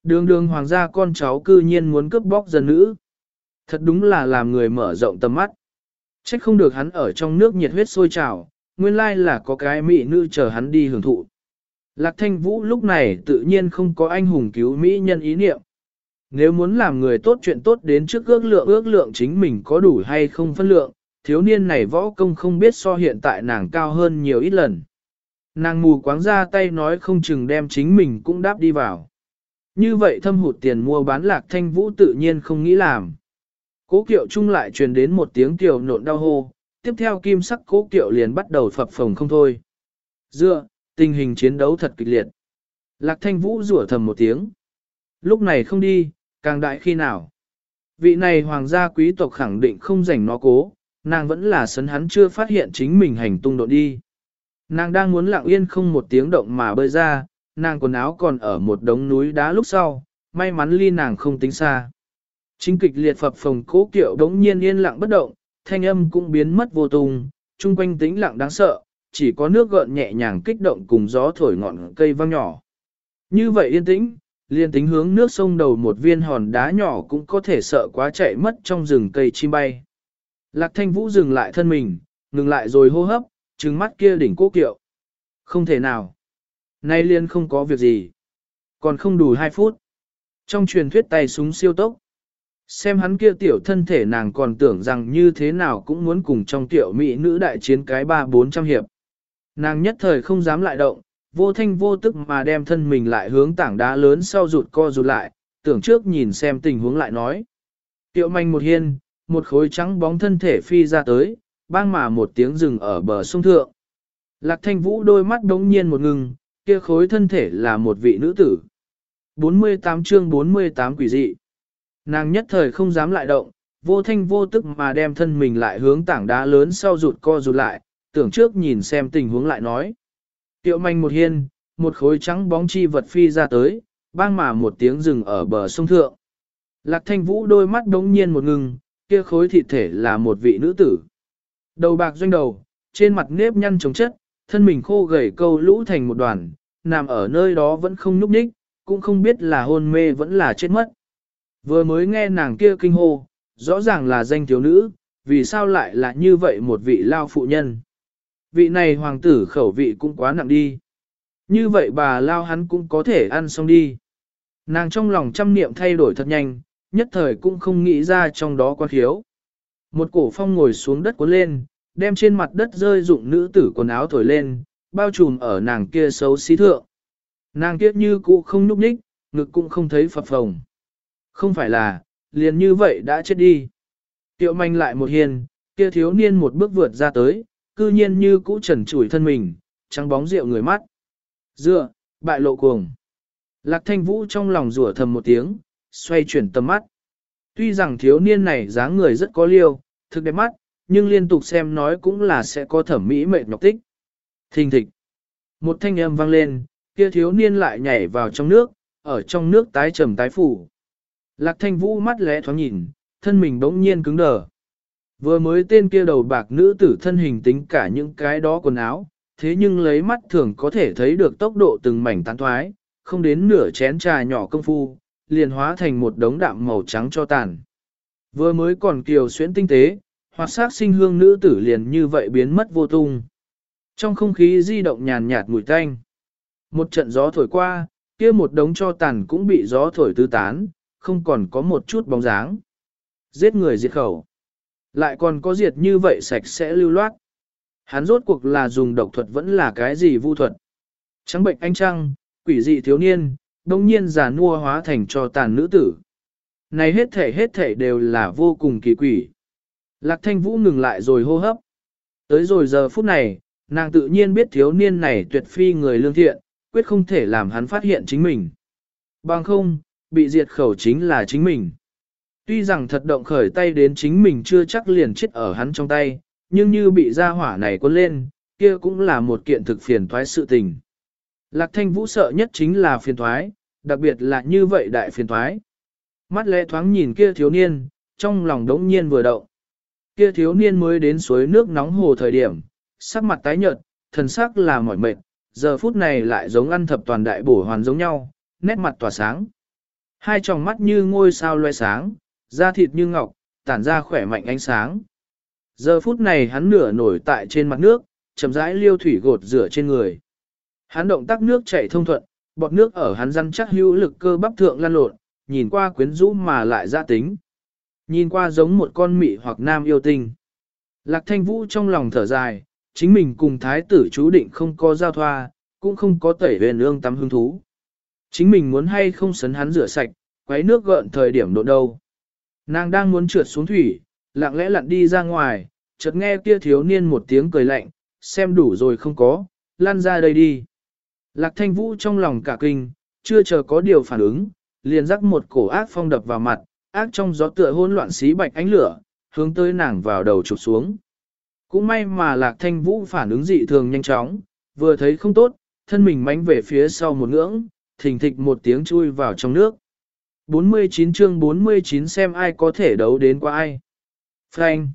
Đường đường hoàng gia con cháu cư nhiên muốn cướp bóc dân nữ. Thật đúng là làm người mở rộng tầm mắt. Trách không được hắn ở trong nước nhiệt huyết sôi trào, nguyên lai là có cái mỹ nữ chờ hắn đi hưởng thụ. Lạc thanh vũ lúc này tự nhiên không có anh hùng cứu mỹ nhân ý niệm. Nếu muốn làm người tốt chuyện tốt đến trước ước lượng ước lượng chính mình có đủ hay không phân lượng, thiếu niên này võ công không biết so hiện tại nàng cao hơn nhiều ít lần. Nàng mù quáng ra tay nói không chừng đem chính mình cũng đáp đi vào. Như vậy thâm hụt tiền mua bán lạc thanh vũ tự nhiên không nghĩ làm. Cố kiệu chung lại truyền đến một tiếng kiều nộn đau hô, tiếp theo kim sắc cố kiệu liền bắt đầu phập phồng không thôi. Dựa, tình hình chiến đấu thật kịch liệt. Lạc thanh vũ rủa thầm một tiếng. Lúc này không đi, càng đại khi nào. Vị này hoàng gia quý tộc khẳng định không rảnh nó cố, nàng vẫn là sấn hắn chưa phát hiện chính mình hành tung độ đi. Nàng đang muốn lặng yên không một tiếng động mà bơi ra, nàng quần áo còn ở một đống núi đá lúc sau, may mắn ly nàng không tính xa. Chính kịch liệt phập phồng cố kiệu đống nhiên yên lặng bất động, thanh âm cũng biến mất vô tung, chung quanh tĩnh lặng đáng sợ, chỉ có nước gợn nhẹ nhàng kích động cùng gió thổi ngọn cây vang nhỏ. Như vậy yên tĩnh, liên tính hướng nước sông đầu một viên hòn đá nhỏ cũng có thể sợ quá chạy mất trong rừng cây chim bay. Lạc thanh vũ dừng lại thân mình, ngừng lại rồi hô hấp, trừng mắt kia đỉnh cố kiệu. Không thể nào. Nay liên không có việc gì. Còn không đủ 2 phút. Trong truyền thuyết tay súng siêu tốc. Xem hắn kia tiểu thân thể nàng còn tưởng rằng như thế nào cũng muốn cùng trong tiểu mỹ nữ đại chiến cái ba bốn trăm hiệp. Nàng nhất thời không dám lại động, vô thanh vô tức mà đem thân mình lại hướng tảng đá lớn sau rụt co rụt lại, tưởng trước nhìn xem tình huống lại nói. Tiểu manh một hiên, một khối trắng bóng thân thể phi ra tới, bang mà một tiếng rừng ở bờ sông thượng. Lạc thanh vũ đôi mắt đống nhiên một ngừng, kia khối thân thể là một vị nữ tử. 48 chương 48 quỷ dị. Nàng nhất thời không dám lại động, vô thanh vô tức mà đem thân mình lại hướng tảng đá lớn sau rụt co rụt lại, tưởng trước nhìn xem tình huống lại nói. Tiệu manh một hiên, một khối trắng bóng chi vật phi ra tới, bang mà một tiếng rừng ở bờ sông thượng. Lạc thanh vũ đôi mắt đống nhiên một ngừng, kia khối thịt thể là một vị nữ tử. Đầu bạc doanh đầu, trên mặt nếp nhăn chống chất, thân mình khô gầy câu lũ thành một đoàn, nằm ở nơi đó vẫn không nhúc nhích, cũng không biết là hôn mê vẫn là chết mất. Vừa mới nghe nàng kia kinh hô, rõ ràng là danh thiếu nữ, vì sao lại là như vậy một vị lao phụ nhân. Vị này hoàng tử khẩu vị cũng quá nặng đi. Như vậy bà lao hắn cũng có thể ăn xong đi. Nàng trong lòng trăm niệm thay đổi thật nhanh, nhất thời cũng không nghĩ ra trong đó quan khiếu. Một cổ phong ngồi xuống đất cuốn lên, đem trên mặt đất rơi dụng nữ tử quần áo thổi lên, bao trùm ở nàng kia xấu xí thượng. Nàng kia như cũ không nhúc ních, ngực cũng không thấy phập phồng. Không phải là, liền như vậy đã chết đi. Tiệu manh lại một hiền, kia thiếu niên một bước vượt ra tới, cư nhiên như cũ trần trụi thân mình, trắng bóng rượu người mắt. Dựa, bại lộ cuồng. Lạc thanh vũ trong lòng rủa thầm một tiếng, xoay chuyển tầm mắt. Tuy rằng thiếu niên này dáng người rất có liêu, thực đẹp mắt, nhưng liên tục xem nói cũng là sẽ có thẩm mỹ mệt nhọc tích. Thình thịch. Một thanh âm vang lên, kia thiếu niên lại nhảy vào trong nước, ở trong nước tái trầm tái phủ. Lạc thanh vũ mắt lẽ thoáng nhìn, thân mình bỗng nhiên cứng đờ. Vừa mới tên kia đầu bạc nữ tử thân hình tính cả những cái đó quần áo, thế nhưng lấy mắt thường có thể thấy được tốc độ từng mảnh tán thoái, không đến nửa chén trà nhỏ công phu, liền hóa thành một đống đạm màu trắng cho tàn. Vừa mới còn kiều xuyến tinh tế, hoặc sát sinh hương nữ tử liền như vậy biến mất vô tung. Trong không khí di động nhàn nhạt mùi tanh. Một trận gió thổi qua, kia một đống cho tàn cũng bị gió thổi tứ tán, không còn có một chút bóng dáng. Giết người diệt khẩu. Lại còn có diệt như vậy sạch sẽ lưu loát. Hắn rốt cuộc là dùng độc thuật vẫn là cái gì vu thuật. Trắng bệnh anh trăng, quỷ dị thiếu niên, đông nhiên giả nua hóa thành cho tàn nữ tử. Này hết thể hết thể đều là vô cùng kỳ quỷ. Lạc thanh vũ ngừng lại rồi hô hấp. Tới rồi giờ phút này, nàng tự nhiên biết thiếu niên này tuyệt phi người lương thiện, quyết không thể làm hắn phát hiện chính mình. Bằng không, bị diệt khẩu chính là chính mình. Tuy rằng thật động khởi tay đến chính mình chưa chắc liền chết ở hắn trong tay, nhưng như bị ra hỏa này quân lên, kia cũng là một kiện thực phiền thoái sự tình. Lạc thanh vũ sợ nhất chính là phiền thoái, đặc biệt là như vậy đại phiền thoái. Mắt lẽ thoáng nhìn kia thiếu niên, trong lòng đống nhiên vừa động. Kia thiếu niên mới đến suối nước nóng hồ thời điểm, sắc mặt tái nhợt, thần sắc là mỏi mệt, giờ phút này lại giống ăn thập toàn đại bổ hoàn giống nhau, nét mặt tỏa sáng. Hai tròng mắt như ngôi sao loe sáng, da thịt như ngọc, tản ra khỏe mạnh ánh sáng. Giờ phút này hắn nửa nổi tại trên mặt nước, chậm rãi liêu thủy gột rửa trên người. Hắn động tác nước chảy thông thuận, bọt nước ở hắn răn chắc hữu lực cơ bắp thượng lan lộn, nhìn qua quyến rũ mà lại ra tính. Nhìn qua giống một con mị hoặc nam yêu tinh. Lạc thanh vũ trong lòng thở dài, chính mình cùng thái tử chú định không có giao thoa, cũng không có tẩy huyền ương tắm hứng thú. Chính mình muốn hay không sấn hắn rửa sạch, quấy nước gợn thời điểm độ đâu. Nàng đang muốn trượt xuống thủy, lặng lẽ lặn đi ra ngoài, chợt nghe kia thiếu niên một tiếng cười lạnh, xem đủ rồi không có, lăn ra đây đi. Lạc thanh vũ trong lòng cả kinh, chưa chờ có điều phản ứng, liền rắc một cổ ác phong đập vào mặt, ác trong gió tựa hỗn loạn xí bạch ánh lửa, hướng tới nàng vào đầu chụp xuống. Cũng may mà lạc thanh vũ phản ứng dị thường nhanh chóng, vừa thấy không tốt, thân mình mánh về phía sau một ngưỡng, thình thịch một tiếng chui vào trong nước. 49 chương 49 xem ai có thể đấu đến qua ai. Frank.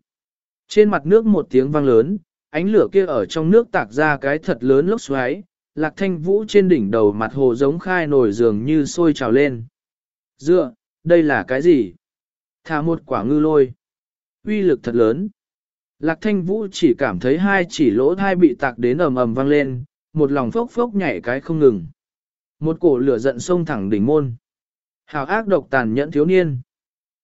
Trên mặt nước một tiếng vang lớn, ánh lửa kia ở trong nước tạc ra cái thật lớn lốc xoáy, lạc thanh vũ trên đỉnh đầu mặt hồ giống khai nổi dường như sôi trào lên. Dựa, đây là cái gì? Thả một quả ngư lôi. uy lực thật lớn. Lạc thanh vũ chỉ cảm thấy hai chỉ lỗ thai bị tạc đến ầm ầm vang lên, một lòng phốc phốc nhảy cái không ngừng. Một cổ lửa giận sông thẳng đỉnh môn. Hào ác độc tàn nhẫn thiếu niên.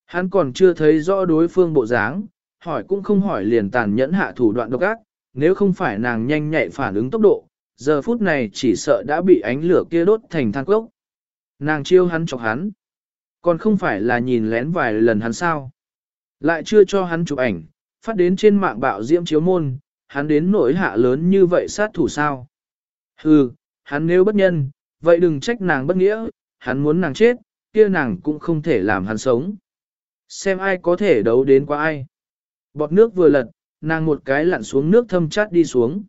Hắn còn chưa thấy rõ đối phương bộ dáng, hỏi cũng không hỏi liền tàn nhẫn hạ thủ đoạn độc ác, nếu không phải nàng nhanh nhạy phản ứng tốc độ, giờ phút này chỉ sợ đã bị ánh lửa kia đốt thành than cốc. Nàng chiêu hắn chọc hắn, còn không phải là nhìn lén vài lần hắn sao. Lại chưa cho hắn chụp ảnh, phát đến trên mạng bạo diễm chiếu môn, hắn đến nỗi hạ lớn như vậy sát thủ sao. Hừ, hắn nếu bất nhân, vậy đừng trách nàng bất nghĩa, hắn muốn nàng chết, kia nàng cũng không thể làm hắn sống. Xem ai có thể đấu đến qua ai. Bọt nước vừa lật, nàng một cái lặn xuống nước thâm chát đi xuống.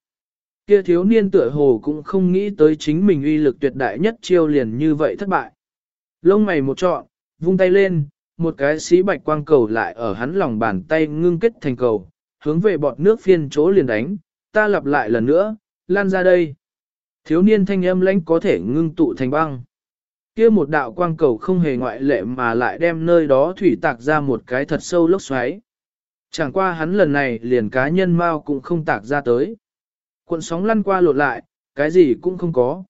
Kia thiếu niên tựa hồ cũng không nghĩ tới chính mình uy lực tuyệt đại nhất chiêu liền như vậy thất bại. Lông mày một trọn, vung tay lên, một cái xí bạch quang cầu lại ở hắn lòng bàn tay ngưng kết thành cầu, hướng về bọt nước phiên chỗ liền đánh, ta lặp lại lần nữa, lan ra đây. Thiếu niên thanh âm lãnh có thể ngưng tụ thành băng. Kia một đạo quang cầu không hề ngoại lệ mà lại đem nơi đó thủy tạc ra một cái thật sâu lốc xoáy. Chẳng qua hắn lần này liền cá nhân mau cũng không tạc ra tới. Cuộn sóng lăn qua lột lại, cái gì cũng không có.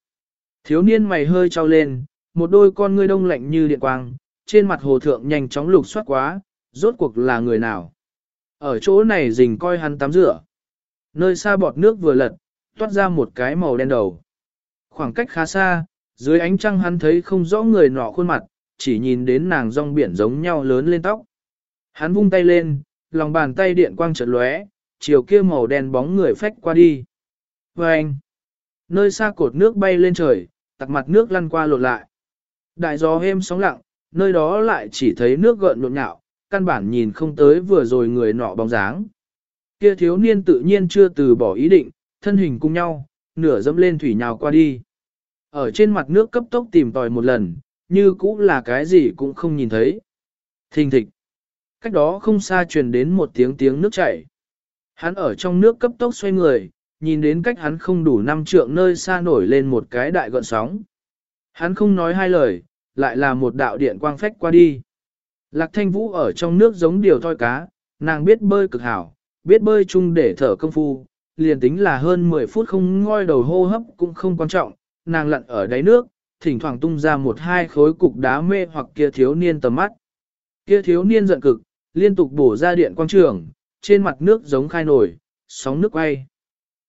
Thiếu niên mày hơi trao lên, một đôi con ngươi đông lạnh như điện quang, trên mặt hồ thượng nhanh chóng lục soát quá, rốt cuộc là người nào. Ở chỗ này rình coi hắn tắm rửa. Nơi xa bọt nước vừa lật, toát ra một cái màu đen đầu. Khoảng cách khá xa, dưới ánh trăng hắn thấy không rõ người nọ khuôn mặt, chỉ nhìn đến nàng rong biển giống nhau lớn lên tóc. Hắn vung tay lên, lòng bàn tay điện quang chợt lóe, chiều kia màu đen bóng người phách qua đi. Và anh, nơi xa cột nước bay lên trời, tặc mặt nước lăn qua lột lại. Đại gió êm sóng lặng, nơi đó lại chỉ thấy nước gợn nhộn nhạo, căn bản nhìn không tới vừa rồi người nọ bóng dáng. Kia thiếu niên tự nhiên chưa từ bỏ ý định, thân hình cùng nhau, nửa dẫm lên thủy nhào qua đi. Ở trên mặt nước cấp tốc tìm tòi một lần, như cũ là cái gì cũng không nhìn thấy. Thình thịch. Cách đó không xa truyền đến một tiếng tiếng nước chảy. Hắn ở trong nước cấp tốc xoay người, nhìn đến cách hắn không đủ năm trượng nơi xa nổi lên một cái đại gọn sóng. Hắn không nói hai lời, lại là một đạo điện quang phách qua đi. Lạc thanh vũ ở trong nước giống điều thoi cá, nàng biết bơi cực hảo, biết bơi chung để thở công phu, liền tính là hơn 10 phút không ngoi đầu hô hấp cũng không quan trọng, nàng lặn ở đáy nước, thỉnh thoảng tung ra một hai khối cục đá mê hoặc kia thiếu niên tầm mắt. Kia thiếu niên giận cực, liên tục bổ ra điện quang trường, trên mặt nước giống khai nổi, sóng nước quay.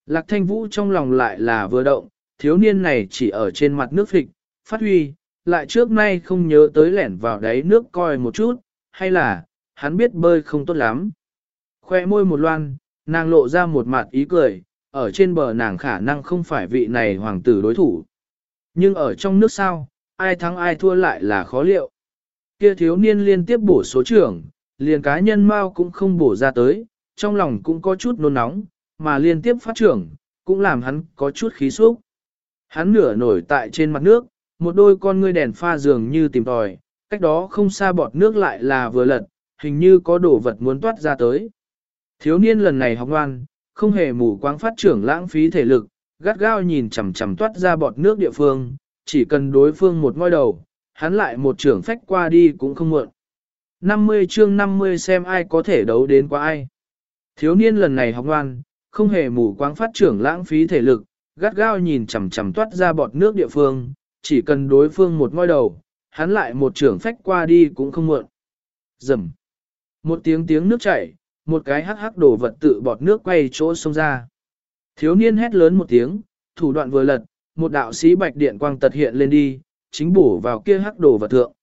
Lạc thanh vũ trong lòng lại là vừa động, thiếu niên này chỉ ở trên mặt nước phịch, phát huy, lại trước nay không nhớ tới lẻn vào đáy nước coi một chút, hay là, hắn biết bơi không tốt lắm. Khoe môi một loan, nàng lộ ra một mặt ý cười, ở trên bờ nàng khả năng không phải vị này hoàng tử đối thủ. Nhưng ở trong nước sao, ai thắng ai thua lại là khó liệu. Kia thiếu niên liên tiếp bổ số trưởng, liền cá nhân mau cũng không bổ ra tới, trong lòng cũng có chút nôn nóng, mà liên tiếp phát trưởng, cũng làm hắn có chút khí xúc. Hắn nửa nổi tại trên mặt nước, một đôi con ngươi đèn pha dường như tìm tòi, cách đó không xa bọt nước lại là vừa lật, hình như có đồ vật muốn toát ra tới. Thiếu niên lần này học ngoan, không hề mù quáng phát trưởng lãng phí thể lực, gắt gao nhìn chằm chằm toát ra bọt nước địa phương, chỉ cần đối phương một ngôi đầu, hắn lại một trưởng phách qua đi cũng không muộn. 50 chương 50 xem ai có thể đấu đến qua ai. Thiếu niên lần này học ngoan, không hề mù quáng phát trưởng lãng phí thể lực, gắt gao nhìn chằm chằm toát ra bọt nước địa phương, chỉ cần đối phương một ngôi đầu, hắn lại một trưởng phách qua đi cũng không muộn. Rầm. Một tiếng tiếng nước chảy, một cái hắc hắc đổ vật tự bọt nước quay chỗ sông ra. Thiếu niên hét lớn một tiếng, thủ đoạn vừa lật, một đạo sĩ bạch điện quang tật hiện lên đi, chính bổ vào kia hắc đổ vật thượng.